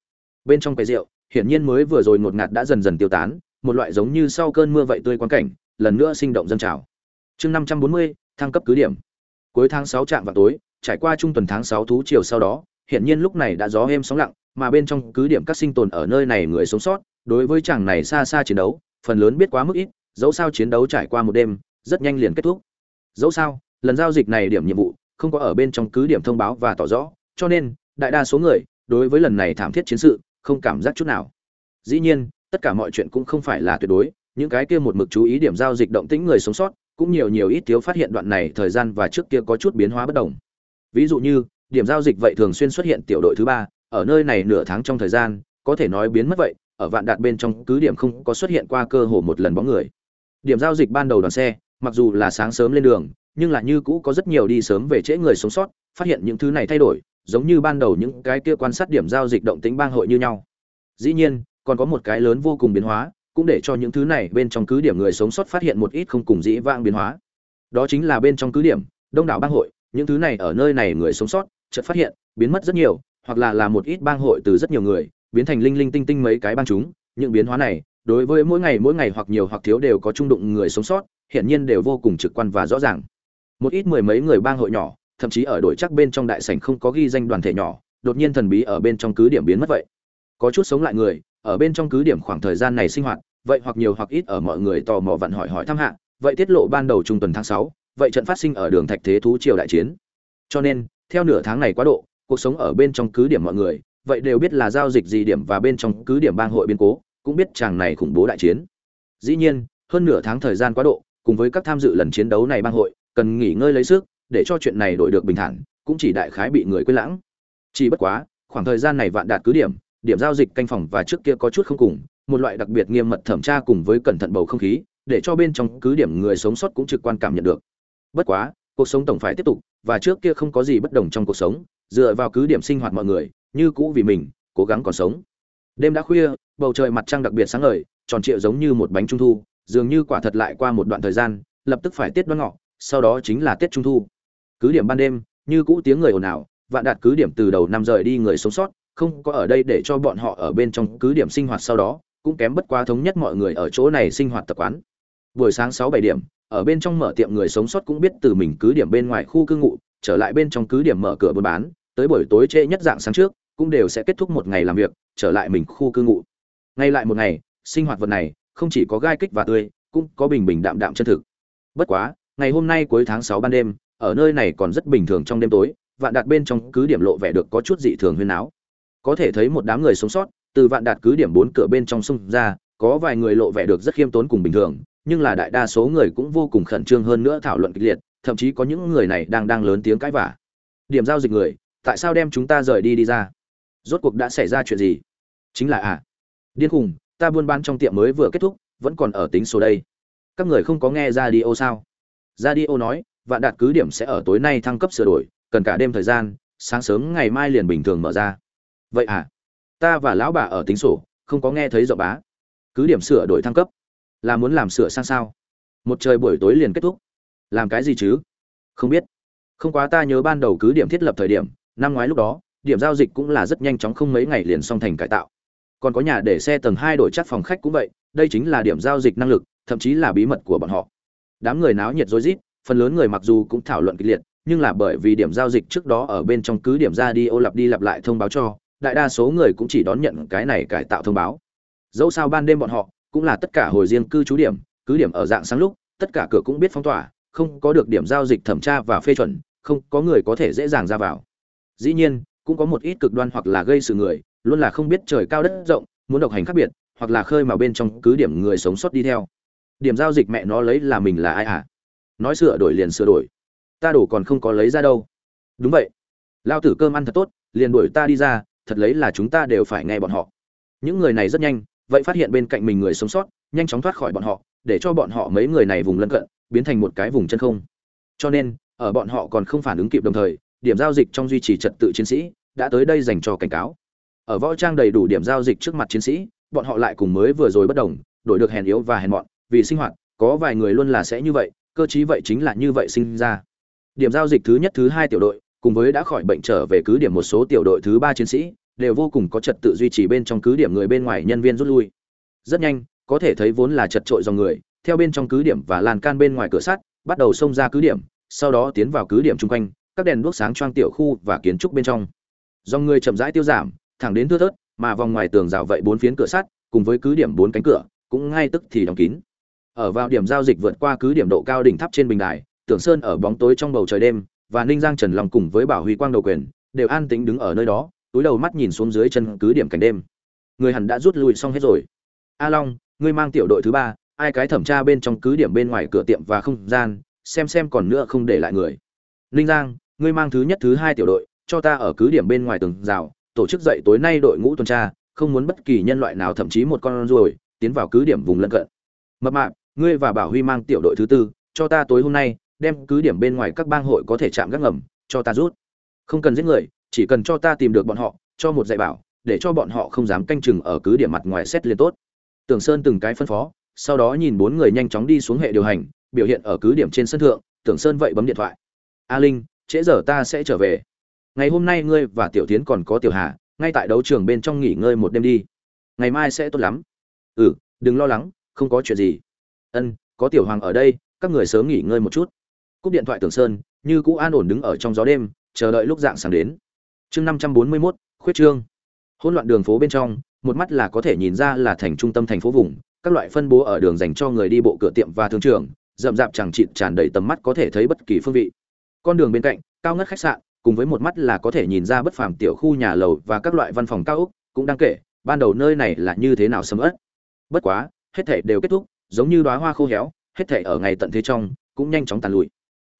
Bên trong cái rượu, hiển nhiên mới vừa rồi ngột ngạt đã dần dần tiêu tán, một loại giống như sau cơn mưa vậy tươi quan cảnh, lần nữa sinh động dân trào. Chương năm trăm bốn mươi, thăng cấp cứ điểm. Cuối tháng sáu trạm vào tối, trải qua trung tuần tháng sáu thú chiều sau đó hiển nhiên lúc này đã gió êm sóng lặng, mà bên trong cứ điểm các sinh tồn ở nơi này người sống sót, đối với chàng này xa xa chiến đấu, phần lớn biết quá mức ít, dẫu sao chiến đấu trải qua một đêm, rất nhanh liền kết thúc. Dẫu sao, lần giao dịch này điểm nhiệm vụ không có ở bên trong cứ điểm thông báo và tỏ rõ, cho nên, đại đa số người, đối với lần này thảm thiết chiến sự, không cảm giác chút nào. Dĩ nhiên, tất cả mọi chuyện cũng không phải là tuyệt đối, những cái kia một mực chú ý điểm giao dịch động tĩnh người sống sót, cũng nhiều nhiều ít thiếu phát hiện đoạn này thời gian và trước kia có chút biến hóa bất đồng. Ví dụ như điểm giao dịch vậy thường xuyên xuất hiện tiểu đội thứ ba, ở nơi này nửa tháng trong thời gian, có thể nói biến mất vậy, ở vạn đạt bên trong cứ điểm không có xuất hiện qua cơ hồ một lần bóng người. Điểm giao dịch ban đầu đoàn xe, mặc dù là sáng sớm lên đường, nhưng là như cũ có rất nhiều đi sớm về trễ người sống sót, phát hiện những thứ này thay đổi, giống như ban đầu những cái kia quan sát điểm giao dịch động tính bang hội như nhau. Dĩ nhiên, còn có một cái lớn vô cùng biến hóa, cũng để cho những thứ này bên trong cứ điểm người sống sót phát hiện một ít không cùng dĩ vãng biến hóa. Đó chính là bên trong cứ điểm, đông đảo bang hội, những thứ này ở nơi này người sống sót chợt phát hiện, biến mất rất nhiều, hoặc là là một ít bang hội từ rất nhiều người, biến thành linh linh tinh tinh mấy cái bang chúng. Những biến hóa này, đối với mỗi ngày mỗi ngày hoặc nhiều hoặc thiếu đều có trung đụng người sống sót hiện nhiên đều vô cùng trực quan và rõ ràng. Một ít mười mấy người bang hội nhỏ, thậm chí ở đội chắc bên trong đại sảnh không có ghi danh đoàn thể nhỏ, đột nhiên thần bí ở bên trong cứ điểm biến mất vậy. Có chút sống lại người, ở bên trong cứ điểm khoảng thời gian này sinh hoạt, vậy hoặc nhiều hoặc ít ở mọi người tò mò vặn hỏi hỏi thăm hạ, vậy tiết lộ ban đầu trung tuần tháng sáu, vậy trận phát sinh ở đường thạch thế thú triều đại chiến. Cho nên theo nửa tháng này quá độ, cuộc sống ở bên trong cứ điểm mọi người, vậy đều biết là giao dịch gì điểm và bên trong cứ điểm bang hội biên cố, cũng biết chàng này khủng bố đại chiến. Dĩ nhiên, hơn nửa tháng thời gian quá độ, cùng với các tham dự lần chiến đấu này bang hội, cần nghỉ ngơi lấy sức, để cho chuyện này đổi được bình thản, cũng chỉ đại khái bị người quên lãng. Chỉ bất quá, khoảng thời gian này vạn đạt cứ điểm điểm giao dịch canh phòng và trước kia có chút không cùng, một loại đặc biệt nghiêm mật thẩm tra cùng với cẩn thận bầu không khí, để cho bên trong cứ điểm người sống sót cũng trực quan cảm nhận được. Bất quá, cuộc sống tổng phải tiếp tục và trước kia không có gì bất đồng trong cuộc sống, dựa vào cứ điểm sinh hoạt mọi người, như cũ vì mình, cố gắng còn sống. Đêm đã khuya, bầu trời mặt trăng đặc biệt sáng ngời, tròn trịa giống như một bánh trung thu, dường như quả thật lại qua một đoạn thời gian, lập tức phải tiết đoan ngọ, sau đó chính là tết trung thu. Cứ điểm ban đêm, như cũ tiếng người ồn ào, vạn đạt cứ điểm từ đầu năm rời đi người sống sót, không có ở đây để cho bọn họ ở bên trong cứ điểm sinh hoạt sau đó, cũng kém bất quá thống nhất mọi người ở chỗ này sinh hoạt tập quán. Buổi sáng sáu bảy điểm ở bên trong mở tiệm người sống sót cũng biết từ mình cứ điểm bên ngoài khu cư ngụ, trở lại bên trong cứ điểm mở cửa buôn bán, tới buổi tối trễ nhất dạng sáng trước, cũng đều sẽ kết thúc một ngày làm việc, trở lại mình khu cư ngụ. Ngay lại một ngày, sinh hoạt vật này, không chỉ có gai kích và tươi, cũng có bình bình đạm đạm chân thực. Bất quá, ngày hôm nay cuối tháng sáu ban đêm, ở nơi này còn rất bình thường trong đêm tối, vạn đạt bên trong cứ điểm lộ vẻ được có chút dị thường huyên áo có thể thấy một đám người sống sót, từ vạn đạt cứ điểm bốn cửa bên trong sông ra, có vài người lộ vẻ được rất khiêm tốn cùng bình thường nhưng là đại đa số người cũng vô cùng khẩn trương hơn nữa thảo luận kịch liệt, thậm chí có những người này đang đang lớn tiếng cãi vả điểm giao dịch người, tại sao đem chúng ta rời đi đi ra? Rốt cuộc đã xảy ra chuyện gì? Chính là à điên khùng, ta buôn bán trong tiệm mới vừa kết thúc, vẫn còn ở tính số đây. Các người không có nghe ra đi ô sao? Ra đi ô nói, vạn đạt cứ điểm sẽ ở tối nay thăng cấp sửa đổi, cần cả đêm thời gian, sáng sớm ngày mai liền bình thường mở ra. Vậy à ta và lão bà ở tính sổ, không có nghe thấy rõ bá. Cứ điểm sửa đổi thăng cấp là muốn làm sửa sang sao? Một trời buổi tối liền kết thúc. Làm cái gì chứ? Không biết. Không quá ta nhớ ban đầu cứ điểm thiết lập thời điểm, năm ngoái lúc đó, điểm giao dịch cũng là rất nhanh chóng không mấy ngày liền xong thành cải tạo. Còn có nhà để xe tầng hai đổi chắc phòng khách cũng vậy, đây chính là điểm giao dịch năng lực, thậm chí là bí mật của bọn họ. Đám người náo nhiệt rối rít, phần lớn người mặc dù cũng thảo luận kịch liệt, nhưng là bởi vì điểm giao dịch trước đó ở bên trong cứ điểm ra đi ô lặp đi lặp lại thông báo cho, đại đa số người cũng chỉ đón nhận cái này cải tạo thông báo. Dẫu sao ban đêm bọn họ cũng là tất cả hồi riêng cư trú điểm, cứ điểm ở dạng sáng lúc, tất cả cửa cũng biết phong tỏa, không có được điểm giao dịch thẩm tra và phê chuẩn, không có người có thể dễ dàng ra vào. Dĩ nhiên, cũng có một ít cực đoan hoặc là gây sự người, luôn là không biết trời cao đất rộng, muốn độc hành khác biệt, hoặc là khơi mà bên trong cứ điểm người sống sót đi theo. Điểm giao dịch mẹ nó lấy là mình là ai à? Nói sửa đổi liền sửa đổi. Ta đổ còn không có lấy ra đâu. Đúng vậy. Lao tử cơm ăn thật tốt, liền đuổi ta đi ra, thật lấy là chúng ta đều phải nghe bọn họ. Những người này rất nhanh vậy phát hiện bên cạnh mình người sống sót, nhanh chóng thoát khỏi bọn họ, để cho bọn họ mấy người này vùng lân cận, biến thành một cái vùng chân không. Cho nên, ở bọn họ còn không phản ứng kịp đồng thời, điểm giao dịch trong duy trì trật tự chiến sĩ đã tới đây dành cho cảnh cáo. Ở võ trang đầy đủ điểm giao dịch trước mặt chiến sĩ, bọn họ lại cùng mới vừa rồi bất đồng, đổi được hèn yếu và hèn mọn, vì sinh hoạt, có vài người luôn là sẽ như vậy, cơ chí vậy chính là như vậy sinh ra. Điểm giao dịch thứ nhất, thứ hai tiểu đội, cùng với đã khỏi bệnh trở về cứ điểm một số tiểu đội thứ ba chiến sĩ đều vô cùng có trật tự duy trì bên trong cứ điểm người bên ngoài nhân viên rút lui. Rất nhanh, có thể thấy vốn là chật trội dòng người, theo bên trong cứ điểm và lan can bên ngoài cửa sắt, bắt đầu xông ra cứ điểm, sau đó tiến vào cứ điểm chung quanh, các đèn đuốc sáng choang tiểu khu và kiến trúc bên trong. Dòng người chậm rãi tiêu giảm, thẳng đến thưa thớt, mà vòng ngoài tường rào vậy bốn phiến cửa sắt, cùng với cứ điểm bốn cánh cửa, cũng ngay tức thì đóng kín. Ở vào điểm giao dịch vượt qua cứ điểm độ cao đỉnh tháp trên bình đài, tưởng sơn ở bóng tối trong bầu trời đêm, và ninh giang trần long cùng với bảo huy quang đầu quyền, đều an tĩnh đứng ở nơi đó túi đầu mắt nhìn xuống dưới chân cứ điểm cảnh đêm. Người hẳn đã rút lui xong hết rồi. A long, ngươi mang tiểu đội thứ ba, ai cái thẩm tra bên trong cứ điểm bên ngoài cửa tiệm và không gian, xem xem còn nữa không để lại người. Ninh giang, ngươi mang thứ nhất thứ hai tiểu đội, cho ta ở cứ điểm bên ngoài tường rào, tổ chức dậy tối nay đội ngũ tuần tra, không muốn bất kỳ nhân loại nào thậm chí một con ruồi, tiến vào cứ điểm vùng lân cận. Mập mạp, ngươi và bảo huy mang tiểu đội thứ tư, cho ta tối hôm nay, đem cứ điểm bên ngoài các bang hội có thể chạm gác ngầm, cho ta rút. Không cần giết người chỉ cần cho ta tìm được bọn họ, cho một dạy bảo, để cho bọn họ không dám canh chừng ở cứ điểm mặt ngoài xét liên tốt. Tưởng sơn từng cái phân phó, sau đó nhìn bốn người nhanh chóng đi xuống hệ điều hành, biểu hiện ở cứ điểm trên sân thượng, tưởng sơn vậy bấm điện thoại. A linh, trễ giờ ta sẽ trở về. Ngày hôm nay ngươi và tiểu tiến còn có tiểu hà, ngay tại đấu trường bên trong nghỉ ngơi một đêm đi. Ngày mai sẽ tốt lắm. Ừ đừng lo lắng, không có chuyện gì. Ân, có tiểu hoàng ở đây, các người sớm nghỉ ngơi một chút. Cúp điện thoại tưởng sơn, như cũ an ổn đứng ở trong gió đêm, chờ đợi lúc dạng sáng đến chương năm trăm bốn mươi mốt, khuyết trương. Hỗn loạn đường phố bên trong, một mắt là có thể nhìn ra là thành trung tâm thành phố vùng, các loại phân bố ở đường dành cho người đi bộ cửa tiệm và thương trường, rậm rạp chẳng chịt tràn đầy tầm mắt có thể thấy bất kỳ phương vị. Con đường bên cạnh, cao ngất khách sạn, cùng với một mắt là có thể nhìn ra bất phàm tiểu khu nhà lầu và các loại văn phòng cao ốc cũng đang kể, ban đầu nơi này là như thế nào sầm ớt bất quá, hết thể đều kết thúc, giống như đóa hoa khô héo, hết thể ở ngày tận thế trong, cũng nhanh chóng tàn lụi.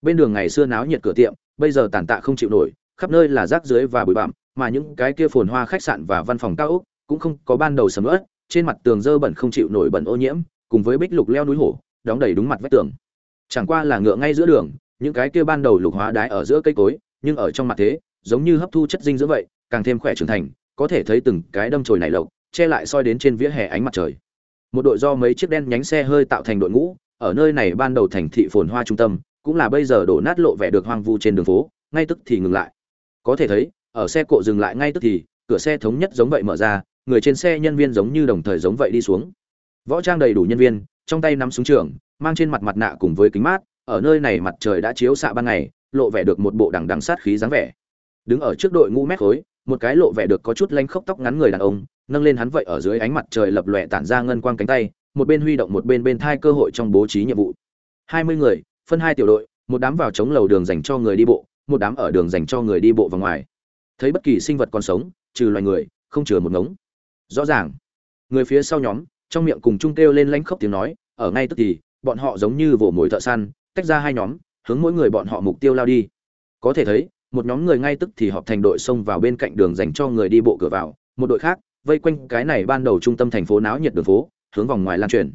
Bên đường ngày xưa náo nhiệt cửa tiệm, bây giờ tàn tạ không chịu nổi khắp nơi là rác dưới và bụi bặm mà những cái kia phồn hoa khách sạn và văn phòng cao ốc cũng không có ban đầu sầm uất, trên mặt tường dơ bẩn không chịu nổi bẩn ô nhiễm cùng với bích lục leo núi hổ đóng đầy đúng mặt vách tường. Chẳng qua là ngựa ngay giữa đường những cái kia ban đầu lục hóa đái ở giữa cây cối nhưng ở trong mặt thế giống như hấp thu chất dinh dưỡng vậy càng thêm khỏe trưởng thành có thể thấy từng cái đâm chồi nảy lộc che lại soi đến trên vỉa hè ánh mặt trời. Một đội do mấy chiếc đen nhánh xe hơi tạo thành đội ngũ ở nơi này ban đầu thành thị phồn hoa trung tâm cũng là bây giờ đổ nát lộ vẻ được hoang vu trên đường phố ngay tức thì ngừng lại có thể thấy, ở xe cộ dừng lại ngay tức thì, cửa xe thống nhất giống vậy mở ra, người trên xe nhân viên giống như đồng thời giống vậy đi xuống. Võ trang đầy đủ nhân viên, trong tay nắm súng trường, mang trên mặt mặt nạ cùng với kính mát, ở nơi này mặt trời đã chiếu xạ ban ngày, lộ vẻ được một bộ đằng đằng sát khí dáng vẻ. Đứng ở trước đội ngũ mét khối, một cái lộ vẻ được có chút lanh khốc tóc ngắn người đàn ông, nâng lên hắn vậy ở dưới ánh mặt trời lập lòe tản ra ngân quang cánh tay, một bên huy động một bên bên thai cơ hội trong bố trí nhiệm vụ. Hai mươi người, phân hai tiểu đội, một đám vào chống lầu đường dành cho người đi bộ một đám ở đường dành cho người đi bộ và ngoài. Thấy bất kỳ sinh vật còn sống, trừ loài người, không chừa một ngống. Rõ ràng. Người phía sau nhóm, trong miệng cùng chung kêu lên lanh khóc tiếng nói, ở ngay tức thì, bọn họ giống như vồ mồi thợ săn, tách ra hai nhóm, hướng mỗi người bọn họ mục tiêu lao đi. Có thể thấy, một nhóm người ngay tức thì họp thành đội xông vào bên cạnh đường dành cho người đi bộ cửa vào, một đội khác, vây quanh cái này ban đầu trung tâm thành phố náo nhiệt đường phố, hướng vòng ngoài lan truyền.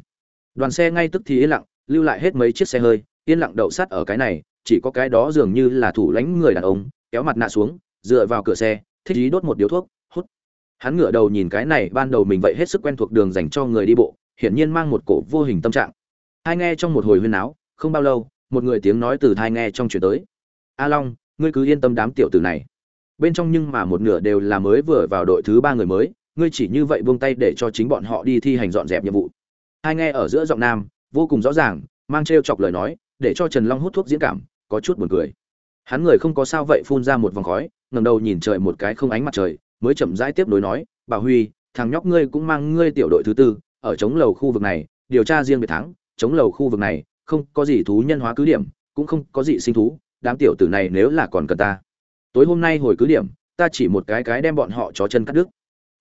Đoàn xe ngay tức thì yên lặng, lưu lại hết mấy chiếc xe hơi, yên lặng đậu sắt ở cái này chỉ có cái đó dường như là thủ lãnh người đàn ông, kéo mặt nạ xuống, dựa vào cửa xe, thích ý đốt một điếu thuốc, hút. Hắn ngửa đầu nhìn cái này, ban đầu mình vậy hết sức quen thuộc đường dành cho người đi bộ, hiển nhiên mang một cổ vô hình tâm trạng. Hai nghe trong một hồi huyên áo không bao lâu, một người tiếng nói từ thai nghe trong chuyển tới. A long, ngươi cứ yên tâm đám tiểu tử này. Bên trong nhưng mà một nửa đều là mới vừa vào đội thứ ba người mới, ngươi chỉ như vậy buông tay để cho chính bọn họ đi thi hành dọn dẹp nhiệm vụ. Hai nghe ở giữa giọng nam, vô cùng rõ ràng, mang trêu chọc lời nói, để cho trần long hút thuốc diễn cảm có chút buồn cười. Hắn người không có sao vậy, phun ra một vòng khói, ngẩng đầu nhìn trời một cái không ánh mặt trời, mới chậm rãi tiếp nối nói bà huy, thằng nhóc ngươi cũng mang ngươi tiểu đội thứ tư, ở chống lầu khu vực này, điều tra riêng biệt thắng, chống lầu khu vực này, không có gì thú nhân hóa cứ điểm, cũng không có gì sinh thú, đám tiểu tử này nếu là còn cần ta. Tối hôm nay hồi cứ điểm, ta chỉ một cái cái đem bọn họ chó chân cắt đứt.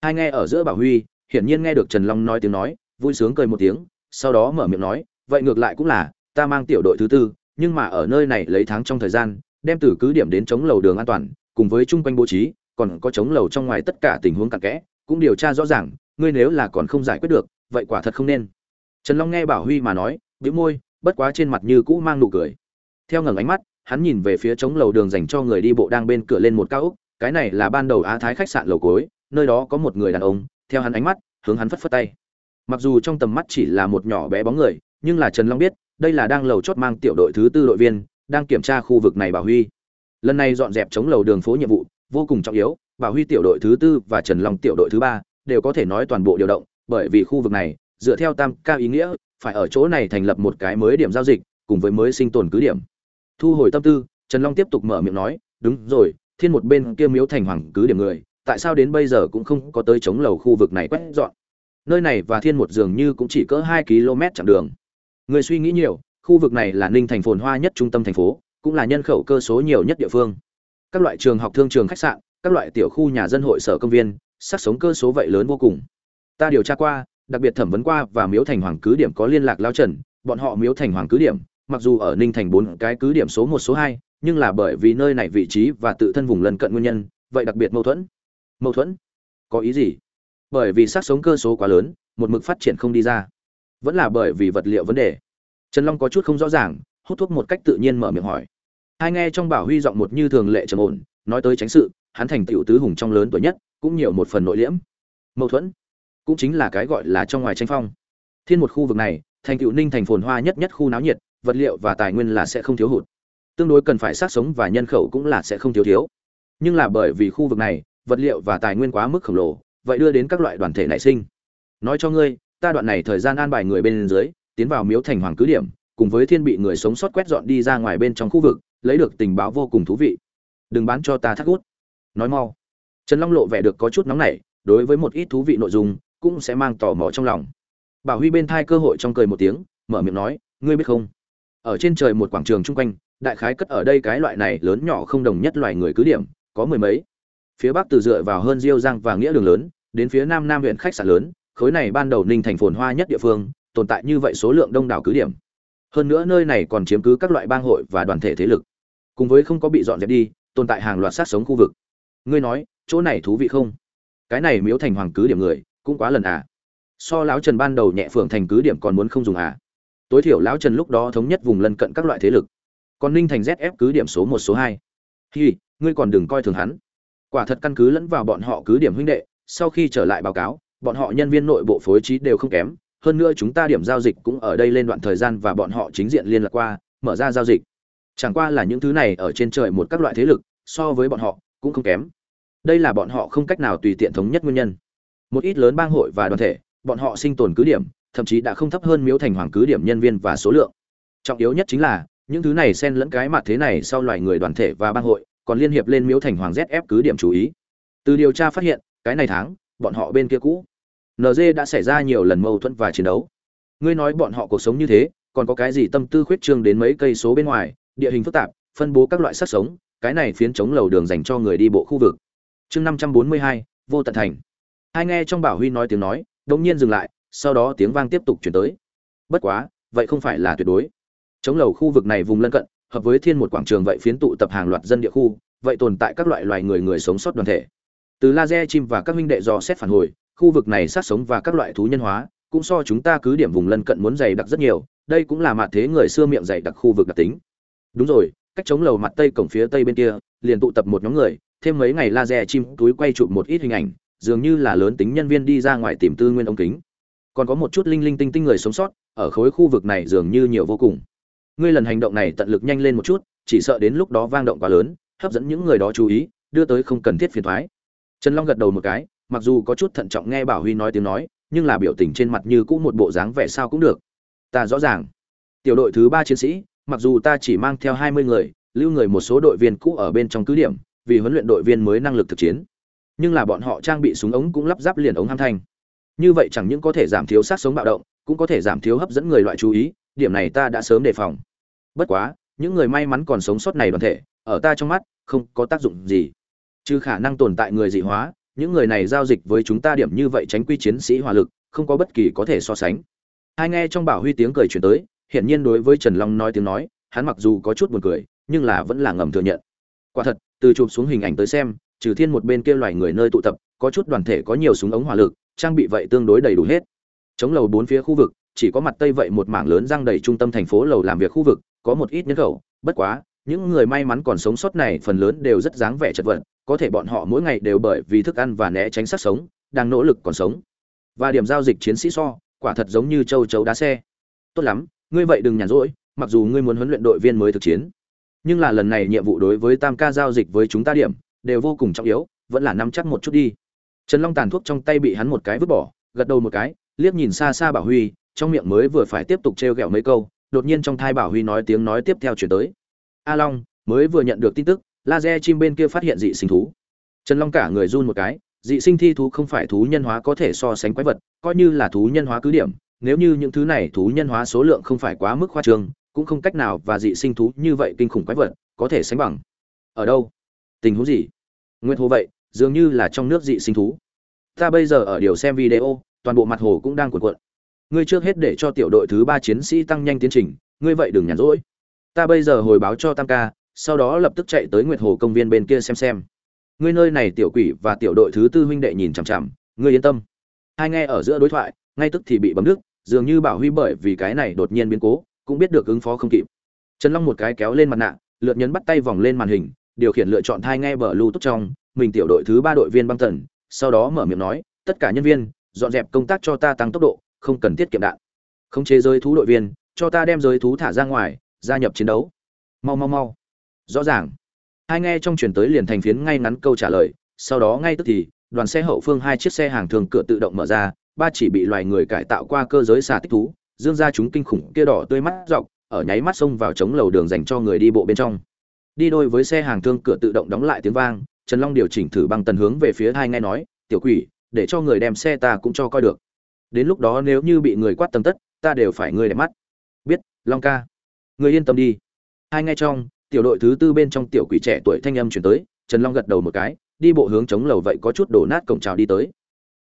Hai nghe ở giữa bảo huy, hiển nhiên nghe được trần long nói tiếng nói, vui sướng cười một tiếng, sau đó mở miệng nói, vậy ngược lại cũng là, ta mang tiểu đội thứ tư nhưng mà ở nơi này lấy tháng trong thời gian, đem từ cứ điểm đến chống lầu đường an toàn, cùng với chung quanh bố trí, còn có chống lầu trong ngoài tất cả tình huống cặn kẽ, cũng điều tra rõ ràng, ngươi nếu là còn không giải quyết được, vậy quả thật không nên. Trần long nghe bảo huy mà nói, bĩu môi, bất quá trên mặt như cũ mang nụ cười. Theo ngẩng ánh mắt, hắn nhìn về phía chống lầu đường dành cho người đi bộ đang bên cửa lên một cao ốc, cái này là ban đầu á thái khách sạn lầu cối nơi đó có một người đàn ông, theo hắn ánh mắt, hướng hắn phất phất tay. Mặc dù trong tầm mắt chỉ là một nhỏ bé bóng người, nhưng là trần long biết đây là đang lầu chốt mang tiểu đội thứ tư đội viên, đang kiểm tra khu vực này bảo huy. Lần này dọn dẹp chống lầu đường phố nhiệm vụ, vô cùng trọng yếu, bảo huy tiểu đội thứ tư và trần long tiểu đội thứ ba đều có thể nói toàn bộ điều động, bởi vì khu vực này, dựa theo tam ca ý nghĩa, phải ở chỗ này thành lập một cái mới điểm giao dịch, cùng với mới sinh tồn cứ điểm. Thu hồi tâm tư, trần long tiếp tục mở miệng nói, đúng rồi, thiên một bên kia miếu thành hoàng cứ điểm người, tại sao đến bây giờ cũng không có tới chống lầu khu vực này quét dọn? Nơi này và thiên một dường như cũng chỉ cỡ hai km chặng đường người suy nghĩ nhiều, khu vực này là ninh thành phồn hoa nhất trung tâm thành phố, cũng là nhân khẩu cơ số nhiều nhất địa phương. Các loại trường học thương trường khách sạn, các loại tiểu khu nhà dân hội sở công viên sắc sống cơ số vậy lớn vô cùng. Ta điều tra qua, đặc biệt thẩm vấn qua và miếu thành hoàng cứ điểm có liên lạc lao trần, bọn họ miếu thành hoàng cứ điểm, mặc dù ở ninh thành bốn cái cứ điểm số một, số hai, nhưng là bởi vì nơi này vị trí và tự thân vùng lân cận nguyên nhân, vậy đặc biệt mâu thuẫn. Mâu thuẫn? Có ý gì? Bởi vì sát sống cơ số quá lớn, một mực phát triển không đi ra vẫn là bởi vì vật liệu vấn đề. Trần long có chút không rõ ràng, hút thuốc một cách tự nhiên mở miệng hỏi. Hai nghe trong bảo huy giọng một như thường lệ trầm ổn, nói tới tránh sự, hắn thành tựu tứ hùng trong lớn tuổi nhất, cũng nhiều một phần nội liễm. Mâu thuẫn, cũng chính là cái gọi là trong ngoài tranh phong. Thiên một khu vực này, thành tựu ninh thành phồn hoa nhất nhất khu náo nhiệt, vật liệu và tài nguyên là sẽ không thiếu hụt. Tương đối cần phải sát sống và nhân khẩu cũng là sẽ không thiếu thiếu. Nhưng là bởi vì khu vực này, vật liệu và tài nguyên quá mức khổng lồ, vậy đưa đến các loại đoàn thể nảy sinh. Nói cho ngươi ta đoạn này thời gian an bài người bên dưới, tiến vào miếu thành hoàng cứ điểm, cùng với thiên bị người sống sót quét dọn đi ra ngoài bên trong khu vực, lấy được tình báo vô cùng thú vị. Đừng bán cho ta thắt gút. Nói mau. Trần long lộ vẻ được có chút nóng nảy, đối với một ít thú vị nội dung, cũng sẽ mang tò mò trong lòng. Bảo huy bên thai cơ hội trong cười một tiếng, mở miệng nói, ngươi biết không? Ở trên trời một quảng trường chung quanh, đại khái cất ở đây cái loại này lớn nhỏ không đồng nhất loài người cứ điểm, có mười mấy. Phía bắc từ dựa vào hơn diêu giang và nghĩa đường lớn, đến phía nam nam huyện khách sạn lớn khối này ban đầu ninh thành phồn hoa nhất địa phương, tồn tại như vậy số lượng đông đảo cứ điểm. Hơn nữa nơi này còn chiếm cứ các loại bang hội và đoàn thể thế lực. Cùng với không có bị dọn dẹp đi, tồn tại hàng loạt sát sống khu vực. Ngươi nói, chỗ này thú vị không? Cái này miếu thành hoàng cứ điểm người, cũng quá lần à. So lão trần ban đầu nhẹ phường thành cứ điểm còn muốn không dùng à. Tối thiểu lão trần lúc đó thống nhất vùng lân cận các loại thế lực. Còn ninh thành zf cứ điểm số một, số hai. Hi, ngươi còn đừng coi thường hắn. Quả thật căn cứ lẫn vào bọn họ cứ điểm huynh đệ, sau khi trở lại báo cáo bọn họ nhân viên nội bộ phối trí đều không kém, hơn nữa chúng ta điểm giao dịch cũng ở đây lên đoạn thời gian và bọn họ chính diện liên lạc qua, mở ra giao dịch. Chẳng qua là những thứ này ở trên trời một các loại thế lực, so với bọn họ, cũng không kém. Đây là bọn họ không cách nào tùy tiện thống nhất nguyên nhân. Một ít lớn bang hội và đoàn thể, bọn họ sinh tồn cứ điểm, thậm chí đã không thấp hơn miếu thành hoàng cứ điểm nhân viên và số lượng. Trọng yếu nhất chính là, những thứ này xen lẫn cái mặt thế này sau loài người đoàn thể và bang hội, còn liên hiệp lên miếu thành hoàng zf cứ điểm chú ý. Từ điều tra phát hiện, cái này tháng, bọn họ bên kia cũ. Ng đã xảy ra nhiều lần mâu thuẫn và chiến đấu. Ngươi nói bọn họ cuộc sống như thế, còn có cái gì tâm tư khuyết trương đến mấy cây số bên ngoài, địa hình phức tạp, phân bố các loại sát sống, cái này phiến chống lầu đường dành cho người đi bộ khu vực. Chương năm trăm bốn mươi hai, vô tận thành. Hai nghe trong bảo huy nói tiếng nói đột nhiên dừng lại, sau đó tiếng vang tiếp tục chuyển tới. Bất quá, vậy không phải là tuyệt đối. Chống lầu khu vực này vùng lân cận, hợp với thiên một quảng trường vậy phiến tụ tập hàng loạt dân địa khu, vậy tồn tại các loại loài người người sống sót đoàn thể. Từ laser chim và các huynh đệ dò xét phản hồi khu vực này sát sống và các loại thú nhân hóa, cũng so chúng ta cứ điểm vùng lân cận muốn dày đặc rất nhiều, đây cũng là mặt thế người xưa miệng dày đặc khu vực đặc tính. Đúng rồi, cách chống lầu mặt tây cổng phía tây bên kia, liền tụ tập một nhóm người, thêm mấy ngày laser chim túi quay chụp một ít hình ảnh, dường như là lớn tính nhân viên đi ra ngoài tìm tư nguyên ống kính. Còn có một chút linh linh tinh tinh người sống sót, ở khối khu vực này dường như nhiều vô cùng. Ngươi lần hành động này tận lực nhanh lên một chút, chỉ sợ đến lúc đó vang động quá lớn, hấp dẫn những người đó chú ý, đưa tới không cần thiết phiền thoái. Trần long gật đầu một cái mặc dù có chút thận trọng nghe bảo huy nói tiếng nói, nhưng là biểu tình trên mặt như cũ một bộ dáng vẻ sao cũng được. Ta rõ ràng. Tiểu đội thứ ba chiến sĩ, mặc dù ta chỉ mang theo hai mươi người, lưu người một số đội viên cũ ở bên trong cứ điểm, vì huấn luyện đội viên mới năng lực thực chiến. Nhưng là bọn họ trang bị súng ống cũng lắp ráp liền ống ham thanh. Như vậy chẳng những có thể giảm thiếu sát sống bạo động, cũng có thể giảm thiếu hấp dẫn người loại chú ý, điểm này ta đã sớm đề phòng. Bất quá, những người may mắn còn sống sót này đoàn thể, ở ta trong mắt, không có tác dụng gì. Trừ khả năng tồn tại người dị hóa những người này giao dịch với chúng ta điểm như vậy tránh quy chiến sĩ hỏa lực, không có bất kỳ có thể so sánh. Hai nghe trong bảo huy tiếng cười chuyển tới, hiển nhiên đối với trần long nói tiếng nói, hắn mặc dù có chút buồn cười, nhưng là vẫn là ngầm thừa nhận. Quả thật, từ chụp xuống hình ảnh tới xem, trừ thiên một bên kia loài người nơi tụ tập, có chút đoàn thể có nhiều súng ống hỏa lực, trang bị vậy tương đối đầy đủ hết. Chống lầu bốn phía khu vực, chỉ có mặt tây vậy một mảng lớn răng đầy trung tâm thành phố lầu làm việc khu vực, có một ít nhân khẩu, bất quá những người may mắn còn sống sót này phần lớn đều rất dáng vẻ chật vật, có thể bọn họ mỗi ngày đều bởi vì thức ăn và né tránh sát sống, đang nỗ lực còn sống. Và điểm giao dịch chiến sĩ so, quả thật giống như châu chấu đá xe. Tốt lắm, ngươi vậy đừng nhàn rỗi, mặc dù ngươi muốn huấn luyện đội viên mới thực chiến. Nhưng là lần này nhiệm vụ đối với tam ca giao dịch với chúng ta điểm, đều vô cùng trọng yếu, vẫn là nắm chắc một chút đi. Trần long tàn thuốc trong tay bị hắn một cái vứt bỏ, gật đầu một cái, liếc nhìn xa xa bảo huy, trong miệng mới vừa phải tiếp tục trêu ghẹo mấy câu, đột nhiên trong thai bảo huy nói tiếng nói tiếp theo chuyển tới a long mới vừa nhận được tin tức, laser chim bên kia phát hiện dị sinh thú. Trần long cả người run một cái, dị sinh thi thú không phải thú nhân hóa có thể so sánh quái vật, coi như là thú nhân hóa cứ điểm, nếu như những thứ này thú nhân hóa số lượng không phải quá mức khoa trương, cũng không cách nào và dị sinh thú như vậy kinh khủng quái vật có thể sánh bằng. Ở đâu? Tình huống gì? Nguyên hồ vậy, dường như là trong nước dị sinh thú. Ta bây giờ ở điều xem video, toàn bộ mặt hồ cũng đang cuộn cuộn. Ngươi trước hết để cho tiểu đội thứ ba chiến sĩ tăng nhanh tiến trình, ngươi vậy đừng nhàn rỗi ta bây giờ hồi báo cho tam ca, sau đó lập tức chạy tới nguyệt hồ công viên bên kia xem xem. Ngươi nơi này tiểu quỷ và tiểu đội thứ tư huynh đệ nhìn chằm chằm, ngươi yên tâm. Hai nghe ở giữa đối thoại, ngay tức thì bị bấm nước, dường như bảo huy bởi vì cái này đột nhiên biến cố, cũng biết được ứng phó không kịp. Trần long một cái kéo lên mặt nạ, lượt nhấn bắt tay vòng lên màn hình, điều khiển lựa chọn thai nghe bờ lưu tốt trong, mình tiểu đội thứ ba đội viên băng tần sau đó mở miệng nói, tất cả nhân viên, dọn dẹp công tác cho ta tăng tốc độ, không cần tiết kiệm đạn. Khống chế giới thú đội viên, cho ta đem giới thú thả ra ngoài gia nhập chiến đấu. Mau mau mau. Rõ ràng. Hai nghe trong truyền tới liền thành phiến ngay ngắn câu trả lời, sau đó ngay tức thì, đoàn xe hậu phương hai chiếc xe hàng thường cửa tự động mở ra, ba chỉ bị loài người cải tạo qua cơ giới xà tích thú, dương ra chúng kinh khủng kia đỏ tươi mắt dọc, ở nháy mắt xông vào chống lầu đường dành cho người đi bộ bên trong. Đi đôi với xe hàng thương cửa tự động đóng lại tiếng vang, trần long điều chỉnh thử bằng tần hướng về phía hai nghe nói, tiểu quỷ, để cho người đem xe ta cũng cho coi được. Đến lúc đó nếu như bị người quát tầm tất, ta đều phải người đẹp mắt. Biết, long ca người yên tâm đi. Hai ngay trong, tiểu đội thứ tư bên trong tiểu quỷ trẻ tuổi thanh âm chuyển tới, trần long gật đầu một cái, đi bộ hướng chống lầu vậy có chút đổ nát cổng trào đi tới.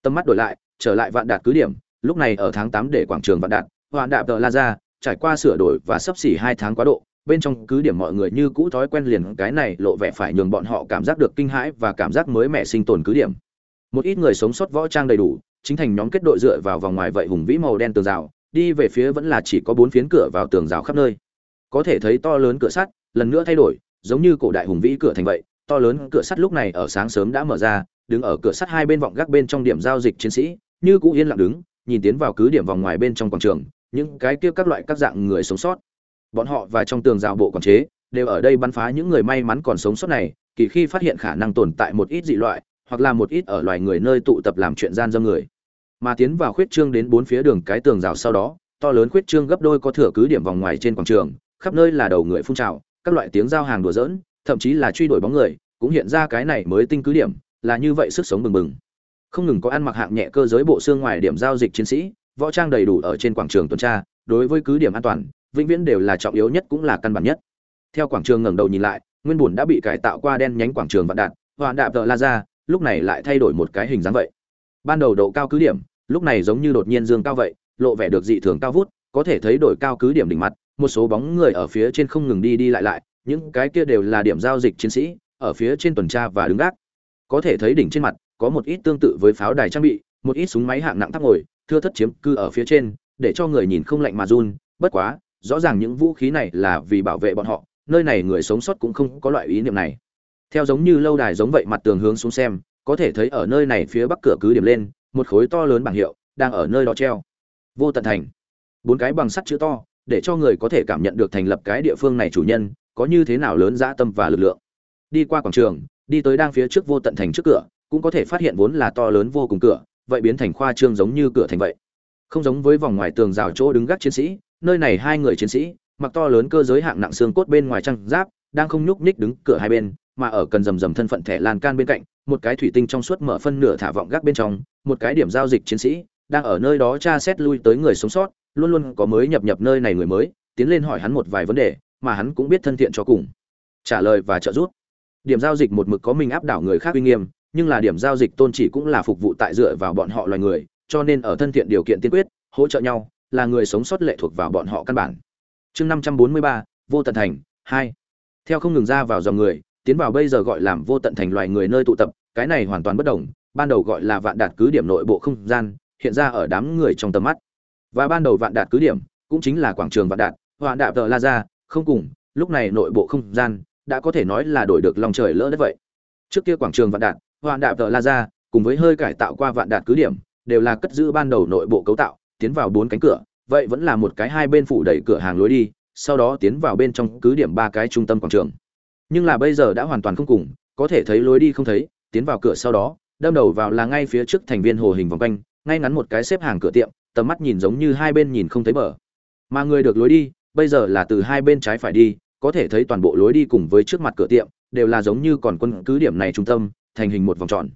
Tầm mắt đổi lại, trở lại vạn đạt cứ điểm, lúc này ở tháng tám để quảng trường vạn đạt hoạn đạp tờ la ra trải qua sửa đổi và sắp xỉ hai tháng quá độ, bên trong cứ điểm mọi người như cũ thói quen liền cái này lộ vẻ phải nhường bọn họ cảm giác được kinh hãi và cảm giác mới mẻ sinh tồn cứ điểm. Một ít người sống sót võ trang đầy đủ, chính thành nhóm kết đội dựa vào vòng ngoài vậy hùng vĩ màu đen tường rào, đi về phía vẫn là chỉ có bốn phiến cửa vào tường rào khắp nơi có thể thấy to lớn cửa sắt, lần nữa thay đổi, giống như cổ đại hùng vĩ cửa thành vậy, to lớn cửa sắt lúc này ở sáng sớm đã mở ra, đứng ở cửa sắt hai bên vọng gác bên trong điểm giao dịch chiến sĩ, như cũ yên lặng đứng, nhìn tiến vào cứ điểm vòng ngoài bên trong quảng trường, những cái kia các loại các dạng người sống sót. Bọn họ và trong tường rào bộ quản chế, đều ở đây bắn phá những người may mắn còn sống sót này, kỳ khi phát hiện khả năng tồn tại một ít dị loại, hoặc là một ít ở loài người nơi tụ tập làm chuyện gian dâm người. Mà tiến vào khuyết trương đến bốn phía đường cái tường rào sau đó, to lớn khuyết trương gấp đôi có thừa cứ điểm vòng ngoài trên quảng trường khắp nơi là đầu người phun trào, các loại tiếng giao hàng đùa giỡn, thậm chí là truy đuổi bóng người, cũng hiện ra cái này mới tinh cứ điểm, là như vậy sức sống bừng bừng. Không ngừng có ăn mặc hạng nhẹ cơ giới bộ xương ngoài điểm giao dịch chiến sĩ, võ trang đầy đủ ở trên quảng trường tuần tra, đối với cứ điểm an toàn, vĩnh viễn đều là trọng yếu nhất cũng là căn bản nhất. Theo quảng trường ngẩng đầu nhìn lại, nguyên buồn đã bị cải tạo qua đen nhánh quảng trường vạn đạt hoàn đạp tợ la ra, lúc này lại thay đổi một cái hình dáng vậy. Ban đầu độ cao cứ điểm, lúc này giống như đột nhiên dương cao vậy, lộ vẻ được dị thường cao vút, có thể thấy đổi cao cứ điểm đỉnh mặt một số bóng người ở phía trên không ngừng đi đi lại lại, những cái kia đều là điểm giao dịch chiến sĩ, ở phía trên tuần tra và đứng gác. Có thể thấy đỉnh trên mặt, có một ít tương tự với pháo đài trang bị, một ít súng máy hạng nặng thấp ngồi, thưa thất chiếm cư ở phía trên, để cho người nhìn không lạnh mà run. Bất quá, rõ ràng những vũ khí này là vì bảo vệ bọn họ, nơi này người sống sót cũng không có loại ý niệm này. Theo giống như lâu đài giống vậy mặt tường hướng xuống xem, có thể thấy ở nơi này phía bắc cửa cứ điểm lên, một khối to lớn bảng hiệu đang ở nơi đó treo. Vô tận thành. Bốn cái bằng sắt chữ to để cho người có thể cảm nhận được thành lập cái địa phương này chủ nhân, có như thế nào lớn dã tâm và lực lượng. Đi qua quảng trường, đi tới đang phía trước vô tận thành trước cửa, cũng có thể phát hiện vốn là to lớn vô cùng cửa, vậy biến thành khoa trương giống như cửa thành vậy. Không giống với vòng ngoài tường rào chỗ đứng gác chiến sĩ, nơi này hai người chiến sĩ, mặc to lớn cơ giới hạng nặng xương cốt bên ngoài trăng giáp, đang không nhúc nhích đứng cửa hai bên, mà ở cần rầm rầm thân phận thẻ lan can bên cạnh, một cái thủy tinh trong suốt mở phân nửa thả vọng gác bên trong, một cái điểm giao dịch chiến sĩ, đang ở nơi đó tra xét lui tới người sống sót luôn luôn có mới nhập nhập nơi này người mới, tiến lên hỏi hắn một vài vấn đề, mà hắn cũng biết thân thiện cho cùng. Trả lời và trợ giúp. Điểm giao dịch một mực có mình áp đảo người khác uy nghiêm, nhưng là điểm giao dịch tôn chỉ cũng là phục vụ tại dựa vào bọn họ loài người, cho nên ở thân thiện điều kiện tiên quyết, hỗ trợ nhau, là người sống sót lệ thuộc vào bọn họ căn bản. Chương năm trăm bốn mươi ba, vô tận thành, hai. Theo không ngừng ra vào dòng người, tiến vào bây giờ gọi làm vô tận thành loài người nơi tụ tập, cái này hoàn toàn bất đồng, ban đầu gọi là vạn đạt cứ điểm nội bộ không gian, hiện ra ở đám người trong tầm mắt và ban đầu vạn đạt cứ điểm, cũng chính là quảng trường vạn đạt vạn đạt tờ la ra không cùng, lúc này nội bộ không gian, đã có thể nói là đổi được lòng trời lỡ đất vậy. Trước kia quảng trường vạn đạt vạn đạt tờ la ra cùng với hơi cải tạo qua vạn đạt cứ điểm, đều là cất giữ ban đầu nội bộ cấu tạo, tiến vào bốn cánh cửa, vậy vẫn là một cái hai bên phủ đẩy cửa hàng lối đi, sau đó tiến vào bên trong cứ điểm ba cái trung tâm quảng trường. Nhưng là bây giờ đã hoàn toàn không cùng, có thể thấy lối đi không thấy, tiến vào cửa sau đó, đâm đầu vào là ngay phía trước thành viên hồ hình vòng quanh, ngay ngắn một cái xếp hàng cửa tiệm tầm mắt nhìn giống như hai bên nhìn không thấy bờ. Mà người được lối đi, bây giờ là từ hai bên trái phải đi, có thể thấy toàn bộ lối đi cùng với trước mặt cửa tiệm, đều là giống như còn quân cứ điểm này trung tâm, thành hình một vòng tròn.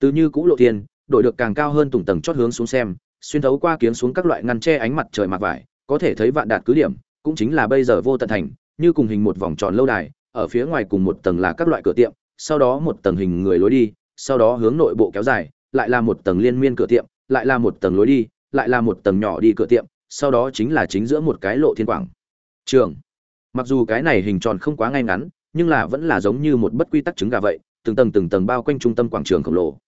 Từ như cũ lộ thiên, đổi được càng cao hơn tùng tầng chót hướng xuống xem, xuyên thấu qua kiếng xuống các loại ngăn che ánh mặt trời mặc vải, có thể thấy vạn đạt cứ điểm, cũng chính là bây giờ vô tận thành, như cùng hình một vòng tròn lâu đài, ở phía ngoài cùng một tầng là các loại cửa tiệm, sau đó một tầng hình người lối đi, sau đó hướng nội bộ kéo dài, lại là một tầng liên miên cửa tiệm, lại là một tầng lối đi lại là một tầng nhỏ đi cửa tiệm, sau đó chính là chính giữa một cái lộ thiên quảng. Trường. Mặc dù cái này hình tròn không quá ngay ngắn, nhưng là vẫn là giống như một bất quy tắc trứng gà vậy, từng tầng từng tầng bao quanh trung tâm quảng trường khổng lồ.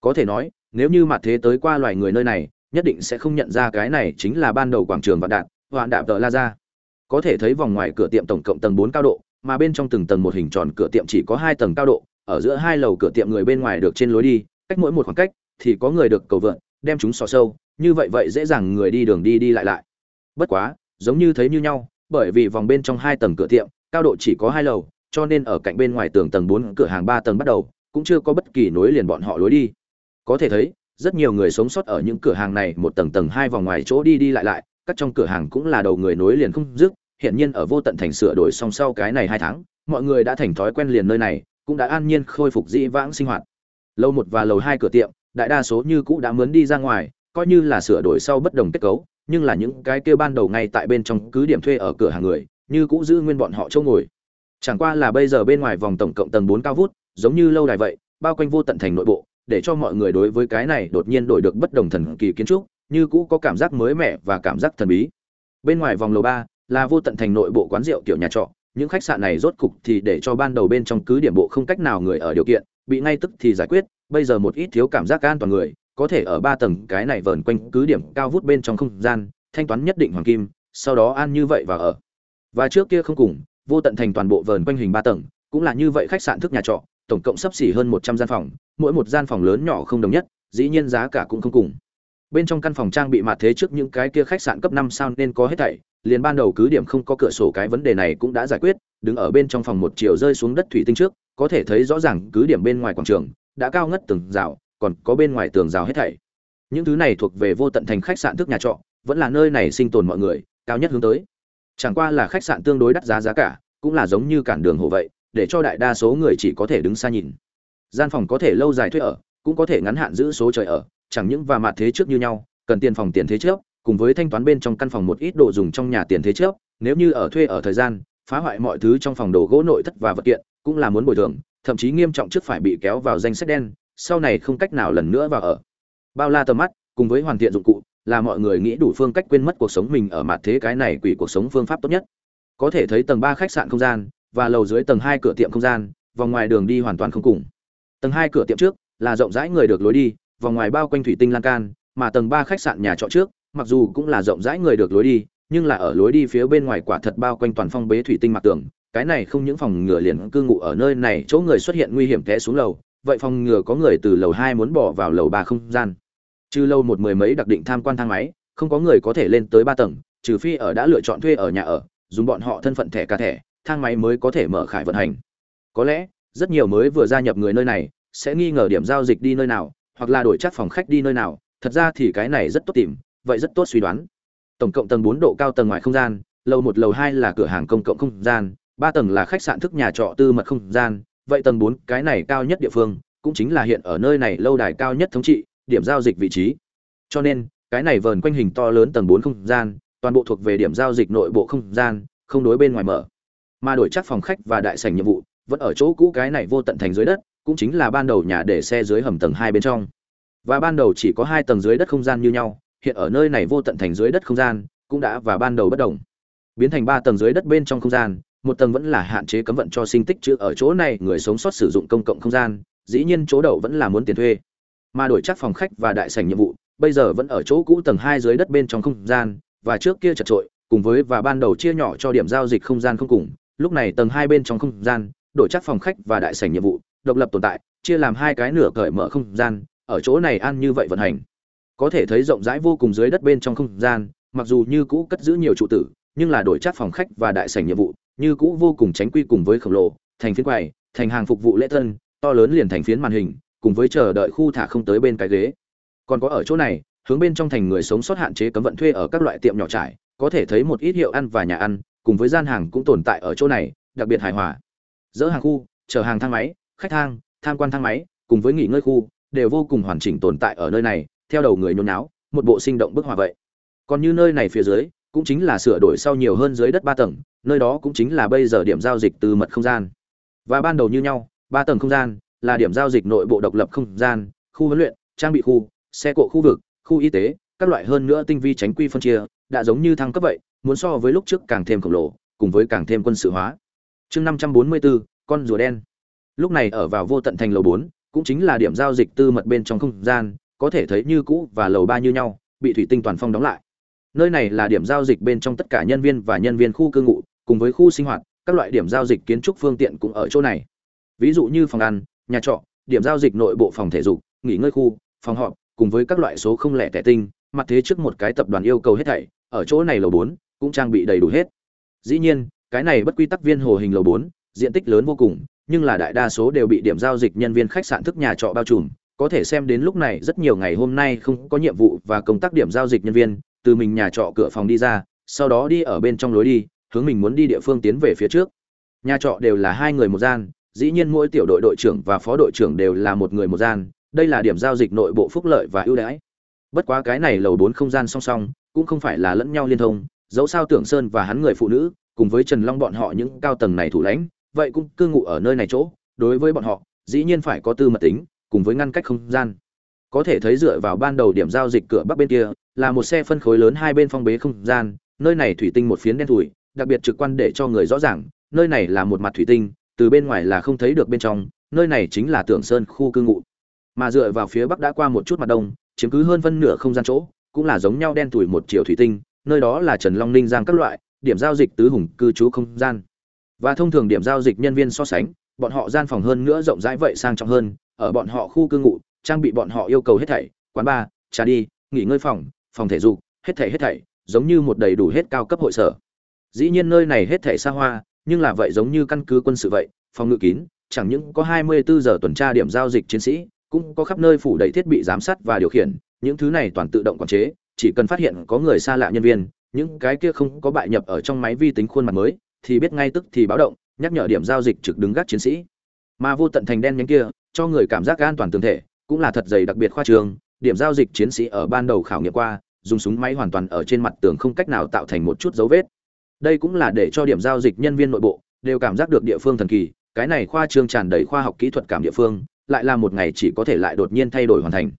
Có thể nói, nếu như mặt thế tới qua loài người nơi này, nhất định sẽ không nhận ra cái này chính là ban đầu quảng trường vạn đạn hoạn đạp tờ la ra. Có thể thấy vòng ngoài cửa tiệm tổng cộng tầng bốn cao độ, mà bên trong từng tầng một hình tròn cửa tiệm chỉ có hai tầng cao độ, ở giữa hai lầu cửa tiệm người bên ngoài được trên lối đi, cách mỗi một khoảng cách thì có người được cầu vượn đem chúng xò sâu, như vậy vậy dễ dàng người đi đường đi đi lại lại. Bất quá, giống như thấy như nhau, bởi vì vòng bên trong hai tầng cửa tiệm, cao độ chỉ có hai lầu, cho nên ở cạnh bên ngoài tường tầng bốn, cửa hàng ba tầng bắt đầu, cũng chưa có bất kỳ nối liền bọn họ lối đi. Có thể thấy, rất nhiều người sống sót ở những cửa hàng này, một tầng tầng hai vòng ngoài chỗ đi đi lại lại, các trong cửa hàng cũng là đầu người nối liền không dứt hiện nhiên ở vô tận thành sửa đổi song sau cái này hai tháng, mọi người đã thành thói quen liền nơi này, cũng đã an nhiên khôi phục dĩ vãng sinh hoạt. Lầu một và lầu hai cửa tiệm đại đa số như cũ đã mướn đi ra ngoài, coi như là sửa đổi sau bất đồng kết cấu, nhưng là những cái kia ban đầu ngay tại bên trong cứ điểm thuê ở cửa hàng người, như cũ giữ nguyên bọn họ chỗ ngồi. Chẳng qua là bây giờ bên ngoài vòng tổng cộng tầng bốn cao vút, giống như lâu đài vậy, bao quanh vô tận thành nội bộ, để cho mọi người đối với cái này đột nhiên đổi được bất đồng thần kỳ kiến trúc, như cũ có cảm giác mới mẻ và cảm giác thần bí. Bên ngoài vòng lầu ba là vô tận thành nội bộ quán rượu kiểu nhà trọ, những khách sạn này rốt cục thì để cho ban đầu bên trong cứ điểm bộ không cách nào người ở điều kiện, bị ngay tức thì giải quyết bây giờ một ít thiếu cảm giác an toàn người, có thể ở ba tầng cái này vờn quanh cứ điểm cao vút bên trong không gian, thanh toán nhất định hoàng kim, sau đó an như vậy và ở. Và trước kia không cùng, vô tận thành toàn bộ vờn quanh hình ba tầng, cũng là như vậy khách sạn thức nhà trọ, tổng cộng sắp xỉ hơn một trăm gian phòng, mỗi một gian phòng lớn nhỏ không đồng nhất, dĩ nhiên giá cả cũng không cùng. Bên trong căn phòng trang bị mặt thế trước những cái kia khách sạn cấp năm sao nên có hết thảy, liền ban đầu cứ điểm không có cửa sổ cái vấn đề này cũng đã giải quyết, đứng ở bên trong phòng một chiều rơi xuống đất thủy tinh trước, có thể thấy rõ ràng cứ điểm bên ngoài quảng trường đã cao ngất tường rào, còn có bên ngoài tường rào hết thảy. Những thứ này thuộc về vô tận thành khách sạn thức nhà trọ, vẫn là nơi này sinh tồn mọi người, cao nhất hướng tới. Chẳng qua là khách sạn tương đối đắt giá giá cả, cũng là giống như cản đường hồ vậy, để cho đại đa số người chỉ có thể đứng xa nhìn. Gian phòng có thể lâu dài thuê ở, cũng có thể ngắn hạn giữ số trời ở, chẳng những và mặt thế trước như nhau, cần tiền phòng tiền thế trước, cùng với thanh toán bên trong căn phòng một ít đồ dùng trong nhà tiền thế trước, nếu như ở thuê ở thời gian, phá hoại mọi thứ trong phòng đồ gỗ nội thất và vật kiện, cũng là muốn bồi thường thậm chí nghiêm trọng trước phải bị kéo vào danh sách đen, sau này không cách nào lần nữa vào ở. Bao la tầm mắt, cùng với hoàn thiện dụng cụ, là mọi người nghĩ đủ phương cách quên mất cuộc sống mình ở mặt thế cái này quỷ cuộc sống phương pháp tốt nhất. Có thể thấy tầng ba khách sạn không gian, và lầu dưới tầng hai cửa tiệm không gian, vòng ngoài đường đi hoàn toàn không cùng. Tầng hai cửa tiệm trước, là rộng rãi người được lối đi, vòng ngoài bao quanh thủy tinh lan can, mà tầng ba khách sạn nhà trọ trước, mặc dù cũng là rộng rãi người được lối đi, nhưng là ở lối đi phía bên ngoài quả thật bao quanh toàn phong bế thủy tinh mặt tường cái này không những phòng ngừa liền cư ngụ ở nơi này, chỗ người xuất hiện nguy hiểm té xuống lầu, vậy phòng ngừa có người từ lầu hai muốn bỏ vào lầu ba không gian? Trừ lâu một mười mấy đặc định tham quan thang máy, không có người có thể lên tới ba tầng, trừ phi ở đã lựa chọn thuê ở nhà ở, dùng bọn họ thân phận thẻ cả thẻ, thang máy mới có thể mở khải vận hành. Có lẽ, rất nhiều mới vừa gia nhập người nơi này, sẽ nghi ngờ điểm giao dịch đi nơi nào, hoặc là đổi chắc phòng khách đi nơi nào, thật ra thì cái này rất tốt tìm, vậy rất tốt suy đoán. Tổng cộng tầng bốn độ cao tầng ngoài không gian, lầu một, lầu hai là cửa hàng công cộng không gian ba tầng là khách sạn thức nhà trọ tư mật không gian, vậy tầng bốn, cái này cao nhất địa phương, cũng chính là hiện ở nơi này lâu đài cao nhất thống trị, điểm giao dịch vị trí. Cho nên, cái này vờn quanh hình to lớn tầng bốn không gian, toàn bộ thuộc về điểm giao dịch nội bộ không gian, không đối bên ngoài mở. Mà đổi chắc phòng khách và đại sảnh nhiệm vụ, vẫn ở chỗ cũ cái này vô tận thành dưới đất, cũng chính là ban đầu nhà để xe dưới hầm tầng hai bên trong. Và ban đầu chỉ có hai tầng dưới đất không gian như nhau, hiện ở nơi này vô tận thành dưới đất không gian, cũng đã và ban đầu bất đồng. Biến thành ba tầng dưới đất bên trong không gian một tầng vẫn là hạn chế cấm vận cho sinh tích chứ, ở chỗ này người sống sót sử dụng công cộng không gian, dĩ nhiên chỗ đậu vẫn là muốn tiền thuê. Mà đổi chắc phòng khách và đại sảnh nhiệm vụ, bây giờ vẫn ở chỗ cũ tầng hai dưới đất bên trong không gian, và trước kia chật trội, cùng với và ban đầu chia nhỏ cho điểm giao dịch không gian không cùng, lúc này tầng hai bên trong không gian, đổi chắc phòng khách và đại sảnh nhiệm vụ, độc lập tồn tại, chia làm hai cái nửa cởi mở không gian, ở chỗ này ăn như vậy vận hành. Có thể thấy rộng rãi vô cùng dưới đất bên trong không gian, mặc dù như cũ cất giữ nhiều trụ tử, nhưng là đổi chắc phòng khách và đại sảnh nhiệm vụ như cũ vô cùng tránh quy cùng với khổng lồ, thành phiến quầy, thành hàng phục vụ lễ tân, to lớn liền thành phiến màn hình, cùng với chờ đợi khu thả không tới bên cái ghế. Còn có ở chỗ này, hướng bên trong thành người sống sót hạn chế cấm vận thuê ở các loại tiệm nhỏ trải, có thể thấy một ít hiệu ăn và nhà ăn, cùng với gian hàng cũng tồn tại ở chỗ này, đặc biệt hài hòa. Dỡ hàng khu chở hàng thang máy, khách thang, tham quan thang máy, cùng với nghỉ ngơi khu, đều vô cùng hoàn chỉnh tồn tại ở nơi này, theo đầu người nhốn náo, một bộ sinh động bức họa vậy. Còn như nơi này phía dưới cũng chính là sửa đổi sau nhiều hơn dưới đất ba tầng, nơi đó cũng chính là bây giờ điểm giao dịch từ mật không gian. Và ban đầu như nhau, ba tầng không gian là điểm giao dịch nội bộ độc lập không gian, khu huấn luyện, trang bị khu, xe cộ khu vực, khu y tế, các loại hơn nữa tinh vi tránh quy phân chia, đã giống như thăng cấp vậy, muốn so với lúc trước càng thêm khổng lồ, cùng với càng thêm quân sự hóa. Chương năm trăm bốn mươi bốn con rùa đen. Lúc này ở vào vô tận thành lầu bốn, cũng chính là điểm giao dịch tư mật bên trong không gian, có thể thấy như cũ và lầu ba như nhau, bị thủy tinh toàn phong đóng lại nơi này là điểm giao dịch bên trong tất cả nhân viên và nhân viên khu cư ngụ, cùng với khu sinh hoạt, các loại điểm giao dịch kiến trúc phương tiện cũng ở chỗ này. Ví dụ như phòng ăn, nhà trọ, điểm giao dịch nội bộ phòng thể dục, nghỉ ngơi khu, phòng họp, cùng với các loại số không lẻ tẻ tinh, mặt thế trước một cái tập đoàn yêu cầu hết thảy, ở chỗ này lầu bốn cũng trang bị đầy đủ hết. Dĩ nhiên, cái này bất quy tắc viên hồ hình lầu bốn, diện tích lớn vô cùng, nhưng là đại đa số đều bị điểm giao dịch nhân viên khách sạn thức nhà trọ bao trùm. Có thể xem đến lúc này, rất nhiều ngày hôm nay không có nhiệm vụ và công tác điểm giao dịch nhân viên từ mình nhà trọ cửa phòng đi ra, sau đó đi ở bên trong lối đi, hướng mình muốn đi địa phương tiến về phía trước. Nhà trọ đều là hai người một gian, dĩ nhiên mỗi tiểu đội đội trưởng và phó đội trưởng đều là một người một gian, đây là điểm giao dịch nội bộ phúc lợi và ưu đãi. Bất quá cái này lầu bốn không gian song song, cũng không phải là lẫn nhau liên thông, dẫu sao tưởng sơn và hắn người phụ nữ, cùng với trần long bọn họ những cao tầng này thủ lãnh, vậy cũng cư ngụ ở nơi này chỗ, đối với bọn họ, dĩ nhiên phải có tư mật tính, cùng với ngăn cách không gian. Có thể thấy dựa vào ban đầu điểm giao dịch cửa bắc bên kia là một xe phân khối lớn hai bên phong bế không gian, nơi này thủy tinh một phiến đen thủi đặc biệt trực quan để cho người rõ ràng, nơi này là một mặt thủy tinh, từ bên ngoài là không thấy được bên trong, nơi này chính là tưởng sơn khu cư ngụ. Mà dựa vào phía bắc đã qua một chút mặt đông, chiếm cứ hơn phân nửa không gian chỗ, cũng là giống nhau đen thủi một chiều thủy tinh, nơi đó là trần long ninh giang các loại, điểm giao dịch tứ hùng cư trú không gian. Và thông thường điểm giao dịch nhân viên so sánh, bọn họ gian phòng hơn nữa rộng rãi vậy sang trọng hơn, ở bọn họ khu cư ngụ, trang bị bọn họ yêu cầu hết thảy, quán bar, trà đi, nghỉ ngơi phòng phòng thể dục, hết thảy hết thảy, giống như một đầy đủ hết cao cấp hội sở. Dĩ nhiên nơi này hết thảy xa hoa, nhưng là vậy giống như căn cứ quân sự vậy, phòng ngự kín, chẳng những có 24 giờ tuần tra điểm giao dịch chiến sĩ, cũng có khắp nơi phủ đầy thiết bị giám sát và điều khiển, những thứ này toàn tự động quản chế, chỉ cần phát hiện có người xa lạ nhân viên, những cái kia không có bại nhập ở trong máy vi tính khuôn mặt mới, thì biết ngay tức thì báo động, nhắc nhở điểm giao dịch trực đứng gác chiến sĩ. Mà vô tận thành đen nhánh kia, cho người cảm giác an toàn tường thể, cũng là thật dày đặc biệt khoa trường điểm giao dịch chiến sĩ ở ban đầu khảo nghiệm qua, dùng súng máy hoàn toàn ở trên mặt tường không cách nào tạo thành một chút dấu vết. Đây cũng là để cho điểm giao dịch nhân viên nội bộ đều cảm giác được địa phương thần kỳ, cái này khoa trương tràn đầy khoa học kỹ thuật cảm địa phương, lại là một ngày chỉ có thể lại đột nhiên thay đổi hoàn thành.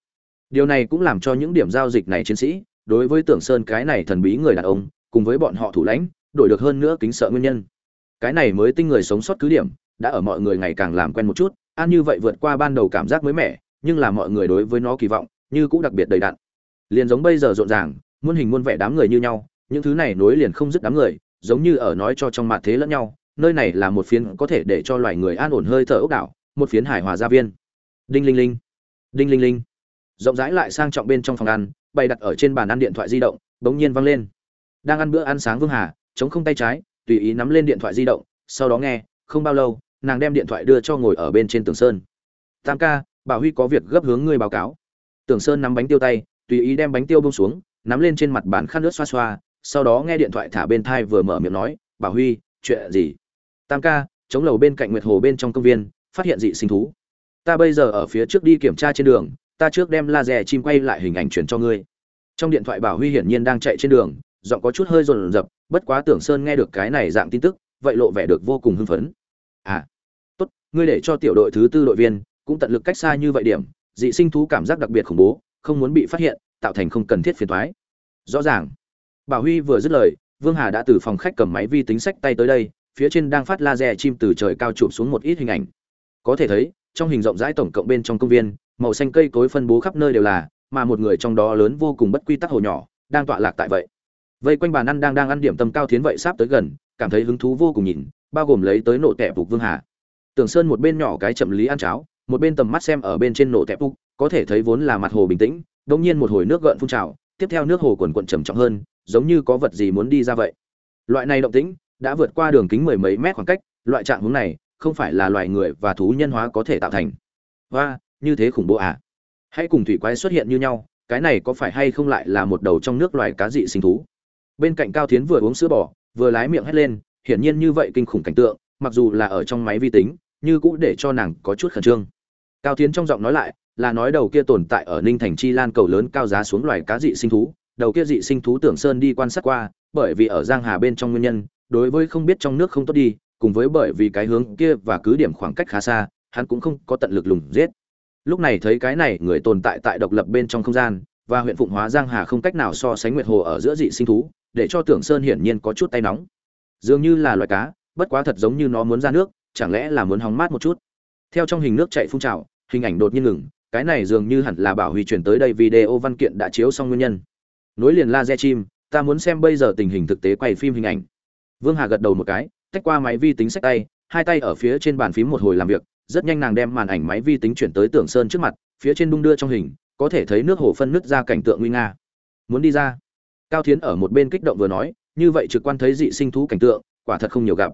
Điều này cũng làm cho những điểm giao dịch này chiến sĩ, đối với tưởng sơn cái này thần bí người đàn ông, cùng với bọn họ thủ lãnh, đổi được hơn nữa kính sợ nguyên nhân. Cái này mới tinh người sống sót cứ điểm, đã ở mọi người ngày càng làm quen một chút an như vậy vượt qua ban đầu cảm giác mới mẻ, nhưng là mọi người đối với nó kỳ vọng như cũng đặc biệt đầy đặn. Liền giống bây giờ rộn ràng, muôn hình muôn vẻ đám người như nhau, những thứ này nối liền không dứt đám người, giống như ở nói cho trong mặt thế lẫn nhau, nơi này là một phiến có thể để cho loài người an ổn hơi thở ốc đảo, một phiến hải hòa gia viên. Đinh linh linh, đinh linh linh. Rộng rãi lại sang trọng bên trong phòng ăn, bày đặt ở trên bàn ăn điện thoại di động, bỗng nhiên vang lên. Đang ăn bữa ăn sáng vương hà, chống không tay trái, tùy ý nắm lên điện thoại di động, sau đó nghe, không bao lâu, nàng đem điện thoại đưa cho ngồi ở bên trên tường sơn. Tam ca, bà huy có việc gấp hướng ngươi báo cáo tường sơn nắm bánh tiêu tay, tùy ý đem bánh tiêu buông xuống, nắm lên trên mặt bàn khăn nước xoa xoa, sau đó nghe điện thoại thả bên thai vừa mở miệng nói, bảo huy, chuyện gì? Tam ca, chống lầu bên cạnh nguyệt hồ bên trong công viên, phát hiện dị sinh thú. Ta bây giờ ở phía trước đi kiểm tra trên đường, ta trước đem laser chim quay lại hình ảnh chuyển cho ngươi. Trong điện thoại bảo huy hiển nhiên đang chạy trên đường, giọng có chút hơi rồn rập, bất quá tưởng sơn nghe được cái này dạng tin tức, vậy lộ vẻ được vô cùng hưng phấn. À tốt, ngươi để cho tiểu đội thứ tư đội viên cũng tận lực cách xa như vậy điểm dị sinh thú cảm giác đặc biệt khủng bố, không muốn bị phát hiện, tạo thành không cần thiết phiền toái. Rõ ràng. Bảo huy vừa dứt lời, vương hà đã từ phòng khách cầm máy vi tính sách tay tới đây, phía trên đang phát laser chim từ trời cao chụp xuống một ít hình ảnh. Có thể thấy, trong hình rộng rãi tổng cộng bên trong công viên, màu xanh cây cối phân bố khắp nơi đều là, mà một người trong đó lớn vô cùng bất quy tắc hồ nhỏ, đang tọa lạc tại vậy. Vây quanh bàn ăn đang đang ăn điểm tâm cao thiến vậy sắp tới gần, cảm thấy hứng thú vô cùng nhìn, bao gồm lấy tới nổ tẻ phục vương hà. Tưởng sơn một bên nhỏ cái chậm lý ăn cháo một bên tầm mắt xem ở bên trên nổ tẹp úc, có thể thấy vốn là mặt hồ bình tĩnh đông nhiên một hồi nước gợn phun trào, tiếp theo nước hồ quần quận trầm trọng hơn, giống như có vật gì muốn đi ra vậy. Loại này động tĩnh đã vượt qua đường kính mười mấy mét khoảng cách, loại trạng hướng này không phải là loài người và thú nhân hóa có thể tạo thành. Và như thế khủng bố à? Hãy cùng thủy quái xuất hiện như nhau, cái này có phải hay không lại là một đầu trong nước loài cá dị sinh thú? Bên cạnh cao tiến vừa uống sữa bò, vừa lái miệng hét lên, hiển nhiên như vậy kinh khủng cảnh tượng, mặc dù là ở trong máy vi tính, như cũng để cho nàng có chút khẩn trương cao thiến trong giọng nói lại là nói đầu kia tồn tại ở ninh thành chi lan cầu lớn cao giá xuống loài cá dị sinh thú. Đầu kia dị sinh thú tưởng sơn đi quan sát qua, bởi vì ở giang hà bên trong nguyên nhân, đối với không biết trong nước không tốt đi, cùng với bởi vì cái hướng kia và cứ điểm khoảng cách khá xa, hắn cũng không có tận lực lùng giết. Lúc này thấy cái này người tồn tại tại độc lập bên trong không gian, và huyện phụng hóa giang hà không cách nào so sánh nguyệt hồ ở giữa dị sinh thú, để cho tưởng sơn hiển nhiên có chút tay nóng. Dường như là loài cá, bất quá thật giống như nó muốn ra nước, chẳng lẽ là muốn hóng mát một chút? Theo trong hình nước chạy phun trào hình ảnh đột nhiên ngừng, cái này dường như hẳn là bảo huy chuyển tới đây video văn kiện đã chiếu xong nguyên nhân. Nối liền laser chim, ta muốn xem bây giờ tình hình thực tế quay phim hình ảnh. Vương hà gật đầu một cái, tách qua máy vi tính sách tay, hai tay ở phía trên bàn phím một hồi làm việc, rất nhanh nàng đem màn ảnh máy vi tính chuyển tới tưởng sơn trước mặt, phía trên đung đưa trong hình, có thể thấy nước hồ phân nứt ra cảnh tượng nguy nga. Muốn đi ra. Cao thiến ở một bên kích động vừa nói, như vậy trực quan thấy dị sinh thú cảnh tượng, quả thật không nhiều gặp.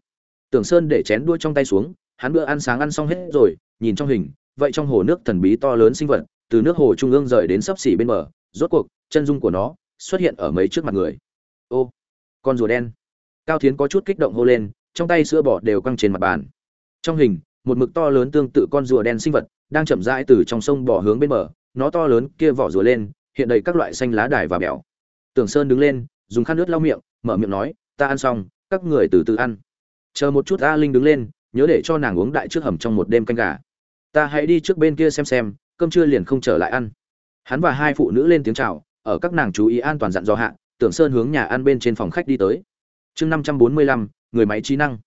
Tưởng sơn để chén đuôi trong tay xuống, hắn bữa ăn sáng ăn xong hết rồi, nhìn trong hình vậy trong hồ nước thần bí to lớn sinh vật, từ nước hồ trung ương rời đến sấp xỉ bên bờ, rốt cuộc, chân dung của nó xuất hiện ở mấy trước mặt người. Ô, con rùa đen. Cao thiến có chút kích động hô lên, trong tay sữa bò đều căng trên mặt bàn. Trong hình, một mực to lớn tương tự con rùa đen sinh vật đang chậm rãi từ trong sông bò hướng bên bờ, nó to lớn kia vỏ rùa lên, hiện đầy các loại xanh lá đài và bèo. Tưởng sơn đứng lên, dùng khăn nước lau miệng, mở miệng nói, ta ăn xong, các người từ từ ăn. Chờ một chút a linh đứng lên, nhớ để cho nàng uống đại trước hầm trong một đêm canh gà ta hãy đi trước bên kia xem xem, cơm trưa liền không trở lại ăn. Hắn và hai phụ nữ lên tiếng chào, ở các nàng chú ý an toàn dặn do hạ, tưởng sơn hướng nhà ăn bên trên phòng khách đi tới. Chương năm trăm bốn mươi lăm, người máy trí năng.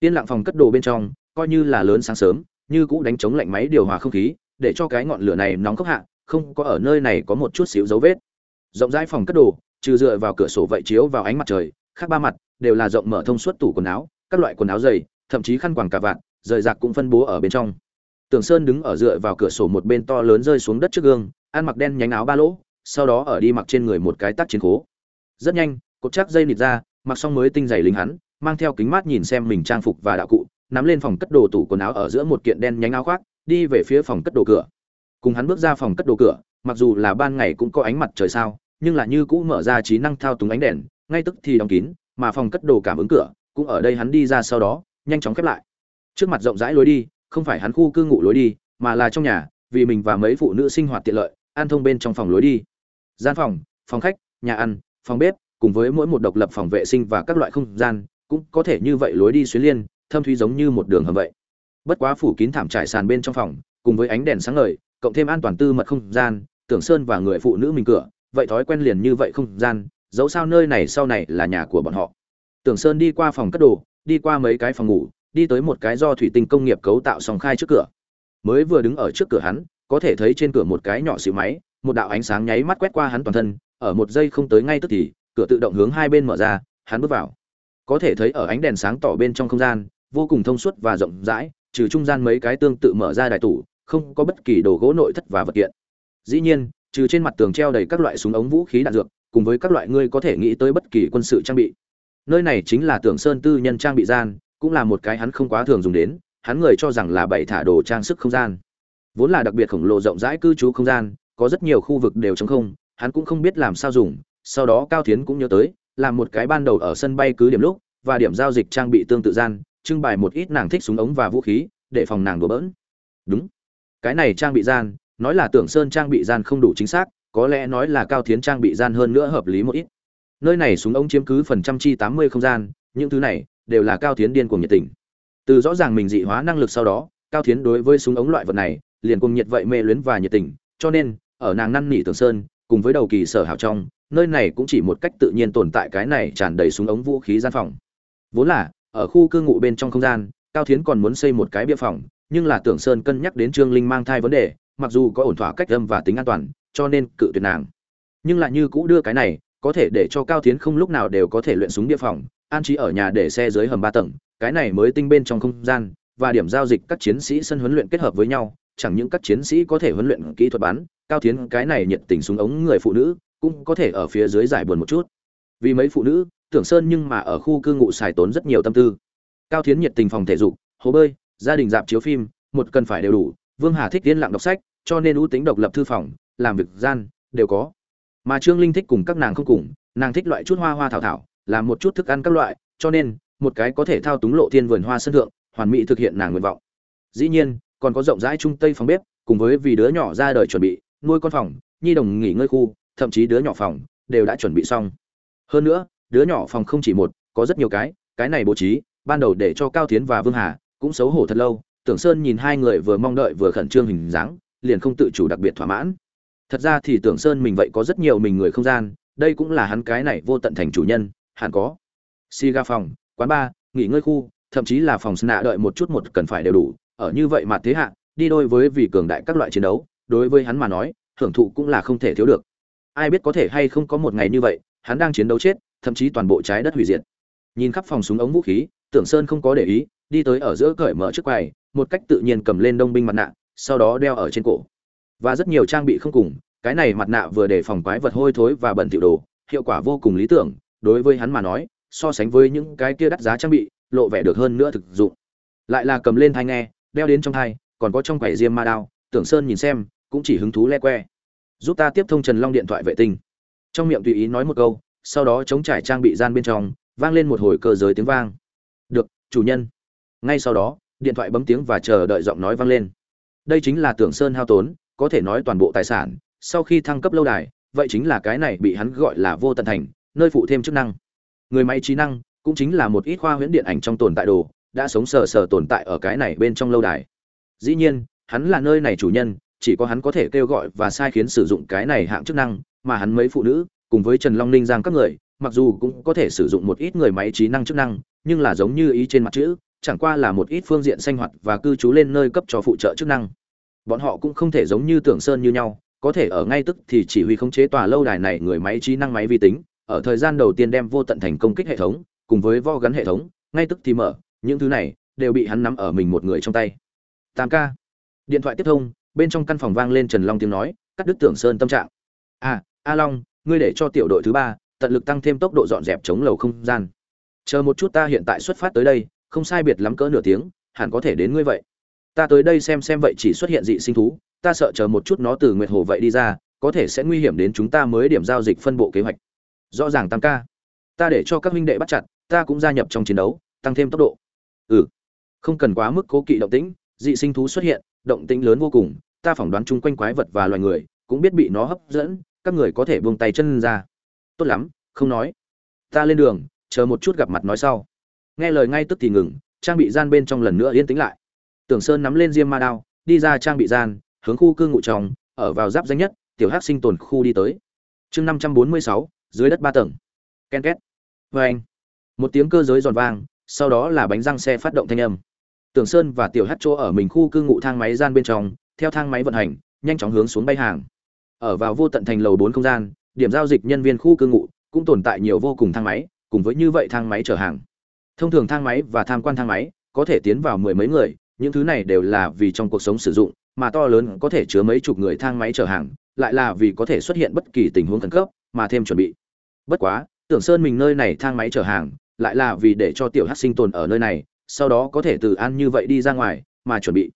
Yên lặng phòng cất đồ bên trong, coi như là lớn sáng sớm, như cũ đánh chống lạnh máy điều hòa không khí, để cho cái ngọn lửa này nóng khốc hạ, không có ở nơi này có một chút xíu dấu vết. Rộng rãi phòng cất đồ, trừ dựa vào cửa sổ vậy chiếu vào ánh mặt trời, khác ba mặt đều là rộng mở thông suốt tủ quần áo, các loại quần áo dày, thậm chí khăn quàng cả vạt, rời rạc cũng phân bố ở bên trong. Tưởng Sơn đứng ở dựa vào cửa sổ một bên to lớn rơi xuống đất trước gương, ăn mặc đen nhánh áo ba lỗ, sau đó ở đi mặc trên người một cái tác chiến khố. Rất nhanh, cột chắc dây nịt ra, mặc xong mới tinh giày lính hắn, mang theo kính mát nhìn xem mình trang phục và đạo cụ, nắm lên phòng cất đồ tủ quần áo ở giữa một kiện đen nhánh áo khoác, đi về phía phòng cất đồ cửa. Cùng hắn bước ra phòng cất đồ cửa, mặc dù là ban ngày cũng có ánh mặt trời sao, nhưng là như cũ mở ra trí năng thao túng ánh đèn, ngay tức thì đóng kín, mà phòng cất đồ cảm ứng cửa, cũng ở đây hắn đi ra sau đó, nhanh chóng khép lại. Trước mặt rộng rãi lối đi, không phải hắn khu cư ngụ lối đi, mà là trong nhà, vì mình và mấy phụ nữ sinh hoạt tiện lợi, an thông bên trong phòng lối đi. Gian phòng, phòng khách, nhà ăn, phòng bếp, cùng với mỗi một độc lập phòng vệ sinh và các loại không gian, cũng có thể như vậy lối đi xuyến liên, thâm thúy giống như một đường hầm vậy. Bất quá phủ kín thảm trải sàn bên trong phòng, cùng với ánh đèn sáng ngời, cộng thêm an toàn tư mật không gian, Tưởng Sơn và người phụ nữ mình cửa, vậy thói quen liền như vậy không gian, dẫu sao nơi này sau này là nhà của bọn họ. Tưởng Sơn đi qua phòng cất đồ, đi qua mấy cái phòng ngủ, đi tới một cái do thủy tinh công nghiệp cấu tạo song khai trước cửa. Mới vừa đứng ở trước cửa hắn, có thể thấy trên cửa một cái nhỏ xíu máy, một đạo ánh sáng nháy mắt quét qua hắn toàn thân, ở một giây không tới ngay tức thì, cửa tự động hướng hai bên mở ra, hắn bước vào. Có thể thấy ở ánh đèn sáng tỏ bên trong không gian, vô cùng thông suốt và rộng rãi, trừ trung gian mấy cái tương tự mở ra đại tủ, không có bất kỳ đồ gỗ nội thất và vật kiện. Dĩ nhiên, trừ trên mặt tường treo đầy các loại súng ống vũ khí đạn dược, cùng với các loại ngươi có thể nghĩ tới bất kỳ quân sự trang bị. Nơi này chính là tưởng sơn tư nhân trang bị gian cũng là một cái hắn không quá thường dùng đến, hắn người cho rằng là bảy thả đồ trang sức không gian. Vốn là đặc biệt khổng lồ rộng rãi cư trú không gian, có rất nhiều khu vực đều trống không, hắn cũng không biết làm sao dùng, sau đó cao thiến cũng nhớ tới, làm một cái ban đầu ở sân bay cứ điểm lúc, và điểm giao dịch trang bị tương tự gian, trưng bày một ít nàng thích súng ống và vũ khí, để phòng nàng đùa bỡn. Đúng. Cái này trang bị gian, nói là tưởng sơn trang bị gian không đủ chính xác, có lẽ nói là cao thiến trang bị gian hơn nữa hợp lý một ít. Nơi này súng ống chiếm cứ phần trăm chi tám mươi không gian, những thứ này đều là cao thiến điên cuồng nhiệt tình. Từ rõ ràng mình dị hóa năng lực sau đó, cao thiến đối với súng ống loại vật này, liền cuồng nhiệt vậy mê luyến và nhiệt tình, cho nên, ở nàng năn nỉ tường sơn, cùng với đầu kỳ sở hào trong, nơi này cũng chỉ một cách tự nhiên tồn tại cái này tràn đầy súng ống vũ khí gian phòng. Vốn là, ở khu cư ngụ bên trong không gian, cao thiến còn muốn xây một cái bia phòng, nhưng là tưởng sơn cân nhắc đến trương linh mang thai vấn đề, mặc dù có ổn thỏa cách âm và tính an toàn, cho nên cự tuyệt nàng. Nhưng lại như cũ đưa cái này, có thể để cho cao thiến không lúc nào đều có thể luyện súng địa phòng an trí ở nhà để xe dưới hầm ba tầng, cái này mới tinh bên trong không gian, và điểm giao dịch các chiến sĩ sân huấn luyện kết hợp với nhau, chẳng những các chiến sĩ có thể huấn luyện kỹ thuật bắn, cao tiến cái này nhiệt tình súng ống người phụ nữ, cũng có thể ở phía dưới giải buồn một chút. Vì mấy phụ nữ, tưởng sơn nhưng mà ở khu cư ngụ xài tốn rất nhiều tâm tư. Cao tiến nhiệt tình phòng thể dục, hồ bơi, gia đình dạp chiếu phim, một cần phải đều đủ, vương hà thích yên lặng đọc sách, cho nên ưu tính độc lập thư phòng, làm việc gian, đều có. Mà trương linh thích cùng các nàng không cùng, nàng thích loại chút hoa hoa thảo thảo làm một chút thức ăn các loại, cho nên, một cái có thể thao túng lộ thiên vườn hoa sân thượng, hoàn mỹ thực hiện nàng nguyện vọng. Dĩ nhiên, còn có rộng rãi trung tây phòng bếp, cùng với vì đứa nhỏ ra đời chuẩn bị, nuôi con phòng, nhi đồng nghỉ ngơi khu, thậm chí đứa nhỏ phòng, đều đã chuẩn bị xong. Hơn nữa, đứa nhỏ phòng không chỉ một, có rất nhiều cái cái này bố trí, ban đầu để cho cao tiến và vương hà cũng xấu hổ thật lâu, tưởng sơn nhìn hai người vừa mong đợi vừa khẩn trương hình dáng, liền không tự chủ đặc biệt thỏa mãn. Thật ra thì tưởng sơn mình vậy có rất nhiều mình người không gian, đây cũng là hắn cái này vô tận thành chủ nhân hẳn có. Si ga phòng, quán bar, nghỉ ngơi khu, thậm chí là phòng sna đợi một chút một cần phải đều đủ. Ở như vậy mà thế hạ, đi đôi với vì cường đại các loại chiến đấu, đối với hắn mà nói, hưởng thụ cũng là không thể thiếu được. Ai biết có thể hay không có một ngày như vậy, hắn đang chiến đấu chết, thậm chí toàn bộ trái đất hủy diệt. Nhìn khắp phòng súng ống vũ khí, tưởng sơn không có để ý, đi tới ở giữa cởi mở trước quầy, một cách tự nhiên cầm lên đông binh mặt nạ, sau đó đeo ở trên cổ. Và rất nhiều trang bị không cùng, cái này mặt nạ vừa để phòng quái vật hôi thối và bẩn thỉu đồ, hiệu quả vô cùng lý tưởng đối với hắn mà nói, so sánh với những cái kia đắt giá trang bị, lộ vẻ được hơn nữa thực dụng. Lại là cầm lên thai nghe, đeo đến trong thai, còn có trong quầy diêm ma đao, tưởng sơn nhìn xem, cũng chỉ hứng thú le que. Giúp ta tiếp thông trần long điện thoại vệ tinh. Trong miệng tùy ý nói một câu, sau đó chống trải trang bị gian bên trong, vang lên một hồi cơ giới tiếng vang. Được, chủ nhân. Ngay sau đó, điện thoại bấm tiếng và chờ đợi giọng nói vang lên. Đây chính là tưởng sơn hao tốn, có thể nói toàn bộ tài sản, sau khi thăng cấp lâu đài, vậy chính là cái này bị hắn gọi là vô tận thành nơi phụ thêm chức năng. Người máy trí năng cũng chính là một ít khoa huyễn điện ảnh trong tồn tại đồ, đã sống sờ sờ tồn tại ở cái này bên trong lâu đài. Dĩ nhiên, hắn là nơi này chủ nhân, chỉ có hắn có thể kêu gọi và sai khiến sử dụng cái này hạng chức năng, mà hắn mấy phụ nữ, cùng với trần long ninh giang các người, mặc dù cũng có thể sử dụng một ít người máy trí năng chức năng, nhưng là giống như ý trên mặt chữ, chẳng qua là một ít phương diện sinh hoạt và cư trú lên nơi cấp cho phụ trợ chức năng. Bọn họ cũng không thể giống như tưởng sơn như nhau, có thể ở ngay tức thì chỉ huy khống chế tòa lâu đài này người máy trí năng máy vi tính ở thời gian đầu tiên đem vô tận thành công kích hệ thống cùng với vo gắn hệ thống, ngay tức thì mở, những thứ này đều bị hắn nắm ở mình một người trong tay. Tám ca điện thoại tiếp thông, bên trong căn phòng vang lên trần long tiếng nói, cắt đứt tưởng sơn tâm trạng. A a long, ngươi để cho tiểu đội thứ ba tận lực tăng thêm tốc độ dọn dẹp chống lầu không gian. Chờ một chút ta hiện tại xuất phát tới đây, không sai biệt lắm cỡ nửa tiếng, hẳn có thể đến ngươi vậy. Ta tới đây xem xem vậy chỉ xuất hiện dị sinh thú, ta sợ chờ một chút nó từ nguyệt hồ vậy đi ra, có thể sẽ nguy hiểm đến chúng ta mới điểm giao dịch phân bộ kế hoạch rõ ràng tam ca. Ta để cho các huynh đệ bắt chặt, ta cũng gia nhập trong chiến đấu, tăng thêm tốc độ. Ừ. Không cần quá mức cố kỵ động tĩnh, dị sinh thú xuất hiện, động tĩnh lớn vô cùng, ta phỏng đoán chung quanh quái vật và loài người cũng biết bị nó hấp dẫn, các người có thể buông tay chân ra. Tốt lắm, không nói. Ta lên đường, chờ một chút gặp mặt nói sau. Nghe lời ngay tức thì ngừng, trang bị gian bên trong lần nữa yên tĩnh lại. Tưởng sơn nắm lên diêm ma đao, đi ra trang bị gian, hướng khu cư ngụ tròng ở vào giáp danh nhất, tiểu hắc sinh tồn khu đi tới. Chương năm trăm bốn mươi sáu dưới đất ba tầng. Ken két. Vê anh. Một tiếng cơ giới giòn vang, sau đó là bánh răng xe phát động thanh âm. Tưởng sơn và tiểu hát chỗ ở mình khu cư ngụ thang máy gian bên trong, theo thang máy vận hành, nhanh chóng hướng xuống bay hàng. Ở vào vô tận thành lầu bốn không gian, điểm giao dịch nhân viên khu cư ngụ cũng tồn tại nhiều vô cùng thang máy, cùng với như vậy thang máy chở hàng. Thông thường thang máy và tham quan thang máy có thể tiến vào mười mấy người, những thứ này đều là vì trong cuộc sống sử dụng, mà to lớn có thể chứa mấy chục người thang máy chở hàng, lại là vì có thể xuất hiện bất kỳ tình huống khẩn cấp mà thêm chuẩn bị. Bất quá, tưởng sơn mình nơi này thang máy chở hàng, lại là vì để cho tiểu hắc sinh tồn ở nơi này, sau đó có thể từ ăn như vậy đi ra ngoài, mà chuẩn bị.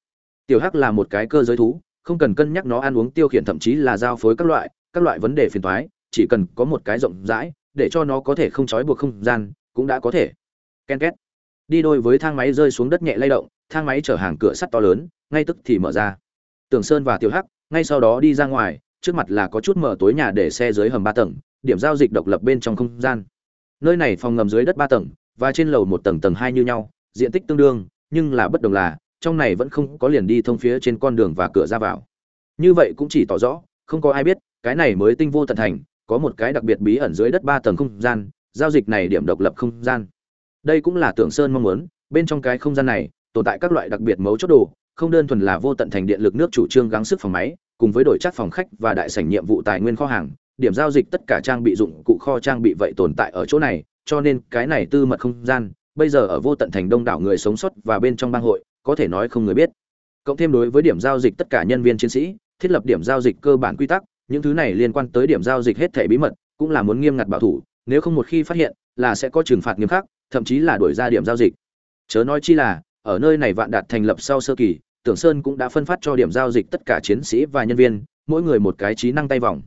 Tiểu hắc là một cái cơ giới thú, không cần cân nhắc nó ăn uống tiêu khiển thậm chí là giao phối các loại các loại vấn đề phiền toái, chỉ cần có một cái rộng rãi, để cho nó có thể không trói buộc không gian, cũng đã có thể. Ken két. Đi đôi với thang máy rơi xuống đất nhẹ lay động, thang máy chở hàng cửa sắt to lớn, ngay tức thì mở ra. Tưởng sơn và tiểu hắc, ngay sau đó đi ra ngoài trước mặt là có chút mở tối nhà để xe dưới hầm ba tầng, điểm giao dịch độc lập bên trong không gian. Nơi này phòng ngầm dưới đất ba tầng, và trên lầu một tầng tầng hai như nhau, diện tích tương đương, nhưng là bất đồng là, trong này vẫn không có liền đi thông phía trên con đường và cửa ra vào. Như vậy cũng chỉ tỏ rõ, không có ai biết, cái này mới tinh vô tận thành, có một cái đặc biệt bí ẩn dưới đất ba tầng không gian, giao dịch này điểm độc lập không gian. Đây cũng là tưởng sơn mong muốn, bên trong cái không gian này, tồn tại các loại đặc biệt mấu chốt đồ, không đơn thuần là vô tận thành điện lực nước chủ trương gắng sức phòng máy cùng với đổi chắc phòng khách và đại sảnh nhiệm vụ tài nguyên kho hàng, điểm giao dịch tất cả trang bị dụng cụ kho trang bị vậy tồn tại ở chỗ này, cho nên cái này tư mật không gian, bây giờ ở vô tận thành đông đảo người sống sót và bên trong bang hội, có thể nói không người biết. Cộng thêm đối với điểm giao dịch tất cả nhân viên chiến sĩ, thiết lập điểm giao dịch cơ bản quy tắc, những thứ này liên quan tới điểm giao dịch hết thảy bí mật, cũng là muốn nghiêm ngặt bảo thủ, nếu không một khi phát hiện, là sẽ có trừng phạt nghiêm khắc, thậm chí là đuổi ra điểm giao dịch. Chớ nói chi là, ở nơi này vạn đạt thành lập sau sơ kỳ tưởng sơn cũng đã phân phát cho điểm giao dịch tất cả chiến sĩ và nhân viên, mỗi người một cái trí năng tay vòng.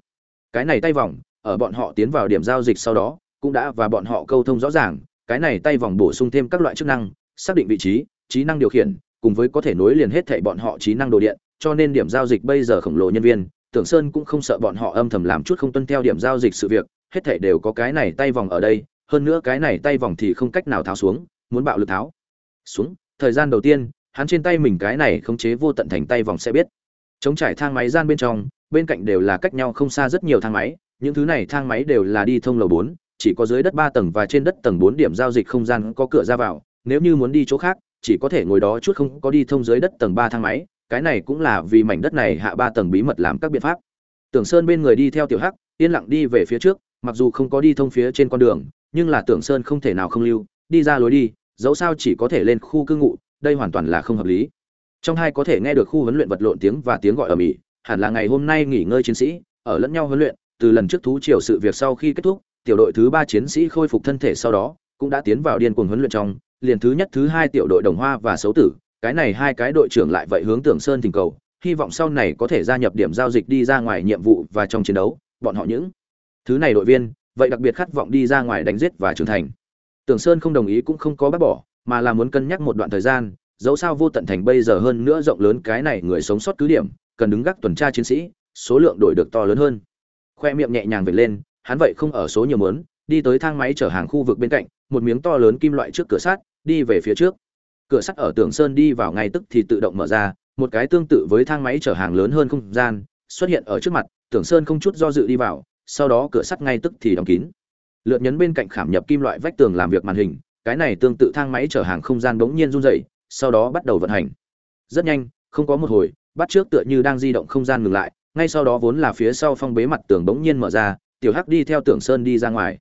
Cái này tay vòng, ở bọn họ tiến vào điểm giao dịch sau đó, cũng đã và bọn họ câu thông rõ ràng, cái này tay vòng bổ sung thêm các loại chức năng, xác định vị trí trí năng điều khiển, cùng với có thể nối liền hết thảy bọn họ trí năng đồ điện, cho nên điểm giao dịch bây giờ khổng lồ nhân viên, tưởng sơn cũng không sợ bọn họ âm thầm làm chút không tuân theo điểm giao dịch sự việc, hết thảy đều có cái này tay vòng ở đây, hơn nữa cái này tay vòng thì không cách nào tháo xuống, muốn bạo lực tháo. Xuống, thời gian đầu tiên hắn trên tay mình cái này khống chế vô tận thành tay vòng sẽ biết. Chống trải thang máy gian bên trong, bên cạnh đều là cách nhau không xa rất nhiều thang máy, những thứ này thang máy đều là đi thông lầu bốn, chỉ có dưới đất ba tầng và trên đất tầng bốn điểm giao dịch không gian có cửa ra vào, nếu như muốn đi chỗ khác, chỉ có thể ngồi đó chút không có đi thông dưới đất tầng ba thang máy, cái này cũng là vì mảnh đất này hạ ba tầng bí mật làm các biện pháp. Tưởng sơn bên người đi theo tiểu hắc, yên lặng đi về phía trước, mặc dù không có đi thông phía trên con đường, nhưng là tưởng sơn không thể nào không lưu, đi ra lối đi, dẫu sao chỉ có thể lên khu cư ngụ đây hoàn toàn là không hợp lý. Trong hai có thể nghe được khu huấn luyện vật lộn tiếng và tiếng gọi ở mỹ, hẳn là ngày hôm nay nghỉ ngơi chiến sĩ, ở lẫn nhau huấn luyện, từ lần trước thú triều sự việc sau khi kết thúc, tiểu đội thứ ba chiến sĩ khôi phục thân thể sau đó, cũng đã tiến vào điên cuồng huấn luyện trong, liền thứ nhất, thứ hai tiểu đội đồng hoa và xấu tử, cái này hai cái đội trưởng lại vậy hướng tưởng sơn thỉnh cầu, hy vọng sau này có thể gia nhập điểm giao dịch đi ra ngoài nhiệm vụ và trong chiến đấu, bọn họ những thứ này đội viên, vậy đặc biệt khát vọng đi ra ngoài đánh giết và trưởng thành. Tưởng sơn không đồng ý cũng không có bác bỏ mà là muốn cân nhắc một đoạn thời gian, dẫu sao vô tận thành bây giờ hơn nữa rộng lớn cái này người sống sót cứ điểm, cần đứng gác tuần tra chiến sĩ, số lượng đổi được to lớn hơn. Khoe miệng nhẹ nhàng vệt lên, hắn vậy không ở số nhiều mớn đi tới thang máy chở hàng khu vực bên cạnh, một miếng to lớn kim loại trước cửa sắt, đi về phía trước. Cửa sắt ở tường sơn đi vào ngay tức thì tự động mở ra, một cái tương tự với thang máy chở hàng lớn hơn không gian, xuất hiện ở trước mặt tưởng sơn không chút do dự đi vào, sau đó cửa sắt ngay tức thì đóng kín. Lượt nhấn bên cạnh khảm nhập kim loại vách tường làm việc màn hình cái này tương tự thang máy chở hàng không gian bỗng nhiên run dậy sau đó bắt đầu vận hành. Rất nhanh, không có một hồi, bắt trước tựa như đang di động không gian ngừng lại, ngay sau đó vốn là phía sau phong bế mặt tường bỗng nhiên mở ra, tiểu hắc đi theo tưởng sơn đi ra ngoài.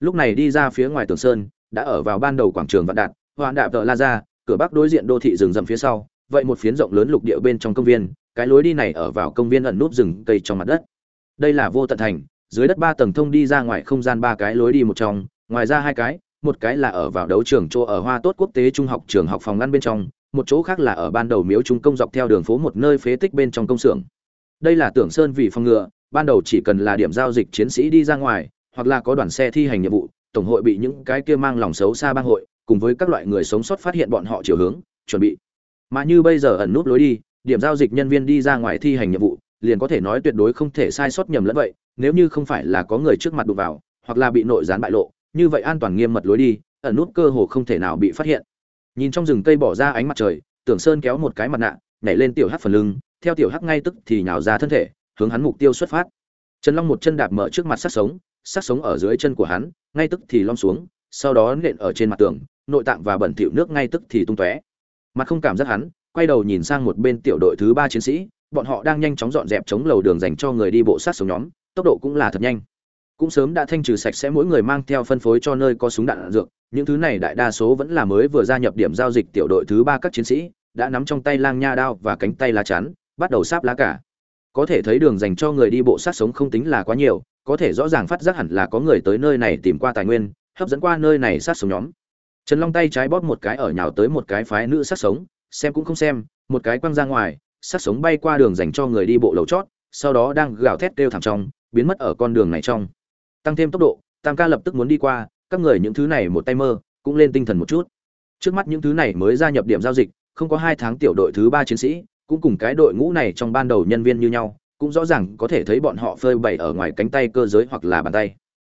Lúc này đi ra phía ngoài tường sơn, đã ở vào ban đầu quảng trường vạn đạt, hoạn đạp tợ la ra, cửa bắc đối diện đô thị rừng rậm phía sau, vậy một phiến rộng lớn lục địa bên trong công viên, cái lối đi này ở vào công viên ẩn núp rừng cây trong mặt đất. Đây là vô tận thành, dưới đất ba tầng thông đi ra ngoài không gian ba cái lối đi một trong, ngoài ra hai cái một cái là ở vào đấu trường chỗ ở hoa tốt quốc tế trung học trường học phòng ngăn bên trong, một chỗ khác là ở ban đầu miếu trung công dọc theo đường phố một nơi phế tích bên trong công xưởng. Đây là tưởng sơn vì phòng ngừa, ban đầu chỉ cần là điểm giao dịch chiến sĩ đi ra ngoài, hoặc là có đoàn xe thi hành nhiệm vụ, tổng hội bị những cái kia mang lòng xấu xa bang hội, cùng với các loại người sống sót phát hiện bọn họ chiều hướng, chuẩn bị. Mà như bây giờ ẩn núp lối đi, điểm giao dịch nhân viên đi ra ngoài thi hành nhiệm vụ, liền có thể nói tuyệt đối không thể sai sót nhầm lẫn vậy, nếu như không phải là có người trước mặt đụng vào, hoặc là bị nội gián bại lộ như vậy an toàn nghiêm mật lối đi, ẩn nút cơ hồ không thể nào bị phát hiện. Nhìn trong rừng cây bỏ ra ánh mặt trời, tưởng sơn kéo một cái mặt nạ, nhảy lên tiểu hắc phần lưng, theo tiểu hắc ngay tức thì nhào ra thân thể, hướng hắn mục tiêu xuất phát. Trần long một chân đạp mở trước mặt sát sống sát sống ở dưới chân của hắn, ngay tức thì lom xuống, sau đó nện ở trên mặt tường, nội tạng và bẩn thỉu nước ngay tức thì tung tóe. Mặt không cảm giác hắn, quay đầu nhìn sang một bên tiểu đội thứ ba chiến sĩ, bọn họ đang nhanh chóng dọn dẹp chống lầu đường dành cho người đi bộ sát sống nhóm, tốc độ cũng là thật nhanh cũng sớm đã thanh trừ sạch sẽ mỗi người mang theo phân phối cho nơi có súng đạn, đạn dược. Những thứ này đại đa số vẫn là mới vừa gia nhập điểm giao dịch tiểu đội thứ ba các chiến sĩ đã nắm trong tay lang nha đao và cánh tay lá chắn bắt đầu sáp lá cả. Có thể thấy đường dành cho người đi bộ sát sống không tính là quá nhiều có thể rõ ràng phát giác hẳn là có người tới nơi này tìm qua tài nguyên hấp dẫn qua nơi này sát sống nhóm. Trần long tay trái bóp một cái ở nhào tới một cái phái nữ sát sống xem cũng không xem một cái quăng ra ngoài sát sống bay qua đường dành cho người đi bộ lầu chót sau đó đang gào thét kêu thẳng trong biến mất ở con đường này trong tăng thêm tốc độ, tam ca lập tức muốn đi qua, các người những thứ này một tay mơ, cũng lên tinh thần một chút. Trước mắt những thứ này mới gia nhập điểm giao dịch, không có hai tháng tiểu đội thứ ba chiến sĩ, cũng cùng cái đội ngũ này trong ban đầu nhân viên như nhau, cũng rõ ràng có thể thấy bọn họ phơi bày ở ngoài cánh tay cơ giới hoặc là bàn tay.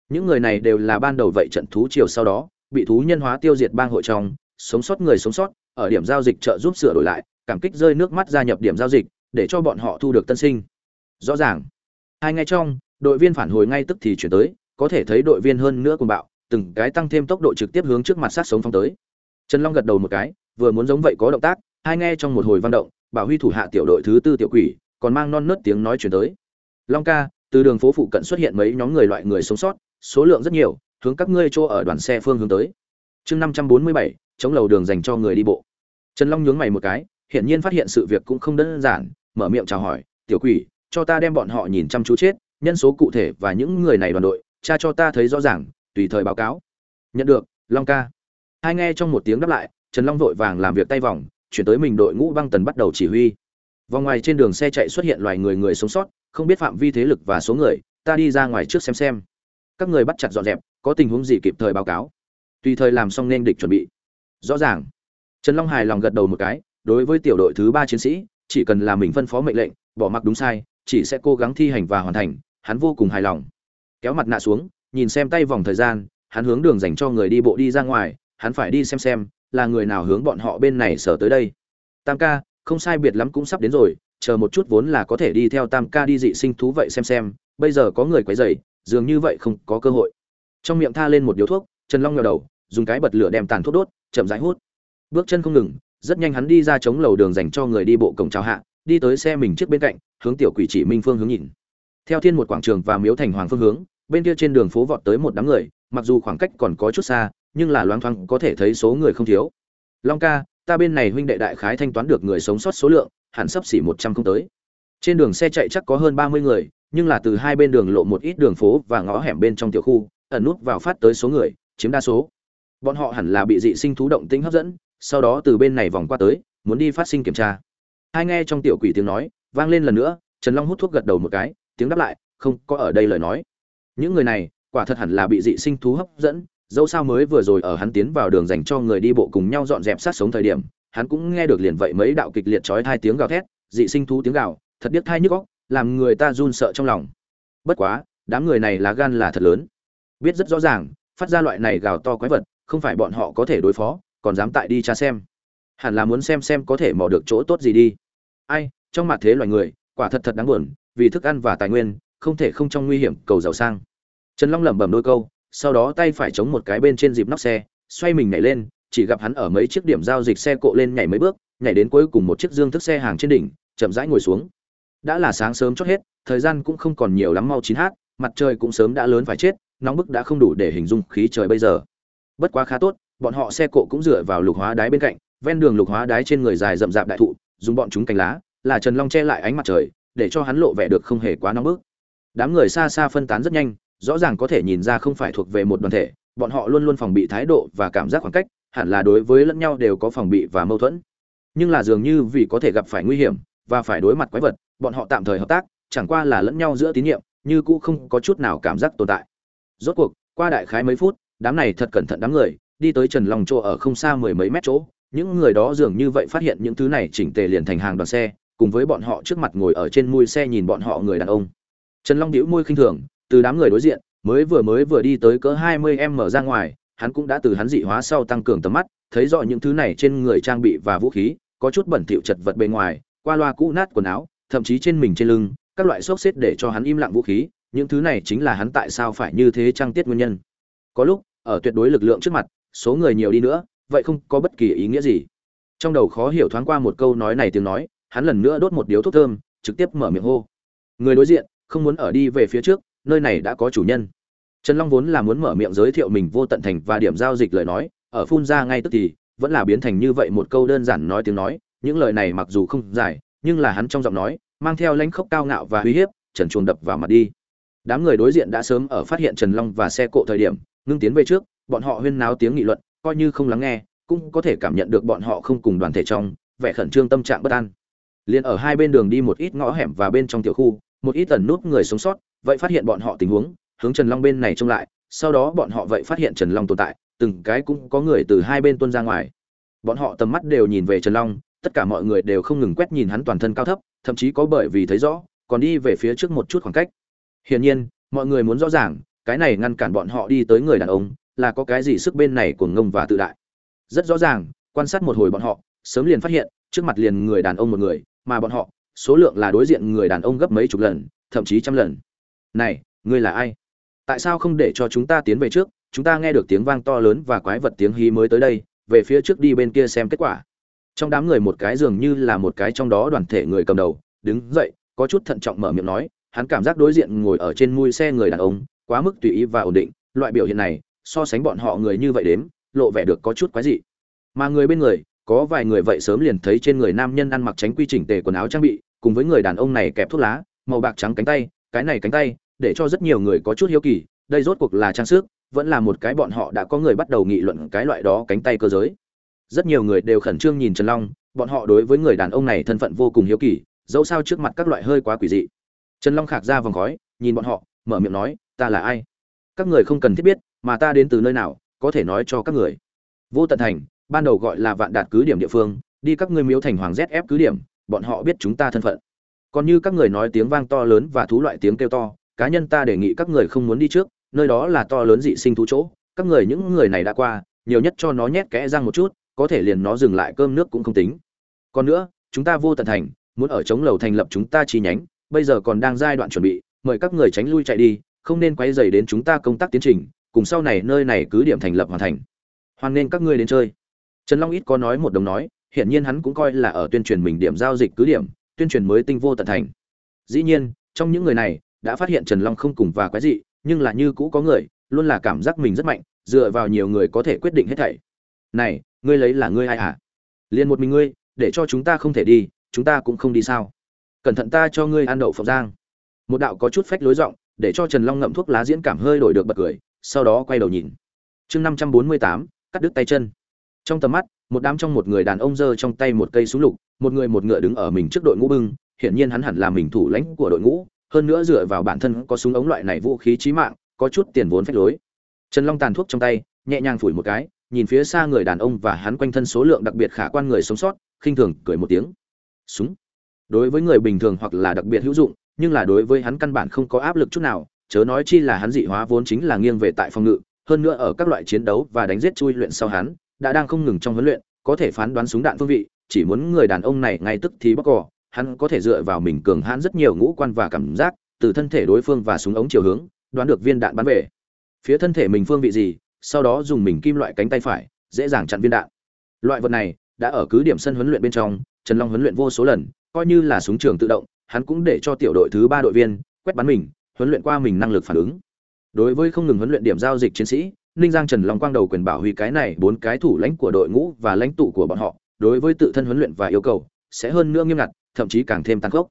Những người này đều là ban đầu vậy trận thú chiều sau đó, bị thú nhân hóa tiêu diệt bang hội trong, sống sót người sống sót, ở điểm giao dịch trợ giúp sửa đổi lại, cảm kích rơi nước mắt gia nhập điểm giao dịch, để cho bọn họ thu được tân sinh. Rõ ràng. Hai ngày trong đội viên phản hồi ngay tức thì chuyển tới, có thể thấy đội viên hơn nữa cùng bạo, từng cái tăng thêm tốc độ trực tiếp hướng trước mặt sát sống phong tới. Trần long gật đầu một cái, vừa muốn giống vậy có động tác, hai nghe trong một hồi văn động, bảo huy thủ hạ tiểu đội thứ tư tiểu quỷ, còn mang non nớt tiếng nói chuyển tới. Long ca, từ đường phố phụ cận xuất hiện mấy nhóm người loại người sống sót, số lượng rất nhiều, hướng các ngươi chỗ ở đoàn xe phương hướng tới. Chương năm trăm bốn mươi bảy, chống lầu đường dành cho người đi bộ. Trần long nhướng mày một cái, hiển nhiên phát hiện sự việc cũng không đơn giản, mở miệng chào hỏi, tiểu quỷ, cho ta đem bọn họ nhìn chăm chú chết nhân số cụ thể và những người này đoàn đội, cha cho ta thấy rõ ràng, tùy thời báo cáo. Nhận được, long ca. Hai nghe trong một tiếng đáp lại, trần long vội vàng làm việc tay vòng, chuyển tới mình đội ngũ băng tần bắt đầu chỉ huy. Vòng ngoài trên đường xe chạy xuất hiện loài người người sống sót, không biết phạm vi thế lực và số người, ta đi ra ngoài trước xem xem. Các người bắt chặt dọn dẹp, có tình huống gì kịp thời báo cáo. Tùy thời làm xong nên địch chuẩn bị. Rõ ràng. Trần long hài lòng gật đầu một cái, đối với tiểu đội thứ ba chiến sĩ, chỉ cần là mình phân phó mệnh lệnh, bỏ mặc đúng sai, chỉ sẽ cố gắng thi hành và hoàn thành hắn vô cùng hài lòng. Kéo mặt nạ xuống, nhìn xem tay vòng thời gian, hắn hướng đường dành cho người đi bộ đi ra ngoài, hắn phải đi xem xem là người nào hướng bọn họ bên này sở tới đây. Tam ca, không sai biệt lắm cũng sắp đến rồi, chờ một chút vốn là có thể đi theo tam ca đi dị sinh thú vậy xem xem, bây giờ có người quấy rầy, dường như vậy không có cơ hội. Trong miệng tha lên một điếu thuốc, trần long ngẩng đầu, dùng cái bật lửa đem tàn thuốc đốt, chậm rãi hút. Bước chân không ngừng, rất nhanh hắn đi ra chống lầu đường dành cho người đi bộ cổng chào hạ, đi tới xe mình trước bên cạnh, hướng tiểu quỷ chỉ minh phương hướng nhìn theo thiên một quảng trường và miếu thành hoàng phương hướng, bên kia trên đường phố vọt tới một đám người, mặc dù khoảng cách còn có chút xa, nhưng là loáng thoáng có thể thấy số người không thiếu. Long ca, ta bên này huynh đệ đại khái thanh toán được người sống sót số lượng, hẳn sấp xỉ một trăm không tới. Trên đường xe chạy chắc có hơn ba mươi người, nhưng là từ hai bên đường lộ một ít đường phố và ngõ hẻm bên trong tiểu khu, ẩn nút vào phát tới số người, chiếm đa số. Bọn họ hẳn là bị dị sinh thú động tĩnh hấp dẫn, sau đó từ bên này vòng qua tới, muốn đi phát sinh kiểm tra. Hai nghe trong tiểu quỷ tiếng nói, vang lên lần nữa, trần long hút thuốc gật đầu một cái tiếng đáp lại, không có ở đây lời nói. Những người này, quả thật hẳn là bị dị sinh thú hấp dẫn, dẫu sao mới vừa rồi ở hắn tiến vào đường dành cho người đi bộ cùng nhau dọn dẹp sát sống thời điểm, hắn cũng nghe được liền vậy mấy đạo kịch liệt chói hai tiếng gào thét, dị sinh thú tiếng gào, thật biết thai nhức óc, làm người ta run sợ trong lòng. Bất quá, đám người này lá gan là thật lớn. Biết rất rõ ràng, phát ra loại này gào to quái vật, không phải bọn họ có thể đối phó, còn dám tại đi tra xem. Hẳn là muốn xem xem có thể mò được chỗ tốt gì đi. Ai, trong mặt thế loài người, quả thật thật đáng buồn vì thức ăn và tài nguyên, không thể không trong nguy hiểm cầu giàu sang. Trần long lẩm bẩm đôi câu, sau đó tay phải chống một cái bên trên dịp nóc xe, xoay mình nhảy lên, chỉ gặp hắn ở mấy chiếc điểm giao dịch xe cộ lên nhảy mấy bước, nhảy đến cuối cùng một chiếc dương thức xe hàng trên đỉnh, chậm rãi ngồi xuống. Đã là sáng sớm chót hết, thời gian cũng không còn nhiều lắm mau chín h mặt trời cũng sớm đã lớn phải chết, nóng bức đã không đủ để hình dung khí trời bây giờ. Bất quá khá tốt, bọn họ xe cộ cũng dựa vào lục hóa đáy bên cạnh, ven đường lục hóa đáy trên người dài rậm rạp đại thụ, dùng bọn chúng cành lá, là trần long che lại ánh mặt trời để cho hắn lộ vẻ được không hề quá nóng bức. Đám người xa xa phân tán rất nhanh, rõ ràng có thể nhìn ra không phải thuộc về một đoàn thể, bọn họ luôn luôn phòng bị thái độ và cảm giác khoảng cách, hẳn là đối với lẫn nhau đều có phòng bị và mâu thuẫn. Nhưng là dường như vì có thể gặp phải nguy hiểm và phải đối mặt quái vật, bọn họ tạm thời hợp tác, chẳng qua là lẫn nhau giữa tín nhiệm, như cũ không có chút nào cảm giác tồn tại. Rốt cuộc, qua đại khái mấy phút, đám này thật cẩn thận đám người, đi tới trần long chỗ ở không xa mười mấy mét chỗ, những người đó dường như vậy phát hiện những thứ này chỉnh tề liền thành hàng đoàn xe cùng với bọn họ trước mặt ngồi ở trên mui xe nhìn bọn họ người đàn ông. Trần long đĩu môi khinh thường, từ đám người đối diện, mới vừa mới vừa đi tới cỡ hai mươi em mở ra ngoài, hắn cũng đã từ hắn dị hóa sau tăng cường tầm mắt, thấy rõ những thứ này trên người trang bị và vũ khí, có chút bẩn thỉu chật vật bề ngoài, qua loa cũ nát quần áo, thậm chí trên mình trên lưng, các loại xốc xếp để cho hắn im lặng vũ khí, những thứ này chính là hắn tại sao phải như thế trang tiết nguyên nhân. Có lúc, ở tuyệt đối lực lượng trước mặt, số người nhiều đi nữa, vậy không có bất kỳ ý nghĩa gì. Trong đầu khó hiểu thoáng qua một câu nói này tiếng nói hắn lần nữa đốt một điếu thuốc thơm, trực tiếp mở miệng hô. Người đối diện, không muốn ở đi về phía trước, nơi này đã có chủ nhân. Trần long vốn là muốn mở miệng giới thiệu mình vô tận thành và điểm giao dịch lời nói, ở phun ra ngay tức thì, vẫn là biến thành như vậy một câu đơn giản nói tiếng nói, những lời này mặc dù không dài, nhưng là hắn trong giọng nói, mang theo lãnh khốc cao ngạo và uy hiếp, trần chuồng đập vào mặt đi. Đám người đối diện đã sớm ở phát hiện trần long và xe cộ thời điểm, ngưng tiến về trước, bọn họ huyên náo tiếng nghị luận, coi như không lắng nghe, cũng có thể cảm nhận được bọn họ không cùng đoàn thể trong, vẻ khẩn trương tâm trạng bất an liền ở hai bên đường đi một ít ngõ hẻm và bên trong tiểu khu, một ít tần nút người sống sót, vậy phát hiện bọn họ tình huống, hướng trần long bên này trông lại, sau đó bọn họ vậy phát hiện trần long tồn tại, từng cái cũng có người từ hai bên tuân ra ngoài. Bọn họ tầm mắt đều nhìn về trần long, tất cả mọi người đều không ngừng quét nhìn hắn toàn thân cao thấp, thậm chí có bởi vì thấy rõ, còn đi về phía trước một chút khoảng cách. Hiển nhiên, mọi người muốn rõ ràng, cái này ngăn cản bọn họ đi tới người đàn ông, là có cái gì sức bên này của ngông và tự đại. Rất rõ ràng, quan sát một hồi bọn họ, sớm liền phát hiện, trước mặt liền người đàn ông một người mà bọn họ, số lượng là đối diện người đàn ông gấp mấy chục lần, thậm chí trăm lần. Này, ngươi là ai? Tại sao không để cho chúng ta tiến về trước? Chúng ta nghe được tiếng vang to lớn và quái vật tiếng hí mới tới đây, về phía trước đi bên kia xem kết quả. Trong đám người một cái dường như là một cái trong đó đoàn thể người cầm đầu, đứng dậy, có chút thận trọng mở miệng nói, hắn cảm giác đối diện ngồi ở trên mui xe người đàn ông, quá mức tùy ý và ổn định. Loại biểu hiện này, so sánh bọn họ người như vậy đếm, lộ vẻ được có chút quái dị. Mà người bên người có vài người vậy sớm liền thấy trên người nam nhân ăn mặc tránh quy chỉnh tề quần áo trang bị, cùng với người đàn ông này kẹp thuốc lá, màu bạc trắng cánh tay, cái này cánh tay, để cho rất nhiều người có chút hiếu kỳ, đây rốt cuộc là trang sức, vẫn là một cái bọn họ đã có người bắt đầu nghị luận cái loại đó cánh tay cơ giới. Rất nhiều người đều khẩn trương nhìn trần long, bọn họ đối với người đàn ông này thân phận vô cùng hiếu kỳ, dẫu sao trước mặt các loại hơi quá quỷ dị. Trần long khạc ra vòng khói, nhìn bọn họ, mở miệng nói, ta là ai? Các người không cần thiết biết, mà ta đến từ nơi nào, có thể nói cho các người. Vô tận thành ban đầu gọi là vạn đạt cứ điểm địa phương, đi các ngươi miếu thành hoàng zf cứ điểm, bọn họ biết chúng ta thân phận. Còn như các người nói tiếng vang to lớn và thú loại tiếng kêu to, cá nhân ta đề nghị các người không muốn đi trước, nơi đó là to lớn dị sinh thú chỗ, các người những người này đã qua, nhiều nhất cho nó nhét kẽ răng một chút, có thể liền nó dừng lại cơm nước cũng không tính. Còn nữa, chúng ta vô tận thành, muốn ở chống lầu thành lập chúng ta chi nhánh, bây giờ còn đang giai đoạn chuẩn bị, mời các người tránh lui chạy đi, không nên quấy rầy đến chúng ta công tác tiến trình, cùng sau này nơi này cứ điểm thành lập hoàn thành. Hoan nên các ngươi đến chơi trần long ít có nói một đồng nói, hiển nhiên hắn cũng coi là ở tuyên truyền mình điểm giao dịch cứ điểm, tuyên truyền mới tinh vô tận thành. Dĩ nhiên, trong những người này, đã phát hiện trần long không cùng và quái dị, nhưng là như cũ có người, luôn là cảm giác mình rất mạnh, dựa vào nhiều người có thể quyết định hết thảy. Này, ngươi lấy là ngươi ai hả Liên một mình ngươi, để cho chúng ta không thể đi, chúng ta cũng không đi sao? Cẩn thận ta cho ngươi ăn đậu phộng giang một đạo có chút phách lối giọng, để cho trần long ngậm thuốc lá diễn cảm hơi đổi được bật cười, sau đó quay đầu nhìn. Chương năm trăm bốn mươi tám, cắt đứt tay chân trong tầm mắt, một đám trong một người đàn ông giơ trong tay một cây súng lục, một người một ngựa đứng ở mình trước đội ngũ bưng, hiển nhiên hắn hẳn là mình thủ lãnh của đội ngũ, hơn nữa dựa vào bản thân có súng ống loại này vũ khí chí mạng, có chút tiền vốn phách lối. Trần long tàn thuốc trong tay, nhẹ nhàng phủi một cái, nhìn phía xa người đàn ông và hắn quanh thân số lượng đặc biệt khả quan người sống sót, khinh thường cười một tiếng. Súng? Đối với người bình thường hoặc là đặc biệt hữu dụng, nhưng là đối với hắn căn bản không có áp lực chút nào, chớ nói chi là hắn dị hóa vốn chính là nghiêng về tại phòng ngự, hơn nữa ở các loại chiến đấu và đánh giết chui luyện sau hắn đã đang không ngừng trong huấn luyện, có thể phán đoán súng đạn phương vị, chỉ muốn người đàn ông này ngay tức thì bóc cỏ hắn có thể dựa vào mình cường hãn rất nhiều ngũ quan và cảm giác, từ thân thể đối phương và súng ống chiều hướng, đoán được viên đạn bắn về. Phía thân thể mình phương vị gì, sau đó dùng mình kim loại cánh tay phải, dễ dàng chặn viên đạn. Loại vật này đã ở cứ điểm sân huấn luyện bên trong, trần long huấn luyện vô số lần, coi như là súng trường tự động, hắn cũng để cho tiểu đội thứ ba đội viên quét bắn mình, huấn luyện qua mình năng lực phản ứng. Đối với không ngừng huấn luyện điểm giao dịch chiến sĩ ninh giang trần long quang đầu quyền bảo huy cái này bốn cái thủ lãnh của đội ngũ và lãnh tụ của bọn họ, đối với tự thân huấn luyện và yêu cầu, sẽ hơn nữa nghiêm ngặt, thậm chí càng thêm tăng khốc.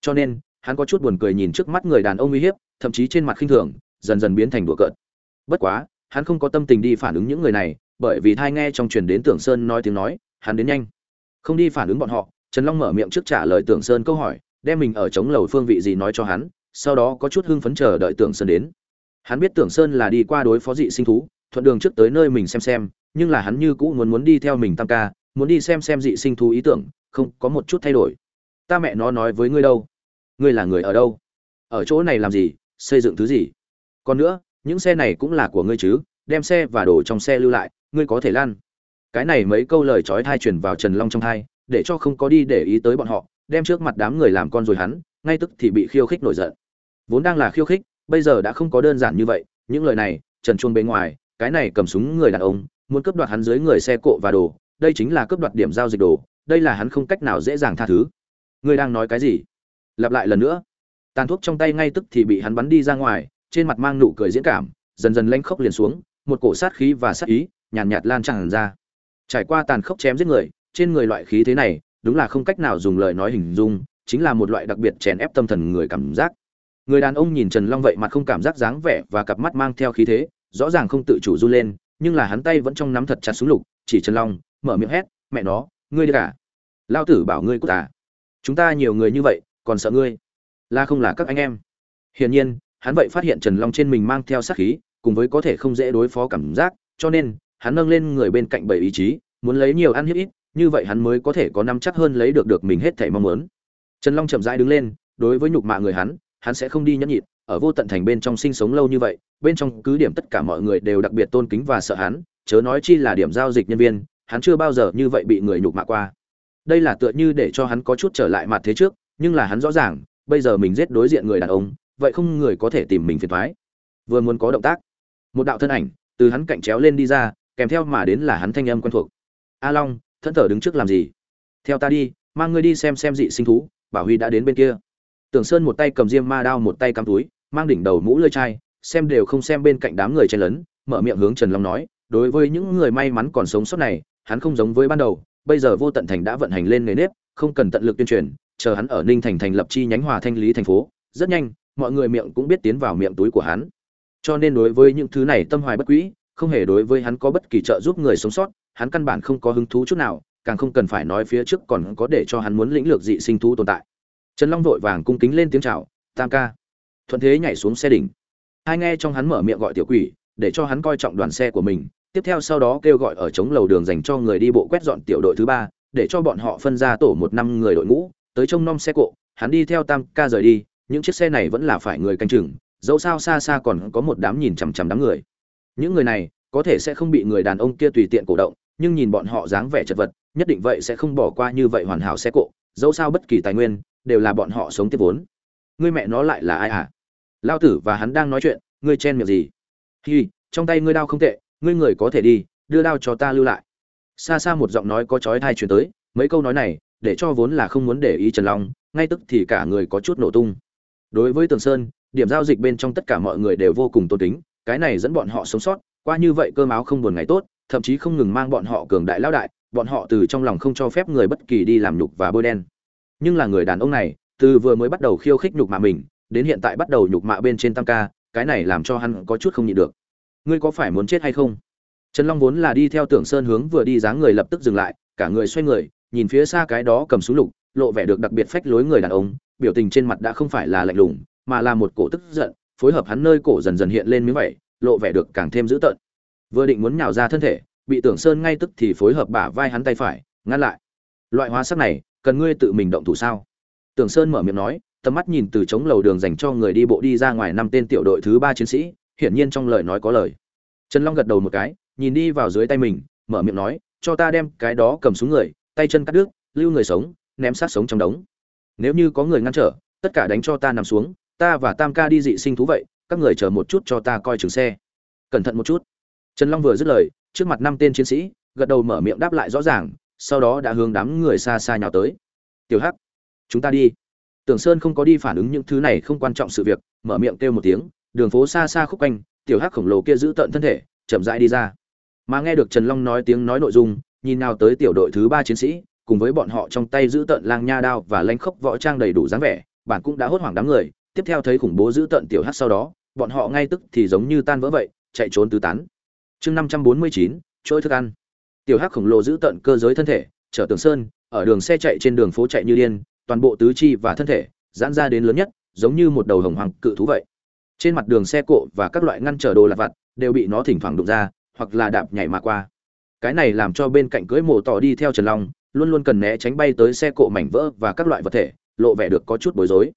Cho nên, hắn có chút buồn cười nhìn trước mắt người đàn ông uy hiếp, thậm chí trên mặt khinh thường, dần dần biến thành đùa cợt. Bất quá, hắn không có tâm tình đi phản ứng những người này, bởi vì thai nghe trong truyền đến tưởng sơn nói tiếng nói, hắn đến nhanh. Không đi phản ứng bọn họ, trần long mở miệng trước trả lời tưởng sơn câu hỏi, đem mình ở chống lầu phương vị gì nói cho hắn, sau đó có chút hưng phấn chờ đợi tưởng sơn đến hắn biết tưởng sơn là đi qua đối phó dị sinh thú, thuận đường trước tới nơi mình xem xem, nhưng là hắn như cũ muốn muốn đi theo mình tam ca, muốn đi xem xem dị sinh thú ý tưởng, không có một chút thay đổi. Ta mẹ nó nói với ngươi đâu? Ngươi là người ở đâu? Ở chỗ này làm gì? Xây dựng thứ gì? Còn nữa, những xe này cũng là của ngươi chứ, đem xe và đồ trong xe lưu lại, ngươi có thể lan cái này mấy câu lời trói thai truyền vào trần long trong thai để cho không có đi để ý tới bọn họ, đem trước mặt đám người làm con rồi hắn, ngay tức thì bị khiêu khích nổi giận. Vốn đang là khiêu khích bây giờ đã không có đơn giản như vậy những lời này trần chuông bên ngoài cái này cầm súng người đàn ông muốn cướp đoạt hắn dưới người xe cộ và đồ đây chính là cướp đoạt điểm giao dịch đồ đây là hắn không cách nào dễ dàng tha thứ. Ngươi đang nói cái gì? Lặp lại lần nữa. Tàn thuốc trong tay ngay tức thì bị hắn bắn đi ra ngoài trên mặt mang nụ cười diễn cảm dần dần lanh khốc liền xuống một cổ sát khí và sát ý nhàn nhạt, nhạt lan tràn ra. Trải qua tàn khốc chém giết người trên người loại khí thế này đúng là không cách nào dùng lời nói hình dung chính là một loại đặc biệt chèn ép tâm thần người cảm giác người đàn ông nhìn trần long vậy mặt không cảm giác dáng vẻ và cặp mắt mang theo khí thế, rõ ràng không tự chủ run lên, nhưng là hắn tay vẫn trong nắm thật chặt súng lục, chỉ trần long, mở miệng hét, mẹ nó, ngươi đi cả. Lao tử bảo ngươi cút à. Chúng ta nhiều người như vậy, còn sợ ngươi. Là không là các anh em. Hiển nhiên, hắn vậy phát hiện trần long trên mình mang theo sát khí, cùng với có thể không dễ đối phó cảm giác, cho nên, hắn nâng lên người bên cạnh bảy ý chí, muốn lấy nhiều ăn hiếp ít, như vậy hắn mới có thể có nắm chắc hơn lấy được được mình hết thảy mong muốn. Trần long chậm rãi đứng lên, đối với nhục mạ người hắn hắn sẽ không đi nhẫn nhịn, ở vô tận thành bên trong sinh sống lâu như vậy, bên trong cứ điểm tất cả mọi người đều đặc biệt tôn kính và sợ hắn, chớ nói chi là điểm giao dịch nhân viên, hắn chưa bao giờ như vậy bị người nhục mạ qua. Đây là tựa như để cho hắn có chút trở lại mặt thế trước, nhưng là hắn rõ ràng, bây giờ mình giết đối diện người đàn ông, vậy không người có thể tìm mình phiền thoái vừa muốn có động tác, một đạo thân ảnh từ hắn cạnh chéo lên đi ra, kèm theo mà đến là hắn thanh âm quen thuộc. A long thân thở đứng trước làm gì? Theo ta đi, mang ngươi đi xem xem dị sinh thú, bảo huy đã đến bên kia tưởng sơn một tay cầm diêm ma đao một tay cắm túi mang đỉnh đầu mũ lơi chai xem đều không xem bên cạnh đám người chen lấn mở miệng hướng trần long nói đối với những người may mắn còn sống sót này hắn không giống với ban đầu bây giờ vô tận thành đã vận hành lên nghề nếp không cần tận lực tuyên truyền chờ hắn ở ninh thành thành lập chi nhánh hòa thanh lý thành phố rất nhanh mọi người miệng cũng biết tiến vào miệng túi của hắn. Cho nên đối với những thứ này tâm hoài bất quý, không hề đối với hắn có bất kỳ trợ giúp người sống sót hắn căn bản không có hứng thú chút nào càng không cần phải nói phía trước còn có để cho hắn muốn lĩnh lược dị sinh thú tồn tại trần long vội vàng cung kính lên tiếng chào, tam ca. Thuận thế nhảy xuống xe đỉnh. Hai nghe trong hắn mở miệng gọi tiểu quỷ, để cho hắn coi trọng đoàn xe của mình, tiếp theo sau đó kêu gọi ở chống lầu đường dành cho người đi bộ quét dọn tiểu đội thứ ba, để cho bọn họ phân ra tổ một năm người đội ngũ, tới trông nom xe cộ, hắn đi theo tam ca rời đi, những chiếc xe này vẫn là phải người canh chừng, dẫu sao xa xa còn có một đám nhìn chằm chằm đám người. Những người này, có thể sẽ không bị người đàn ông kia tùy tiện cổ động, nhưng nhìn bọn họ dáng vẻ chật vật, nhất định vậy sẽ không bỏ qua như vậy hoàn hảo xe cộ, dẫu sao bất kỳ tài nguyên đều là bọn họ sống tiếp vốn. Ngươi mẹ nó lại là ai à? Lao tử và hắn đang nói chuyện, ngươi chen miệng gì? Hi, trong tay ngươi đao không tệ, ngươi người có thể đi, đưa đao cho ta lưu lại. Xa xa một giọng nói có chói thai truyền tới, mấy câu nói này, để cho vốn là không muốn để ý trần long, ngay tức thì cả người có chút nổ tung. Đối với tường sơn, điểm giao dịch bên trong tất cả mọi người đều vô cùng tôn kính, cái này dẫn bọn họ sống sót, qua như vậy cơm áo không buồn ngày tốt, thậm chí không ngừng mang bọn họ cường đại lao đại, bọn họ từ trong lòng không cho phép người bất kỳ đi làm nhục và bôi đen nhưng là người đàn ông này, từ vừa mới bắt đầu khiêu khích nhục mạ mình, đến hiện tại bắt đầu nhục mạ bên trên tam ca, cái này làm cho hắn có chút không nhịn được. Ngươi có phải muốn chết hay không? Trần long vốn là đi theo tưởng sơn hướng vừa đi dáng người lập tức dừng lại, cả người xoay người, nhìn phía xa cái đó cầm súng lục, lộ vẻ được đặc biệt phách lối người đàn ông, biểu tình trên mặt đã không phải là lạnh lùng, mà là một cổ tức giận, phối hợp hắn nơi cổ dần dần hiện lên miếng vẩy lộ vẻ được càng thêm dữ tợn. Vừa định muốn nhào ra thân thể, bị tưởng sơn ngay tức thì phối hợp bả vai hắn tay phải, ngăn lại. Loại hóa sắc này cần ngươi tự mình động thủ sao? Tưởng sơn mở miệng nói, tầm mắt nhìn từ chống lầu đường dành cho người đi bộ đi ra ngoài năm tên tiểu đội thứ ba chiến sĩ, hiển nhiên trong lời nói có lời. Trần long gật đầu một cái, nhìn đi vào dưới tay mình, mở miệng nói, cho ta đem cái đó cầm xuống người, tay chân cắt đứt, lưu người sống, ném sát sống trong đống. Nếu như có người ngăn trở, tất cả đánh cho ta nằm xuống, ta và tam ca đi dị sinh thú vậy, các người chờ một chút cho ta coi chừng xe. Cẩn thận một chút. Trần long vừa dứt lời, trước mặt năm tên chiến sĩ, gật đầu mở miệng đáp lại rõ ràng sau đó đã hướng đám người xa xa nhào tới. Tiểu hắc, chúng ta đi. Tưởng sơn không có đi phản ứng những thứ này không quan trọng sự việc, mở miệng kêu một tiếng, đường phố xa xa khúc quanh, tiểu hắc khổng lồ kia giữ tận thân thể, chậm rãi đi ra. Mà nghe được trần long nói tiếng nói nội dung, nhìn nào tới tiểu đội thứ ba chiến sĩ, cùng với bọn họ trong tay giữ tận lang nha đao và lanh khốc võ trang đầy đủ dáng vẻ, bản cũng đã hốt hoảng đám người. Tiếp theo thấy khủng bố giữ tận tiểu hắc sau đó, bọn họ ngay tức thì giống như tan vỡ vậy, chạy trốn tứ tán. Chương năm trăm bốn mươi chín trôi thức ăn tiểu hắc khổng lồ giữ tận cơ giới thân thể chở tường sơn, ở đường xe chạy trên đường phố chạy như điên, toàn bộ tứ chi và thân thể, giãn ra đến lớn nhất, giống như một đầu hồng hoàng cự thú vậy. Trên mặt đường xe cộ và các loại ngăn trở đồ lặt vặt đều bị nó thỉnh thoảng đụng ra, hoặc là đạp nhảy mà qua. Cái này làm cho bên cạnh cưới mổ tỏ đi theo trần long, luôn luôn cần né tránh bay tới xe cộ mảnh vỡ và các loại vật thể, lộ vẻ được có chút bối rối.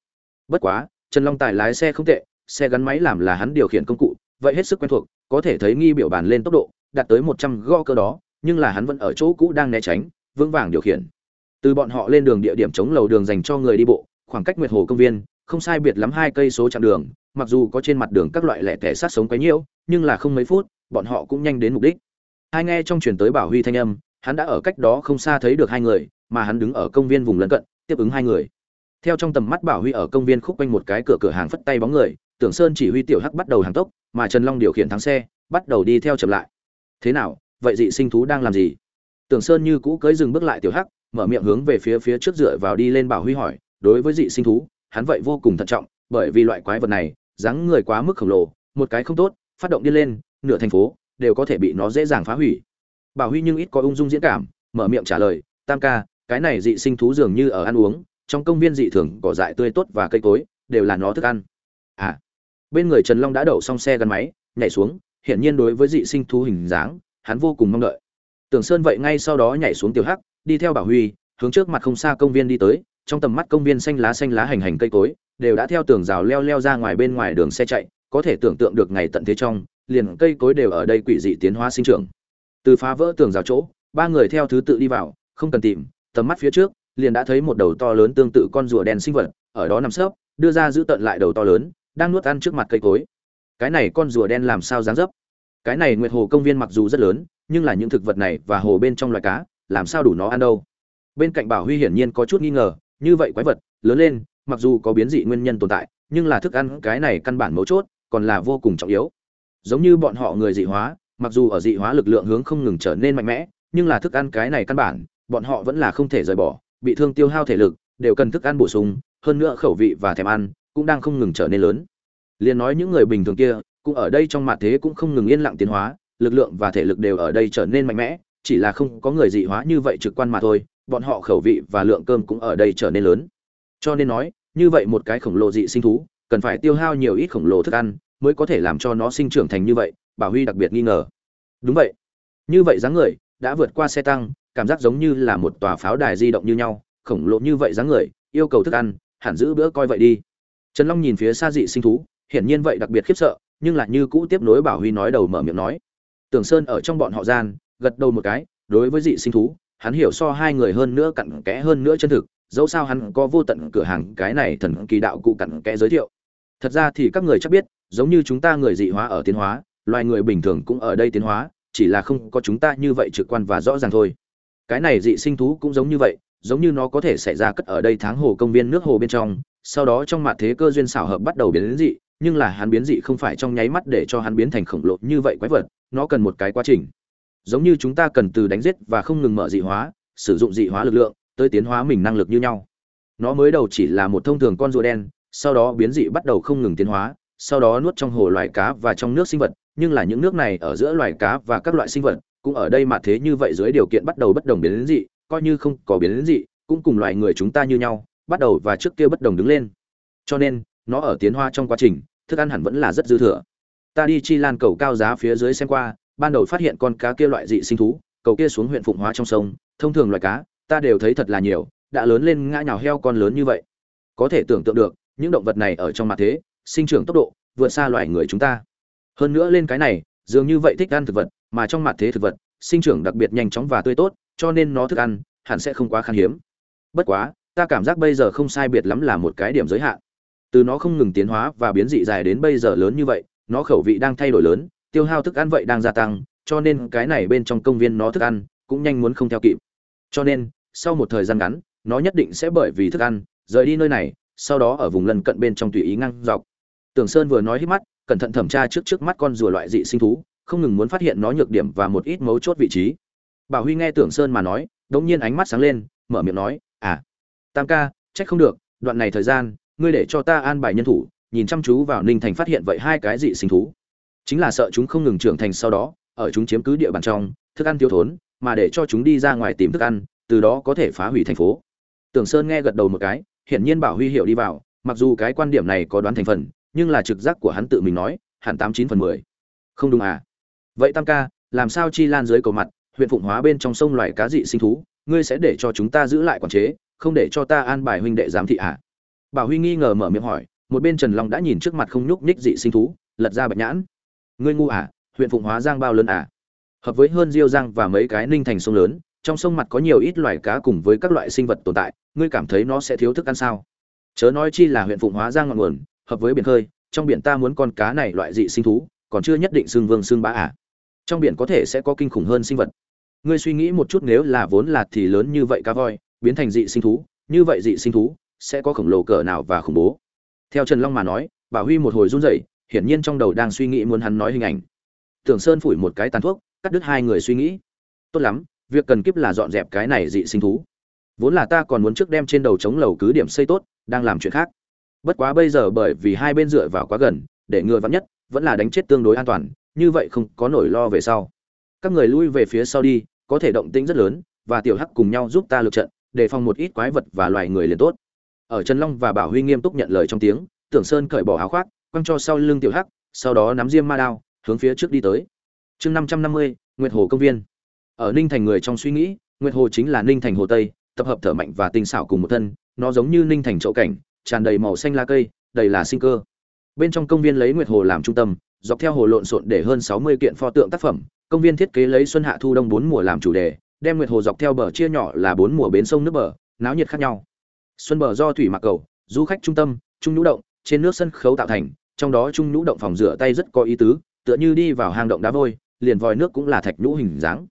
Bất quá, trần long tài lái xe không tệ, xe gắn máy làm là hắn điều khiển công cụ, vậy hết sức quen thuộc, có thể thấy nghi biểu bàn lên tốc độ, đạt tới một trăm go cơ đó nhưng là hắn vẫn ở chỗ cũ đang né tránh, vững vàng điều khiển. Từ bọn họ lên đường địa điểm chống lầu đường dành cho người đi bộ, khoảng cách nguyệt hồ công viên, không sai biệt lắm hai cây số chặng đường, mặc dù có trên mặt đường các loại lẻ tẻ sát sống quấy nhiễu, nhưng là không mấy phút, bọn họ cũng nhanh đến mục đích. Hai nghe trong truyền tới bảo huy thanh âm, hắn đã ở cách đó không xa thấy được hai người, mà hắn đứng ở công viên vùng lân cận, tiếp ứng hai người. Theo trong tầm mắt bảo huy ở công viên khúc quanh một cái cửa cửa hàng phất tay bóng người, tưởng sơn chỉ huy tiểu hắc bắt đầu hàng tốc, mà trần long điều khiển thắng xe, bắt đầu đi theo chậm lại. Thế nào vậy dị sinh thú đang làm gì? Tưởng sơn như cũ cưới dừng bước lại tiểu hắc, mở miệng hướng về phía phía trước dựa vào đi lên bảo huy hỏi, đối với dị sinh thú, hắn vậy vô cùng thận trọng, bởi vì loại quái vật này, dáng người quá mức khổng lồ, một cái không tốt, phát động đi lên, nửa thành phố, đều có thể bị nó dễ dàng phá hủy. Bảo huy nhưng ít có ung dung diễn cảm, mở miệng trả lời, tam ca, cái này dị sinh thú dường như ở ăn uống, trong công viên dị thường, cỏ dại tươi tốt và cây cối, đều là nó thức ăn. À. Bên người trần long đã đậu xong xe gắn máy, nhảy xuống, hiển nhiên đối với dị sinh thú hình dáng hắn vô cùng mong đợi. Tưởng sơn vậy ngay sau đó nhảy xuống tiểu hắc, đi theo bảo huy, hướng trước mặt không xa công viên đi tới, trong tầm mắt công viên xanh lá xanh lá hành hành cây cối, đều đã theo tường rào leo leo ra ngoài bên ngoài đường xe chạy, có thể tưởng tượng được ngày tận thế trong, liền cây cối đều ở đây quỷ dị tiến hóa sinh trưởng. Từ phá vỡ tường rào chỗ, ba người theo thứ tự đi vào, không cần tìm, tầm mắt phía trước, liền đã thấy một đầu to lớn tương tự con rùa đen sinh vật, ở đó nằm sấp, đưa ra giữ tận lại đầu to lớn, đang nuốt ăn trước mặt cây cối. Cái này con rùa đen làm sao dáng dấp? Cái này nguyệt hồ công viên mặc dù rất lớn, nhưng là những thực vật này và hồ bên trong loài cá, làm sao đủ nó ăn đâu? Bên cạnh bảo huy hiển nhiên có chút nghi ngờ, như vậy quái vật, lớn lên, mặc dù có biến dị nguyên nhân tồn tại, nhưng là thức ăn cái này căn bản mấu chốt, còn là vô cùng trọng yếu. Giống như bọn họ người dị hóa, mặc dù ở dị hóa lực lượng hướng không ngừng trở nên mạnh mẽ, nhưng là thức ăn cái này căn bản, bọn họ vẫn là không thể rời bỏ, bị thương tiêu hao thể lực, đều cần thức ăn bổ sung, hơn nữa khẩu vị và thèm ăn cũng đang không ngừng trở nên lớn. Liền nói những người bình thường kia cũng ở đây trong mạn thế cũng không ngừng yên lặng tiến hóa, lực lượng và thể lực đều ở đây trở nên mạnh mẽ, chỉ là không có người dị hóa như vậy trực quan mà thôi, bọn họ khẩu vị và lượng cơm cũng ở đây trở nên lớn. Cho nên nói, như vậy một cái khổng lồ dị sinh thú, cần phải tiêu hao nhiều ít khổng lồ thức ăn mới có thể làm cho nó sinh trưởng thành như vậy bảo huy đặc biệt nghi ngờ. Đúng vậy. Như vậy dáng người đã vượt qua xe tăng, cảm giác giống như là một tòa pháo đài di động như nhau, khổng lồ như vậy dáng người, yêu cầu thức ăn, hẳn giữ bữa coi vậy đi. Trần long nhìn phía xa dị sinh thú, hiển nhiên vậy đặc biệt khiếp sợ nhưng lại như cũ tiếp nối bảo huy nói đầu mở miệng nói. Tưởng sơn ở trong bọn họ gian, gật đầu một cái, đối với dị sinh thú, hắn hiểu so hai người hơn nữa cặn kẽ hơn nữa chân thực, dẫu sao hắn có vô tận cửa hàng cái này thần kỳ đạo cụ cặn kẽ giới thiệu. Thật ra thì các người chắc biết, giống như chúng ta người dị hóa ở tiến hóa, loài người bình thường cũng ở đây tiến hóa, chỉ là không có chúng ta như vậy trực quan và rõ ràng thôi. Cái này dị sinh thú cũng giống như vậy, giống như nó có thể xảy ra cất ở đây tháng hồ công viên nước hồ bên trong, sau đó trong mặt thế cơ duyên xảo hợp bắt đầu biến đến dị nhưng là hắn biến dị không phải trong nháy mắt để cho hắn biến thành khổng lồ như vậy quái vật, nó cần một cái quá trình. Giống như chúng ta cần từ đánh giết và không ngừng mở dị hóa, sử dụng dị hóa lực lượng, tới tiến hóa mình năng lực như nhau. Nó mới đầu chỉ là một thông thường con rùa đen, sau đó biến dị bắt đầu không ngừng tiến hóa, sau đó nuốt trong hồ loài cá và trong nước sinh vật, nhưng là những nước này ở giữa loài cá và các loại sinh vật, cũng ở đây mà thế như vậy dưới điều kiện bắt đầu bất đồng biến đến dị, coi như không có biến đến dị, cũng cùng loài người chúng ta như nhau, bắt đầu và trước kia bất đồng đứng lên. Cho nên nó ở tiến hoa trong quá trình, thức ăn hẳn vẫn là rất dư thừa. Ta đi chi lan cầu cao giá phía dưới xem qua, ban đầu phát hiện con cá kia loại dị sinh thú, cầu kia xuống huyện phụng hóa trong sông, thông thường loài cá, ta đều thấy thật là nhiều, đã lớn lên ngã nhào heo con lớn như vậy. Có thể tưởng tượng được, những động vật này ở trong mặt thế, sinh trưởng tốc độ, vượt xa loài người chúng ta. Hơn nữa lên cái này, dường như vậy thích ăn thực vật, mà trong mặt thế thực vật, sinh trưởng đặc biệt nhanh chóng và tươi tốt, cho nên nó thức ăn hẳn sẽ không quá khan hiếm. Bất quá, ta cảm giác bây giờ không sai biệt lắm là một cái điểm giới hạn từ nó không ngừng tiến hóa và biến dị dài đến bây giờ lớn như vậy, nó khẩu vị đang thay đổi lớn, tiêu hao thức ăn vậy đang gia tăng, cho nên cái này bên trong công viên nó thức ăn cũng nhanh muốn không theo kịp. Cho nên, sau một thời gian ngắn, nó nhất định sẽ bởi vì thức ăn, rời đi nơi này, sau đó ở vùng lân cận bên trong tùy ý ngăn dọc. Tưởng sơn vừa nói hít mắt, cẩn thận thẩm tra trước trước mắt con rùa loại dị sinh thú, không ngừng muốn phát hiện nó nhược điểm và một ít mấu chốt vị trí. Bảo huy nghe tưởng sơn mà nói, đống nhiên ánh mắt sáng lên, mở miệng nói à tam ca, trách không được, đoạn này thời gian ngươi để cho ta an bài nhân thủ, nhìn chăm chú vào ninh thành phát hiện vậy hai cái dị sinh thú. Chính là sợ chúng không ngừng trưởng thành sau đó, ở chúng chiếm cứ địa bàn trong, thức ăn thiếu thốn, mà để cho chúng đi ra ngoài tìm thức ăn, từ đó có thể phá hủy thành phố. Tưởng sơn nghe gật đầu một cái, hiển nhiên bảo huy hiểu đi vào, mặc dù cái quan điểm này có đoán thành phần, nhưng là trực giác của hắn tự mình nói, hẳn tám chín phần mười. Không đúng à? Vậy tam ca, làm sao chi lan dưới cầu mặt, huyện phụng hóa bên trong sông loài cá dị sinh thú, ngươi sẽ để cho chúng ta giữ lại quản chế, không để cho ta an bài huynh đệ giám thị à? Bảo huy nghi ngờ mở miệng hỏi, một bên trần long đã nhìn trước mặt không nhúc nhích dị sinh thú, lật ra bạch nhãn. Ngươi ngu à huyện phụng hóa giang bao lớn à? Hợp với hơn diêu giang và mấy cái ninh thành sông lớn, trong sông mặt có nhiều ít loài cá cùng với các loại sinh vật tồn tại, ngươi cảm thấy nó sẽ thiếu thức ăn sao? Chớ nói chi là huyện phụng hóa giang ngọn nguồn, hợp với biển khơi, trong biển ta muốn con cá này loại dị sinh thú, còn chưa nhất định xương vương xương bá à? Trong biển có thể sẽ có kinh khủng hơn sinh vật. Ngươi suy nghĩ một chút, nếu là vốn là thì lớn như vậy cá voi, biến thành dị sinh thú, như vậy dị sinh thú sẽ có khổng lồ cỡ nào và khủng bố. Theo trần long mà nói bảo huy một hồi run rẩy, hiển nhiên trong đầu đang suy nghĩ muốn hắn nói hình ảnh. Tưởng sơn phủi một cái tàn thuốc, cắt đứt hai người suy nghĩ. Tốt lắm, việc cần kiếp là dọn dẹp cái này dị sinh thú. Vốn là ta còn muốn trước đem trên đầu chống lầu cứ điểm xây tốt, đang làm chuyện khác. Bất quá bây giờ bởi vì hai bên dựa vào quá gần, để ngừa vắn nhất, vẫn là đánh chết tương đối an toàn, như vậy không có nỗi lo về sau. Các người lui về phía sau đi, có thể động tĩnh rất lớn, và tiểu hắc cùng nhau giúp ta lượt trận, đề phòng một ít quái vật và loài người liền tốt ở trần long và bảo huy nghiêm túc nhận lời trong tiếng, tưởng sơn cởi bỏ áo khoác, quăng cho sau lưng tiểu hắc, sau đó nắm diêm ma đao, hướng phía trước đi tới. Chương năm trăm năm mươi, nguyệt hồ công viên. Ở ninh thành người trong suy nghĩ, nguyệt hồ chính là ninh thành hồ tây, tập hợp thở mạnh và tinh xảo cùng một thân, nó giống như ninh thành chậu cảnh, tràn đầy màu xanh lá cây, đầy là sinh cơ. Bên trong công viên lấy nguyệt hồ làm trung tâm, dọc theo hồ lộn xộn để hơn sáu mươi kiện pho tượng tác phẩm, công viên thiết kế lấy xuân hạ thu đông bốn mùa làm chủ đề, đem nguyệt hồ dọc theo bờ chia nhỏ là bốn mùa bến sông nước bờ, náo nhiệt khác nhau xuân bờ do thủy mặc cầu, du khách trung tâm trung nhũ động, trên nước sân khấu tạo thành, trong đó trung nhũ động phòng rửa tay rất có ý tứ, tựa như đi vào hang động đá vôi, liền vòi nước cũng là thạch nhũ hình dáng.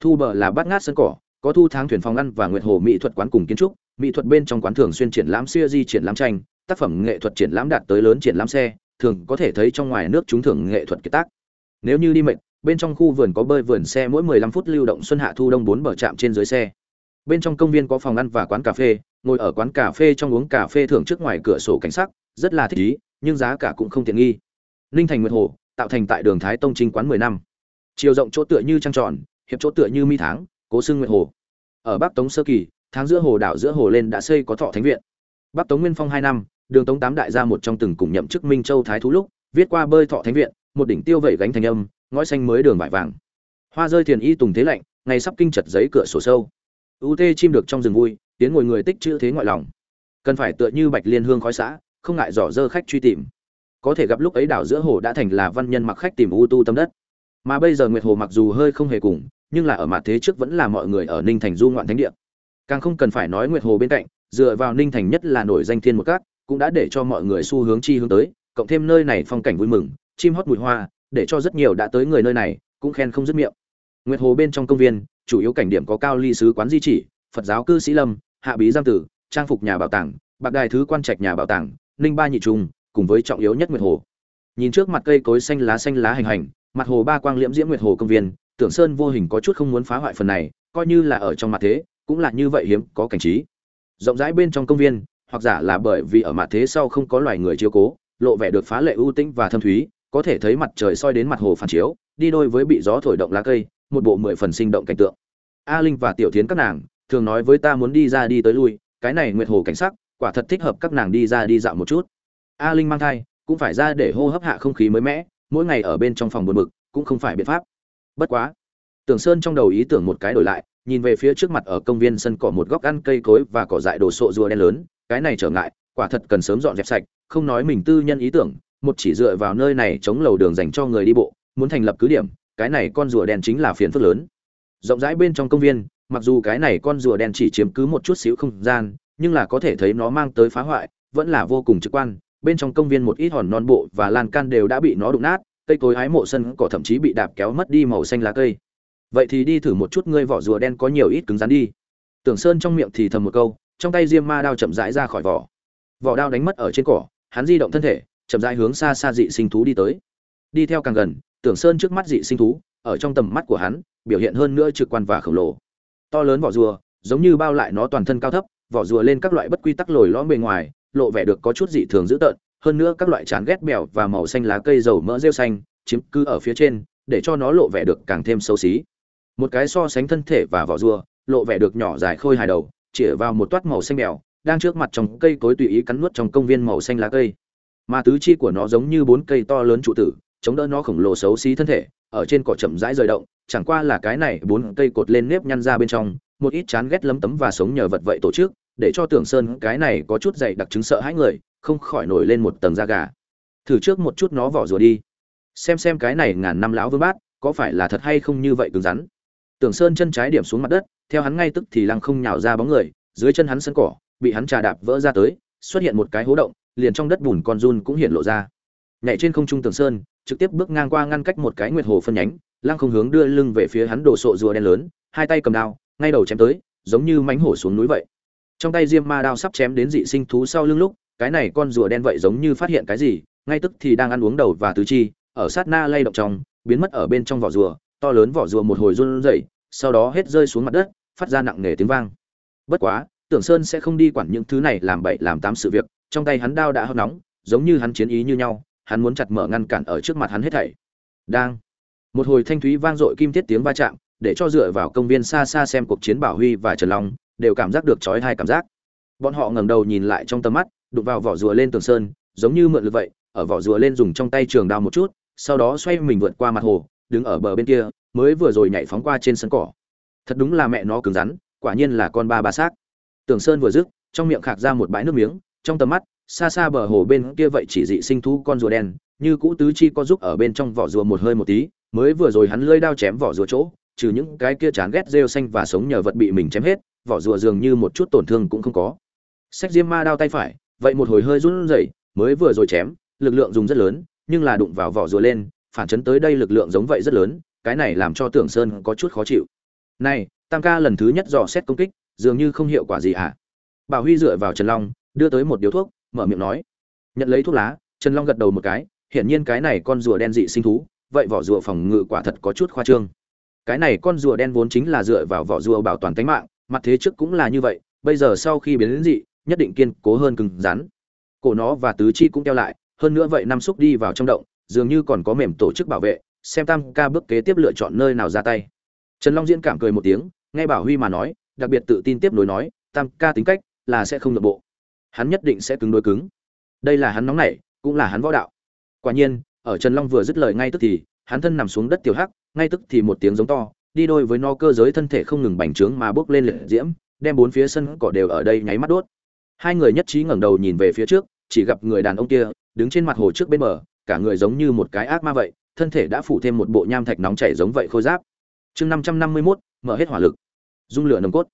Thu bờ là bát ngát sân cỏ, có thu tháng thuyền phòng ăn và nguyệt hồ mỹ thuật quán cùng kiến trúc, mỹ thuật bên trong quán thường xuyên triển lãm siêu di triển lãm tranh, tác phẩm nghệ thuật triển lãm đạt tới lớn triển lãm xe, thường có thể thấy trong ngoài nước chúng thường nghệ thuật kiệt tác. Nếu như đi mệnh bên trong khu vườn có bơi vườn xe mỗi 15 phút lưu động xuân hạ thu đông bốn bờ trạm trên dưới xe bên trong công viên có phòng ăn và quán cà phê, ngồi ở quán cà phê trong uống cà phê thưởng trước ngoài cửa sổ cảnh sắc, rất là thích ý, nhưng giá cả cũng không tiện nghi. Ninh thành nguyệt hồ, tạo thành tại đường thái tông trinh quán 10 năm. Chiều rộng chỗ tựa như trăng tròn, hiệp chỗ tựa như mi tháng, cố xưng nguyệt hồ. Ở bắc tống sơ kỳ, tháng giữa hồ đảo giữa hồ lên đã xây có thọ thánh viện. Bắc tống nguyên phong hai năm, đường tống tám đại gia một trong từng cùng nhậm chức minh châu thái thú lúc, viết qua bơi thọ thánh viện, một đỉnh tiêu vẩy gánh thành âm ngõ xanh mới đường vải vàng. Hoa rơi thiền y tùng thế lạnh, ngày sắp kinh chật giấy cửa sổ sâu u tê chim được trong rừng vui, tiến ngồi người tích chữ thế ngoại lòng. Cần phải tựa như bạch liên hương khói xã không ngại dò dơ khách truy tìm. Có thể gặp lúc ấy đảo giữa hồ đã thành là văn nhân mặc khách tìm u tu tâm đất. Mà bây giờ nguyệt hồ mặc dù hơi không hề cùng, nhưng là ở mặt thế trước vẫn là mọi người ở ninh thành du ngoạn thánh địa. Càng không cần phải nói nguyệt hồ bên cạnh, dựa vào ninh thành nhất là nổi danh thiên một cát cũng đã để cho mọi người xu hướng chi hướng tới, cộng thêm nơi này phong cảnh vui mừng, chim hót mùi hoa, để cho rất nhiều đã tới người nơi này, cũng khen không dứt miệng. Nguyệt hồ bên trong công viên chủ yếu cảnh điểm có cao ly sứ quán di chỉ, phật giáo cư sĩ lâm, hạ bí giam tử, trang phục nhà bảo tàng, bạc đài thứ quan trạch nhà bảo tàng, ninh ba nhị trung, cùng với trọng yếu nhất nguyệt hồ. Nhìn trước mặt cây cối xanh lá xanh lá hành hành, mặt hồ ba quang liễm diễm nguyệt hồ công viên, tưởng sơn vô hình có chút không muốn phá hoại phần này, coi như là ở trong mặt thế, cũng là như vậy hiếm có cảnh trí. Rộng rãi bên trong công viên, hoặc giả là bởi vì ở mặt thế sau không có loài người chiếu cố, lộ vẻ được phá lệ ưu tĩnh và thâm thúy, có thể thấy mặt trời soi đến mặt hồ phản chiếu, đi đôi với bị gió thổi động lá cây một bộ mười phần sinh động cảnh tượng. A linh và tiểu thiến các nàng, thường nói với ta muốn đi ra đi tới lui, cái này nguyệt hồ cảnh sắc, quả thật thích hợp các nàng đi ra đi dạo một chút. A linh mang thai, cũng phải ra để hô hấp hạ không khí mới mẻ, mỗi ngày ở bên trong phòng buồn bực, cũng không phải biện pháp. Bất quá, tưởng sơn trong đầu ý tưởng một cái đổi lại, nhìn về phía trước mặt ở công viên sân cỏ một góc ăn cây cối và cỏ dại đồ sộ rùa đen lớn, cái này trở ngại, quả thật cần sớm dọn dẹp sạch, không nói mình tư nhân ý tưởng, một chỉ dựa vào nơi này chống lầu đường dành cho người đi bộ, muốn thành lập cứ điểm cái này con rùa đen chính là phiền phức lớn. Rộng rãi bên trong công viên, mặc dù cái này con rùa đen chỉ chiếm cứ một chút xíu không gian, nhưng là có thể thấy nó mang tới phá hoại, vẫn là vô cùng trực quan. Bên trong công viên một ít hòn non bộ và lan can đều đã bị nó đụng nát, cây cối hái mộ sân cỏ thậm chí bị đạp kéo mất đi màu xanh lá cây. Vậy thì đi thử một chút ngươi vỏ rùa đen có nhiều ít cứng rắn đi. Tưởng sơn trong miệng thì thầm một câu, trong tay diêm ma đao chậm rãi ra khỏi vỏ. Vỏ đao đánh mất ở trên cỏ, hắn di động thân thể, chậm rãi hướng xa xa dị sinh thú đi tới. Đi theo càng gần tưởng sơn trước mắt dị sinh thú, ở trong tầm mắt của hắn, biểu hiện hơn nữa trực quan và khổng lồ. To lớn vỏ rùa, giống như bao lại nó toàn thân cao thấp, vỏ rùa lên các loại bất quy tắc lồi lõm bề ngoài, lộ vẻ được có chút dị thường dữ tợn, hơn nữa các loại chán ghét bèo và màu xanh lá cây dầu mỡ rêu xanh, chiếm cứ ở phía trên, để cho nó lộ vẻ được càng thêm xấu xí. Một cái so sánh thân thể và vỏ rùa, lộ vẻ được nhỏ dài khôi hài đầu, chĩa vào một toát màu xanh bèo, đang trước mặt trong cây cối tùy ý cắn nuốt trong công viên màu xanh lá cây. Mà tứ chi của nó giống như bốn cây to lớn trụ tử chống đỡ nó khổng lồ xấu xí thân thể, ở trên cỏ chậm rãi rời động, chẳng qua là cái này bốn cây cột lên nếp nhăn ra bên trong, một ít chán ghét lấm tấm và sống nhờ vật vậy tổ chức, để cho tưởng sơn cái này có chút dày đặc chứng sợ hãi người, không khỏi nổi lên một tầng da gà. Thử trước một chút nó vỏ rùa đi. Xem xem cái này ngàn năm lão vương bát, có phải là thật hay không như vậy cứng rắn. Tưởng sơn chân trái điểm xuống mặt đất, theo hắn ngay tức thì lăng không nhào ra bóng người, dưới chân hắn sân cỏ, bị hắn trà đạp vỡ ra tới, xuất hiện một cái hố động, liền trong đất bùn con run cũng hiện lộ ra nhảy trên không trung tường sơn, trực tiếp bước ngang qua ngăn cách một cái nguyệt hồ phân nhánh, lăng không hướng đưa lưng về phía hắn đổ sộ rùa đen lớn, hai tay cầm đao, ngay đầu chém tới, giống như mánh hổ xuống núi vậy. Trong tay diêm ma đao sắp chém đến dị sinh thú sau lưng lúc, cái này con rùa đen vậy giống như phát hiện cái gì, ngay tức thì đang ăn uống đầu và tứ chi, ở sát na lay động trong, biến mất ở bên trong vỏ rùa, to lớn vỏ rùa một hồi run rẩy, sau đó hết rơi xuống mặt đất, phát ra nặng nề tiếng vang. Bất quá tưởng sơn sẽ không đi quản những thứ này làm bậy làm tám sự việc, trong tay hắn đao đã hấp nóng, giống như hắn chiến ý như nhau hắn muốn chặt mở ngăn cản ở trước mặt hắn hết thảy. Đang, một hồi thanh thúy vang dội kim thiết tiếng va chạm, để cho dựa vào công viên xa xa xem cuộc chiến bảo huy và trần long, đều cảm giác được chói hai cảm giác. Bọn họ ngẩng đầu nhìn lại trong tầm mắt, đụng vào vỏ rùa lên tường sơn, giống như mượn lực vậy, ở vỏ rùa lên dùng trong tay trường đao một chút, sau đó xoay mình vượt qua mặt hồ, đứng ở bờ bên kia, mới vừa rồi nhảy phóng qua trên sân cỏ. Thật đúng là mẹ nó cứng rắn, quả nhiên là con ba ba xác. Tường sơn vừa dứt, trong miệng khạc ra một bãi nước miếng, trong tầm mắt xa xa bờ hồ bên kia vậy chỉ dị sinh thú con rùa đen, như cũ tứ chi có giúp ở bên trong vỏ rùa một hơi một tí, mới vừa rồi hắn lơi đao chém vỏ rùa chỗ, trừ những cái kia chán ghét rêu xanh và sống nhờ vật bị mình chém hết, vỏ rùa dường như một chút tổn thương cũng không có. Sách diêm ma đao tay phải, vậy một hồi hơi run rẩy, mới vừa rồi chém, lực lượng dùng rất lớn, nhưng là đụng vào vỏ rùa lên, phản chấn tới đây lực lượng giống vậy rất lớn, cái này làm cho tưởng sơn có chút khó chịu. Này, tam ca lần thứ nhất dò xét công kích, dường như không hiệu quả gì hả? Bảo huy dựa vào trần long, đưa tới một điếu thuốc mở miệng nói. Nhận lấy thuốc lá, trần long gật đầu một cái, hiển nhiên cái này con rùa đen dị sinh thú, vậy vỏ rùa phòng ngự quả thật có chút khoa trương. Cái này con rùa đen vốn chính là dựa vào vỏ rùa bảo toàn tính mạng, mặt thế trước cũng là như vậy, bây giờ sau khi biến đến dị, nhất định kiên cố hơn cứng rắn. Cổ nó và tứ chi cũng keo lại, hơn nữa vậy năm xúc đi vào trong động, dường như còn có mềm tổ chức bảo vệ, xem tam ca bước kế tiếp lựa chọn nơi nào ra tay. Trần long diễn cảm cười một tiếng, nghe bảo huy mà nói, đặc biệt tự tin tiếp nối nói, tam ca tính cách là sẽ không nội bộ hắn nhất định sẽ cứng đối cứng. Đây là hắn nóng nảy, cũng là hắn võ đạo. Quả nhiên, ở trần long vừa dứt lời ngay tức thì, hắn thân nằm xuống đất tiểu hắc, ngay tức thì một tiếng giống to, đi đôi với no cơ giới thân thể không ngừng bành trướng mà bước lên liệt diễm, đem bốn phía sân cỏ đều ở đây nháy mắt đốt. Hai người nhất trí ngẩng đầu nhìn về phía trước, chỉ gặp người đàn ông kia, đứng trên mặt hồ trước bên bờ, cả người giống như một cái ác ma vậy, thân thể đã phủ thêm một bộ nham thạch nóng chảy giống vậy khôi giáp. Chương năm trăm năm mươi mốt, mở hết hỏa lực. Dung lửa nồng cốt.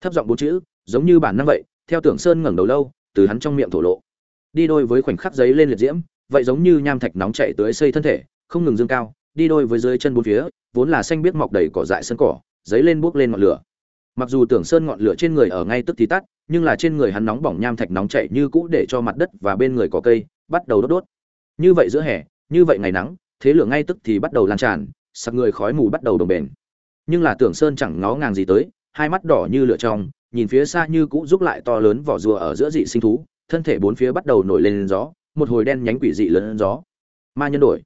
Thấp giọng bốn chữ, giống như bản năng vậy, theo tưởng sơn ngẩng đầu lâu từ hắn trong miệng thổ lộ. Đi đôi với khoảnh khắc giấy lên liệt diễm, vậy giống như nham thạch nóng chảy tới xây thân thể, không ngừng dương cao, đi đôi với dưới chân bốn phía, vốn là xanh biết mọc đầy cỏ dại sân cỏ, giấy lên buốc lên ngọn lửa. Mặc dù tưởng sơn ngọn lửa trên người ở ngay tức thì tắt, nhưng là trên người hắn nóng bỏng nham thạch nóng chảy như cũ để cho mặt đất và bên người có cây bắt đầu đốt đốt. Như vậy giữa hè, như vậy ngày nắng, thế lửa ngay tức thì bắt đầu lan tràn, sặc người khói mù bắt đầu đồng bền nhưng là tưởng sơn chẳng ngó ngàng gì tới, hai mắt đỏ như lửa trong nhìn phía xa như cũ giúp lại to lớn vỏ rùa ở giữa dị sinh thú, thân thể bốn phía bắt đầu nổi lên gió, một hồi đen nhánh quỷ dị lớn gió. Ma nhân đổi.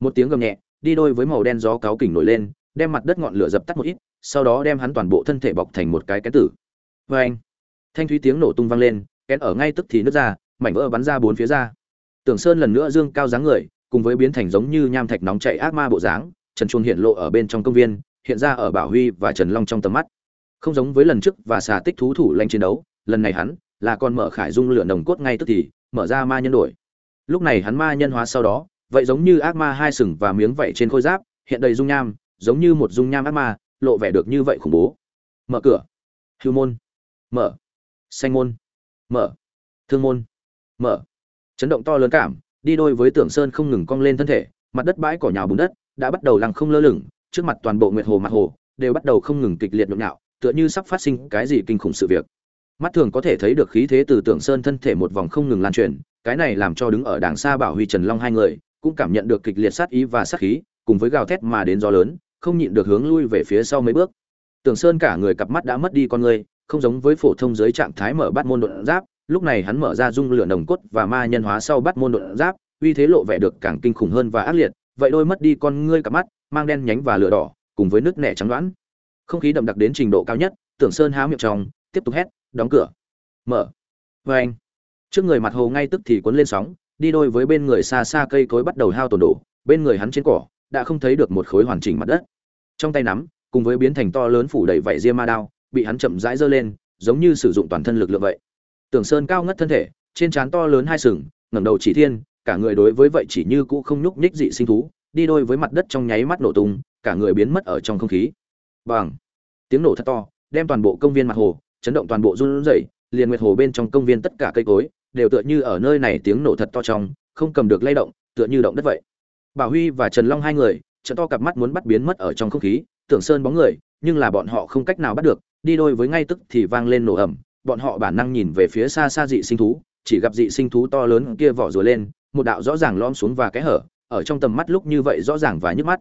Một tiếng gầm nhẹ, đi đôi với màu đen gió cáo kỉnh nổi lên, đem mặt đất ngọn lửa dập tắt một ít, sau đó đem hắn toàn bộ thân thể bọc thành một cái cái tử. Vê anh, thanh thúy tiếng nổ tung vang lên, kén ở ngay tức thì nứt ra, mảnh vỡ bắn ra bốn phía ra. Tưởng sơn lần nữa dương cao dáng người, cùng với biến thành giống như nham thạch nóng chảy ác ma bộ dáng, trần chuông hiện lộ ở bên trong công viên, hiện ra ở bảo huy và trần long trong tầm mắt không giống với lần trước và xà tích thú thủ lanh chiến đấu, lần này hắn là còn mở khải dung lửa nồng cốt ngay tức thì mở ra ma nhân đổi. Lúc này hắn ma nhân hóa sau đó, vậy giống như ác ma hai sừng và miếng vảy trên khôi giáp, hiện đầy dung nham, giống như một dung nham ác ma, lộ vẻ được như vậy khủng bố. Mở cửa. Hưu môn. Mở. Xanh môn. Mở. Thương môn. Mở. Chấn động to lớn cảm, đi đôi với tưởng sơn không ngừng cong lên thân thể, mặt đất bãi cỏ nhào bùn đất, đã bắt đầu lăng không lơ lửng, trước mặt toàn bộ nguyệt hồ mặt hồ, đều bắt đầu không ngừng kịch liệt nhộn nhạo tựa như sắp phát sinh cái gì kinh khủng sự việc. Mắt thường có thể thấy được khí thế từ tưởng sơn thân thể một vòng không ngừng lan truyền, cái này làm cho đứng ở đàng xa bảo huy trần long hai người, cũng cảm nhận được kịch liệt sát ý và sát khí, cùng với gào thét mà đến gió lớn, không nhịn được hướng lui về phía sau mấy bước. Tưởng sơn cả người cặp mắt đã mất đi con người, không giống với phổ thông dưới trạng thái mở bát môn đột giáp, lúc này hắn mở ra dung lửa nồng cốt và ma nhân hóa sau bát môn đột giáp, uy thế lộ vẻ được càng kinh khủng hơn và ác liệt, vậy đôi mất đi con ngươi cặp mắt, mang đen nhánh và lửa đỏ, cùng với nước nẻ trắng đoán không khí đậm đặc đến trình độ cao nhất, tưởng sơn há miệng trong, tiếp tục hét, đóng cửa. Mở. Vê anh. Trước người mặt hồ ngay tức thì cuốn lên sóng, đi đôi với bên người xa xa cây cối bắt đầu hao tổn đổ, bên người hắn trên cỏ, đã không thấy được một khối hoàn chỉnh mặt đất. Trong tay nắm, cùng với biến thành to lớn phủ đầy vảy ria ma đao, bị hắn chậm rãi giơ lên, giống như sử dụng toàn thân lực lượng vậy. Tưởng sơn cao ngất thân thể, trên trán to lớn hai sừng, ngẩng đầu chỉ thiên, cả người đối với vậy chỉ như cũ không nhúc nhích dị sinh thú, đi đôi với mặt đất trong nháy mắt nổ tung, cả người biến mất ở trong không khí bằng. Tiếng nổ thật to, đem toàn bộ công viên mặt hồ, chấn động toàn bộ run rẩy, liền nguyệt hồ bên trong công viên tất cả cây cối, đều tựa như ở nơi này tiếng nổ thật to trong, không cầm được lay động, tựa như động đất vậy. Bảo huy và trần long hai người, trận to cặp mắt muốn bắt biến mất ở trong không khí, tưởng sơn bóng người, nhưng là bọn họ không cách nào bắt được, đi đôi với ngay tức thì vang lên nổ ẩm bọn họ bản năng nhìn về phía xa xa dị sinh thú, chỉ gặp dị sinh thú to lớn kia vỏ rùa lên, một đạo rõ ràng lom xuống và kẽ hở, ở trong tầm mắt lúc như vậy rõ ràng và nhức mắt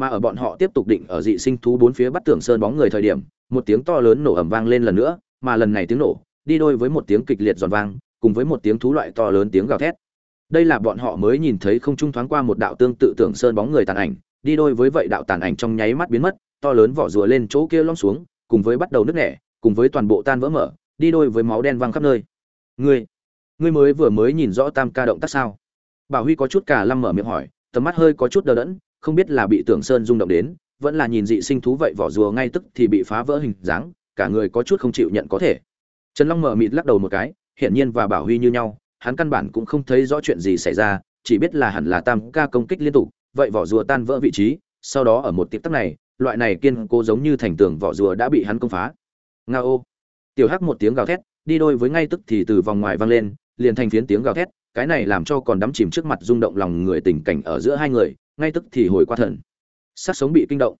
mà ở bọn họ tiếp tục định ở dị sinh thú bốn phía bắt tưởng sơn bóng người thời điểm, một tiếng to lớn nổ ẩm vang lên lần nữa, mà lần này tiếng nổ, đi đôi với một tiếng kịch liệt giòn vang, cùng với một tiếng thú loại to lớn tiếng gào thét. Đây là bọn họ mới nhìn thấy không trung thoáng qua một đạo tương tự tưởng sơn bóng người tàn ảnh, đi đôi với vậy đạo tàn ảnh trong nháy mắt biến mất, to lớn vỏ rùa lên chỗ kia lom xuống, cùng với bắt đầu nứt nẻ, cùng với toàn bộ tan vỡ mở, đi đôi với máu đen văng khắp nơi. Ngươi ngươi mới vừa mới nhìn rõ tam ca động tác sao? Bảo huy có chút cả lâm mở miệng hỏi, tầm mắt hơi có chút đờ đẫn không biết là bị tưởng sơn rung động đến, vẫn là nhìn dị sinh thú vậy vỏ rùa ngay tức thì bị phá vỡ hình dáng, cả người có chút không chịu nhận có thể. Trần long mở mịt lắc đầu một cái, hiển nhiên và bảo huy như nhau, hắn căn bản cũng không thấy rõ chuyện gì xảy ra, chỉ biết là hẳn là tam ca công kích liên tục, vậy vỏ rùa tan vỡ vị trí, sau đó ở một tiếp tắc này, loại này kiên cố giống như thành tường vỏ rùa đã bị hắn công phá. Nga ô. Tiểu hắc một tiếng gào thét, đi đôi với ngay tức thì từ vòng ngoài vang lên, liền thành phiến tiếng gào thét, cái này làm cho còn đắm chìm trước mặt rung động lòng người tình cảnh ở giữa hai người ngay tức thì hồi qua thần. Sát sống bị kinh động.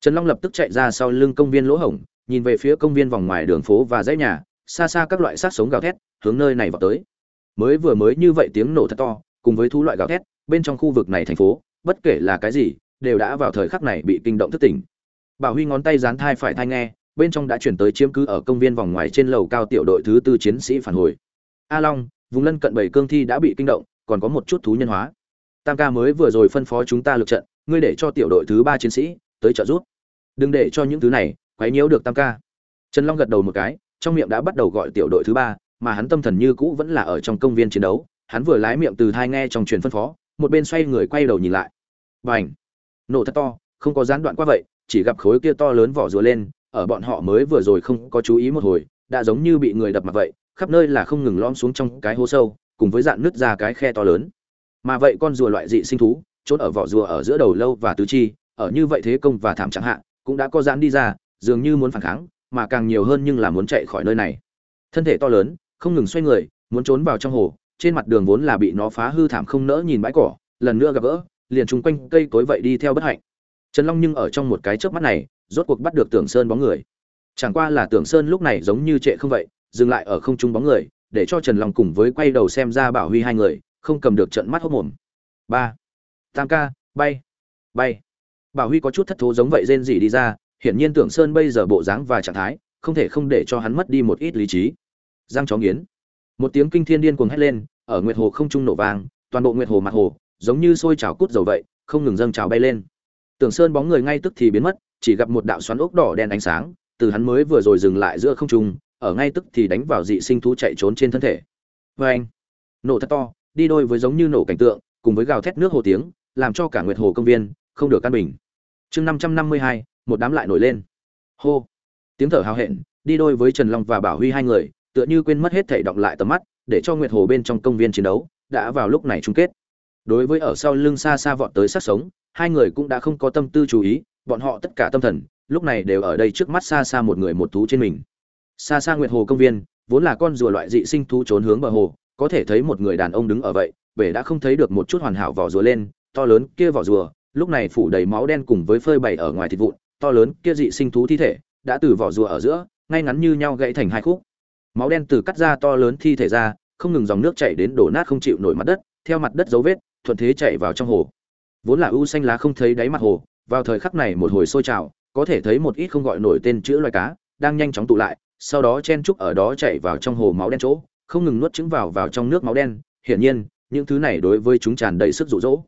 Trần long lập tức chạy ra sau lưng công viên lỗ hổng, nhìn về phía công viên vòng ngoài đường phố và dãy nhà, xa xa các loại sát sống gào thét, hướng nơi này vào tới. Mới vừa mới như vậy tiếng nổ thật to, cùng với thú loại gào thét, bên trong khu vực này thành phố, bất kể là cái gì, đều đã vào thời khắc này bị kinh động thức tỉnh. Bảo huy ngón tay dán thai phải thai nghe, bên trong đã chuyển tới chiếm cứ ở công viên vòng ngoài trên lầu cao tiểu đội thứ tư chiến sĩ phản hồi. A long, vùng lân cận bảy cương thi đã bị kinh động, còn có một chút thú nhân hóa tam ca mới vừa rồi phân phó chúng ta lực trận, ngươi để cho tiểu đội thứ ba chiến sĩ tới trợ giúp. Đừng để cho những thứ này quấy nhiễu được tam ca. Trần long gật đầu một cái, trong miệng đã bắt đầu gọi tiểu đội thứ ba, mà hắn tâm thần như cũ vẫn là ở trong công viên chiến đấu. Hắn vừa lái miệng từ thai nghe trong truyền phân phó, một bên xoay người quay đầu nhìn lại. Và ảnh nổ thật to, không có gián đoạn qua vậy, chỉ gặp khối kia to lớn vỏ rùa lên, ở bọn họ mới vừa rồi không có chú ý một hồi, đã giống như bị người đập mặt vậy, khắp nơi là không ngừng lom xuống trong cái hố sâu, cùng với dạn nứt ra cái khe to lớn mà vậy con rùa loại dị sinh thú, trốn ở vỏ rùa ở giữa đầu lâu và tứ chi, ở như vậy thế công và thảm chẳng hạn cũng đã có giãn đi ra, dường như muốn phản kháng, mà càng nhiều hơn nhưng là muốn chạy khỏi nơi này. Thân thể to lớn, không ngừng xoay người, muốn trốn vào trong hồ, trên mặt đường vốn là bị nó phá hư thảm không nỡ nhìn bãi cỏ, lần nữa gặp gỡ, liền chung quanh cây cối vậy đi theo bất hạnh. Trần long nhưng ở trong một cái chớp mắt này, rốt cuộc bắt được tưởng sơn bóng người. Chẳng qua là tưởng sơn lúc này giống như trệ không vậy, dừng lại ở không trung bóng người, để cho trần long cùng với quay đầu xem ra bảo huy hai người không cầm được trận mắt hốc mồm. Ba. Tam ca, bay. Bay. Bảo huy có chút thất thố giống vậy rên rỉ đi ra, hiển nhiên tưởng sơn bây giờ bộ dáng và trạng thái, không thể không để cho hắn mất đi một ít lý trí. Giang chó nghiến. Một tiếng kinh thiên điên cuồng hét lên, ở nguyệt hồ không trung nổ vang, toàn bộ nguyệt hồ mặt hồ, giống như sôi trào cút dầu vậy, không ngừng dâng trào bay lên. Tưởng sơn bóng người ngay tức thì biến mất, chỉ gặp một đạo xoắn ốc đỏ đen ánh sáng, từ hắn mới vừa rồi dừng lại giữa không trung, ở ngay tức thì đánh vào dị sinh thú chạy trốn trên thân thể. Vê anh nổ thật to đi đôi với giống như nổ cảnh tượng, cùng với gào thét nước hồ tiếng, làm cho cả nguyệt hồ công viên không được căn bình. Chương năm trăm năm mươi hai, một đám lại nổi lên. Hô. Tiếng thở hào hẹn, đi đôi với trần long và bảo huy hai người, tựa như quên mất hết thảy động lại tầm mắt, để cho nguyệt hồ bên trong công viên chiến đấu đã vào lúc này chung kết. Đối với ở sau lưng xa xa vọt tới sát sống, hai người cũng đã không có tâm tư chú ý, bọn họ tất cả tâm thần, lúc này đều ở đây trước mắt xa xa một người một thú trên mình. Xa xa nguyệt hồ công viên, vốn là con rùa loại dị sinh thú trốn hướng bờ hồ có thể thấy một người đàn ông đứng ở vậy, bể đã không thấy được một chút hoàn hảo vỏ rùa lên, to lớn kia vỏ rùa, lúc này phủ đầy máu đen cùng với phơi bày ở ngoài thịt vụn, to lớn kia dị sinh thú thi thể, đã từ vỏ rùa ở giữa, ngay ngắn như nhau gãy thành hai khúc. Máu đen từ cắt ra to lớn thi thể ra, không ngừng dòng nước chảy đến đổ nát không chịu nổi mặt đất, theo mặt đất dấu vết, thuận thế chạy vào trong hồ. Vốn là ưu xanh lá không thấy đáy mặt hồ, vào thời khắc này một hồi sôi trào, có thể thấy một ít không gọi nổi tên chữ loài cá, đang nhanh chóng tụ lại, sau đó chen trúc ở đó chạy vào trong hồ máu đen chỗ không ngừng nuốt trứng vào vào trong nước máu đen, hiển nhiên, những thứ này đối với chúng tràn đầy sức rụ rỗ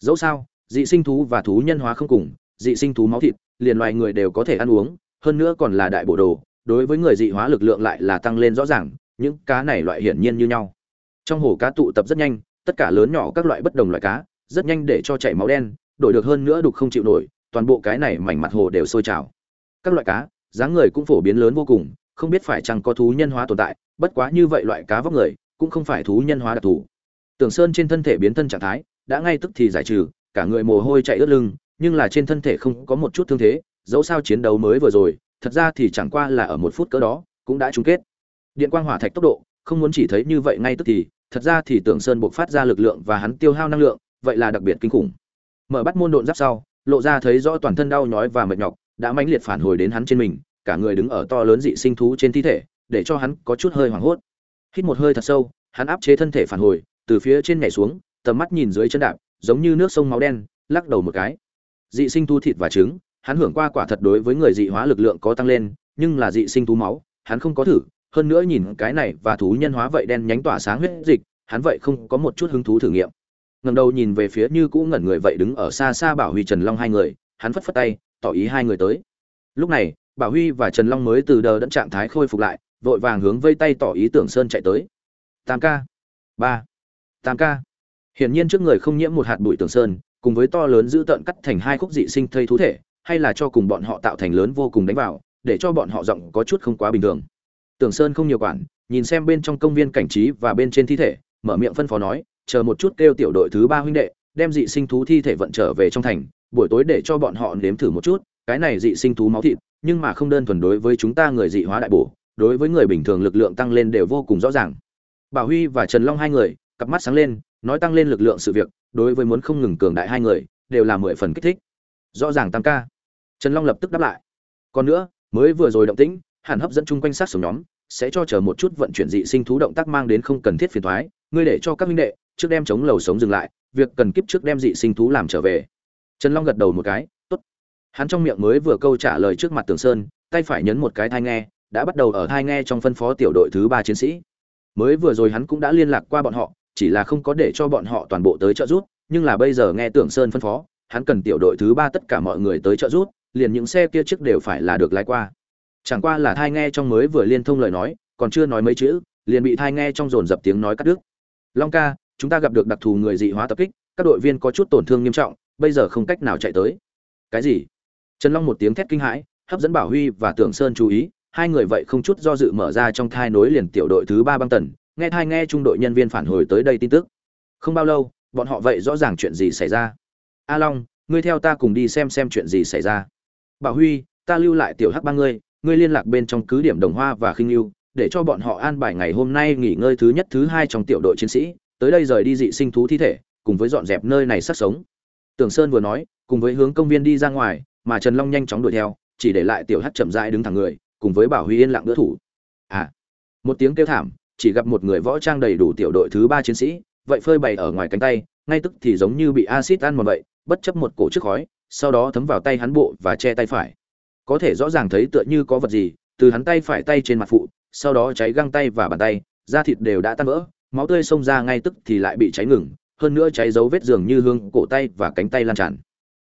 dẫu sao, dị sinh thú và thú nhân hóa không cùng, dị sinh thú máu thịt, liền loài người đều có thể ăn uống, hơn nữa còn là đại bộ đồ, đối với người dị hóa lực lượng lại là tăng lên rõ ràng, những cá này loại hiển nhiên như nhau. Trong hồ cá tụ tập rất nhanh, tất cả lớn nhỏ các loại bất đồng loại cá, rất nhanh để cho chảy máu đen, đổi được hơn nữa đục không chịu nổi, toàn bộ cái này mảnh mặt hồ đều sôi trào. Các loại cá, dáng người cũng phổ biến lớn vô cùng không biết phải chăng có thú nhân hóa tồn tại, bất quá như vậy loại cá vóc người, cũng không phải thú nhân hóa đặc thù. Tưởng sơn trên thân thể biến thân trạng thái, đã ngay tức thì giải trừ, cả người mồ hôi chạy ướt lưng, nhưng là trên thân thể không có một chút thương thế, dẫu sao chiến đấu mới vừa rồi, thật ra thì chẳng qua là ở một phút cỡ đó, cũng đã chung kết. Điện quang hỏa thạch tốc độ, không muốn chỉ thấy như vậy ngay tức thì, thật ra thì tưởng sơn buộc phát ra lực lượng và hắn tiêu hao năng lượng, vậy là đặc biệt kinh khủng. Mở bắt môn độn giáp sau, lộ ra thấy rõ toàn thân đau nhói và mệt nhọc, đã mãnh liệt phản hồi đến hắn trên mình cả người đứng ở to lớn dị sinh thú trên thi thể, để cho hắn có chút hơi hoảng hốt. Hít một hơi thật sâu, hắn áp chế thân thể phản hồi, từ phía trên nhảy xuống, tầm mắt nhìn dưới chân đạp, giống như nước sông máu đen, lắc đầu một cái. Dị sinh thú thịt và trứng, hắn hưởng qua quả thật đối với người dị hóa lực lượng có tăng lên, nhưng là dị sinh thú máu, hắn không có thử, hơn nữa nhìn cái này và thú nhân hóa vậy đen nhánh tỏa sáng huyết dịch, hắn vậy không có một chút hứng thú thử nghiệm. Ngầm đầu nhìn về phía như cũ ngẩn người vậy đứng ở xa xa bảo huy trần long hai người, hắn phất phất tay, tỏ ý hai người tới. Lúc này bảo huy và trần long mới từ đờ đẫn trạng thái khôi phục lại, vội vàng hướng vây tay tỏ ý tưởng sơn chạy tới. Tam ca. Ba. Tam ca. Hiển nhiên trước người không nhiễm một hạt bụi tưởng sơn, cùng với to lớn giữ tợn cắt thành hai khúc dị sinh thây thú thể, hay là cho cùng bọn họ tạo thành lớn vô cùng đánh vào, để cho bọn họ giọng có chút không quá bình thường. Tưởng sơn không nhiều quản, nhìn xem bên trong công viên cảnh trí và bên trên thi thể, mở miệng phân phó nói, chờ một chút kêu tiểu đội thứ ba huynh đệ, đem dị sinh thú thi thể vận trở về trong thành, buổi tối để cho bọn họ nếm thử một chút cái này dị sinh thú máu thịt, nhưng mà không đơn thuần đối với chúng ta người dị hóa đại bổ, đối với người bình thường lực lượng tăng lên đều vô cùng rõ ràng. Bảo huy và trần long hai người, cặp mắt sáng lên, nói tăng lên lực lượng sự việc, đối với muốn không ngừng cường đại hai người, đều là mười phần kích thích. Rõ ràng tăng ca. Trần long lập tức đáp lại. Còn nữa, mới vừa rồi động tĩnh hẳn hấp dẫn chung quanh sát sống nhóm, sẽ cho chờ một chút vận chuyển dị sinh thú động tác mang đến không cần thiết phiền thoái, ngươi để cho các minh đệ, trước đem chống lầu sống dừng lại, việc cần kiếp trước đem dị sinh thú làm trở về. Trần long gật đầu một cái hắn trong miệng mới vừa câu trả lời trước mặt tường sơn, tay phải nhấn một cái thai nghe, đã bắt đầu ở thai nghe trong phân phó tiểu đội thứ ba chiến sĩ. Mới vừa rồi hắn cũng đã liên lạc qua bọn họ, chỉ là không có để cho bọn họ toàn bộ tới trợ giúp, nhưng là bây giờ nghe tưởng sơn phân phó, hắn cần tiểu đội thứ ba tất cả mọi người tới trợ giúp, liền những xe kia trước đều phải là được lái qua. Chẳng qua là thai nghe trong mới vừa liên thông lời nói, còn chưa nói mấy chữ, liền bị thai nghe trong dồn dập tiếng nói cắt đứt. Long ca, chúng ta gặp được đặc thù người dị hóa tập kích, các đội viên có chút tổn thương nghiêm trọng, bây giờ không cách nào chạy tới. Cái gì? Trần long một tiếng thét kinh hãi, hấp dẫn bảo huy và tưởng sơn chú ý, hai người vậy không chút do dự mở ra trong thai nối liền tiểu đội thứ ba băng tần, nghe thai nghe trung đội nhân viên phản hồi tới đây tin tức. Không bao lâu, bọn họ vậy rõ ràng chuyện gì xảy ra. A long, ngươi theo ta cùng đi xem xem chuyện gì xảy ra. Bảo huy, ta lưu lại tiểu hắc ba ngươi ngươi liên lạc bên trong cứ điểm đồng hoa và khinh lưu, để cho bọn họ an bài ngày hôm nay nghỉ ngơi thứ nhất thứ hai trong tiểu đội chiến sĩ, tới đây rời đi dị sinh thú thi thể, cùng với dọn dẹp nơi này sát sống. Tưởng sơn vừa nói, cùng với hướng công viên đi ra ngoài mà trần long nhanh chóng đuổi theo, chỉ để lại tiểu hắc chậm rãi đứng thẳng người, cùng với bảo huy yên lặng đỡ thủ. À một tiếng kêu thảm, chỉ gặp một người võ trang đầy đủ tiểu đội thứ ba chiến sĩ, vậy phơi bày ở ngoài cánh tay, ngay tức thì giống như bị axit ăn một vậy, bất chấp một cổ trước khói, sau đó thấm vào tay hắn bộ và che tay phải. Có thể rõ ràng thấy tựa như có vật gì, từ hắn tay phải tay trên mặt phụ, sau đó cháy găng tay và bàn tay, da thịt đều đã tan vỡ, máu tươi xông ra ngay tức thì lại bị cháy ngừng, hơn nữa cháy dấu vết dường như hương, cổ tay và cánh tay lan tràn.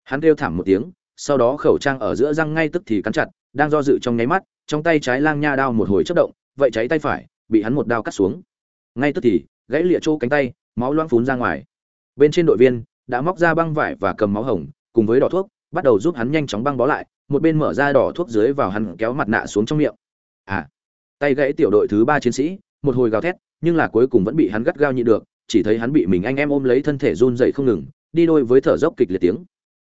Hắn kêu thảm một tiếng sau đó khẩu trang ở giữa răng ngay tức thì cắn chặt, đang do dự trong nháy mắt, trong tay trái lang nha đao một hồi chớp động, vậy cháy tay phải, bị hắn một đao cắt xuống. Ngay tức thì, gãy lìa chỗ cánh tay, máu loang phún ra ngoài. Bên trên đội viên đã móc ra băng vải và cầm máu hồng, cùng với đỏ thuốc, bắt đầu giúp hắn nhanh chóng băng bó lại, một bên mở ra đỏ thuốc dưới vào hắn kéo mặt nạ xuống trong miệng. À tay gãy tiểu đội thứ ba chiến sĩ, một hồi gào thét, nhưng là cuối cùng vẫn bị hắn gắt gao nhịn được, chỉ thấy hắn bị mình anh em ôm lấy thân thể run rẩy không ngừng, đi đôi với thở dốc kịch liệt tiếng.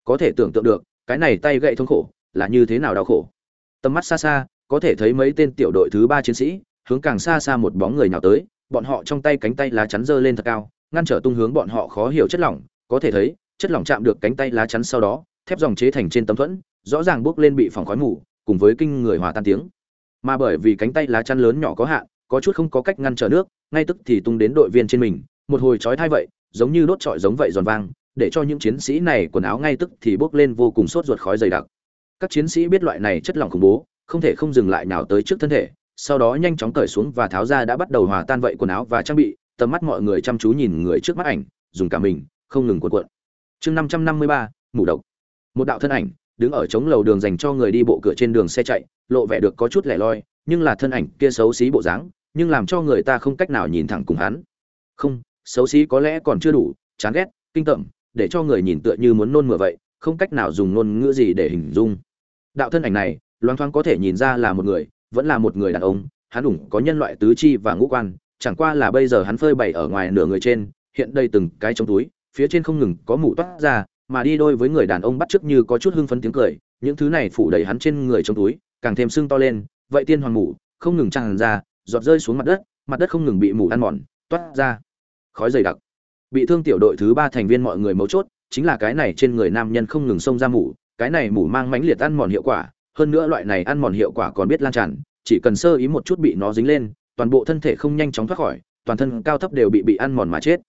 Có thể tưởng tượng được cái này tay gậy thống khổ, là như thế nào đau khổ? Tầm mắt xa xa, có thể thấy mấy tên tiểu đội thứ ba chiến sĩ, hướng càng xa xa một bóng người nào tới, bọn họ trong tay cánh tay lá chắn giơ lên thật cao, ngăn trở tung hướng bọn họ khó hiểu chất lỏng, có thể thấy, chất lỏng chạm được cánh tay lá chắn sau đó, thép dòng chế thành trên tấm thuẫn, rõ ràng bước lên bị phòng khói mù, cùng với kinh người hòa tan tiếng. Mà bởi vì cánh tay lá chắn lớn nhỏ có hạn, có chút không có cách ngăn trở nước, ngay tức thì tung đến đội viên trên mình, một hồi trói thai vậy, giống như đốt trọi giống vậy giòn vang để cho những chiến sĩ này quần áo ngay tức thì bốc lên vô cùng sốt ruột khói dày đặc. Các chiến sĩ biết loại này chất lỏng khủng bố, không thể không dừng lại nào tới trước thân thể, sau đó nhanh chóng cởi xuống và tháo ra đã bắt đầu hòa tan vậy quần áo và trang bị, tầm mắt mọi người chăm chú nhìn người trước mắt ảnh, dùng cả mình, không ngừng cuộn cuộn. Chương năm trăm năm mươi ba, mủ độc. Một đạo thân ảnh đứng ở chống lầu đường dành cho người đi bộ cửa trên đường xe chạy, lộ vẻ được có chút lẻ loi, nhưng là thân ảnh kia xấu xí bộ dáng, nhưng làm cho người ta không cách nào nhìn thẳng cùng hắn. Không, xấu xí có lẽ còn chưa đủ, chán ghét, kinh tởm để cho người nhìn tựa như muốn nôn mửa vậy, không cách nào dùng ngôn ngữ gì để hình dung. Đạo thân ảnh này, loáng thoáng có thể nhìn ra là một người, vẫn là một người đàn ông, hắn đủng có nhân loại tứ chi và ngũ quan, chẳng qua là bây giờ hắn phơi bày ở ngoài nửa người trên, hiện đây từng cái trong túi, phía trên không ngừng có mụ toát ra, mà đi đôi với người đàn ông bắt chước như có chút hưng phấn tiếng cười, những thứ này phủ đầy hắn trên người trong túi, càng thêm sưng to lên, vậy tiên hoàng mụ không ngừng tràn ra, giọt rơi xuống mặt đất mặt đất không ngừng bị mù ăn mòn, toát ra. Khói dày đặc bị thương tiểu đội thứ ba thành viên mọi người mấu chốt, chính là cái này trên người nam nhân không ngừng xông ra mủ, cái này mủ mang mãnh liệt ăn mòn hiệu quả, hơn nữa loại này ăn mòn hiệu quả còn biết lan tràn, chỉ cần sơ ý một chút bị nó dính lên, toàn bộ thân thể không nhanh chóng thoát khỏi, toàn thân cao thấp đều bị bị ăn mòn mà chết.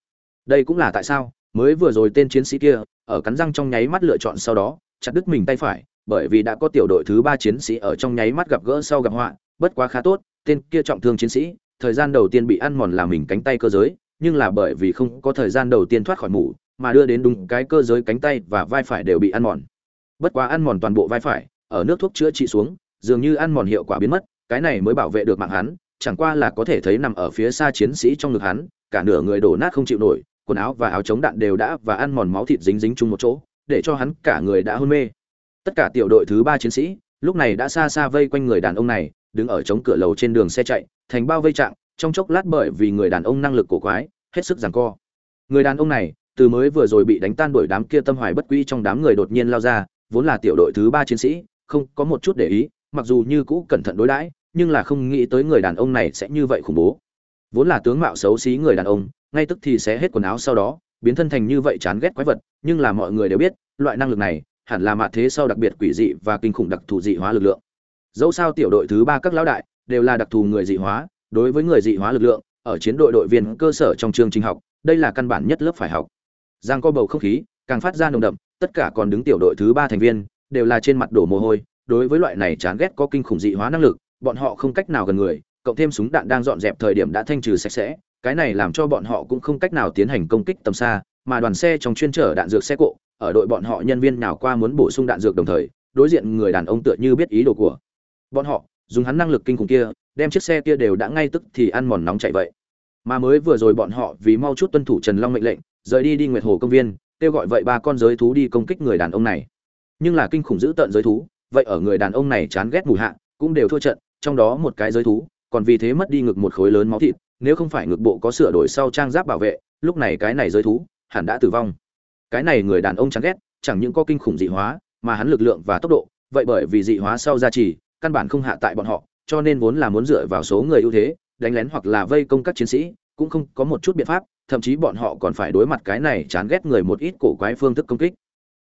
Đây cũng là tại sao, mới vừa rồi tên chiến sĩ kia, ở cắn răng trong nháy mắt lựa chọn sau đó, chặt đứt mình tay phải, bởi vì đã có tiểu đội thứ ba chiến sĩ ở trong nháy mắt gặp gỡ sau gặp họa, bất quá khá tốt, tên kia trọng thương chiến sĩ, thời gian đầu tiên bị ăn mòn là mình cánh tay cơ giới nhưng là bởi vì không có thời gian đầu tiên thoát khỏi mủ, mà đưa đến đúng cái cơ giới cánh tay và vai phải đều bị ăn mòn. Bất quá ăn mòn toàn bộ vai phải, ở nước thuốc chữa trị xuống, dường như ăn mòn hiệu quả biến mất, cái này mới bảo vệ được mạng hắn, chẳng qua là có thể thấy nằm ở phía xa chiến sĩ trong ngực hắn, cả nửa người đổ nát không chịu nổi, quần áo và áo chống đạn đều đã và ăn mòn máu thịt dính dính chung một chỗ, để cho hắn cả người đã hôn mê. Tất cả tiểu đội thứ ba chiến sĩ, lúc này đã xa xa vây quanh người đàn ông này, đứng ở chống cửa lầu trên đường xe chạy, thành bao vây trạng trong chốc lát bởi vì người đàn ông năng lực cổ quái, hết sức giằng co. Người đàn ông này, từ mới vừa rồi bị đánh tan đuổi đám kia tâm hoài bất quý trong đám người đột nhiên lao ra, vốn là tiểu đội thứ ba chiến sĩ, không có một chút để ý, mặc dù như cũ cẩn thận đối đãi, nhưng là không nghĩ tới người đàn ông này sẽ như vậy khủng bố. Vốn là tướng mạo xấu xí người đàn ông, ngay tức thì sẽ hết quần áo sau đó, biến thân thành như vậy chán ghét quái vật, nhưng là mọi người đều biết, loại năng lực này, hẳn là mạt thế sau đặc biệt quỷ dị và kinh khủng đặc thù dị hóa lực lượng. Dẫu sao tiểu đội thứ ba các lão đại, đều là đặc thù người dị hóa đối với người dị hóa lực lượng, ở chiến đội đội viên cơ sở trong chương trình học, đây là căn bản nhất lớp phải học. Giang có bầu không khí, càng phát ra nồng đậm, tất cả còn đứng tiểu đội thứ ba thành viên, đều là trên mặt đổ mồ hôi, đối với loại này chán ghét có kinh khủng dị hóa năng lực, bọn họ không cách nào gần người, cộng thêm súng đạn đang dọn dẹp thời điểm đã thanh trừ sạch sẽ, cái này làm cho bọn họ cũng không cách nào tiến hành công kích tầm xa, mà đoàn xe trong chuyên chở đạn dược xe cộ, ở đội bọn họ nhân viên nào qua muốn bổ sung đạn dược đồng thời, đối diện người đàn ông tựa như biết ý đồ của bọn họ dùng hắn năng lực kinh khủng kia, đem chiếc xe kia đều đã ngay tức thì ăn mòn nóng chạy vậy. Mà mới vừa rồi bọn họ vì mau chút tuân thủ trần long mệnh lệnh, rời đi đi nguyệt hồ công viên, kêu gọi vậy ba con giới thú đi công kích người đàn ông này. Nhưng là kinh khủng dữ tợn giới thú, vậy ở người đàn ông này chán ghét mùi hạ, cũng đều thua trận, trong đó một cái giới thú, còn vì thế mất đi ngực một khối lớn máu thịt, nếu không phải ngực bộ có sửa đổi sau trang giáp bảo vệ, lúc này cái này giới thú, hẳn đã tử vong. Cái này người đàn ông chán ghét, chẳng những có kinh khủng dị hóa, mà hắn lực lượng và tốc độ, vậy bởi vì dị hóa sau gia trì căn bản không hạ tại bọn họ, cho nên vốn là muốn dựa vào số người ưu thế, đánh lén hoặc là vây công các chiến sĩ, cũng không có một chút biện pháp, thậm chí bọn họ còn phải đối mặt cái này chán ghét người một ít cổ quái phương thức công kích.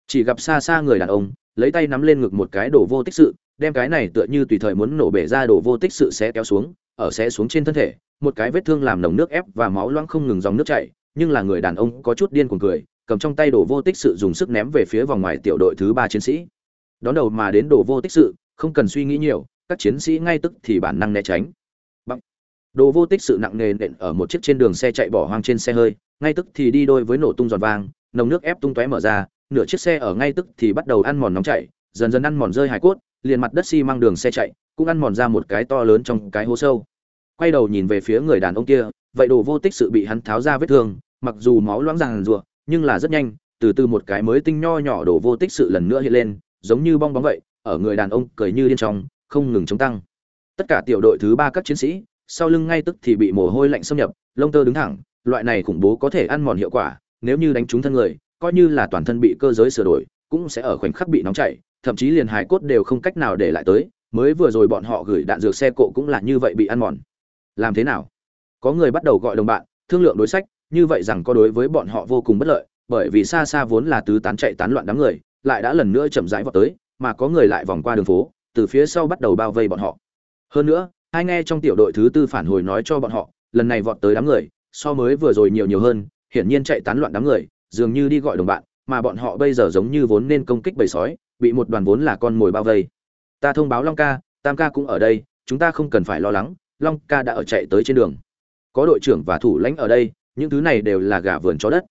Chỉ gặp xa xa người đàn ông, lấy tay nắm lên ngực một cái đồ vô tích sự, đem cái này tựa như tùy thời muốn nổ bể ra đồ vô tích sự sẽ kéo xuống, ở sẽ xuống trên thân thể, một cái vết thương làm nồng nước ép và máu loãng không ngừng dòng nước chảy, nhưng là người đàn ông có chút điên cuồng cười, cầm trong tay đồ vô tích sự dùng sức ném về phía vòng ngoài tiểu đội thứ ba chiến sĩ. Đón đầu mà đến đồ vô tích sự không cần suy nghĩ nhiều, các chiến sĩ ngay tức thì bản năng né tránh Bằng. đồ vô tích sự nặng nề nện ở một chiếc trên đường xe chạy bỏ hoang trên xe hơi, ngay tức thì đi đôi với nổ tung giòn vang, nồng nước ép tung tóe mở ra, nửa chiếc xe ở ngay tức thì bắt đầu ăn mòn nóng chảy, dần dần ăn mòn rơi hải cốt, liền mặt đất xi măng đường xe chạy, cũng ăn mòn ra một cái to lớn trong cái hố sâu quay đầu nhìn về phía người đàn ông kia, vậy đồ vô tích sự bị hắn tháo ra vết thương, mặc dù máu loãng ràng rụa, nhưng là rất nhanh, từ từ một cái mới tinh nho nhỏ đồ vô tích sự lần nữa hiện lên, giống như bong bóng vậy ở người đàn ông cười như điên trong, không ngừng chống tăng. Tất cả tiểu đội thứ ba các chiến sĩ, sau lưng ngay tức thì bị mồ hôi lạnh xâm nhập, lông tơ đứng thẳng, loại này khủng bố có thể ăn mòn hiệu quả, nếu như đánh trúng thân người, coi như là toàn thân bị cơ giới sửa đổi, cũng sẽ ở khoảnh khắc bị nóng chảy, thậm chí liền hài cốt đều không cách nào để lại tới, mới vừa rồi bọn họ gửi đạn dược xe cộ cũng là như vậy bị ăn mòn. Làm thế nào? Có người bắt đầu gọi đồng bạn, thương lượng đối sách, như vậy rằng có đối với bọn họ vô cùng bất lợi, bởi vì xa xa vốn là tứ tán chạy tán loạn đám người, lại đã lần nữa chậm rãi vào tới mà có người lại vòng qua đường phố, từ phía sau bắt đầu bao vây bọn họ. Hơn nữa, hai nghe trong tiểu đội thứ tư phản hồi nói cho bọn họ, lần này vọt tới đám người, so mới vừa rồi nhiều nhiều hơn, hiển nhiên chạy tán loạn đám người, dường như đi gọi đồng bạn, mà bọn họ bây giờ giống như vốn nên công kích bầy sói, bị một đoàn vốn là con mồi bao vây. Ta thông báo long ca, tam ca cũng ở đây, chúng ta không cần phải lo lắng, long ca đã ở chạy tới trên đường. Có đội trưởng và thủ lãnh ở đây, những thứ này đều là gà vườn chó đất.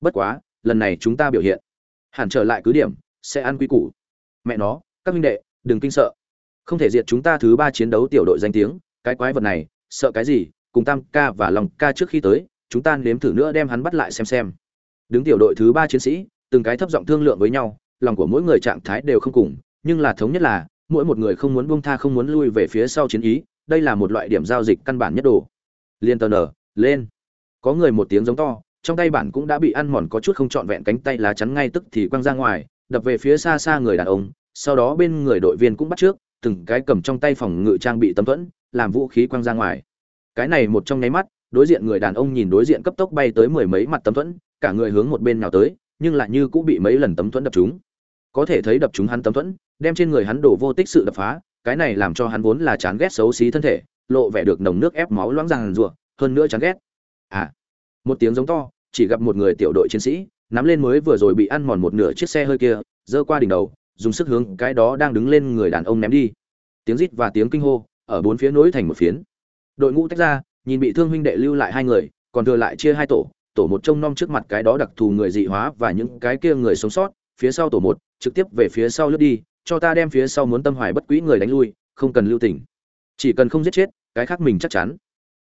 Bất quá, lần này chúng ta biểu hiện. Hẳn trở lại cứ điểm, sẽ ăn quy củ mẹ nó, các minh đệ, đừng kinh sợ. Không thể diệt chúng ta thứ ba chiến đấu tiểu đội danh tiếng, cái quái vật này, sợ cái gì, cùng tam ca và lòng ca trước khi tới, chúng ta nếm thử nữa đem hắn bắt lại xem xem. Đứng tiểu đội thứ ba chiến sĩ, từng cái thấp giọng thương lượng với nhau, lòng của mỗi người trạng thái đều không cùng, nhưng là thống nhất là, mỗi một người không muốn buông tha không muốn lui về phía sau chiến ý, đây là một loại điểm giao dịch căn bản nhất đồ. Liên tờ nở, lên. Có người một tiếng giống to, trong tay bản cũng đã bị ăn mòn có chút không trọn vẹn cánh tay lá chắn ngay tức thì quăng ra ngoài đập về phía xa xa người đàn ông, sau đó bên người đội viên cũng bắt trước, từng cái cầm trong tay phòng ngự trang bị tấm thuẫn, làm vũ khí quăng ra ngoài. Cái này một trong nháy mắt, đối diện người đàn ông nhìn đối diện cấp tốc bay tới mười mấy mặt tấm thuẫn, cả người hướng một bên nào tới, nhưng lại như cũng bị mấy lần tấm thuẫn đập chúng có thể thấy đập chúng hắn tấm thuẫn, đem trên người hắn đổ vô tích sự đập phá, cái này làm cho hắn vốn là chán ghét xấu xí thân thể, lộ vẻ được nồng nước ép máu loãng ràng rùa hơn nữa chán ghét. À một tiếng giống to, chỉ gặp một người tiểu đội chiến sĩ nắm lên mới vừa rồi bị ăn mòn một nửa chiếc xe hơi kia, giơ qua đỉnh đầu, dùng sức hướng cái đó đang đứng lên người đàn ông ném đi. Tiếng rít và tiếng kinh hô, ở bốn phía nối thành một phiến. Đội ngũ tách ra, nhìn bị thương huynh đệ lưu lại hai người, còn thừa lại chia hai tổ tổ một trông nom trước mặt cái đó đặc thù người dị hóa và những cái kia người sống sót, phía sau tổ một, trực tiếp về phía sau lướt đi, cho ta đem phía sau muốn tâm hoài bất quỹ người đánh lui, không cần lưu tình. Chỉ cần không giết chết, cái khác mình chắc chắn.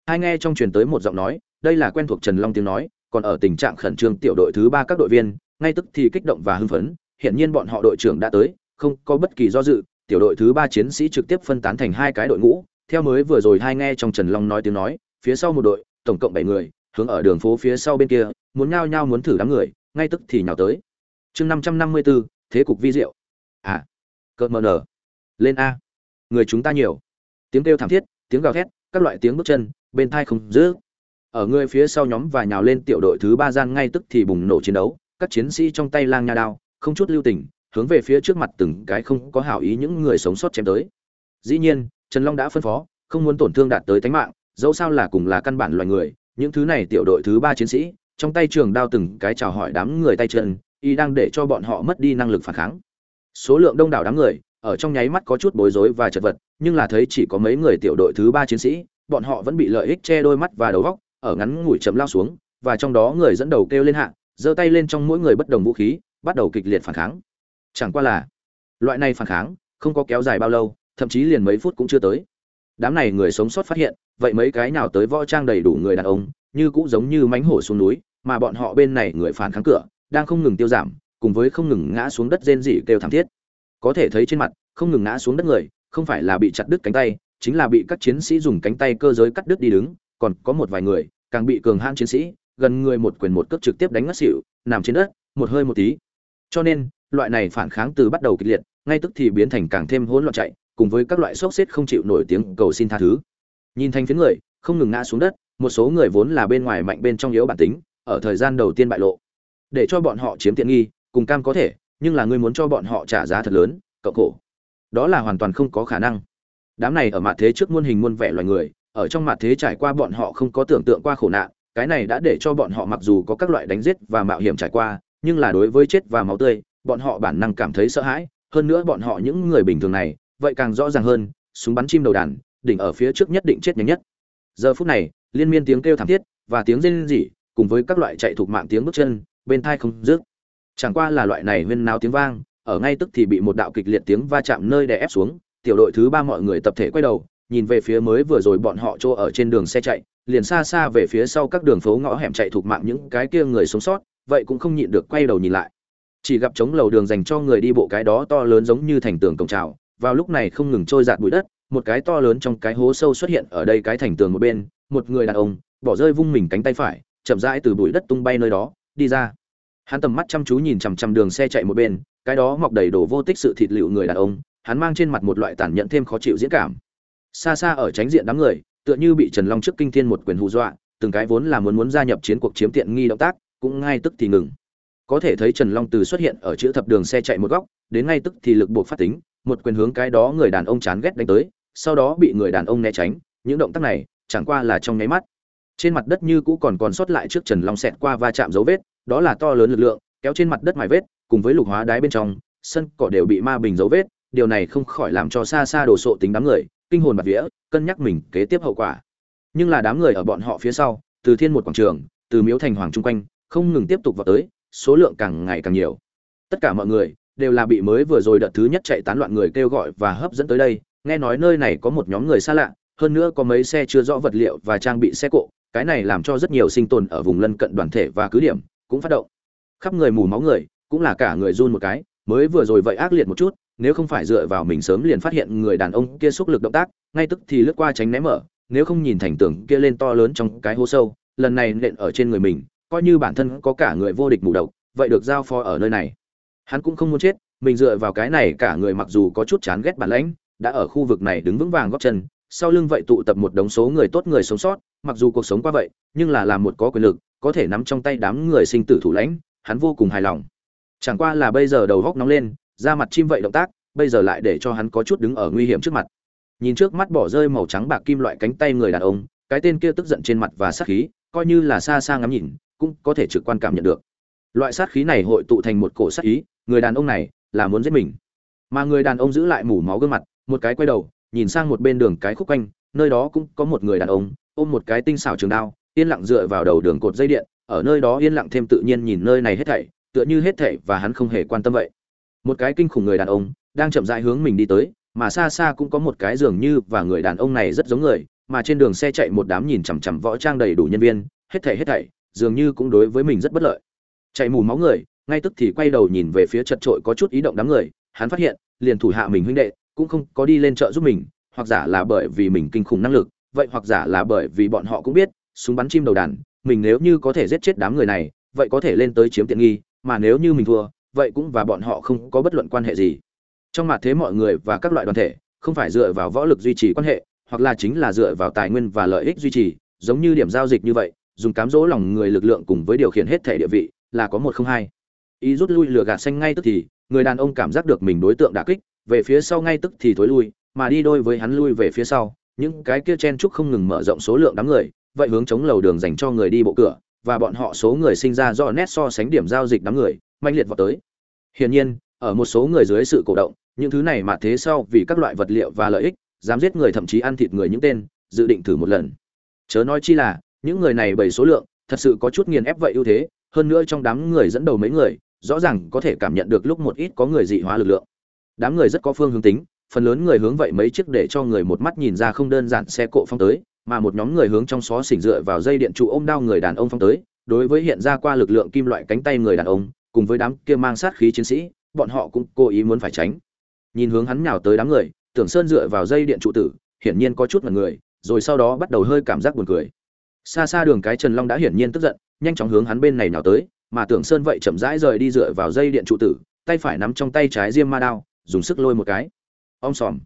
Hai nghe trong truyền tới một giọng nói, đây là quen thuộc trần long tiếng nói còn ở tình trạng khẩn trương tiểu đội thứ ba các đội viên, ngay tức thì kích động và hưng phấn hiện nhiên bọn họ đội trưởng đã tới, không có bất kỳ do dự, tiểu đội thứ ba chiến sĩ trực tiếp phân tán thành hai cái đội ngũ, theo mới vừa rồi hai nghe trong trần long nói tiếng nói, phía sau một đội, tổng cộng bảy người, hướng ở đường phố phía sau bên kia, muốn nhao nhao muốn thử đám người, ngay tức thì nhào tới. Chương năm trăm năm mươi bốn thế cục vi diệu. À cợt mờ nở. Lên a. Người chúng ta nhiều. Tiếng kêu thảm thiết, tiếng gào thét, các loại tiếng bước chân, bên thai không dữ ở người phía sau nhóm và nhào lên tiểu đội thứ ba gian ngay tức thì bùng nổ chiến đấu, các chiến sĩ trong tay lang nha đao, không chút lưu tình, hướng về phía trước mặt từng cái không có hảo ý những người sống sót chém tới. Dĩ nhiên, trần long đã phân phó, không muốn tổn thương đạt tới tính mạng, dẫu sao là cùng là căn bản loài người, những thứ này tiểu đội thứ ba chiến sĩ, trong tay trường đao từng cái chào hỏi đám người tay chân, y đang để cho bọn họ mất đi năng lực phản kháng. Số lượng đông đảo đám người, ở trong nháy mắt có chút bối rối và chật vật, nhưng là thấy chỉ có mấy người tiểu đội thứ ba chiến sĩ, bọn họ vẫn bị lợi ích che đôi mắt và đầu góc ở ngắn ngủi chậm lao xuống, và trong đó người dẫn đầu kêu lên hạ, giơ tay lên trong mỗi người bất đồng vũ khí, bắt đầu kịch liệt phản kháng. Chẳng qua là, loại này phản kháng, không có kéo dài bao lâu, thậm chí liền mấy phút cũng chưa tới. Đám này người sống sót phát hiện, vậy mấy cái nào tới võ trang đầy đủ người đàn ông, như cũng giống như mánh hổ xuống núi, mà bọn họ bên này người phản kháng cửa, đang không ngừng tiêu giảm, cùng với không ngừng ngã xuống đất rên rỉ kêu thảm thiết. Có thể thấy trên mặt, không ngừng ngã xuống đất người, không phải là bị chặt đứt cánh tay, chính là bị các chiến sĩ dùng cánh tay cơ giới cắt đứt đi đứng còn có một vài người, càng bị cường hãn chiến sĩ, gần người một quyền một cước trực tiếp đánh ngất xỉu, nằm trên đất, một hơi một tí. Cho nên, loại này phản kháng từ bắt đầu kịch liệt, ngay tức thì biến thành càng thêm hỗn loạn chạy, cùng với các loại sốc xếp không chịu nổi tiếng cầu xin tha thứ. Nhìn thành phía người, không ngừng ngã xuống đất, một số người vốn là bên ngoài mạnh bên trong yếu bản tính, ở thời gian đầu tiên bại lộ. Để cho bọn họ chiếm tiện nghi, cùng cam có thể, nhưng là ngươi muốn cho bọn họ trả giá thật lớn, cậu khổ. Đó là hoàn toàn không có khả năng. Đám này ở mặt thế trước muôn hình muôn vẻ loài người ở trong mặt thế trải qua bọn họ không có tưởng tượng qua khổ nạn, cái này đã để cho bọn họ mặc dù có các loại đánh giết và mạo hiểm trải qua, nhưng là đối với chết và máu tươi, bọn họ bản năng cảm thấy sợ hãi, hơn nữa bọn họ những người bình thường này, vậy càng rõ ràng hơn, súng bắn chim đầu đàn, đỉnh ở phía trước nhất định chết nhanh nhất. Giờ phút này, liên miên tiếng kêu thảm thiết và tiếng rên rỉ cùng với các loại chạy thuộc mạng tiếng bước chân, bên thai không dứt. Chẳng qua là loại này huyên náo tiếng vang, ở ngay tức thì bị một đạo kịch liệt tiếng va chạm nơi đè ép xuống, tiểu đội thứ ba mọi người tập thể quay đầu nhìn về phía mới vừa rồi bọn họ chỗ ở trên đường xe chạy, liền xa xa về phía sau các đường phố ngõ hẻm chạy thuộc mạng những cái kia người sống sót, vậy cũng không nhịn được quay đầu nhìn lại. Chỉ gặp trống lầu đường dành cho người đi bộ cái đó to lớn giống như thành tường cổng trào vào lúc này không ngừng trôi giạt bụi đất, một cái to lớn trong cái hố sâu xuất hiện ở đây cái thành tường một bên, một người đàn ông, bỏ rơi vung mình cánh tay phải, chậm rãi từ bụi đất tung bay nơi đó, đi ra. Hắn tầm mắt chăm chú nhìn chằm chằm đường xe chạy một bên, cái đó mọc đầy đổ vô tích sự thịt liệu người đàn ông, hắn mang trên mặt một loại tàn nhẫn thêm khó chịu diễn cảm xa xa ở tránh diện đám người, tựa như bị trần long trước kinh thiên một quyền hù dọa, từng cái vốn là muốn muốn gia nhập chiến cuộc chiếm tiện nghi động tác, cũng ngay tức thì ngừng. Có thể thấy trần long từ xuất hiện ở chữ thập đường xe chạy một góc, đến ngay tức thì lực buộc phát tính, một quyền hướng cái đó người đàn ông chán ghét đánh tới, sau đó bị người đàn ông né tránh, những động tác này chẳng qua là trong nháy mắt. Trên mặt đất như cũ còn còn sót lại trước trần long xẹt qua va chạm dấu vết, đó là to lớn lực lượng, kéo trên mặt đất mài vết, cùng với lục hóa đáy bên trong, sân cỏ đều bị ma bình dấu vết, điều này không khỏi làm cho xa xa đồ sộ tính đám người kinh hồn bạt vía, cân nhắc mình kế tiếp hậu quả. Nhưng là đám người ở bọn họ phía sau, từ thiên một quảng trường, từ miếu thành hoàng trung quanh, không ngừng tiếp tục vào tới, số lượng càng ngày càng nhiều. Tất cả mọi người đều là bị mới vừa rồi đợt thứ nhất chạy tán loạn người kêu gọi và hấp dẫn tới đây. Nghe nói nơi này có một nhóm người xa lạ, hơn nữa có mấy xe chưa rõ vật liệu và trang bị xe cộ, cái này làm cho rất nhiều sinh tồn ở vùng lân cận đoàn thể và cứ điểm cũng phát động. Khắp người mù máu người, cũng là cả người run một cái, mới vừa rồi vậy ác liệt một chút nếu không phải dựa vào mình sớm liền phát hiện người đàn ông kia xúc lực động tác, ngay tức thì lướt qua tránh né mở, nếu không nhìn thành tưởng kia lên to lớn trong cái hố sâu, lần này nện ở trên người mình, coi như bản thân có cả người vô địch mù độc, vậy được giao phó ở nơi này. Hắn cũng không muốn chết, mình dựa vào cái này cả người mặc dù có chút chán ghét bản lãnh, đã ở khu vực này đứng vững vàng góp chân, sau lưng vậy tụ tập một đống số người tốt người sống sót, mặc dù cuộc sống qua vậy, nhưng là làm một có quyền lực, có thể nắm trong tay đám người sinh tử thủ lãnh, hắn vô cùng hài lòng. Chẳng qua là bây giờ đầu góc nóng lên ra mặt chim vậy động tác, bây giờ lại để cho hắn có chút đứng ở nguy hiểm trước mặt. Nhìn trước mắt bỏ rơi màu trắng bạc kim loại cánh tay người đàn ông, cái tên kia tức giận trên mặt và sát khí, coi như là xa xa ngắm nhìn, cũng có thể trực quan cảm nhận được. Loại sát khí này hội tụ thành một cổ sát ý, người đàn ông này là muốn giết mình. Mà người đàn ông giữ lại mủ máu gương mặt, một cái quay đầu, nhìn sang một bên đường cái khúc quanh, nơi đó cũng có một người đàn ông, ôm một cái tinh xảo trường đao, yên lặng dựa vào đầu đường cột dây điện, ở nơi đó yên lặng thêm tự nhiên nhìn nơi này hết thảy, tựa như hết thảy và hắn không hề quan tâm vậy một cái kinh khủng người đàn ông đang chậm rãi hướng mình đi tới, mà xa xa cũng có một cái dường như và người đàn ông này rất giống người, mà trên đường xe chạy một đám nhìn chằm chằm võ trang đầy đủ nhân viên, hết thảy hết thảy, dường như cũng đối với mình rất bất lợi. Chạy mù máu người, ngay tức thì quay đầu nhìn về phía chật trội có chút ý động đám người, hắn phát hiện, liền thủ hạ mình huynh đệ cũng không có đi lên chợ giúp mình, hoặc giả là bởi vì mình kinh khủng năng lực, vậy hoặc giả là bởi vì bọn họ cũng biết, súng bắn chim đầu đàn, mình nếu như có thể giết chết đám người này, vậy có thể lên tới chiếm tiện nghi, mà nếu như mình thua vậy cũng và bọn họ không có bất luận quan hệ gì. Trong mặt thế mọi người và các loại đoàn thể, không phải dựa vào võ lực duy trì quan hệ, hoặc là chính là dựa vào tài nguyên và lợi ích duy trì, giống như điểm giao dịch như vậy, dùng cám dỗ lòng người lực lượng cùng với điều khiển hết thể địa vị, là có một không hai. Ý rút lui lửa gạt xanh ngay tức thì, người đàn ông cảm giác được mình đối tượng đả kích, về phía sau ngay tức thì thối lui, mà đi đôi với hắn lui về phía sau, những cái kia chen trúc không ngừng mở rộng số lượng đám người, vậy hướng chống lầu đường dành cho người đi bộ cửa, và bọn họ số người sinh ra do nét so sánh điểm giao dịch đám người manh liệt vào tới. Hiển nhiên, ở một số người dưới sự cổ động, những thứ này mà thế sau vì các loại vật liệu và lợi ích, dám giết người thậm chí ăn thịt người những tên, dự định thử một lần. Chớ nói chi là, những người này bởi số lượng, thật sự có chút nghiền ép vậy ưu thế, hơn nữa trong đám người dẫn đầu mấy người, rõ ràng có thể cảm nhận được lúc một ít có người dị hóa lực lượng. Đám người rất có phương hướng tính, phần lớn người hướng vậy mấy chiếc để cho người một mắt nhìn ra không đơn giản xe cộ phong tới, mà một nhóm người hướng trong xó xỉnh dựa vào dây điện trụ ôm đao người đàn ông phong tới, đối với hiện ra qua lực lượng kim loại cánh tay người đàn ông cùng với đám kia mang sát khí chiến sĩ, bọn họ cũng cố ý muốn phải tránh. Nhìn hướng hắn nhào tới đám người, tưởng sơn dựa vào dây điện trụ tử, hiển nhiên có chút mặt người, rồi sau đó bắt đầu hơi cảm giác buồn cười. Xa xa đường cái trần long đã hiển nhiên tức giận, nhanh chóng hướng hắn bên này nào tới, mà tưởng sơn vậy chậm rãi rời đi dựa vào dây điện trụ tử, tay phải nắm trong tay trái diêm ma đao, dùng sức lôi một cái. Om sòm.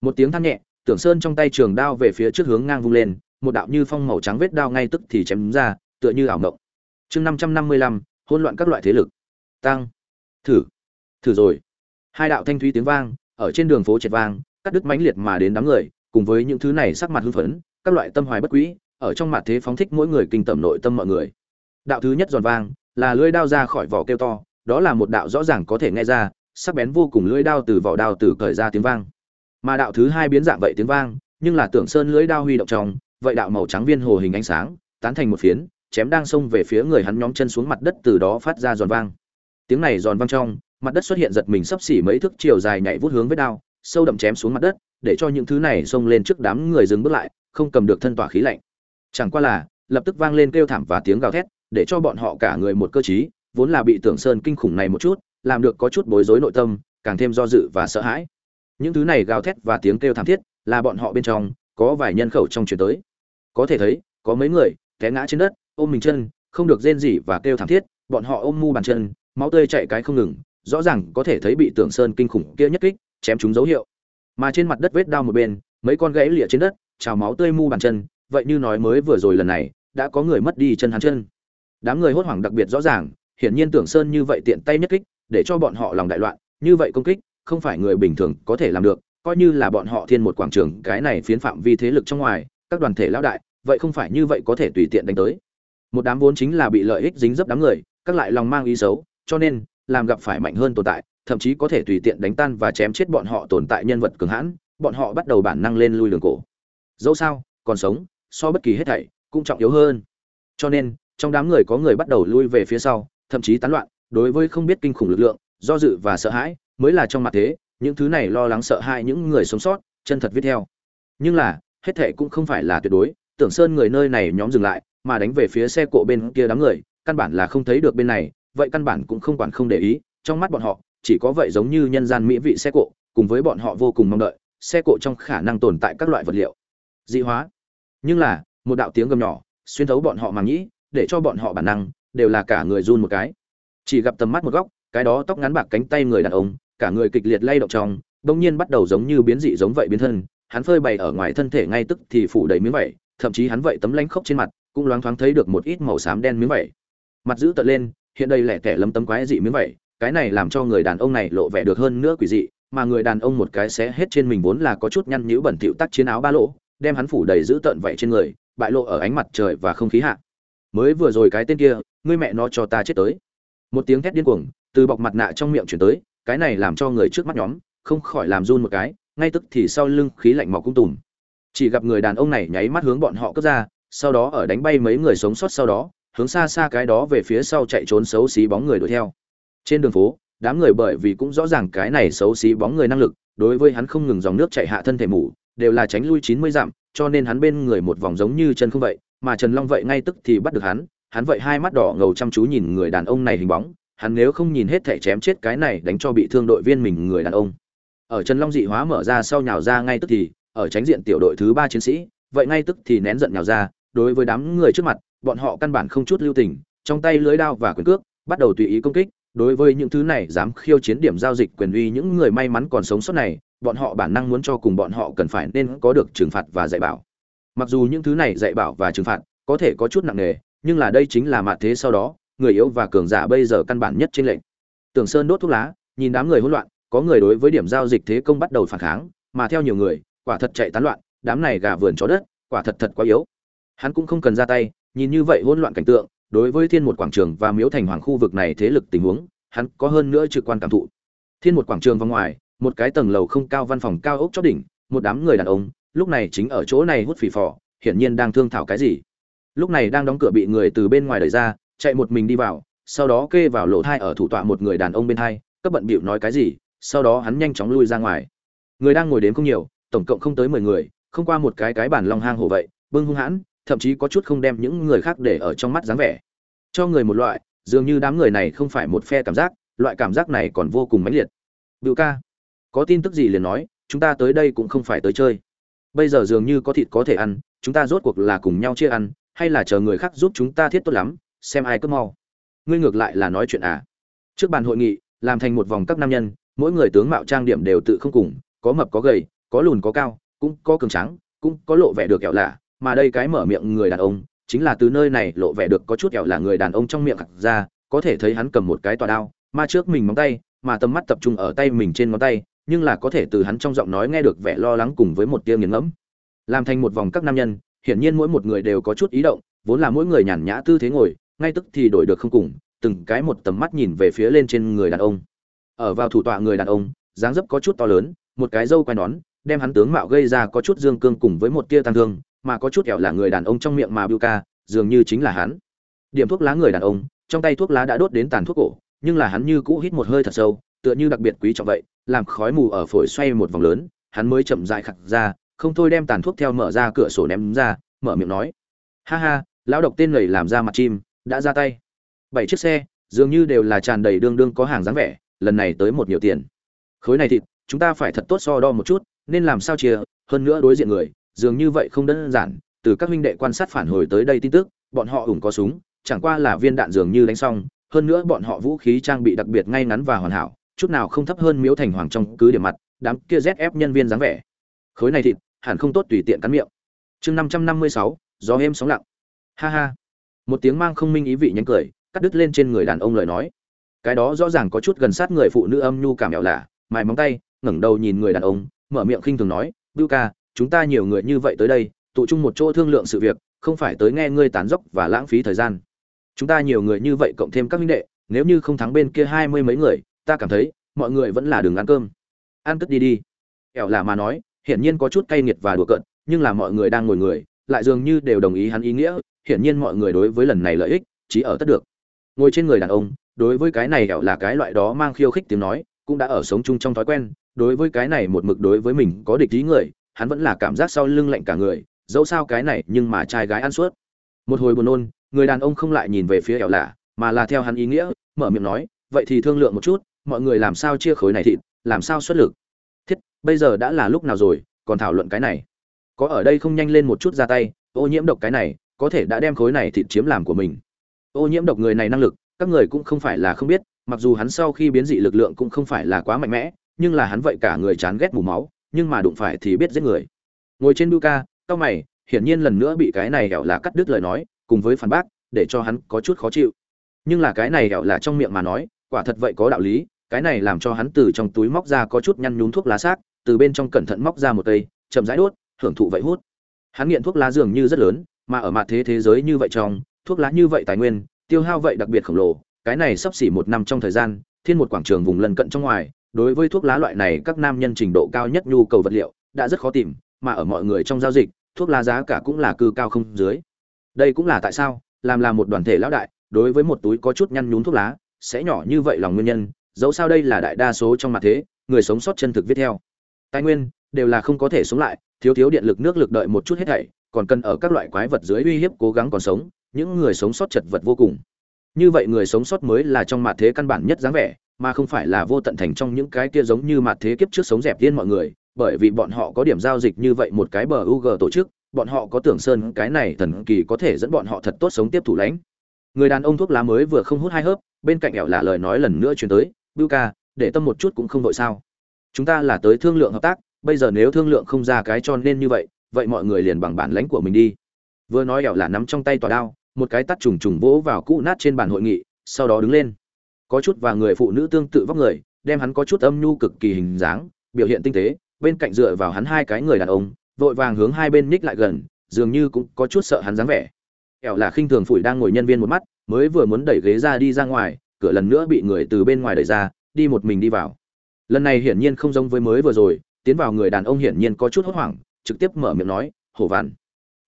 Một tiếng than nhẹ, tưởng sơn trong tay trường đao về phía trước hướng ngang vung lên, một đạo như phong màu trắng vết đao ngay tức thì chém ra, tựa như ảo ngộng chương năm trăm năm mươi lăm, hỗn loạn các loại thế lực tăng. Thử. Thử rồi. Hai đạo thanh thúy tiếng vang, ở trên đường phố triệt vang, cắt đứt mãnh liệt mà đến đám người, cùng với những thứ này sắc mặt hưng phấn, các loại tâm hoài bất quý, ở trong mặt thế phóng thích mỗi người kinh tẩm nội tâm mọi người. Đạo thứ nhất giòn vang, là lưỡi đao ra khỏi vỏ kêu to, đó là một đạo rõ ràng có thể nghe ra, sắc bén vô cùng lưỡi đao từ vỏ đao từ cởi ra tiếng vang. Mà đạo thứ hai biến dạng vậy tiếng vang, nhưng là tưởng sơn lưỡi đao huy động trong, vậy đạo màu trắng viên hồ hình ánh sáng, tán thành một phiến, chém đang xông về phía người hắn nhóm chân xuống mặt đất từ đó phát ra giòn vang tiếng này giòn vang trong, mặt đất xuất hiện giật mình sắp xỉ mấy thước chiều dài nhảy vút hướng với đao, sâu đậm chém xuống mặt đất, để cho những thứ này xông lên trước đám người dừng bước lại, không cầm được thân tỏa khí lạnh. Chẳng qua là, lập tức vang lên kêu thảm và tiếng gào thét, để cho bọn họ cả người một cơ chí vốn là bị tưởng sơn kinh khủng này một chút, làm được có chút bối rối nội tâm, càng thêm do dự và sợ hãi. Những thứ này gào thét và tiếng kêu thảm thiết, là bọn họ bên trong, có vài nhân khẩu trong chuyển tới. Có thể thấy, có mấy người, té ngã trên đất, ôm mình chân, không được rên rỉ và kêu thảm thiết, bọn họ ôm mu bàn chân máu tươi chạy cái không ngừng, rõ ràng có thể thấy bị tưởng sơn kinh khủng kia nhất kích, chém chúng dấu hiệu. Mà trên mặt đất vết đau một bên, mấy con gãy lịa trên đất, trào máu tươi mu bàn chân, vậy như nói mới vừa rồi lần này, đã có người mất đi chân hắn chân. Đám người hốt hoảng đặc biệt rõ ràng, hiển nhiên tưởng sơn như vậy tiện tay nhất kích, để cho bọn họ lòng đại loạn, như vậy công kích, không phải người bình thường có thể làm được, coi như là bọn họ thiên một quảng trường, cái này phiến phạm vi thế lực trong ngoài, các đoàn thể lão đại, vậy không phải như vậy có thể tùy tiện đánh tới. Một đám vốn chính là bị lợi ích dính dấp đám người, các lại lòng mang ý xấu cho nên, làm gặp phải mạnh hơn tồn tại, thậm chí có thể tùy tiện đánh tan và chém chết bọn họ tồn tại nhân vật cường hãn, bọn họ bắt đầu bản năng lên lui đường cổ. Dẫu sao, còn sống, so bất kỳ hết thảy, cũng trọng yếu hơn. Cho nên, trong đám người có người bắt đầu lui về phía sau, thậm chí tán loạn, đối với không biết kinh khủng lực lượng, do dự và sợ hãi, mới là trong mặt thế, những thứ này lo lắng sợ hãi những người sống sót, chân thật viết theo. Nhưng là, hết thệ cũng không phải là tuyệt đối, tưởng sơn người nơi này nhóm dừng lại, mà đánh về phía xe cộ bên kia đám người, căn bản là không thấy được bên này vậy căn bản cũng không quản không để ý, trong mắt bọn họ, chỉ có vậy giống như nhân gian mỹ vị xe cộ, cùng với bọn họ vô cùng mong đợi, xe cộ trong khả năng tồn tại các loại vật liệu. Dị hóa. Nhưng là, một đạo tiếng gầm nhỏ, xuyên thấu bọn họ màng nhĩ để cho bọn họ bản năng, đều là cả người run một cái. Chỉ gặp tầm mắt một góc, cái đó tóc ngắn bạc cánh tay người đàn ông, cả người kịch liệt lay động trong, bỗng nhiên bắt đầu giống như biến dị giống vậy biến thân, hắn phơi bày ở ngoài thân thể ngay tức thì phủ đầy miếng vẩy thậm chí hắn vậy tấm lánh khốc trên mặt, cũng loáng thoáng thấy được một ít màu xám đen miếng vẩy mặt giữ tận lên hiện đây lẻ tẻ lấm tấm quái dị miếng vậy, cái này làm cho người đàn ông này lộ vẻ được hơn nữa quỷ dị mà người đàn ông một cái xé hết trên mình vốn là có chút nhăn nhữ bẩn thỉu tắc chiến áo ba lỗ đem hắn phủ đầy giữ tận vậy trên người bại lộ ở ánh mặt trời và không khí hạ. Mới vừa rồi cái tên kia ngươi mẹ nó cho ta chết tới. Một tiếng thét điên cuồng từ bọc mặt nạ trong miệng chuyển tới cái này làm cho người trước mắt nhóm không khỏi làm run một cái ngay tức thì sau lưng khí lạnh mọc cung tùm. Chỉ gặp người đàn ông này nháy mắt hướng bọn họ cướp ra sau đó ở đánh bay mấy người sống sót sau đó hướng xa xa cái đó về phía sau chạy trốn xấu xí bóng người đuổi theo. Trên đường phố, đám người bởi vì cũng rõ ràng cái này xấu xí bóng người năng lực, đối với hắn không ngừng dòng nước chạy hạ thân thể mủ, đều là tránh lui chín mươi dặm, cho nên hắn bên người một vòng giống như chân không vậy, mà trần long vậy ngay tức thì bắt được hắn hắn vậy hai mắt đỏ ngầu chăm chú nhìn người đàn ông này hình bóng, hắn nếu không nhìn hết thể chém chết cái này đánh cho bị thương đội viên mình người đàn ông. Ở trần long dị hóa mở ra sau nhào ra ngay tức thì, ở tránh diện tiểu đội thứ ba chiến sĩ, vậy ngay tức thì nén giận nhào ra, đối với đám người trước mặt bọn họ căn bản không chút lưu tình, trong tay lưới đao và quyền cước, bắt đầu tùy ý công kích. Đối với những thứ này, dám khiêu chiến điểm giao dịch quyền uy những người may mắn còn sống sót này, bọn họ bản năng muốn cho cùng bọn họ cần phải nên có được trừng phạt và dạy bảo. Mặc dù những thứ này dạy bảo và trừng phạt có thể có chút nặng nề, nhưng là đây chính là mặt thế sau đó, người yếu và cường giả bây giờ căn bản nhất trên lệnh. Tưởng sơn đốt thuốc lá, nhìn đám người hỗn loạn, có người đối với điểm giao dịch thế công bắt đầu phản kháng, mà theo nhiều người, quả thật chạy tán loạn, đám này gà vườn chó đất, quả thật thật quá yếu. Hắn cũng không cần ra tay nhìn như vậy hỗn loạn cảnh tượng đối với thiên một quảng trường và miếu thành hoàng khu vực này thế lực tình huống hắn có hơn nữa trực quan cảm thụ. Thiên một quảng trường vòng ngoài một cái tầng lầu không cao văn phòng cao ốc chót đỉnh một đám người đàn ông lúc này chính ở chỗ này hút phì phò hiển nhiên đang thương thảo cái gì. Lúc này đang đóng cửa bị người từ bên ngoài đẩy ra chạy một mình đi vào sau đó kê vào lỗ thai ở thủ tọa một người đàn ông bên hai, cấp bận bịu nói cái gì sau đó hắn nhanh chóng lui ra ngoài. Người đang ngồi đến không nhiều tổng cộng không tới mười người không qua một cái cái bản long hang hổ vậy bưng hung hãn thậm chí có chút không đem những người khác để ở trong mắt dáng vẻ. Cho người một loại, dường như đám người này không phải một phe cảm giác, loại cảm giác này còn vô cùng mãnh liệt. Bưu ca, có tin tức gì liền nói, chúng ta tới đây cũng không phải tới chơi. Bây giờ dường như có thịt có thể ăn, chúng ta rốt cuộc là cùng nhau chia ăn, hay là chờ người khác giúp chúng ta thiết tốt lắm, xem ai cướp mau. Ngươi ngược lại là nói chuyện à? Trước bàn hội nghị, làm thành một vòng các nam nhân, mỗi người tướng mạo trang điểm đều tự không cùng, có mập có gầy, có lùn có cao, cũng có cường trắng cũng có lộ vẻ được kẹo lạ mà đây cái mở miệng người đàn ông, chính là từ nơi này lộ vẻ được có chút kẹo là người đàn ông trong miệng khặt ra, có thể thấy hắn cầm một cái tòa đao, mà trước mình móng tay, mà tầm mắt tập trung ở tay mình trên ngón tay, nhưng là có thể từ hắn trong giọng nói nghe được vẻ lo lắng cùng với một tia nghiền ngẫm. Làm thành một vòng các nam nhân, hiển nhiên mỗi một người đều có chút ý động, vốn là mỗi người nhàn nhã tư thế ngồi, ngay tức thì đổi được không cùng, từng cái một tầm mắt nhìn về phía lên trên người đàn ông. Ở vào thủ tọa người đàn ông, dáng dấp có chút to lớn, một cái râu quai nón, đem hắn tướng mạo gây ra có chút dương cương cùng với một tia tăng thương mà có chút kẹo là người đàn ông trong miệng mà bưu ca dường như chính là hắn. Điểm thuốc lá người đàn ông, trong tay thuốc lá đã đốt đến tàn thuốc cổ, nhưng là hắn như cũ hít một hơi thật sâu, tựa như đặc biệt quý trọng vậy, làm khói mù ở phổi xoay một vòng lớn, hắn mới chậm dại khặt ra, không thôi đem tàn thuốc theo mở ra cửa sổ ném ra, mở miệng nói. Ha ha, lão độc tên lầy làm ra mặt chim, đã ra tay. Bảy chiếc xe, dường như đều là tràn đầy đương đương có hàng dáng vẻ, lần này tới một nhiều tiền. Khối này thịt, chúng ta phải thật tốt so đo một chút, nên làm sao chia hơn nữa đối diện người dường như vậy không đơn giản, từ các huynh đệ quan sát phản hồi tới đây tin tức, bọn họ ủng có súng, chẳng qua là viên đạn dường như đánh xong, hơn nữa bọn họ vũ khí trang bị đặc biệt ngay ngắn và hoàn hảo, chút nào không thấp hơn miếu thành hoàng trong cứ điểm mặt, đám kia zf nhân viên dáng vẻ. Khối này thịt, hẳn không tốt tùy tiện cắn miệng. Chương năm trăm năm mươi sáu, gió êm sóng lặng. Ha ha. Một tiếng mang không minh ý vị nhánh cười, cắt đứt lên trên người đàn ông lời nói. Cái đó rõ ràng có chút gần sát người phụ nữ âm nhu cảm mẹo lạ, mài móng tay, ngẩng đầu nhìn người đàn ông, mở miệng khinh thường nói bưu ca chúng ta nhiều người như vậy tới đây, tụ chung một chỗ thương lượng sự việc, không phải tới nghe ngươi tán dốc và lãng phí thời gian. Chúng ta nhiều người như vậy cộng thêm các minh đệ, nếu như không thắng bên kia hai mươi mấy người, ta cảm thấy, mọi người vẫn là đường ăn cơm. Ăn cất đi đi. Ẻo là mà nói, hiển nhiên có chút cay nghiệt và đùa cợt, nhưng là mọi người đang ngồi người, lại dường như đều đồng ý hắn ý nghĩa, hiển nhiên mọi người đối với lần này lợi ích, chỉ ở tất được. Ngồi trên người đàn ông, đối với cái này ẻo là cái loại đó mang khiêu khích tiếng nói, cũng đã ở sống chung trong thói quen, đối với cái này một mực đối với mình có địch ý người hắn vẫn là cảm giác sau lưng lạnh cả người, dẫu sao cái này nhưng mà trai gái ăn suốt. Một hồi buồn nôn, người đàn ông không lại nhìn về phía ẻo lạ, mà là theo hắn ý nghĩa, mở miệng nói, vậy thì thương lượng một chút, mọi người làm sao chia khối này thịt, làm sao xuất lực? Thiết, bây giờ đã là lúc nào rồi, còn thảo luận cái này. Có ở đây không nhanh lên một chút ra tay, ô nhiễm độc cái này, có thể đã đem khối này thịt chiếm làm của mình. Ô nhiễm độc người này năng lực, các người cũng không phải là không biết, mặc dù hắn sau khi biến dị lực lượng cũng không phải là quá mạnh mẽ, nhưng là hắn vậy cả người chán ghét mù máu nhưng mà đụng phải thì biết giết người. Ngồi trên ca, cao mày hiển nhiên lần nữa bị cái này hẻo là cắt đứt lời nói cùng với phản bác để cho hắn có chút khó chịu. Nhưng là cái này hẻo là trong miệng mà nói quả thật vậy có đạo lý cái này làm cho hắn từ trong túi móc ra có chút nhăn nhúm thuốc lá xác từ bên trong cẩn thận móc ra một cây chậm rãi đốt hưởng thụ vậy hút. Hắn nghiện thuốc lá dường như rất lớn mà ở mặt thế thế giới như vậy trong thuốc lá như vậy tài nguyên tiêu hao vậy đặc biệt khổng lồ cái này sắp xỉ một năm trong thời gian thiên một quảng trường vùng lân cận trong ngoài đối với thuốc lá loại này, các nam nhân trình độ cao nhất nhu cầu vật liệu đã rất khó tìm, mà ở mọi người trong giao dịch, thuốc lá giá cả cũng là cư cao không dưới. Đây cũng là tại sao, làm là một đoàn thể lão đại, đối với một túi có chút nhăn nhún thuốc lá, sẽ nhỏ như vậy lòng nguyên nhân, dẫu sao đây là đại đa số trong mặt thế, người sống sót chân thực viết theo. Tài nguyên, đều là không có thể sống lại, thiếu thiếu điện lực nước lực đợi một chút hết thảy, còn cần ở các loại quái vật dưới uy hiếp cố gắng còn sống, những người sống sót chật vật vô cùng. Như vậy người sống sót mới là trong mặt thế căn bản nhất dáng vẻ mà không phải là vô tận thành trong những cái kia giống như mặt thế kiếp trước sống dẹp tiên mọi người bởi vì bọn họ có điểm giao dịch như vậy một cái bờ UG tổ chức, bọn họ có tưởng sơn cái này thần kỳ có thể dẫn bọn họ thật tốt sống tiếp thủ lãnh. Người đàn ông thuốc lá mới vừa không hút hai hớp, bên cạnh ẻo là lời nói lần nữa truyền tới, "Bưu ca, để tâm một chút cũng không đội sao? Chúng ta là tới thương lượng hợp tác, bây giờ nếu thương lượng không ra cái cho nên như vậy, vậy mọi người liền bằng bản lãnh của mình đi." Vừa nói ẻo là nắm trong tay tòa đao, một cái tát trùng trùng vỗ vào cũ nát trên bàn hội nghị, sau đó đứng lên. Có chút và người phụ nữ tương tự vóc người, đem hắn có chút âm nhu cực kỳ hình dáng, biểu hiện tinh tế, bên cạnh dựa vào hắn hai cái người đàn ông vội vàng hướng hai bên ních lại gần dường như cũng có chút sợ hắn dáng vẻ. Kẻo là khinh thường phủi đang ngồi nhân viên một mắt mới vừa muốn đẩy ghế ra đi ra ngoài cửa lần nữa bị người từ bên ngoài đẩy ra đi một mình đi vào. Lần này hiển nhiên không giống với mới vừa rồi tiến vào người đàn ông hiển nhiên có chút hốt hoảng trực tiếp mở miệng nói hổ vạn.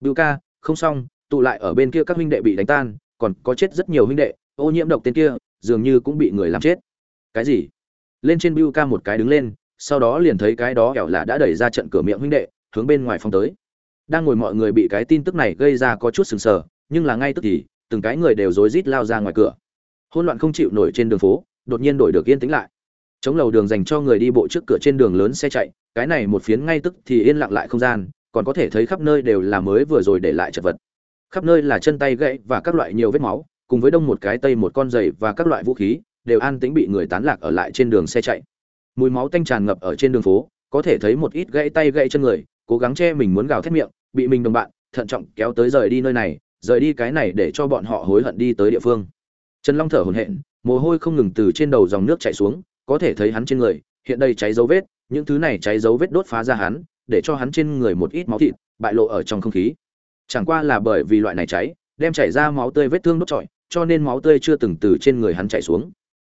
Bưu ca không xong tụ lại ở bên kia các huynh đệ bị đánh tan còn có chết rất nhiều huynh đệ ô nhiễm độc tên kia dường như cũng bị người làm chết. Cái gì? Lên trên bưu ca một cái đứng lên, sau đó liền thấy cái đó ẻo là đã đẩy ra trận cửa miệng huynh đệ, hướng bên ngoài phòng tới. Đang ngồi mọi người bị cái tin tức này gây ra có chút sừng sờ, nhưng là ngay tức thì, từng cái người đều rối rít lao ra ngoài cửa. Hỗn loạn không chịu nổi trên đường phố, đột nhiên đổi được yên tĩnh lại. Chống lầu đường dành cho người đi bộ trước cửa trên đường lớn xe chạy, cái này một phiến ngay tức thì yên lặng lại không gian, còn có thể thấy khắp nơi đều là mới vừa rồi để lại chật vật. Khắp nơi là chân tay gãy và các loại nhiều vết máu cùng với đông một cái tây một con giày và các loại vũ khí, đều an tĩnh bị người tán lạc ở lại trên đường xe chạy. Mùi máu tanh tràn ngập ở trên đường phố, có thể thấy một ít gãy tay gãy chân người, cố gắng che mình muốn gào thét miệng, bị mình đồng bạn, thận trọng kéo tới rời đi nơi này, rời đi cái này để cho bọn họ hối hận đi tới địa phương. Trần long thở hổn hển, mồ hôi không ngừng từ trên đầu dòng nước chảy xuống, có thể thấy hắn trên người, hiện đây cháy dấu vết, những thứ này cháy dấu vết đốt phá ra hắn, để cho hắn trên người một ít máu thịt, bại lộ ở trong không khí. Chẳng qua là bởi vì loại này cháy, đem chảy ra máu tươi vết thương đốt trọi cho nên máu tươi chưa từng từ trên người hắn chảy xuống.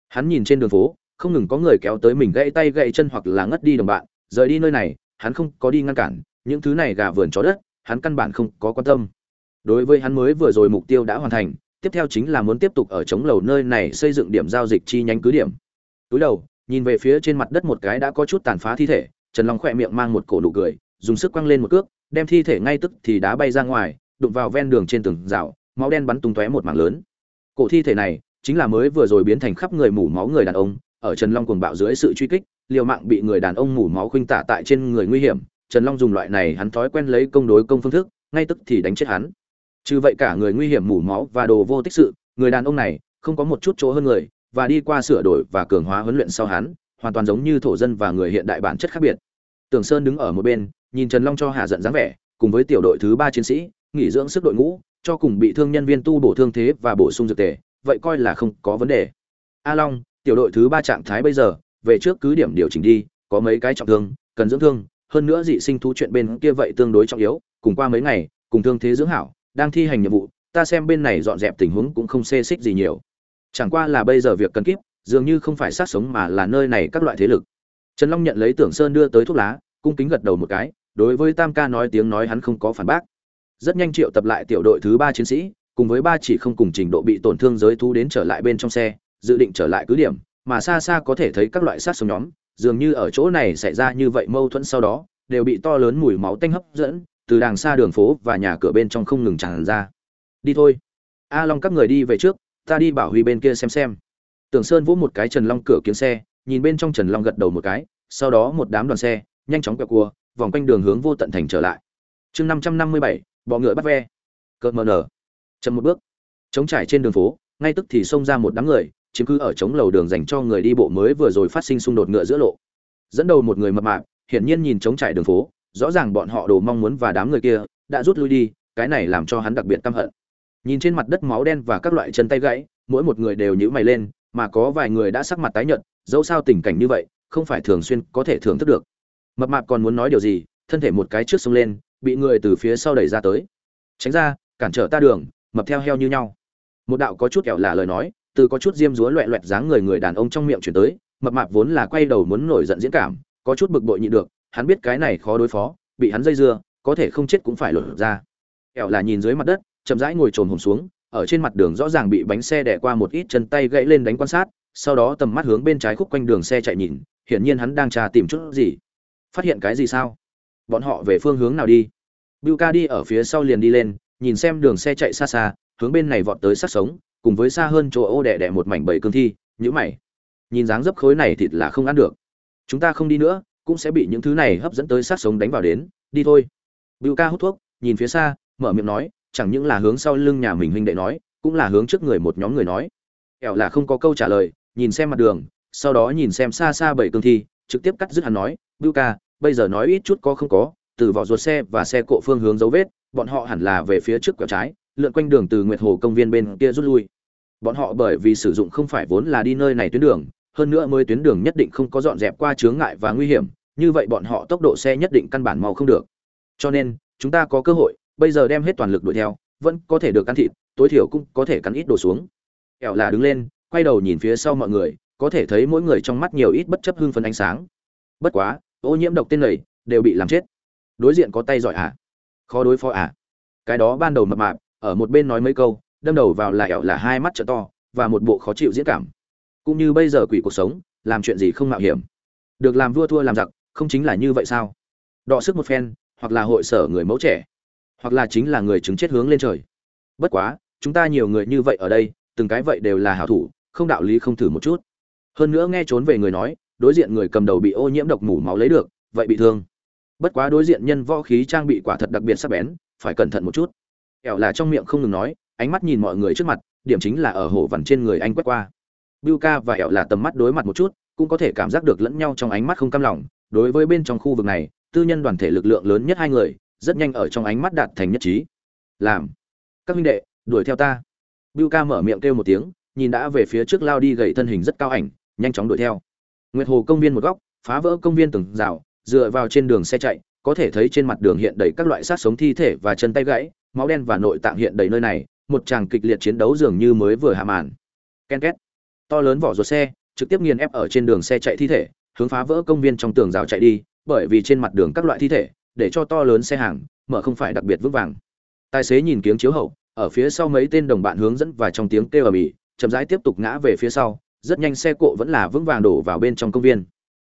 Hắn nhìn trên đường phố, không ngừng có người kéo tới mình gãy tay gãy chân hoặc là ngất đi đồng bạn. Rời đi nơi này, hắn không có đi ngăn cản. Những thứ này gà vườn chó đất, hắn căn bản không có quan tâm. Đối với hắn mới vừa rồi mục tiêu đã hoàn thành, tiếp theo chính là muốn tiếp tục ở chống lầu nơi này xây dựng điểm giao dịch chi nhánh cứ điểm. Túi đầu, nhìn về phía trên mặt đất một cái đã có chút tàn phá thi thể, trần long khỏe miệng mang một cổ nụ cười, dùng sức quăng lên một cước, đem thi thể ngay tức thì đá bay ra ngoài, đụng vào ven đường trên tường rào, máu đen bắn tung tóe một mảng lớn cổ thi thể này chính là mới vừa rồi biến thành khắp người mủ máu người đàn ông, ở trần long cuồng bạo dưới sự truy kích, liều mạng bị người đàn ông mủ máu khuynh tả tại trên người nguy hiểm, trần long dùng loại này hắn thói quen lấy công đối công phương thức, ngay tức thì đánh chết hắn. Trừ vậy cả người nguy hiểm mủ máu và đồ vô tích sự, người đàn ông này không có một chút chỗ hơn người, và đi qua sửa đổi và cường hóa huấn luyện sau hắn, hoàn toàn giống như thổ dân và người hiện đại bản chất khác biệt. Tưởng sơn đứng ở một bên, nhìn trần long cho hạ giận dáng vẻ, cùng với tiểu đội thứ ba chiến sĩ, nghỉ dưỡng sức đội ngũ cho cùng bị thương nhân viên tu bổ thương thế và bổ sung dược tề, vậy coi là không có vấn đề. A long, tiểu đội thứ ba trạng thái bây giờ, về trước cứ điểm điều chỉnh đi, có mấy cái trọng thương, cần dưỡng thương, hơn nữa dị sinh thú chuyện bên kia vậy tương đối trọng yếu, cùng qua mấy ngày, cùng thương thế dưỡng hảo, đang thi hành nhiệm vụ, ta xem bên này dọn dẹp tình huống cũng không xê xích gì nhiều. Chẳng qua là bây giờ việc cần kíp, dường như không phải sát sống mà là nơi này các loại thế lực. Trần long nhận lấy tưởng sơn đưa tới thuốc lá, cung kính gật đầu một cái, đối với tam ca nói tiếng nói hắn không có phản bác rất nhanh triệu tập lại tiểu đội thứ ba chiến sĩ, cùng với ba chỉ không cùng trình độ bị tổn thương giới thú đến trở lại bên trong xe, dự định trở lại cứ điểm, mà xa xa có thể thấy các loại sát sống nhóm, dường như ở chỗ này xảy ra như vậy mâu thuẫn sau đó, đều bị to lớn mùi máu tanh hấp dẫn, từ đàng xa đường phố và nhà cửa bên trong không ngừng tràn ra. Đi thôi. A long các người đi về trước, ta đi bảo huy bên kia xem xem. Tưởng sơn vỗ một cái trần long cửa kiếm xe, nhìn bên trong trần long gật đầu một cái, sau đó một đám đoàn xe, nhanh chóng quẹo cua, vòng quanh đường hướng vô tận thành trở lại. Chương năm trăm năm mươi bảy bọ ngựa bắt ve. Cợt mờ nở. Chậm một bước. Chống trải trên đường phố, ngay tức thì xông ra một đám người, chiếm cứ ở chống lầu đường dành cho người đi bộ mới vừa rồi phát sinh xung đột ngựa giữa lộ. Dẫn đầu một người mập mạp, hiển nhiên nhìn chống trải đường phố, rõ ràng bọn họ đồ mong muốn và đám người kia, đã rút lui đi, cái này làm cho hắn đặc biệt căm hận. Nhìn trên mặt đất máu đen và các loại chân tay gãy, mỗi một người đều nhíu mày lên, mà có vài người đã sắc mặt tái nhợt, dẫu sao tình cảnh như vậy, không phải thường xuyên có thể thưởng thức được. Mập mạp còn muốn nói điều gì, thân thể một cái trước xông lên bị người từ phía sau đẩy ra tới. Tránh ra, cản trở ta đường, mập theo heo như nhau. Một đạo có chút kẹo là lời nói, từ có chút diêm dúa loẹ loẹt dáng người người đàn ông trong miệng chuyển tới, mập mạp vốn là quay đầu muốn nổi giận diễn cảm, có chút bực bội nhịn được, hắn biết cái này khó đối phó, bị hắn dây dưa, có thể không chết cũng phải lột ra. Kẹo là nhìn dưới mặt đất, chậm rãi ngồi trồn hồn xuống, ở trên mặt đường rõ ràng bị bánh xe đẻ qua một ít chân tay gãy lên đánh quan sát, sau đó tầm mắt hướng bên trái khúc quanh đường xe chạy nhìn, hiển nhiên hắn đang trà tìm chút gì. Phát hiện cái gì sao? Bọn họ về phương hướng nào đi? Bưu ca đi ở phía sau liền đi lên, nhìn xem đường xe chạy xa xa, hướng bên này vọt tới sát sống, cùng với xa hơn chỗ ô đẻ đẻ một mảnh bầy cương thi nhữ mày. Nhìn dáng dấp khối này thịt là không ăn được. Chúng ta không đi nữa, cũng sẽ bị những thứ này hấp dẫn tới sát sống đánh vào đến, đi thôi. Bưu ca hút thuốc, nhìn phía xa, mở miệng nói, chẳng những là hướng sau lưng nhà mình huynh đệ nói, cũng là hướng trước người một nhóm người nói. Kẻo là không có câu trả lời, nhìn xem mặt đường, sau đó nhìn xem xa xa bảy cương thi, trực tiếp cắt dứt hắn nói bưu ca bây giờ nói ít chút có không có, từ vỏ ruột xe và xe cộ phương hướng dấu vết, bọn họ hẳn là về phía trước quẹo trái, lượn quanh đường từ nguyệt hồ công viên bên kia rút lui. Bọn họ bởi vì sử dụng không phải vốn là đi nơi này tuyến đường, hơn nữa mới tuyến đường nhất định không có dọn dẹp qua chướng ngại và nguy hiểm, như vậy bọn họ tốc độ xe nhất định căn bản mau không được. Cho nên, chúng ta có cơ hội, bây giờ đem hết toàn lực đuổi theo, vẫn có thể được ăn thịt, tối thiểu cũng có thể cắn ít đồ xuống. Kẹo là đứng lên, quay đầu nhìn phía sau mọi người, có thể thấy mỗi người trong mắt nhiều ít bất chấp hưng phấn ánh sáng. Bất quá ô nhiễm độc tên lầy đều bị làm chết. Đối diện có tay giỏi à? Khó đối phó à? Cái đó ban đầu mập mạp, ở một bên nói mấy câu, đâm đầu vào là ẻo là hai mắt trợ to, và một bộ khó chịu diễn cảm. Cũng như bây giờ quỷ cuộc sống, làm chuyện gì không mạo hiểm. Được làm vua thua làm giặc, không chính là như vậy sao? Đọ sức một phen, hoặc là hội sở người mẫu trẻ, hoặc là chính là người chứng chết hướng lên trời. Bất quá, chúng ta nhiều người như vậy ở đây, từng cái vậy đều là hảo thủ, không đạo lý không thử một chút. Hơn nữa nghe trốn về người nói đối diện người cầm đầu bị ô nhiễm độc mủ máu lấy được, vậy bị thương. Bất quá đối diện nhân võ khí trang bị quả thật đặc biệt sắc bén, phải cẩn thận một chút. Kẻo là trong miệng không ngừng nói, ánh mắt nhìn mọi người trước mặt, điểm chính là ở hổ vằn trên người anh quét qua. Buka ca và Kẻo là tầm mắt đối mặt một chút, cũng có thể cảm giác được lẫn nhau trong ánh mắt không cam lòng. Đối với bên trong khu vực này, tư nhân đoàn thể lực lượng lớn nhất hai người, rất nhanh ở trong ánh mắt đạt thành nhất trí. Làm. Các huynh đệ, đuổi theo ta. Buka ca mở miệng kêu một tiếng, nhìn đã về phía trước lao đi gầy thân hình rất cao ảnh, nhanh chóng đuổi theo nguyệt hồ công viên một góc phá vỡ công viên từng rào dựa vào trên đường xe chạy có thể thấy trên mặt đường hiện đầy các loại xác sống thi thể và chân tay gãy máu đen và nội tạng hiện đầy nơi này một tràng kịch liệt chiến đấu dường như mới vừa hạ màn. Ken két. To lớn vỏ ruột xe trực tiếp nghiền ép ở trên đường xe chạy thi thể hướng phá vỡ công viên trong tường rào chạy đi bởi vì trên mặt đường các loại thi thể để cho to lớn xe hàng mở không phải đặc biệt vững vàng. Tài xế nhìn kiếng chiếu hậu ở phía sau mấy tên đồng bạn hướng dẫn và trong tiếng kêu ở ĩ, chậm rãi tiếp tục ngã về phía sau rất nhanh xe cộ vẫn là vững vàng đổ vào bên trong công viên.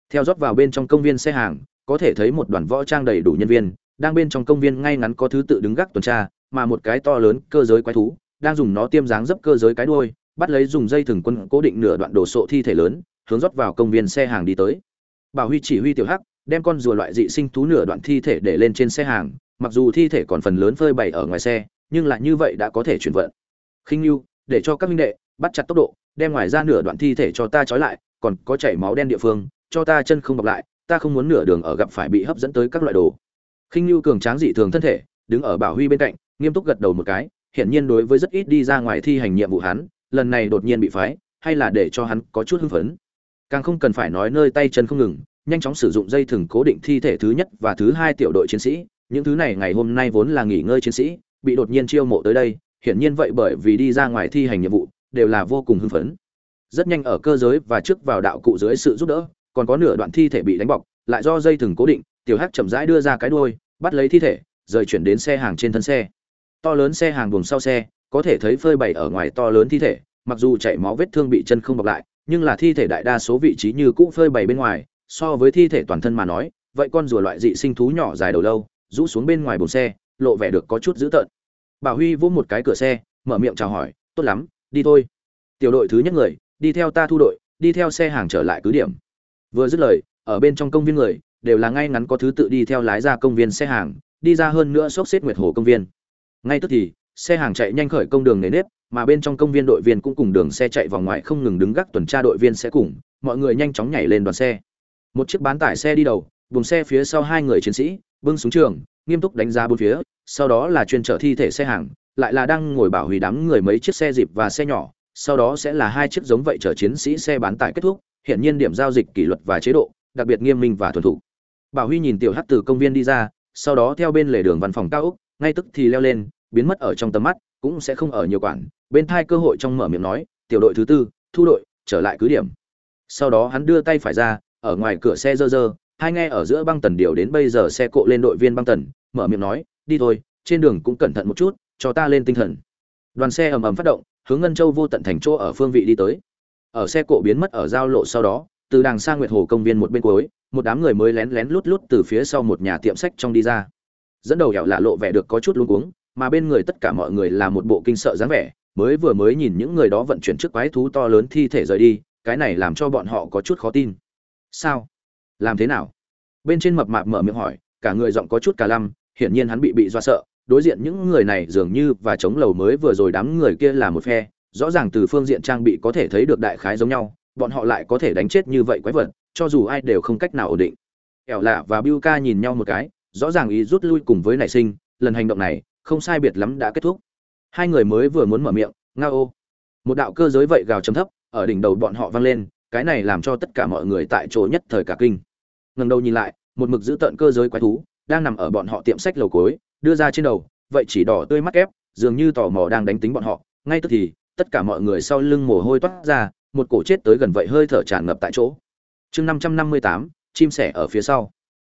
Theo rót vào bên trong công viên xe hàng, có thể thấy một đoàn võ trang đầy đủ nhân viên, đang bên trong công viên ngay ngắn có thứ tự đứng gác tuần tra, mà một cái to lớn cơ giới quái thú, đang dùng nó tiêm dáng dấp cơ giới cái đuôi, bắt lấy dùng dây thừng quân cố định nửa đoạn đổ sộ thi thể lớn, hướng rót vào công viên xe hàng đi tới. Bảo huy chỉ huy tiểu hắc, đem con rùa loại dị sinh thú nửa đoạn thi thể để lên trên xe hàng, mặc dù thi thể còn phần lớn phơi bày ở ngoài xe, nhưng lại như vậy đã có thể chuyển vận. Khinh lưu để cho các minh đệ bắt chặt tốc độ đem ngoài ra nửa đoạn thi thể cho ta trói lại, còn có chảy máu đen địa phương, cho ta chân không bọc lại, ta không muốn nửa đường ở gặp phải bị hấp dẫn tới các loại đồ. Khinh lưu cường tráng dị thường thân thể, đứng ở bảo huy bên cạnh, nghiêm túc gật đầu một cái, hiển nhiên đối với rất ít đi ra ngoài thi hành nhiệm vụ hắn, lần này đột nhiên bị phái, hay là để cho hắn có chút hưng phấn. Càng không cần phải nói nơi tay chân không ngừng, nhanh chóng sử dụng dây thừng cố định thi thể thứ nhất và thứ hai tiểu đội chiến sĩ, những thứ này ngày hôm nay vốn là nghỉ ngơi chiến sĩ, bị đột nhiên chiêu mộ tới đây, hiển nhiên vậy bởi vì đi ra ngoài thi hành nhiệm vụ đều là vô cùng hưng phấn. Rất nhanh ở cơ giới và trước vào đạo cụ dưới sự giúp đỡ, còn có nửa đoạn thi thể bị đánh bọc, lại do dây thừng cố định, tiểu hắc chậm rãi đưa ra cái đuôi, bắt lấy thi thể, rời chuyển đến xe hàng trên thân xe. To lớn xe hàng buồng sau xe, có thể thấy phơi bày ở ngoài to lớn thi thể, mặc dù chảy máu vết thương bị chân không bọc lại, nhưng là thi thể đại đa số vị trí như cũ phơi bày bên ngoài, so với thi thể toàn thân mà nói, vậy con rùa loại dị sinh thú nhỏ dài đầu lâu, rũ xuống bên ngoài buồng xe, lộ vẻ được có chút dữ tợn. Bảo huy vỗ một cái cửa xe, mở miệng chào hỏi, tốt lắm đi thôi. Tiểu đội thứ nhất người, đi theo ta thu đội, đi theo xe hàng trở lại cứ điểm. Vừa dứt lời, ở bên trong công viên người, đều là ngay ngắn có thứ tự đi theo lái ra công viên xe hàng, đi ra hơn nữa xốc xếp nguyệt hồ công viên. Ngay tức thì, xe hàng chạy nhanh khởi công đường nề nếp, mà bên trong công viên đội viên cũng cùng đường xe chạy vòng ngoài không ngừng đứng gác tuần tra đội viên sẽ cùng, mọi người nhanh chóng nhảy lên đoàn xe. Một chiếc bán tải xe đi đầu, vùng xe phía sau hai người chiến sĩ, bưng súng trường, nghiêm túc đánh giá bốn phía, sau đó là chuyên trở thi thể xe hàng lại là đang ngồi bảo hủy đám người mấy chiếc xe dịp và xe nhỏ, sau đó sẽ là hai chiếc giống vậy chở chiến sĩ xe bán tải kết thúc, hiện nhiên điểm giao dịch kỷ luật và chế độ, đặc biệt nghiêm minh và thuần thủ bảo huy nhìn tiểu hắc từ công viên đi ra, sau đó theo bên lề đường văn phòng cao ốc, ngay tức thì leo lên, biến mất ở trong tầm mắt, cũng sẽ không ở nhiều quản bên thai cơ hội trong mở miệng nói, tiểu đội thứ tư, thu đội, trở lại cứ điểm. Sau đó hắn đưa tay phải ra, ở ngoài cửa xe dơ dơ, hai nghe ở giữa băng tần điều đến bây giờ xe cộ lên đội viên băng tần, mở miệng nói, đi thôi, trên đường cũng cẩn thận một chút cho ta lên tinh thần. Đoàn xe ầm ầm phát động, hướng ngân châu vô tận thành chỗ ở phương vị đi tới. Ở xe cộ biến mất ở giao lộ sau đó, từ đàng xa nguyệt hồ công viên một bên cuối, một đám người mới lén lén lút lút từ phía sau một nhà tiệm sách trong đi ra. Dẫn đầu hẻo lạ lộ vẻ được có chút luống cuống, mà bên người tất cả mọi người là một bộ kinh sợ dáng vẻ, mới vừa mới nhìn những người đó vận chuyển trước quái thú to lớn thi thể rời đi, cái này làm cho bọn họ có chút khó tin. Sao? Làm thế nào? Bên trên mập mạp mở miệng hỏi, cả người giọng có chút cả lăm, hiển nhiên hắn bị bị do sợ đối diện những người này dường như và chống lầu mới vừa rồi đám người kia là một phe, rõ ràng từ phương diện trang bị có thể thấy được đại khái giống nhau, bọn họ lại có thể đánh chết như vậy quái vật, cho dù ai đều không cách nào ổn định. Ẻo lạ và biu ca nhìn nhau một cái, rõ ràng ý rút lui cùng với nảy sinh, lần hành động này, không sai biệt lắm đã kết thúc. Hai người mới vừa muốn mở miệng, nga ô. Một đạo cơ giới vậy gào chấm thấp, ở đỉnh đầu bọn họ vang lên, cái này làm cho tất cả mọi người tại chỗ nhất thời cả kinh. Ngần đầu nhìn lại, một mực giữ tận cơ giới quái thú, đang nằm ở bọn họ tiệm sách lầu cối đưa ra trên đầu, vậy chỉ đỏ tươi mắt ép dường như tò mò đang đánh tính bọn họ. Ngay tức thì, tất cả mọi người sau lưng mồ hôi toát ra, một cổ chết tới gần vậy hơi thở tràn ngập tại chỗ. Chương năm trăm năm mươi tám, chim sẻ ở phía sau.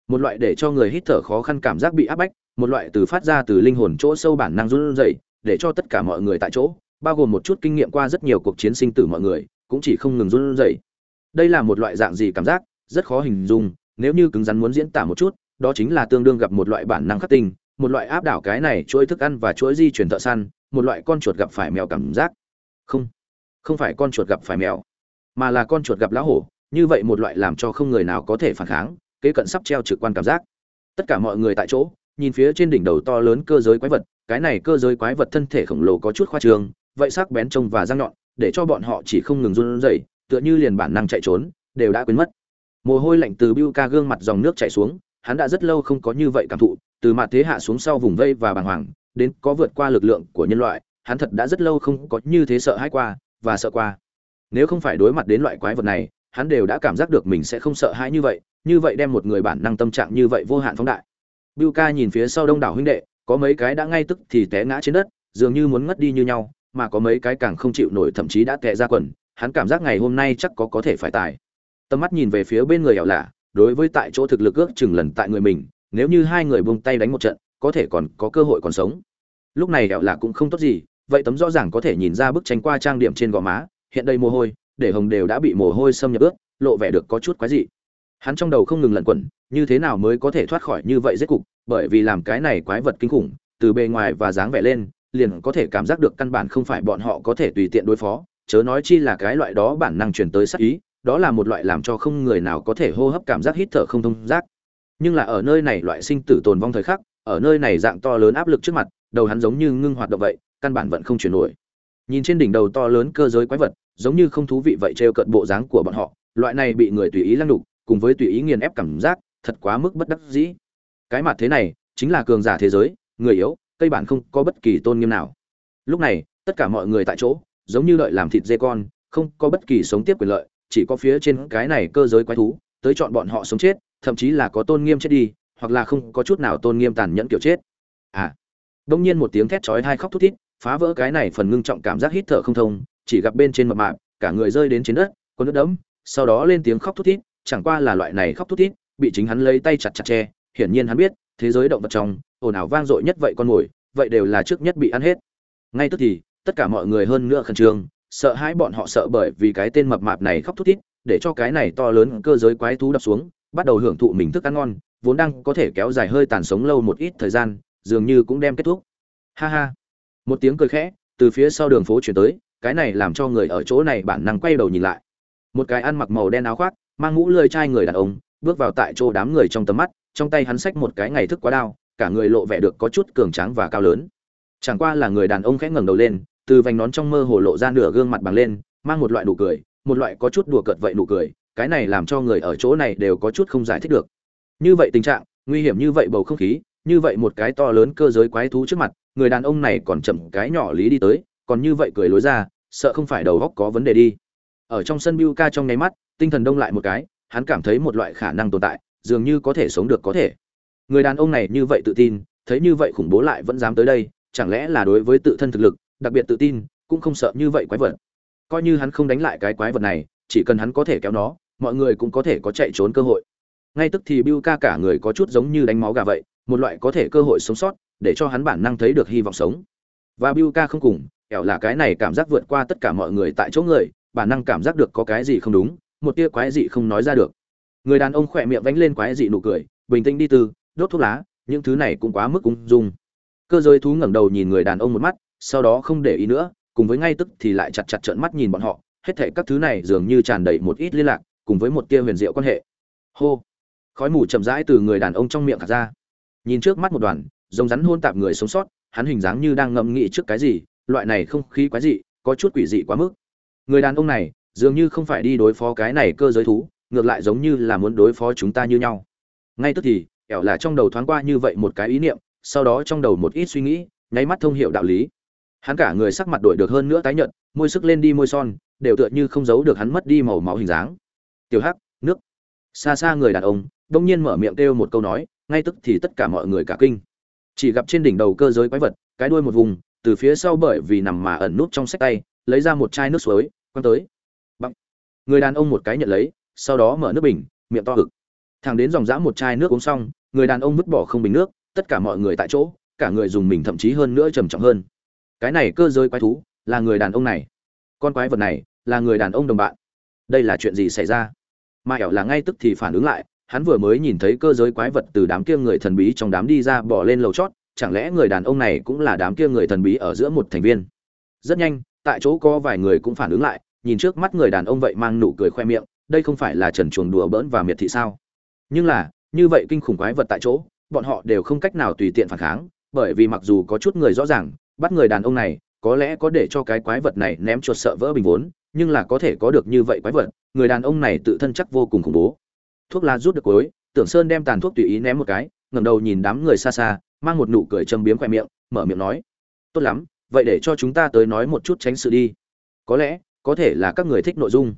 Một loại để cho người hít thở khó khăn cảm giác bị áp bách, một loại từ phát ra từ linh hồn chỗ sâu bản năng run rẩy, để cho tất cả mọi người tại chỗ, bao gồm một chút kinh nghiệm qua rất nhiều cuộc chiến sinh tử mọi người, cũng chỉ không ngừng run rẩy. Đây là một loại dạng gì cảm giác? Rất khó hình dung, nếu như cứng rắn muốn diễn tả một chút, đó chính là tương đương gặp một loại bản năng khắc tinh một loại áp đảo cái này chuỗi thức ăn và chuỗi di chuyển thợ săn, một loại con chuột gặp phải mèo cảm giác. Không không phải con chuột gặp phải mèo, mà là con chuột gặp lão hổ, như vậy một loại làm cho không người nào có thể phản kháng, kế cận sắp treo trực quan cảm giác. Tất cả mọi người tại chỗ, nhìn phía trên đỉnh đầu to lớn cơ giới quái vật, cái này cơ giới quái vật thân thể khổng lồ có chút khoa trương, vậy sắc bén trông và răng nhọn, để cho bọn họ chỉ không ngừng run rẩy, tựa như liền bản năng chạy trốn, đều đã quên mất. Mồ hôi lạnh từ bưu ca gương mặt dòng nước chảy xuống hắn đã rất lâu không có như vậy cảm thụ, từ mặt thế hạ xuống sau vùng vây và bàng hoàng, đến có vượt qua lực lượng của nhân loại, hắn thật đã rất lâu không có như thế sợ hãi qua, và sợ qua. Nếu không phải đối mặt đến loại quái vật này, hắn đều đã cảm giác được mình sẽ không sợ hãi như vậy như vậy đem một người bản năng tâm trạng như vậy vô hạn phóng đại. Bưu ca nhìn phía sau đông đảo huynh đệ, có mấy cái đã ngay tức thì té ngã trên đất, dường như muốn ngất đi như nhau, mà có mấy cái càng không chịu nổi thậm chí đã tệ ra quần, hắn cảm giác ngày hôm nay chắc có có thể phải tài. Tầm mắt nhìn về phía bên người ẻo lạ đối với tại chỗ thực lực ước chừng lần tại người mình, nếu như hai người buông tay đánh một trận, có thể còn có cơ hội còn sống. Lúc này ẻo là cũng không tốt gì, vậy tấm rõ ràng có thể nhìn ra bức tranh qua trang điểm trên gò má, hiện đây mồ hôi, để hồng đều đã bị mồ hôi xâm nhập ướt, lộ vẻ được có chút quái dị. Hắn trong đầu không ngừng lẩn quẩn, như thế nào mới có thể thoát khỏi như vậy giết cục, bởi vì làm cái này quái vật kinh khủng, từ bề ngoài và dáng vẻ lên, liền có thể cảm giác được căn bản không phải bọn họ có thể tùy tiện đối phó, chớ nói chi là cái loại đó bản năng truyền tới sắc ý đó là một loại làm cho không người nào có thể hô hấp cảm giác hít thở không thông giác. Nhưng là ở nơi này loại sinh tử tồn vong thời khắc, ở nơi này dạng to lớn áp lực trước mặt, đầu hắn giống như ngưng hoạt động vậy, căn bản vẫn không chuyển nổi. Nhìn trên đỉnh đầu to lớn cơ giới quái vật, giống như không thú vị vậy trêu cận bộ dáng của bọn họ, loại này bị người tùy ý lăng đục, cùng với tùy ý nghiền ép cảm giác, thật quá mức bất đắc dĩ. Cái mặt thế này, chính là cường giả thế giới, người yếu, cây bản không có bất kỳ tôn nghiêm nào. Lúc này, tất cả mọi người tại chỗ, giống như đợi làm thịt dê con, không có bất kỳ sống tiếp quyền lợi chỉ có phía trên cái này cơ giới quái thú, tới chọn bọn họ sống chết, thậm chí là có tôn nghiêm chết đi, hoặc là không có chút nào tôn nghiêm tàn nhẫn kiểu chết. À. Đông nhiên một tiếng thét chói hai khóc thút thít, phá vỡ cái này phần ngưng trọng cảm giác hít thở không thông, chỉ gặp bên trên mập mạp, cả người rơi đến trên đất có nước đẫm, sau đó lên tiếng khóc thút thít, chẳng qua là loại này khóc thút thít, bị chính hắn lấy tay chặt chặt che, hiển nhiên hắn biết, thế giới động vật trong, ồn ào vang dội nhất vậy con mồi, vậy đều là trước nhất bị ăn hết. Ngay tức thì, tất cả mọi người hơn nữa khẩn trương sợ hãi bọn họ sợ bởi vì cái tên mập mạp này khóc thút thít, để cho cái này to lớn cơ giới quái thú đập xuống, bắt đầu hưởng thụ mình thức ăn ngon, vốn đang có thể kéo dài hơi tàn sống lâu một ít thời gian, dường như cũng đem kết thúc. Ha ha. Một tiếng cười khẽ, từ phía sau đường phố chuyển tới, cái này làm cho người ở chỗ này bản năng quay đầu nhìn lại. Một cái ăn mặc màu đen áo khoác, mang mũ lơi chai người đàn ông, bước vào tại chỗ đám người trong tầm mắt, trong tay hắn xách một cái ngày thức quá đao, cả người lộ vẻ được có chút cường tráng và cao lớn. Chẳng qua là người đàn ông khẽ ngẩng đầu lên từ vành nón trong mơ hồ lộ ra nửa gương mặt bằng lên, mang một loại nụ cười, một loại có chút đùa cợt vậy nụ cười, cái này làm cho người ở chỗ này đều có chút không giải thích được. Như vậy tình trạng, nguy hiểm như vậy bầu không khí, như vậy một cái to lớn cơ giới quái thú trước mặt, người đàn ông này còn chậm cái nhỏ lý đi tới, còn như vậy cười lối ra, sợ không phải đầu góc có vấn đề đi. Ở trong sân biu ca trong nháy mắt, tinh thần đông lại một cái, hắn cảm thấy một loại khả năng tồn tại, dường như có thể sống được có thể. Người đàn ông này như vậy tự tin, thấy như vậy khủng bố lại vẫn dám tới đây, chẳng lẽ là đối với tự thân thực lực đặc biệt tự tin, cũng không sợ như vậy quái vật. Coi như hắn không đánh lại cái quái vật này, chỉ cần hắn có thể kéo nó, mọi người cũng có thể có chạy trốn cơ hội. Ngay tức thì bưu ca cả người có chút giống như đánh máu gà vậy, một loại có thể cơ hội sống sót, để cho hắn bản năng thấy được hy vọng sống. Và bưu ca không cùng, ẻo là cái này cảm giác vượt qua tất cả mọi người tại chỗ người, bản năng cảm giác được có cái gì không đúng, một tia quái dị không nói ra được. Người đàn ông khỏe miệng vánh lên quái dị nụ cười, bình tĩnh đi từ đốt thuốc lá, những thứ này cũng quá mức ung dung. Cơ giới thú ngẩng đầu nhìn người đàn ông một mắt sau đó không để ý nữa, cùng với ngay tức thì lại chặt chặt trợn mắt nhìn bọn họ, hết thảy các thứ này dường như tràn đầy một ít liên lạc, cùng với một tia huyền diệu quan hệ. Hô! Khói mù chậm rãi từ người đàn ông trong miệng khạc ra. Nhìn trước mắt một đoàn, giống rắn hôn tạp người sống sót, hắn hình dáng như đang ngẫm nghĩ trước cái gì, loại này không khí quái dị, có chút quỷ dị quá mức. Người đàn ông này, dường như không phải đi đối phó cái này cơ giới thú, ngược lại giống như là muốn đối phó chúng ta như nhau. Ngay tức thì ẻo là trong đầu thoáng qua như vậy một cái ý niệm, sau đó trong đầu một ít suy nghĩ, nháy mắt thông hiệu đạo lý hắn cả người sắc mặt đổi được hơn nữa tái nhợt, môi sức lên đi môi son, đều tựa như không giấu được hắn mất đi màu máu hình dáng. Tiểu hắc, nước. Xa xa người đàn ông, đông nhiên mở miệng kêu một câu nói, ngay tức thì tất cả mọi người cả kinh. Chỉ gặp trên đỉnh đầu cơ giới quái vật, cái đuôi một vùng, từ phía sau bởi vì nằm mà ẩn nút trong sách tay, lấy ra một chai nước suối, quăng tới. Bằng người đàn ông một cái nhận lấy, sau đó mở nước bình, miệng to hực. Thẳng đến dòng dã một chai nước uống xong, người đàn ông vứt bỏ không bình nước, tất cả mọi người tại chỗ, cả người dùng mình thậm chí hơn nữa trầm trọng hơn cái này cơ giới quái thú là người đàn ông này. Con quái vật này là người đàn ông đồng bạn. Đây là chuyện gì xảy ra? Mà ẻo là ngay tức thì phản ứng lại, hắn vừa mới nhìn thấy cơ giới quái vật từ đám kia người thần bí trong đám đi ra bỏ lên lầu chót, chẳng lẽ người đàn ông này cũng là đám kia người thần bí ở giữa một thành viên? Rất nhanh, tại chỗ có vài người cũng phản ứng lại, nhìn trước mắt người đàn ông vậy mang nụ cười khoe miệng, đây không phải là trần chuồng đùa bỡn và miệt thị sao? Nhưng là, như vậy kinh khủng quái vật tại chỗ, bọn họ đều không cách nào tùy tiện phản kháng, bởi vì mặc dù có chút người rõ ràng bắt người đàn ông này, có lẽ có để cho cái quái vật này ném chuột sợ vỡ bình vốn, nhưng là có thể có được như vậy quái vật, người đàn ông này tự thân chắc vô cùng khủng bố. Thuốc lá rút được cuối, tưởng sơn đem tàn thuốc tùy ý ném một cái, ngẩng đầu nhìn đám người xa xa, mang một nụ cười châm biếm khoe miệng, mở miệng nói, tốt lắm, vậy để cho chúng ta tới nói một chút tránh sự đi. Có lẽ, có thể là các người thích nội dung.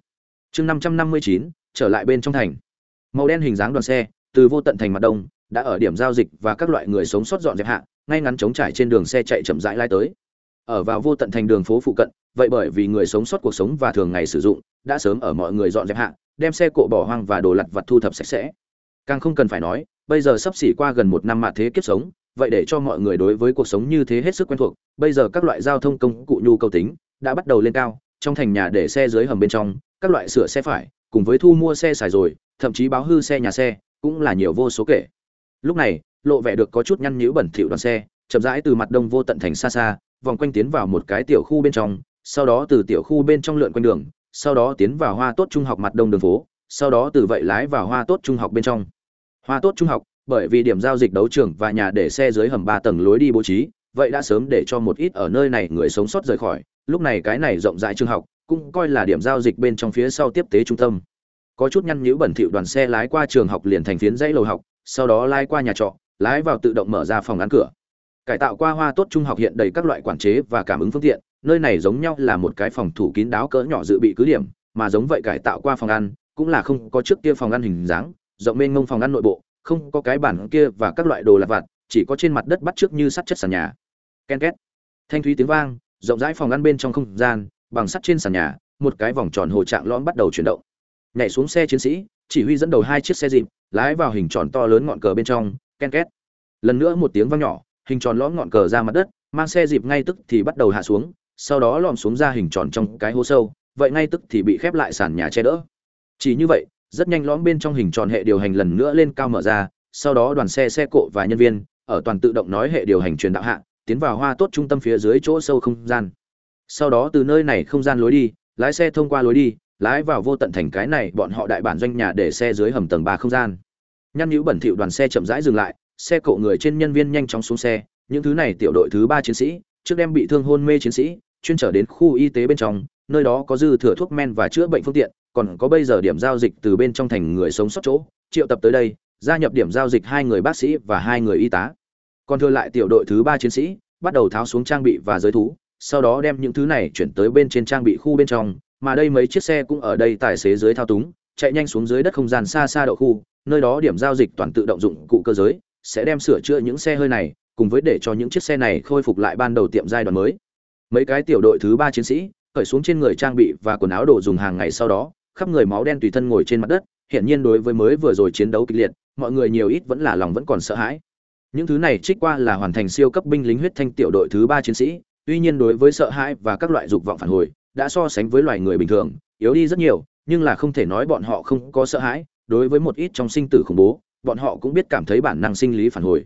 Chương năm trăm năm mươi chín, trở lại bên trong thành. Màu đen hình dáng đoàn xe, từ vô tận thành mặt đông, đã ở điểm giao dịch và các loại người sống sót dọn dẹp hạ ngay ngắn chống trải trên đường xe chạy chậm rãi lai tới. Ở vào vô tận thành đường phố phụ cận, vậy bởi vì người sống sót cuộc sống và thường ngày sử dụng, đã sớm ở mọi người dọn dẹp hạ, đem xe cộ bỏ hoang và đồ lặt vặt thu thập sạch sẽ. Càng không cần phải nói, bây giờ sắp xỉ qua gần một năm mà thế kiếp sống, vậy để cho mọi người đối với cuộc sống như thế hết sức quen thuộc, bây giờ các loại giao thông công cụ nhu cầu tính đã bắt đầu lên cao, trong thành nhà để xe dưới hầm bên trong, các loại sửa xe phải, cùng với thu mua xe xài rồi, thậm chí báo hư xe nhà xe, cũng là nhiều vô số kể. Lúc này lộ vẻ được có chút nhăn nhữ bẩn thỉu đoàn xe, chậm rãi từ mặt đông vô tận thành xa xa, vòng quanh tiến vào một cái tiểu khu bên trong, sau đó từ tiểu khu bên trong lượn quanh đường, sau đó tiến vào hoa tốt trung học mặt đông đường phố, sau đó từ vậy lái vào hoa tốt trung học bên trong. Hoa tốt trung học, bởi vì điểm giao dịch đấu trường và nhà để xe dưới hầm ba tầng lối đi bố trí, vậy đã sớm để cho một ít ở nơi này người sống sót rời khỏi, lúc này cái này rộng rãi trường học, cũng coi là điểm giao dịch bên trong phía sau tiếp tế trung tâm. Có chút nhăn nhữ bẩn thỉu đoàn xe lái qua trường học liền thành phiến dãy lầu học, sau đó lái qua nhà trọ lái vào tự động mở ra phòng ăn cửa. Cải tạo qua hoa tốt trung học hiện đầy các loại quản chế và cảm ứng phương tiện, nơi này giống nhau là một cái phòng thủ kín đáo cỡ nhỏ dự bị cứ điểm, mà giống vậy cải tạo qua phòng ăn, cũng là không có trước kia phòng ăn hình dáng, rộng mênh mông phòng ăn nội bộ, không có cái bản kia và các loại đồ lặt vặt, chỉ có trên mặt đất bắt trước như sắt chất sàn nhà. Ken két. Thanh thúy tiếng vang, rộng rãi phòng ăn bên trong không gian, bằng sắt trên sàn nhà, một cái vòng tròn hồ trạng lõm bắt đầu chuyển động. Nhảy xuống xe chiến sĩ, chỉ huy dẫn đầu hai chiếc xe dịp, lái vào hình tròn to lớn ngọn cờ bên trong ken két. Lần nữa một tiếng vang nhỏ, hình tròn lõm ngọn cờ ra mặt đất, mang xe dịp ngay tức thì bắt đầu hạ xuống, sau đó lòm xuống ra hình tròn trong cái hố sâu, vậy ngay tức thì bị khép lại sàn nhà che đỡ. Chỉ như vậy, rất nhanh lõm bên trong hình tròn hệ điều hành lần nữa lên cao mở ra, sau đó đoàn xe xe cộ và nhân viên, ở toàn tự động nói hệ điều hành truyền đạo hạ, tiến vào hoa tốt trung tâm phía dưới chỗ sâu không gian. Sau đó từ nơi này không gian lối đi, lái xe thông qua lối đi, lái vào vô tận thành cái này, bọn họ đại bản doanh nhà để xe dưới hầm tầng ba không gian nhăn nhữ bẩn thỉu đoàn xe chậm rãi dừng lại, xe cộ người trên nhân viên nhanh chóng xuống xe. Những thứ này tiểu đội thứ ba chiến sĩ, trước đem bị thương hôn mê chiến sĩ, chuyên trở đến khu y tế bên trong, nơi đó có dư thừa thuốc men và chữa bệnh phương tiện, còn có bây giờ điểm giao dịch từ bên trong thành người sống sót chỗ. Triệu tập tới đây, gia nhập điểm giao dịch hai người bác sĩ và hai người y tá. Còn thừa lại tiểu đội thứ ba chiến sĩ, bắt đầu tháo xuống trang bị và giới thú, sau đó đem những thứ này chuyển tới bên trên trang bị khu bên trong, mà đây mấy chiếc xe cũng ở đây tài xế dưới thao túng chạy nhanh xuống dưới đất không gian xa xa đậu khu, nơi đó điểm giao dịch toàn tự động dụng cụ cơ giới, sẽ đem sửa chữa những xe hơi này, cùng với để cho những chiếc xe này khôi phục lại ban đầu tiệm giai đoạn mới. Mấy cái tiểu đội thứ ba chiến sĩ khởi xuống trên người trang bị và quần áo đồ dùng hàng ngày sau đó, khắp người máu đen tùy thân ngồi trên mặt đất hiện nhiên đối với mới vừa rồi chiến đấu kịch liệt, mọi người nhiều ít vẫn là lòng vẫn còn sợ hãi. Những thứ này trích qua là hoàn thành siêu cấp binh lính huyết thanh tiểu đội thứ ba chiến sĩ, tuy nhiên đối với sợ hãi và các loại dục vọng phản hồi, đã so sánh với loài người bình thường, yếu đi rất nhiều nhưng là không thể nói bọn họ không có sợ hãi, đối với một ít trong sinh tử khủng bố, bọn họ cũng biết cảm thấy bản năng sinh lý phản hồi.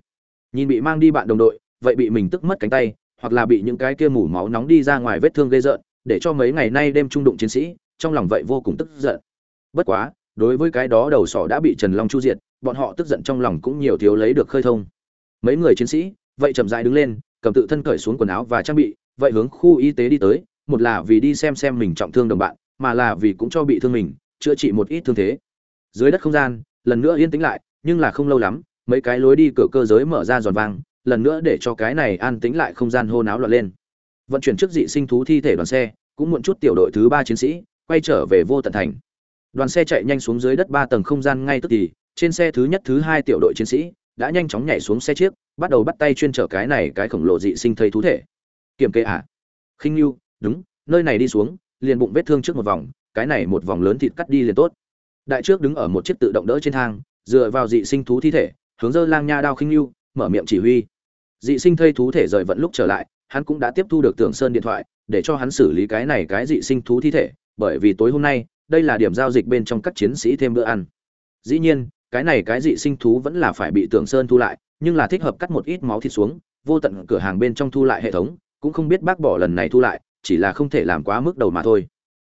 Nhìn bị mang đi bạn đồng đội, vậy bị mình tức mất cánh tay, hoặc là bị những cái kia mủ máu nóng đi ra ngoài vết thương gây rợn, để cho mấy ngày nay đêm trung đụng chiến sĩ, trong lòng vậy vô cùng tức giận. Bất quá, đối với cái đó đầu sỏ đã bị trần long chu diệt, bọn họ tức giận trong lòng cũng nhiều thiếu lấy được khơi thông. Mấy người chiến sĩ, vậy chậm rãi đứng lên, cầm tự thân cởi xuống quần áo và trang bị, vậy hướng khu y tế đi tới, một là vì đi xem xem mình trọng thương đồng bạn mà là vì cũng cho bị thương mình, chữa trị một ít thương thế. Dưới đất không gian, lần nữa yên tĩnh lại, nhưng là không lâu lắm, mấy cái lối đi cửa cơ giới mở ra giòn vang, lần nữa để cho cái này an tĩnh lại không gian hô náo loạn lên. Vận chuyển trước dị sinh thú thi thể đoàn xe, cũng muộn chút tiểu đội thứ ba chiến sĩ, quay trở về vô tận thành. Đoàn xe chạy nhanh xuống dưới đất ba tầng không gian ngay tức thì, trên xe thứ nhất thứ hai tiểu đội chiến sĩ, đã nhanh chóng nhảy xuống xe chiếc bắt đầu bắt tay chuyên trở cái này cái khổng lồ dị sinh thây thú thể. Kiểm kê à? Khinh lưu đúng, nơi này đi xuống liền bụng vết thương trước một vòng, cái này một vòng lớn thịt cắt đi liền tốt. Đại trước đứng ở một chiếc tự động đỡ trên thang, dựa vào dị sinh thú thi thể, hướng dơ lang nha đao khinh lưu, mở miệng chỉ huy. Dị sinh thây thú thể rời vận lúc trở lại, hắn cũng đã tiếp thu được tưởng sơn điện thoại, để cho hắn xử lý cái này cái dị sinh thú thi thể, bởi vì tối hôm nay, đây là điểm giao dịch bên trong các chiến sĩ thêm bữa ăn. Dĩ nhiên, cái này cái dị sinh thú vẫn là phải bị tưởng sơn thu lại, nhưng là thích hợp cắt một ít máu thịt xuống, vô tận cửa hàng bên trong thu lại hệ thống, cũng không biết bác bỏ lần này thu lại chỉ là không thể làm quá mức đầu mà thôi.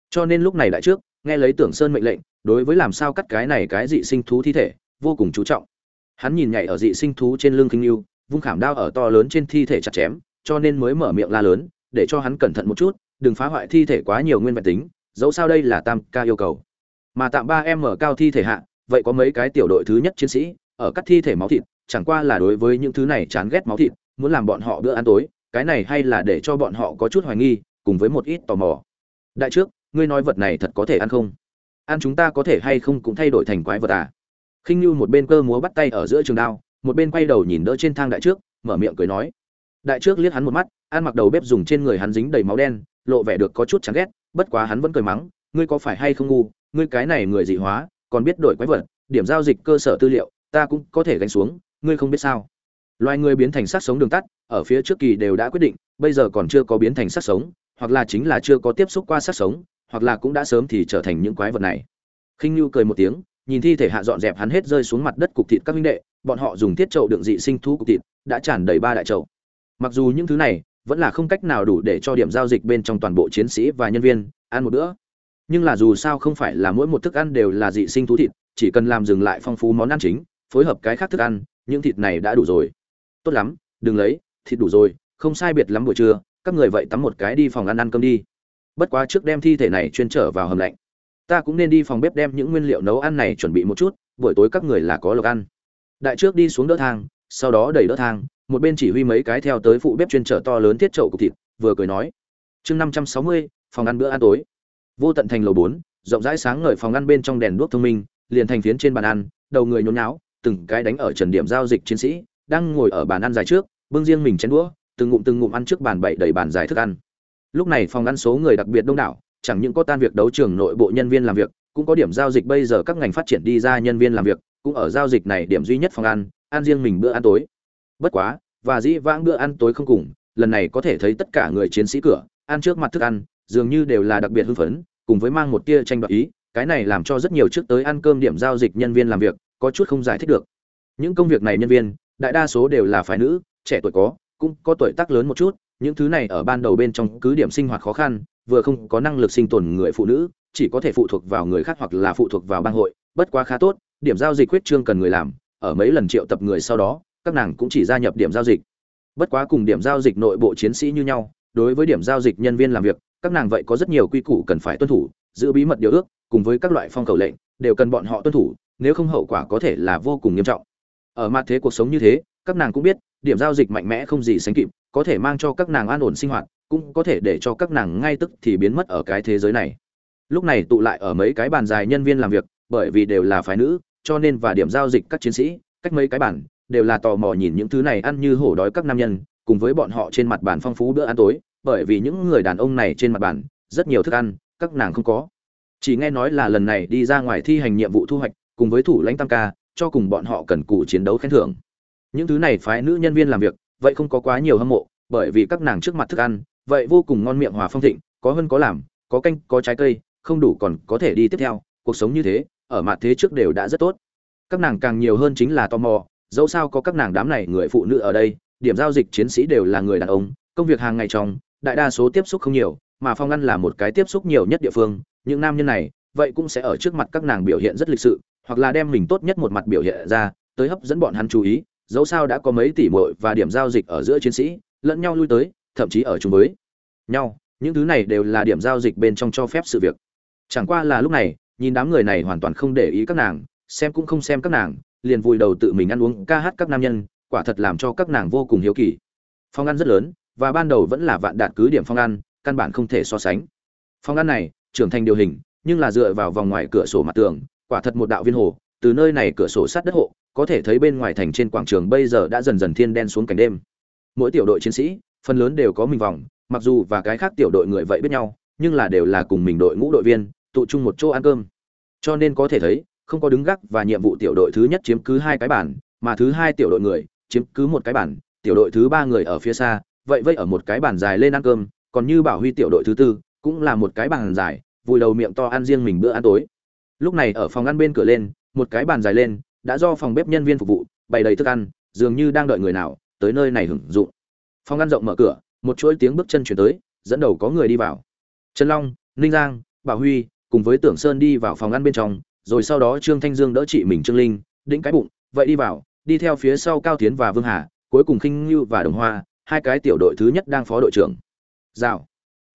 Cho nên lúc này đại trước, nghe lấy tưởng sơn mệnh lệnh, đối với làm sao cắt cái này cái dị sinh thú thi thể, vô cùng chú trọng. Hắn nhìn nhảy ở dị sinh thú trên lưng kinh yêu, vung khảm đao ở to lớn trên thi thể chặt chém, cho nên mới mở miệng la lớn, để cho hắn cẩn thận một chút, đừng phá hoại thi thể quá nhiều nguyên vẹn tính, dẫu sao đây là tam ca yêu cầu. Mà tạm ba em mở cao thi thể hạ, vậy có mấy cái tiểu đội thứ nhất chiến sĩ, ở cắt thi thể máu thịt, chẳng qua là đối với những thứ này chán ghét máu thịt, muốn làm bọn họ bữa ăn tối, cái này hay là để cho bọn họ có chút hoài nghi cùng với một ít tò mò. Đại trước, ngươi nói vật này thật có thể ăn không? Ăn chúng ta có thể hay không cũng thay đổi thành quái vật à? Khinh như một bên cơ múa bắt tay ở giữa trường đao, một bên quay đầu nhìn đỡ trên thang đại trước, mở miệng cười nói. Đại trước liếc hắn một mắt, ăn mặc đầu bếp dùng trên người hắn dính đầy máu đen, lộ vẻ được có chút chán ghét, bất quá hắn vẫn cười mắng, ngươi có phải hay không ngu? Ngươi cái này người dị hóa, còn biết đổi quái vật, điểm giao dịch cơ sở tư liệu, ta cũng có thể gánh xuống, ngươi không biết sao? Loài người biến thành sát sống đường tắt, ở phía trước kỳ đều đã quyết định, bây giờ còn chưa có biến thành sát sống hoặc là chính là chưa có tiếp xúc qua sát sống, hoặc là cũng đã sớm thì trở thành những quái vật này. Khinh nhu cười một tiếng, nhìn thi thể hạ dọn dẹp hắn hết rơi xuống mặt đất cục thịt các minh đệ, bọn họ dùng tiết trậu đựng dị sinh thú cục thịt, đã tràn đầy ba đại chậu. Mặc dù những thứ này vẫn là không cách nào đủ để cho điểm giao dịch bên trong toàn bộ chiến sĩ và nhân viên ăn một bữa, nhưng là dù sao không phải là mỗi một thức ăn đều là dị sinh thú thịt, chỉ cần làm dừng lại phong phú món ăn chính, phối hợp cái khác thức ăn, những thịt này đã đủ rồi. Tốt lắm, đừng lấy, thịt đủ rồi, không sai biệt lắm buổi trưa các người vậy tắm một cái đi phòng ăn ăn cơm đi. Bất quá trước đem thi thể này chuyên trở vào hầm lạnh. Ta cũng nên đi phòng bếp đem những nguyên liệu nấu ăn này chuẩn bị một chút, buổi tối các người là có lộc ăn. Đại trước đi xuống đỡ thang, sau đó đẩy đỡ thang, một bên chỉ huy mấy cái theo tới phụ bếp chuyên trở to lớn thiết chậu cục thịt, vừa cười nói, chương năm trăm sáu mươi, phòng ăn bữa ăn tối. Vô tận thành lầu bốn, rộng rãi sáng ngời phòng ăn bên trong đèn đuốc thông minh, liền thành phiến trên bàn ăn, đầu người nhốn nháo, từng cái đánh ở trần điểm giao dịch chiến sĩ, đang ngồi ở bàn ăn dài trước, bưng riêng mình chén đũa từng ngụm từng ngụm ăn trước bàn bậy đầy bàn dài thức ăn. Lúc này phòng ăn số người đặc biệt đông đảo, chẳng những có tan việc đấu trường nội bộ nhân viên làm việc, cũng có điểm giao dịch bây giờ các ngành phát triển đi ra nhân viên làm việc, cũng ở giao dịch này điểm duy nhất phòng ăn ăn riêng mình bữa ăn tối. Bất quá, và dĩ vãng bữa ăn tối không cùng, lần này có thể thấy tất cả người chiến sĩ cửa, ăn trước mặt thức ăn, dường như đều là đặc biệt hưng phấn, cùng với mang một tia tranh đoạt ý, cái này làm cho rất nhiều trước tới ăn cơm điểm giao dịch nhân viên làm việc, có chút không giải thích được. Những công việc này nhân viên, đại đa số đều là phái nữ, trẻ tuổi có cũng có tuổi tác lớn một chút, những thứ này ở ban đầu bên trong cứ điểm sinh hoạt khó khăn, vừa không có năng lực sinh tồn người phụ nữ, chỉ có thể phụ thuộc vào người khác hoặc là phụ thuộc vào bang hội, bất quá khá tốt, điểm giao dịch quyết trương cần người làm, ở mấy lần triệu tập người sau đó, các nàng cũng chỉ gia nhập điểm giao dịch. Bất quá cùng điểm giao dịch nội bộ chiến sĩ như nhau, đối với điểm giao dịch nhân viên làm việc, các nàng vậy có rất nhiều quy củ cần phải tuân thủ, giữ bí mật điều ước, cùng với các loại phong cầu lệnh, đều cần bọn họ tuân thủ, nếu không hậu quả có thể là vô cùng nghiêm trọng. Ở mặt thế cuộc sống như thế, các nàng cũng biết điểm giao dịch mạnh mẽ không gì sánh kịp, có thể mang cho các nàng an ổn sinh hoạt, cũng có thể để cho các nàng ngay tức thì biến mất ở cái thế giới này. Lúc này tụ lại ở mấy cái bàn dài nhân viên làm việc, bởi vì đều là phái nữ, cho nên và điểm giao dịch các chiến sĩ, cách mấy cái bàn, đều là tò mò nhìn những thứ này ăn như hổ đói các nam nhân, cùng với bọn họ trên mặt bàn phong phú bữa ăn tối, bởi vì những người đàn ông này trên mặt bàn, rất nhiều thức ăn, các nàng không có. Chỉ nghe nói là lần này đi ra ngoài thi hành nhiệm vụ thu hoạch, cùng với thủ lãnh tam ca, cho cùng bọn họ cần cù chiến đấu khen thưởng những thứ này phái nữ nhân viên làm việc, vậy không có quá nhiều hâm mộ, bởi vì các nàng trước mặt thức ăn, vậy vô cùng ngon miệng hòa phong thịnh, có hơn có làm, có canh, có trái cây, không đủ còn có thể đi tiếp theo, cuộc sống như thế, ở mặt thế trước đều đã rất tốt. Các nàng càng nhiều hơn chính là tò mò, dẫu sao có các nàng đám này người phụ nữ ở đây, điểm giao dịch chiến sĩ đều là người đàn ông, công việc hàng ngày trong, đại đa số tiếp xúc không nhiều, mà phong ăn là một cái tiếp xúc nhiều nhất địa phương, những nam nhân này, vậy cũng sẽ ở trước mặt các nàng biểu hiện rất lịch sự, hoặc là đem mình tốt nhất một mặt biểu hiện ra, tới hấp dẫn bọn hắn chú ý dẫu sao đã có mấy tỷ muội và điểm giao dịch ở giữa chiến sĩ, lẫn nhau lui tới, thậm chí ở chung với nhau, những thứ này đều là điểm giao dịch bên trong cho phép sự việc. Chẳng qua là lúc này, nhìn đám người này hoàn toàn không để ý các nàng, xem cũng không xem các nàng, liền vùi đầu tự mình ăn uống ca hát các nam nhân, quả thật làm cho các nàng vô cùng hiếu kỳ. Phong ăn rất lớn, và ban đầu vẫn là vạn đạt cứ điểm phong ăn, căn bản không thể so sánh. Phong ăn này, trưởng thành điều hình, nhưng là dựa vào vòng ngoài cửa sổ mặt tường, quả thật một đạo viên hồ, từ nơi này cửa sổ sát đất hộ có thể thấy bên ngoài thành trên quảng trường bây giờ đã dần dần thiên đen xuống cảnh đêm. Mỗi tiểu đội chiến sĩ, phần lớn đều có mình vòng, mặc dù và cái khác tiểu đội người vậy biết nhau, nhưng là đều là cùng mình đội ngũ đội viên, tụ chung một chỗ ăn cơm. Cho nên có thể thấy, không có đứng gác và nhiệm vụ tiểu đội thứ nhất chiếm cứ hai cái bản, mà thứ hai tiểu đội người chiếm cứ một cái bản, tiểu đội thứ ba người ở phía xa, vậy vây ở một cái bàn dài lên ăn cơm, còn như bảo huy tiểu đội thứ tư, cũng là một cái bàn dài, vùi đầu miệng to ăn riêng mình bữa ăn tối. Lúc này ở phòng ăn bên cửa lên, một cái bàn dài lên đã do phòng bếp nhân viên phục vụ, bày đầy thức ăn, dường như đang đợi người nào tới nơi này hưởng dụng. Phòng ăn rộng mở cửa, một chuỗi tiếng bước chân chuyển tới, dẫn đầu có người đi vào. Trần long, ninh giang, bảo huy cùng với tưởng sơn đi vào phòng ăn bên trong, rồi sau đó trương thanh dương đỡ chị mình trương linh, đĩnh cái bụng, vậy đi vào, đi theo phía sau cao tiến và vương hà, cuối cùng khinh ngưu và đồng hoa, hai cái tiểu đội thứ nhất đang phó đội trưởng. Rào.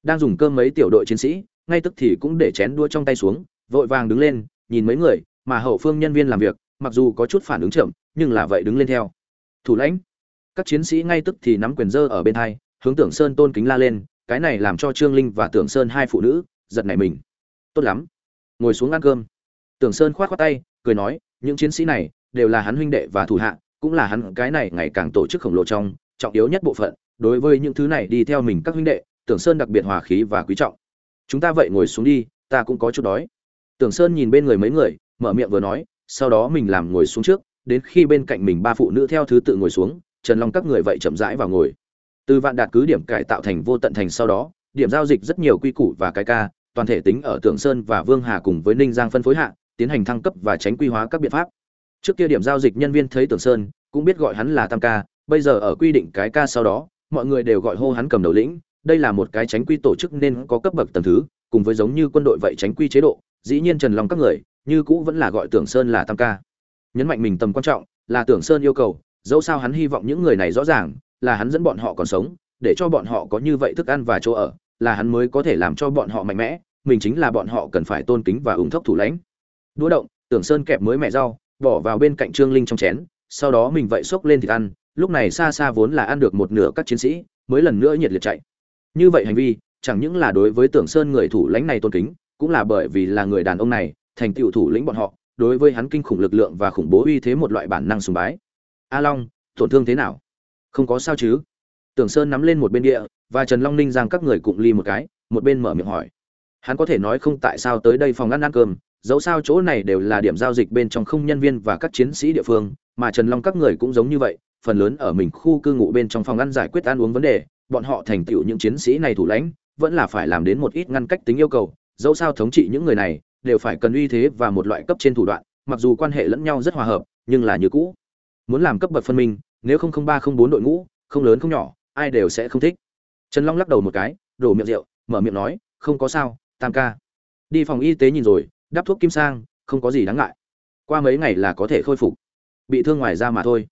Đang dùng cơm mấy tiểu đội chiến sĩ, ngay tức thì cũng để chén đua trong tay xuống, vội vàng đứng lên, nhìn mấy người, mà hậu phương nhân viên làm việc mặc dù có chút phản ứng chậm, nhưng là vậy đứng lên theo. Thủ lãnh, các chiến sĩ ngay tức thì nắm quyền dơ ở bên hai, hướng tưởng sơn tôn kính la lên, cái này làm cho trương linh và tưởng sơn hai phụ nữ giật nảy mình. Tốt lắm. Ngồi xuống ăn cơm. Tưởng sơn khoát khoát tay, cười nói, những chiến sĩ này đều là hắn huynh đệ và thủ hạ, cũng là hắn cái này ngày càng tổ chức khổng lồ trong, trọng yếu nhất bộ phận. Đối với những thứ này đi theo mình các huynh đệ, tưởng sơn đặc biệt hòa khí và quý trọng. Chúng ta vậy ngồi xuống đi, ta cũng có chút đói. Tưởng sơn nhìn bên người mấy người, mở miệng vừa nói sau đó mình làm ngồi xuống trước, đến khi bên cạnh mình ba phụ nữ theo thứ tự ngồi xuống, trần long các người vậy chậm rãi vào ngồi. Từ vạn đạt cứ điểm cải tạo thành vô tận thành sau đó, điểm giao dịch rất nhiều quy củ và cái ca, toàn thể tính ở tưởng sơn và vương hà cùng với ninh giang phân phối hạ, tiến hành thăng cấp và tránh quy hóa các biện pháp. Trước kia điểm giao dịch nhân viên thấy tưởng sơn, cũng biết gọi hắn là tam ca, bây giờ ở quy định cái ca sau đó, mọi người đều gọi hô hắn cầm đầu lĩnh, đây là một cái tránh quy tổ chức nên có cấp bậc tầng thứ, cùng với giống như quân đội vậy tránh quy chế độ, dĩ nhiên trần long các người như cũ vẫn là gọi tưởng sơn là tam ca. Nhấn mạnh mình tầm quan trọng là tưởng sơn yêu cầu, dẫu sao hắn hy vọng những người này rõ ràng là hắn dẫn bọn họ còn sống, để cho bọn họ có như vậy thức ăn và chỗ ở, là hắn mới có thể làm cho bọn họ mạnh mẽ, mình chính là bọn họ cần phải tôn kính và ủng thốc thủ lãnh. Đũa động, tưởng sơn kẹp mới mẹ rau, bỏ vào bên cạnh trương linh trong chén, sau đó mình vậy xốc lên thịt ăn, lúc này xa xa vốn là ăn được một nửa các chiến sĩ, mới lần nữa nhiệt liệt chạy. Như vậy hành vi, chẳng những là đối với tưởng sơn người thủ lãnh này tôn kính, cũng là bởi vì là người đàn ông này thành tựu thủ lĩnh bọn họ, đối với hắn kinh khủng lực lượng và khủng bố uy thế một loại bản năng sùng bái. A long, tổn thương thế nào? Không có sao chứ? Tưởng sơn nắm lên một bên địa, và trần long ninh giang các người cụng ly một cái, một bên mở miệng hỏi. Hắn có thể nói không tại sao tới đây phòng ăn ăn cơm, dẫu sao chỗ này đều là điểm giao dịch bên trong không nhân viên và các chiến sĩ địa phương, mà trần long các người cũng giống như vậy, phần lớn ở mình khu cư ngụ bên trong phòng ăn giải quyết ăn uống vấn đề, bọn họ thành tựu những chiến sĩ này thủ lãnh, vẫn là phải làm đến một ít ngăn cách tính yêu cầu, dẫu sao thống trị những người này đều phải cần uy thế và một loại cấp trên thủ đoạn, mặc dù quan hệ lẫn nhau rất hòa hợp, nhưng là như cũ. Muốn làm cấp bậc phân minh, nếu không không ba, không bốn đội ngũ, không lớn không nhỏ, ai đều sẽ không thích. Trần long lắc đầu một cái, đổ miệng rượu, mở miệng nói, không có sao, tam ca. Đi phòng y tế nhìn rồi, đắp thuốc kim sang, không có gì đáng ngại. Qua mấy ngày là có thể khôi phục. Bị thương ngoài ra mà thôi.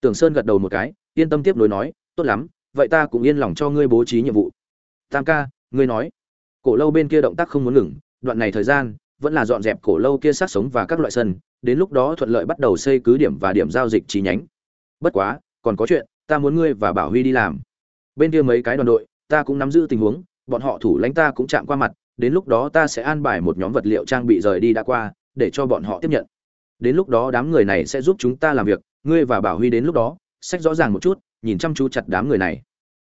Tưởng sơn gật đầu một cái, yên tâm tiếp nối nói, tốt lắm, vậy ta cũng yên lòng cho ngươi bố trí nhiệm vụ. Tam ca, ngươi nói. Cổ lâu bên kia động tác không muốn ngừng, đoạn này thời gian vẫn là dọn dẹp cổ lâu kia sát sống và các loại sân, đến lúc đó thuận lợi bắt đầu xây cứ điểm và điểm giao dịch chi nhánh. Bất quá, còn có chuyện, ta muốn ngươi và bảo huy đi làm. Bên kia mấy cái đoàn đội, ta cũng nắm giữ tình huống, bọn họ thủ lãnh ta cũng chạm qua mặt, đến lúc đó ta sẽ an bài một nhóm vật liệu trang bị rời đi đã qua, để cho bọn họ tiếp nhận. Đến lúc đó đám người này sẽ giúp chúng ta làm việc, ngươi và bảo huy đến lúc đó, sách rõ ràng một chút, nhìn chăm chú chặt đám người này.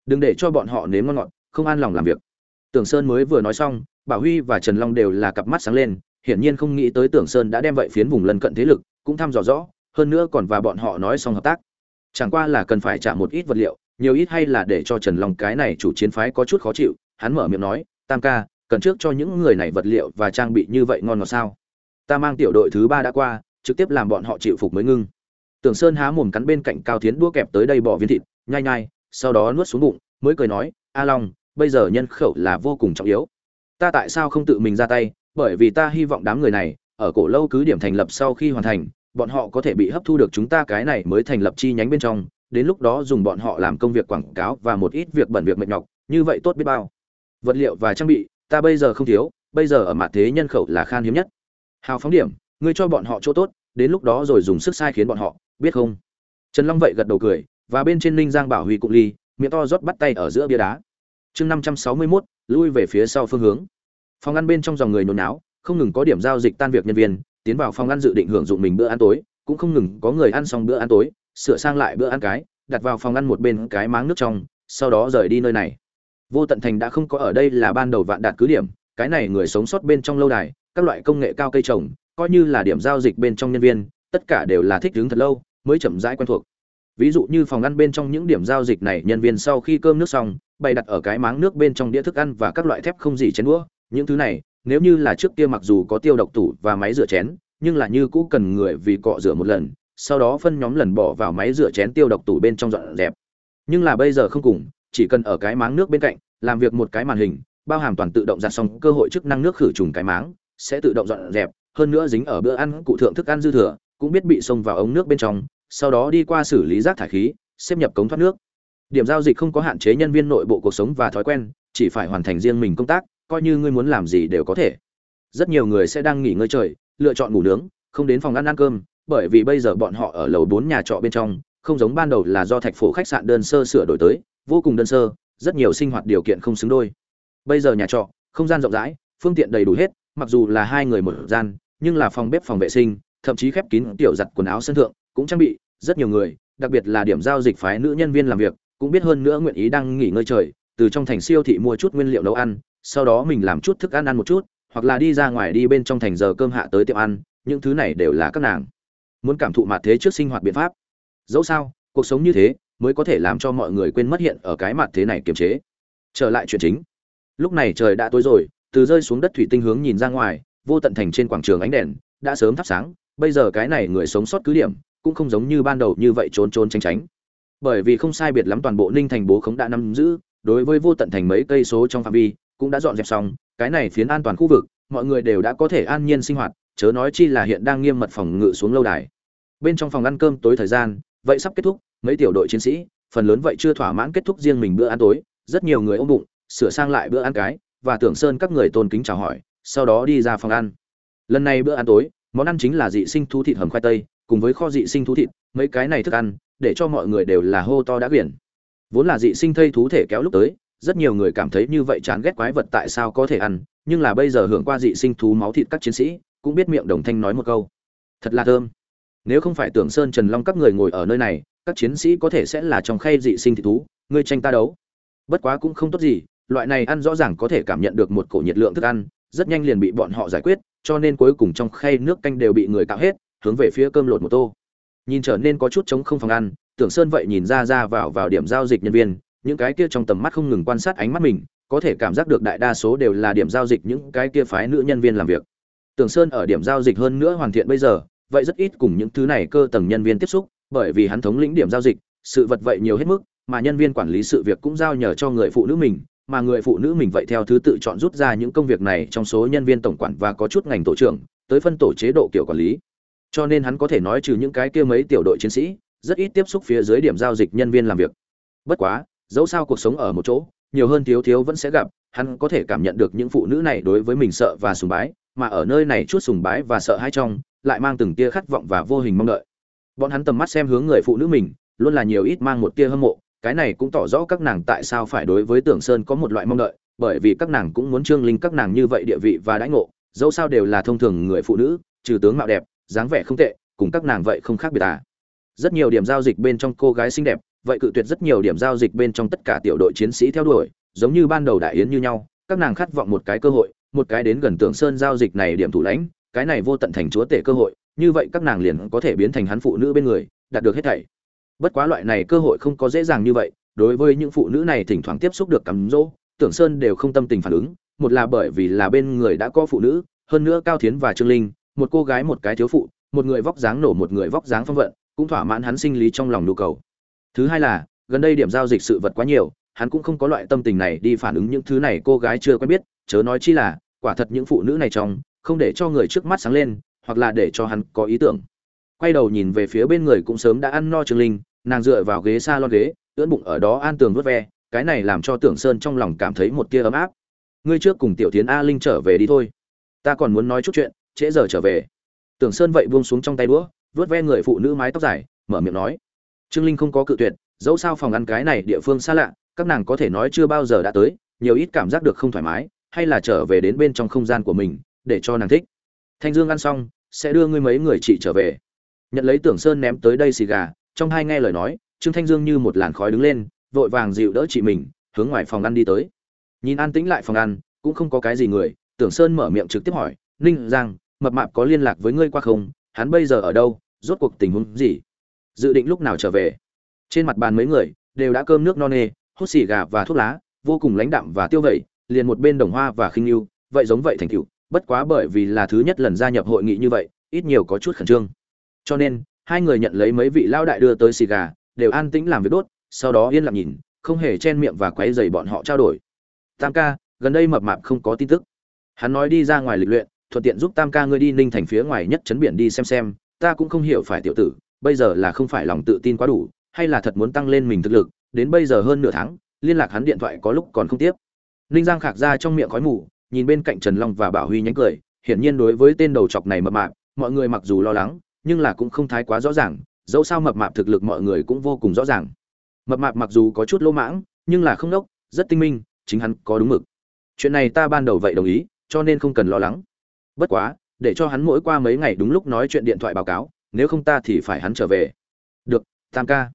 Đừng để cho bọn họ nếm ngon ngọt, không an lòng làm việc. Tưởng sơn mới vừa nói xong bảo huy và trần long đều là cặp mắt sáng lên, hiển nhiên không nghĩ tới tưởng sơn đã đem vậy phiến vùng lân cận thế lực cũng thăm dò rõ, hơn nữa còn và bọn họ nói xong hợp tác. Chẳng qua là cần phải trả một ít vật liệu, nhiều ít hay là để cho trần long cái này chủ chiến phái có chút khó chịu, hắn mở miệng nói, tam ca, cần trước cho những người này vật liệu và trang bị như vậy ngon ngọt sao? Ta mang tiểu đội thứ ba đã qua, trực tiếp làm bọn họ chịu phục mới ngưng. Tưởng sơn há mồm cắn bên cạnh cao Thiến đua kẹp tới đây bỏ viên thịt, nhai nhai, sau đó nuốt xuống bụng, mới cười nói, a long, bây giờ nhân khẩu là vô cùng trọng yếu ta tại sao không tự mình ra tay? Bởi vì ta hy vọng đám người này, ở cổ lâu cứ điểm thành lập sau khi hoàn thành, bọn họ có thể bị hấp thu được chúng ta cái này mới thành lập chi nhánh bên trong, đến lúc đó dùng bọn họ làm công việc quảng cáo và một ít việc bẩn việc mệt nhọc, như vậy tốt biết bao. Vật liệu và trang bị, ta bây giờ không thiếu, bây giờ ở mặt thế nhân khẩu là khan hiếm nhất. Hào phóng điểm, ngươi cho bọn họ chỗ tốt, đến lúc đó rồi dùng sức sai khiến bọn họ, biết không? Trần long vậy gật đầu cười, và bên trên ninh giang bảo huy cụ ly, miệng to rót bắt tay ở giữa bia đá. Chương năm trăm sáu mươi mốt lui về phía sau phương hướng. Phòng ăn bên trong dòng người nôn náo không ngừng có điểm giao dịch tan việc nhân viên, tiến vào phòng ăn dự định hưởng dụng mình bữa ăn tối, cũng không ngừng có người ăn xong bữa ăn tối, sửa sang lại bữa ăn cái, đặt vào phòng ăn một bên cái máng nước trong, sau đó rời đi nơi này. Vô tận thành đã không có ở đây là ban đầu vạn đạt cứ điểm, cái này người sống sót bên trong lâu đài, các loại công nghệ cao cây trồng, coi như là điểm giao dịch bên trong nhân viên, tất cả đều là thích đứng thật lâu, mới chậm rãi quen thuộc ví dụ như phòng ăn bên trong những điểm giao dịch này, nhân viên sau khi cơm nước xong, bày đặt ở cái máng nước bên trong đĩa thức ăn và các loại thép không gì chén đũa. Những thứ này, nếu như là trước kia mặc dù có tiêu độc tủ và máy rửa chén, nhưng là như cũ cần người vì cọ rửa một lần, sau đó phân nhóm lần bỏ vào máy rửa chén tiêu độc tủ bên trong dọn dẹp. Nhưng là bây giờ không cùng, chỉ cần ở cái máng nước bên cạnh, làm việc một cái màn hình, bao hàm toàn tự động giặt xong, cơ hội chức năng nước khử trùng cái máng, sẽ tự động dọn dẹp. Hơn nữa dính ở bữa ăn cụ thượng thức ăn dư thừa, cũng biết bị xông vào ống nước bên trong sau đó đi qua xử lý rác thải khí, xếp nhập cống thoát nước. Điểm giao dịch không có hạn chế nhân viên nội bộ cuộc sống và thói quen, chỉ phải hoàn thành riêng mình công tác, coi như ngươi muốn làm gì đều có thể. Rất nhiều người sẽ đang nghỉ ngơi trời, lựa chọn ngủ nướng, không đến phòng ăn ăn cơm, bởi vì bây giờ bọn họ ở lầu bốn nhà trọ bên trong, không giống ban đầu là do thạch phổ khách sạn đơn sơ sửa đổi tới, vô cùng đơn sơ, rất nhiều sinh hoạt điều kiện không xứng đôi. Bây giờ nhà trọ, không gian rộng rãi, phương tiện đầy đủ hết, mặc dù là hai người một gian, nhưng là phòng bếp phòng vệ sinh, thậm chí khép kín tiểu giặt quần áo sân thượng cũng trang bị, rất nhiều người, đặc biệt là điểm giao dịch phái nữ nhân viên làm việc, cũng biết hơn nữa nguyện ý đang nghỉ ngơi trời, từ trong thành siêu thị mua chút nguyên liệu nấu ăn, sau đó mình làm chút thức ăn ăn một chút, hoặc là đi ra ngoài đi bên trong thành giờ cơm hạ tới tiệm ăn, những thứ này đều là các nàng. Muốn cảm thụ mặt thế trước sinh hoạt biện pháp. Dẫu sao, cuộc sống như thế, mới có thể làm cho mọi người quên mất hiện ở cái mặt thế này kiềm chế. Trở lại chuyện chính. Lúc này trời đã tối rồi, từ rơi xuống đất thủy tinh hướng nhìn ra ngoài, vô tận thành trên quảng trường ánh đèn, đã sớm thắp sáng, bây giờ cái này người sống sót cứ điểm cũng không giống như ban đầu như vậy trốn trốn tránh tránh. Bởi vì không sai biệt lắm toàn bộ ninh thành bố khống đã nắm giữ, đối với vô tận thành mấy cây số trong phạm vi cũng đã dọn dẹp xong, cái này phiến an toàn khu vực, mọi người đều đã có thể an nhiên sinh hoạt, chớ nói chi là hiện đang nghiêm mật phòng ngự xuống lâu đài. Bên trong phòng ăn cơm tối thời gian, vậy sắp kết thúc, mấy tiểu đội chiến sĩ, phần lớn vậy chưa thỏa mãn kết thúc riêng mình bữa ăn tối, rất nhiều người ôm bụng, sửa sang lại bữa ăn cái, và tưởng sơn các người tôn kính chào hỏi, sau đó đi ra phòng ăn. Lần này bữa ăn tối, món ăn chính là dị sinh thú thịt hầm khoai tây cùng với kho dị sinh thú thịt, mấy cái này thức ăn, để cho mọi người đều là hô to đã quyển. Vốn là dị sinh thây thú thể kéo lúc tới, rất nhiều người cảm thấy như vậy chán ghét quái vật tại sao có thể ăn, nhưng là bây giờ hưởng qua dị sinh thú máu thịt các chiến sĩ, cũng biết miệng đồng thanh nói một câu. Thật là thơm. Nếu không phải tưởng sơn trần long các người ngồi ở nơi này, các chiến sĩ có thể sẽ là trong khay dị sinh thịt thú, ngươi tranh ta đấu. Bất quá cũng không tốt gì, loại này ăn rõ ràng có thể cảm nhận được một cổ nhiệt lượng thức ăn, rất nhanh liền bị bọn họ giải quyết, cho nên cuối cùng trong khay nước canh đều bị người cạo hết hướng về phía cơm lột một tô. Nhìn trở nên có chút trống không phòng ăn, tưởng sơn vậy nhìn ra ra vào vào điểm giao dịch nhân viên, những cái kia trong tầm mắt không ngừng quan sát ánh mắt mình, có thể cảm giác được đại đa số đều là điểm giao dịch những cái kia phái nữ nhân viên làm việc. Tưởng sơn ở điểm giao dịch hơn nữa hoàn thiện bây giờ, vậy rất ít cùng những thứ này cơ tầng nhân viên tiếp xúc, bởi vì hắn thống lĩnh điểm giao dịch, sự vật vậy nhiều hết mức, mà nhân viên quản lý sự việc cũng giao nhờ cho người phụ nữ mình, mà người phụ nữ mình vậy theo thứ tự chọn rút ra những công việc này trong số nhân viên tổng quản và có chút ngành tổ trưởng, tới phân tổ chế độ kiểu quản lý cho nên hắn có thể nói trừ những cái kia mấy tiểu đội chiến sĩ, rất ít tiếp xúc phía dưới điểm giao dịch nhân viên làm việc. Bất quá, dẫu sao cuộc sống ở một chỗ, nhiều hơn thiếu thiếu vẫn sẽ gặp, hắn có thể cảm nhận được những phụ nữ này đối với mình sợ và sùng bái, mà ở nơi này chút sùng bái và sợ hãi trong, lại mang từng tia khát vọng và vô hình mong đợi. Bọn hắn tầm mắt xem hướng người phụ nữ mình, luôn là nhiều ít mang một tia hâm mộ, cái này cũng tỏ rõ các nàng tại sao phải đối với tưởng sơn có một loại mong đợi, bởi vì các nàng cũng muốn trương linh các nàng như vậy địa vị và đãi ngộ, dẫu sao đều là thông thường người phụ nữ, trừ tướng mạo đẹp dáng vẻ không tệ, cùng các nàng vậy không khác biệt à. Rất nhiều điểm giao dịch bên trong cô gái xinh đẹp, vậy cự tuyệt rất nhiều điểm giao dịch bên trong tất cả tiểu đội chiến sĩ theo đuổi, giống như ban đầu đại yến như nhau, các nàng khát vọng một cái cơ hội, một cái đến gần tưởng sơn giao dịch này điểm thủ lãnh, cái này vô tận thành chúa tể cơ hội, như vậy các nàng liền có thể biến thành hắn phụ nữ bên người, đạt được hết thảy. Bất quá loại này cơ hội không có dễ dàng như vậy, đối với những phụ nữ này thỉnh thoảng tiếp xúc được cắm dỗ, tưởng sơn đều không tâm tình phản ứng, một là bởi vì là bên người đã có phụ nữ, hơn nữa cao thiến và trương linh một cô gái một cái thiếu phụ, một người vóc dáng nổ một người vóc dáng phong vận, cũng thỏa mãn hắn sinh lý trong lòng nhu cầu. Thứ hai là, gần đây điểm giao dịch sự vật quá nhiều, hắn cũng không có loại tâm tình này đi phản ứng những thứ này cô gái chưa quen biết, chớ nói chi là, quả thật những phụ nữ này trong, không để cho người trước mắt sáng lên, hoặc là để cho hắn có ý tưởng. Quay đầu nhìn về phía bên người cũng sớm đã ăn no trường linh, nàng dựa vào ghế s a lon ghế, ưỡn bụng ở đó an tường vớt ve, cái này làm cho tưởng sơn trong lòng cảm thấy một tia ấm áp. Ngươi trước cùng tiểu tiến a linh trở về đi thôi. Ta còn muốn nói chút chuyện trễ giờ trở về. Tưởng sơn vậy buông xuống trong tay đũa, vớt ve người phụ nữ mái tóc dài, mở miệng nói, trương linh không có cự tuyệt, dẫu sao phòng ăn cái này địa phương xa lạ, các nàng có thể nói chưa bao giờ đã tới, nhiều ít cảm giác được không thoải mái, hay là trở về đến bên trong không gian của mình, để cho nàng thích. Thanh dương ăn xong, sẽ đưa ngươi mấy người chị trở về. Nhận lấy tưởng sơn ném tới đây xì gà, trong hai nghe lời nói, trương thanh dương như một làn khói đứng lên, vội vàng dịu đỡ chị mình, hướng ngoài phòng ăn đi tới. Nhìn an tĩnh lại phòng ăn, cũng không có cái gì người, tưởng sơn mở miệng trực tiếp hỏi, ninh giang mập mạp có liên lạc với ngươi qua không? Hắn bây giờ ở đâu? Rốt cuộc tình huống gì? Dự định lúc nào trở về? Trên mặt bàn mấy người đều đã cơm nước no nê, hút xì gà và thuốc lá, vô cùng lãnh đạm và tiêu vẩy liền một bên đồng hoa và khinh yêu, vậy giống vậy thành cựu bất quá bởi vì là thứ nhất lần gia nhập hội nghị như vậy, ít nhiều có chút khẩn trương. Cho nên, hai người nhận lấy mấy vị lao đại đưa tới xì gà, đều an tĩnh làm việc đốt, sau đó yên lặng nhìn, không hề chen miệng và quấy dày bọn họ trao đổi. Tam ca, gần đây mập mạp không có tin tức. Hắn nói đi ra ngoài lịch luyện thuận tiện giúp tam ca ngươi đi ninh thành phía ngoài nhất chấn biển đi xem xem, ta cũng không hiểu phải tiểu tử, bây giờ là không phải lòng tự tin quá đủ, hay là thật muốn tăng lên mình thực lực, đến bây giờ hơn nửa tháng, liên lạc hắn điện thoại có lúc còn không tiếp. Ninh giang khạc ra trong miệng khói mù, nhìn bên cạnh trần long và bảo huy nhánh cười, hiển nhiên đối với tên đầu chọc này mập mạp, mọi người mặc dù lo lắng, nhưng là cũng không thái quá rõ ràng, dẫu sao mập mạp thực lực mọi người cũng vô cùng rõ ràng. Mập mạp mặc dù có chút lỗ mãng, nhưng là không đốc, rất tinh minh, chính hắn có đúng mực. Chuyện này ta ban đầu vậy đồng ý, cho nên không cần lo lắng bất quá, để cho hắn mỗi qua mấy ngày đúng lúc nói chuyện điện thoại báo cáo, nếu không ta thì phải hắn trở về. Được, tam ca.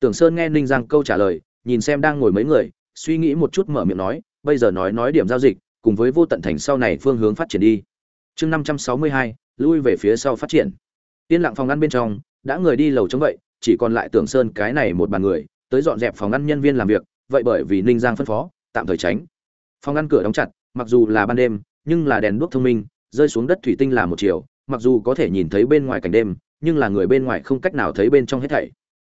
Tưởng sơn nghe ninh giang câu trả lời, nhìn xem đang ngồi mấy người, suy nghĩ một chút mở miệng nói, bây giờ nói nói điểm giao dịch, cùng với vô tận thành sau này phương hướng phát triển đi. Chương năm trăm sáu mươi hai, lui về phía sau phát triển. Yên lặng phòng ăn bên trong, đã người đi lầu chống vậy, chỉ còn lại tưởng sơn cái này một bàn người, tới dọn dẹp phòng ăn nhân viên làm việc, vậy bởi vì ninh giang phân phó, tạm thời tránh. Phòng ăn cửa đóng chặt, mặc dù là ban đêm, nhưng là đèn đuốc thông minh rơi xuống đất thủy tinh là một chiều, mặc dù có thể nhìn thấy bên ngoài cảnh đêm, nhưng là người bên ngoài không cách nào thấy bên trong hết thảy.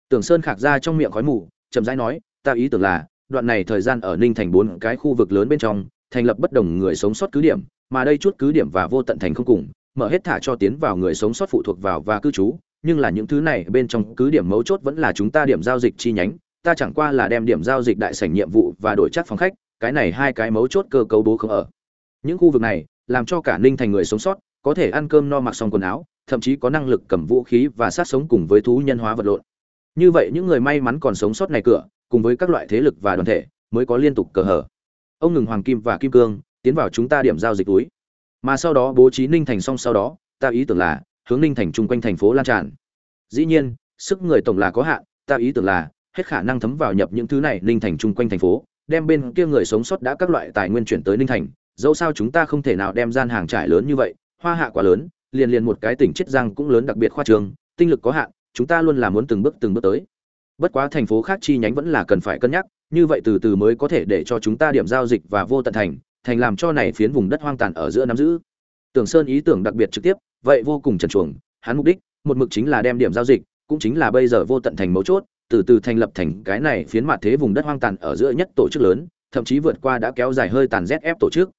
Tưởng sơn khạc ra trong miệng khói mù, chậm rãi nói, ta ý tưởng là, đoạn này thời gian ở ninh thành bốn cái khu vực lớn bên trong, thành lập bất đồng người sống sót cứ điểm, mà đây chút cứ điểm và vô tận thành không cùng, mở hết thả cho tiến vào người sống sót phụ thuộc vào và cư trú, nhưng là những thứ này bên trong cứ điểm mấu chốt vẫn là chúng ta điểm giao dịch chi nhánh, ta chẳng qua là đem điểm giao dịch đại sảnh nhiệm vụ và đổi chắc phòng khách, cái này hai cái mấu chốt cơ cấu bố không ở. Những khu vực này làm cho cả ninh thành người sống sót, có thể ăn cơm no mặc xong quần áo, thậm chí có năng lực cầm vũ khí và sát sống cùng với thú nhân hóa vật lộn. Như vậy những người may mắn còn sống sót này cửa, cùng với các loại thế lực và đoàn thể, mới có liên tục cờ hở ông ngừng hoàng kim và kim cương tiến vào chúng ta điểm giao dịch túi. Mà sau đó bố trí ninh thành xong sau đó, ta ý tưởng là hướng ninh thành chung quanh thành phố lan tràn. Dĩ nhiên, sức người tổng là có hạn, ta ý tưởng là hết khả năng thấm vào nhập những thứ này ninh thành chung quanh thành phố, đem bên kia người sống sót đã các loại tài nguyên chuyển tới ninh thành dẫu sao chúng ta không thể nào đem gian hàng trải lớn như vậy, hoa hạ quá lớn, liền liền một cái tỉnh chiết giang cũng lớn đặc biệt khoa trường, tinh lực có hạn, chúng ta luôn là muốn từng bước từng bước tới. Bất quá thành phố khác chi nhánh vẫn là cần phải cân nhắc, như vậy từ từ mới có thể để cho chúng ta điểm giao dịch và vô tận thành thành làm cho này phiến vùng đất hoang tàn ở giữa nắm giữ. Tưởng sơn ý tưởng đặc biệt trực tiếp, vậy vô cùng trần chuồng, hắn mục đích, một mực chính là đem điểm giao dịch, cũng chính là bây giờ vô tận thành mấu chốt, từ từ thành lập thành cái này phiến mặt thế vùng đất hoang tàn ở giữa nhất tổ chức lớn, thậm chí vượt qua đã kéo dài hơi tàn ZF tổ chức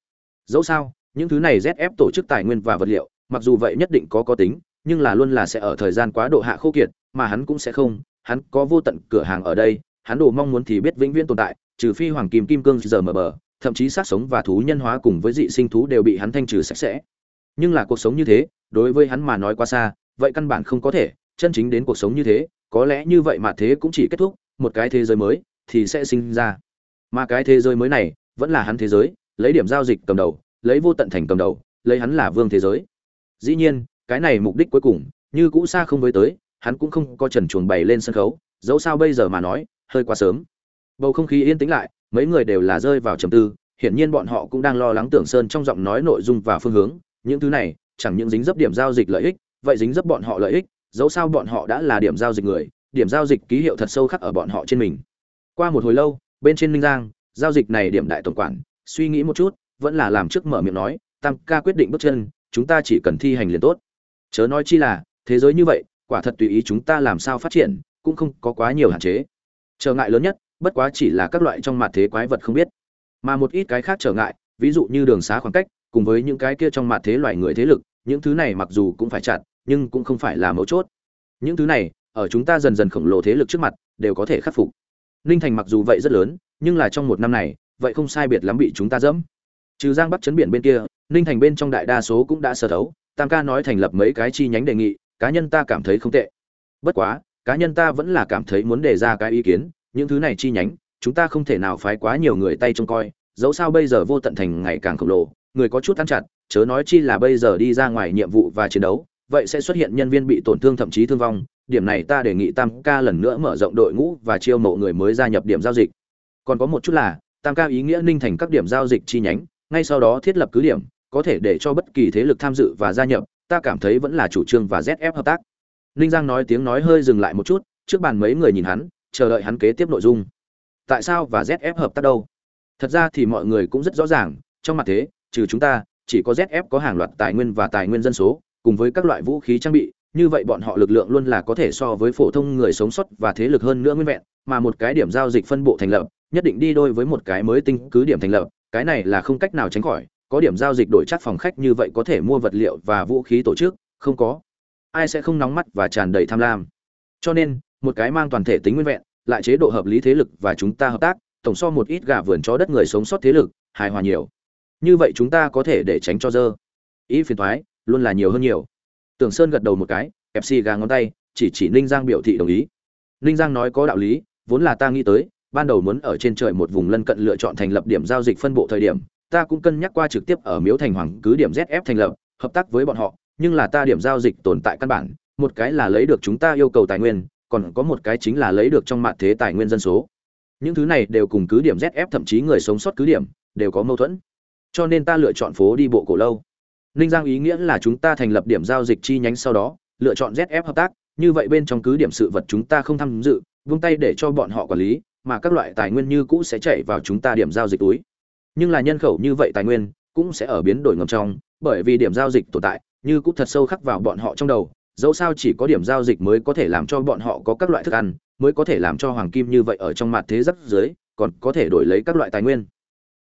dẫu sao, những thứ này ZF tổ chức tài nguyên và vật liệu, mặc dù vậy nhất định có có tính, nhưng là luôn là sẽ ở thời gian quá độ hạ khô kiệt, mà hắn cũng sẽ không. Hắn có vô tận cửa hàng ở đây, hắn đồ mong muốn thì biết vĩnh viễn tồn tại, trừ phi hoàng kim kim cương giờ mở bờ, thậm chí sát sống và thú nhân hóa cùng với dị sinh thú đều bị hắn thanh trừ sạch sẽ. Nhưng là cuộc sống như thế, đối với hắn mà nói quá xa, vậy căn bản không có thể. Chân chính đến cuộc sống như thế, có lẽ như vậy mà thế cũng chỉ kết thúc, một cái thế giới mới thì sẽ sinh ra. Mà cái thế giới mới này, vẫn là hắn thế giới lấy điểm giao dịch cầm đầu, lấy vô tận thành cầm đầu, lấy hắn là vương thế giới. Dĩ nhiên, cái này mục đích cuối cùng, như cũ xa không với tới, hắn cũng không có trần chuồng bày lên sân khấu, dẫu sao bây giờ mà nói, hơi quá sớm. Bầu không khí yên tĩnh lại, mấy người đều là rơi vào trầm tư, hiển nhiên bọn họ cũng đang lo lắng tưởng sơn trong giọng nói nội dung và phương hướng, những thứ này, chẳng những dính dấp điểm giao dịch lợi ích, vậy dính dấp bọn họ lợi ích, dẫu sao bọn họ đã là điểm giao dịch người, điểm giao dịch ký hiệu thật sâu khắc ở bọn họ trên mình. Qua một hồi lâu, bên trên ninh giang, giao dịch này điểm đại tổng quản suy nghĩ một chút, vẫn là làm trước mở miệng nói, tam ca quyết định bước chân, chúng ta chỉ cần thi hành liền tốt. Chớ nói chi là, thế giới như vậy, quả thật tùy ý chúng ta làm sao phát triển, cũng không có quá nhiều hạn chế. Trở ngại lớn nhất, bất quá chỉ là các loại trong mặt thế quái vật không biết. Mà một ít cái khác trở ngại, ví dụ như đường xá khoảng cách, cùng với những cái kia trong mặt thế loài người thế lực, những thứ này mặc dù cũng phải chặt, nhưng cũng không phải là mấu chốt. Những thứ này, ở chúng ta dần dần khổng lồ thế lực trước mặt, đều có thể khắc phục. Ninh thành mặc dù vậy rất lớn, nhưng là trong một năm này vậy không sai biệt lắm bị chúng ta dẫm. Trừ giang bắc chấn biển bên kia, ninh thành bên trong đại đa số cũng đã sơ thấu. Tam ca nói thành lập mấy cái chi nhánh đề nghị, cá nhân ta cảm thấy không tệ. Bất quá, cá nhân ta vẫn là cảm thấy muốn đề ra cái ý kiến, những thứ này chi nhánh, chúng ta không thể nào phái quá nhiều người tay trông coi, dẫu sao bây giờ vô tận thành ngày càng khổng lồ, người có chút ăn chặt, chớ nói chi là bây giờ đi ra ngoài nhiệm vụ và chiến đấu, vậy sẽ xuất hiện nhân viên bị tổn thương thậm chí thương vong, điểm này ta đề nghị tam ca lần nữa mở rộng đội ngũ và chiêu mộ người mới gia nhập điểm giao dịch. Còn có một chút là tam ca ý nghĩa ninh thành các điểm giao dịch chi nhánh, ngay sau đó thiết lập cứ điểm, có thể để cho bất kỳ thế lực tham dự và gia nhập, ta cảm thấy vẫn là chủ trương và zf hợp tác. Ninh giang nói tiếng nói hơi dừng lại một chút, trước bàn mấy người nhìn hắn, chờ đợi hắn kế tiếp nội dung. Tại sao và zf hợp tác đâu? Thật ra thì mọi người cũng rất rõ ràng, trong mặt thế, trừ chúng ta, chỉ có zf có hàng loạt tài nguyên và tài nguyên dân số, cùng với các loại vũ khí trang bị, như vậy bọn họ lực lượng luôn là có thể so với phổ thông người sống sót và thế lực hơn nữa nguyên vẹn, mà một cái điểm giao dịch phân bộ thành lập nhất định đi đôi với một cái mới tinh cứ điểm thành lập, cái này là không cách nào tránh khỏi, có điểm giao dịch đổi chắc phòng khách như vậy có thể mua vật liệu và vũ khí tổ chức, không có. Ai sẽ không nóng mắt và tràn đầy tham lam. Cho nên, một cái mang toàn thể tính nguyên vẹn, lại chế độ hợp lý thế lực và chúng ta hợp tác, tổng so một ít gà vườn chó đất người sống sót thế lực, hài hòa nhiều. Như vậy chúng ta có thể để tránh cho dơ. Ý phiền thoái luôn là nhiều hơn nhiều. Tưởng sơn gật đầu một cái fc gà ngón tay, chỉ chỉ ninh giang biểu thị đồng ý. Ninh giang nói có đạo lý, vốn là ta nghĩ tới ban đầu muốn ở trên trời một vùng lân cận lựa chọn thành lập điểm giao dịch phân bộ thời điểm, ta cũng cân nhắc qua trực tiếp ở miếu thành hoàng cứ điểm zf thành lập, hợp tác với bọn họ, nhưng là ta điểm giao dịch tồn tại căn bản, một cái là lấy được chúng ta yêu cầu tài nguyên, còn có một cái chính là lấy được trong mạng thế tài nguyên dân số. Những thứ này đều cùng cứ điểm zf thậm chí người sống sót cứ điểm, đều có mâu thuẫn. Cho nên ta lựa chọn phố đi bộ cổ lâu. Ninh giang ý nghĩa là chúng ta thành lập điểm giao dịch chi nhánh sau đó, lựa chọn zf hợp tác, như vậy bên trong cứ điểm sự vật chúng ta không tham dự, vung tay để cho bọn họ quản lý mà các loại tài nguyên như cũ sẽ chạy vào chúng ta điểm giao dịch túi. Nhưng là nhân khẩu như vậy tài nguyên cũng sẽ ở biến đổi ngầm trong, bởi vì điểm giao dịch tồn tại như cũng thật sâu khắc vào bọn họ trong đầu, dẫu sao chỉ có điểm giao dịch mới có thể làm cho bọn họ có các loại thức ăn, mới có thể làm cho hoàng kim như vậy ở trong mặt thế rất dưới còn có thể đổi lấy các loại tài nguyên.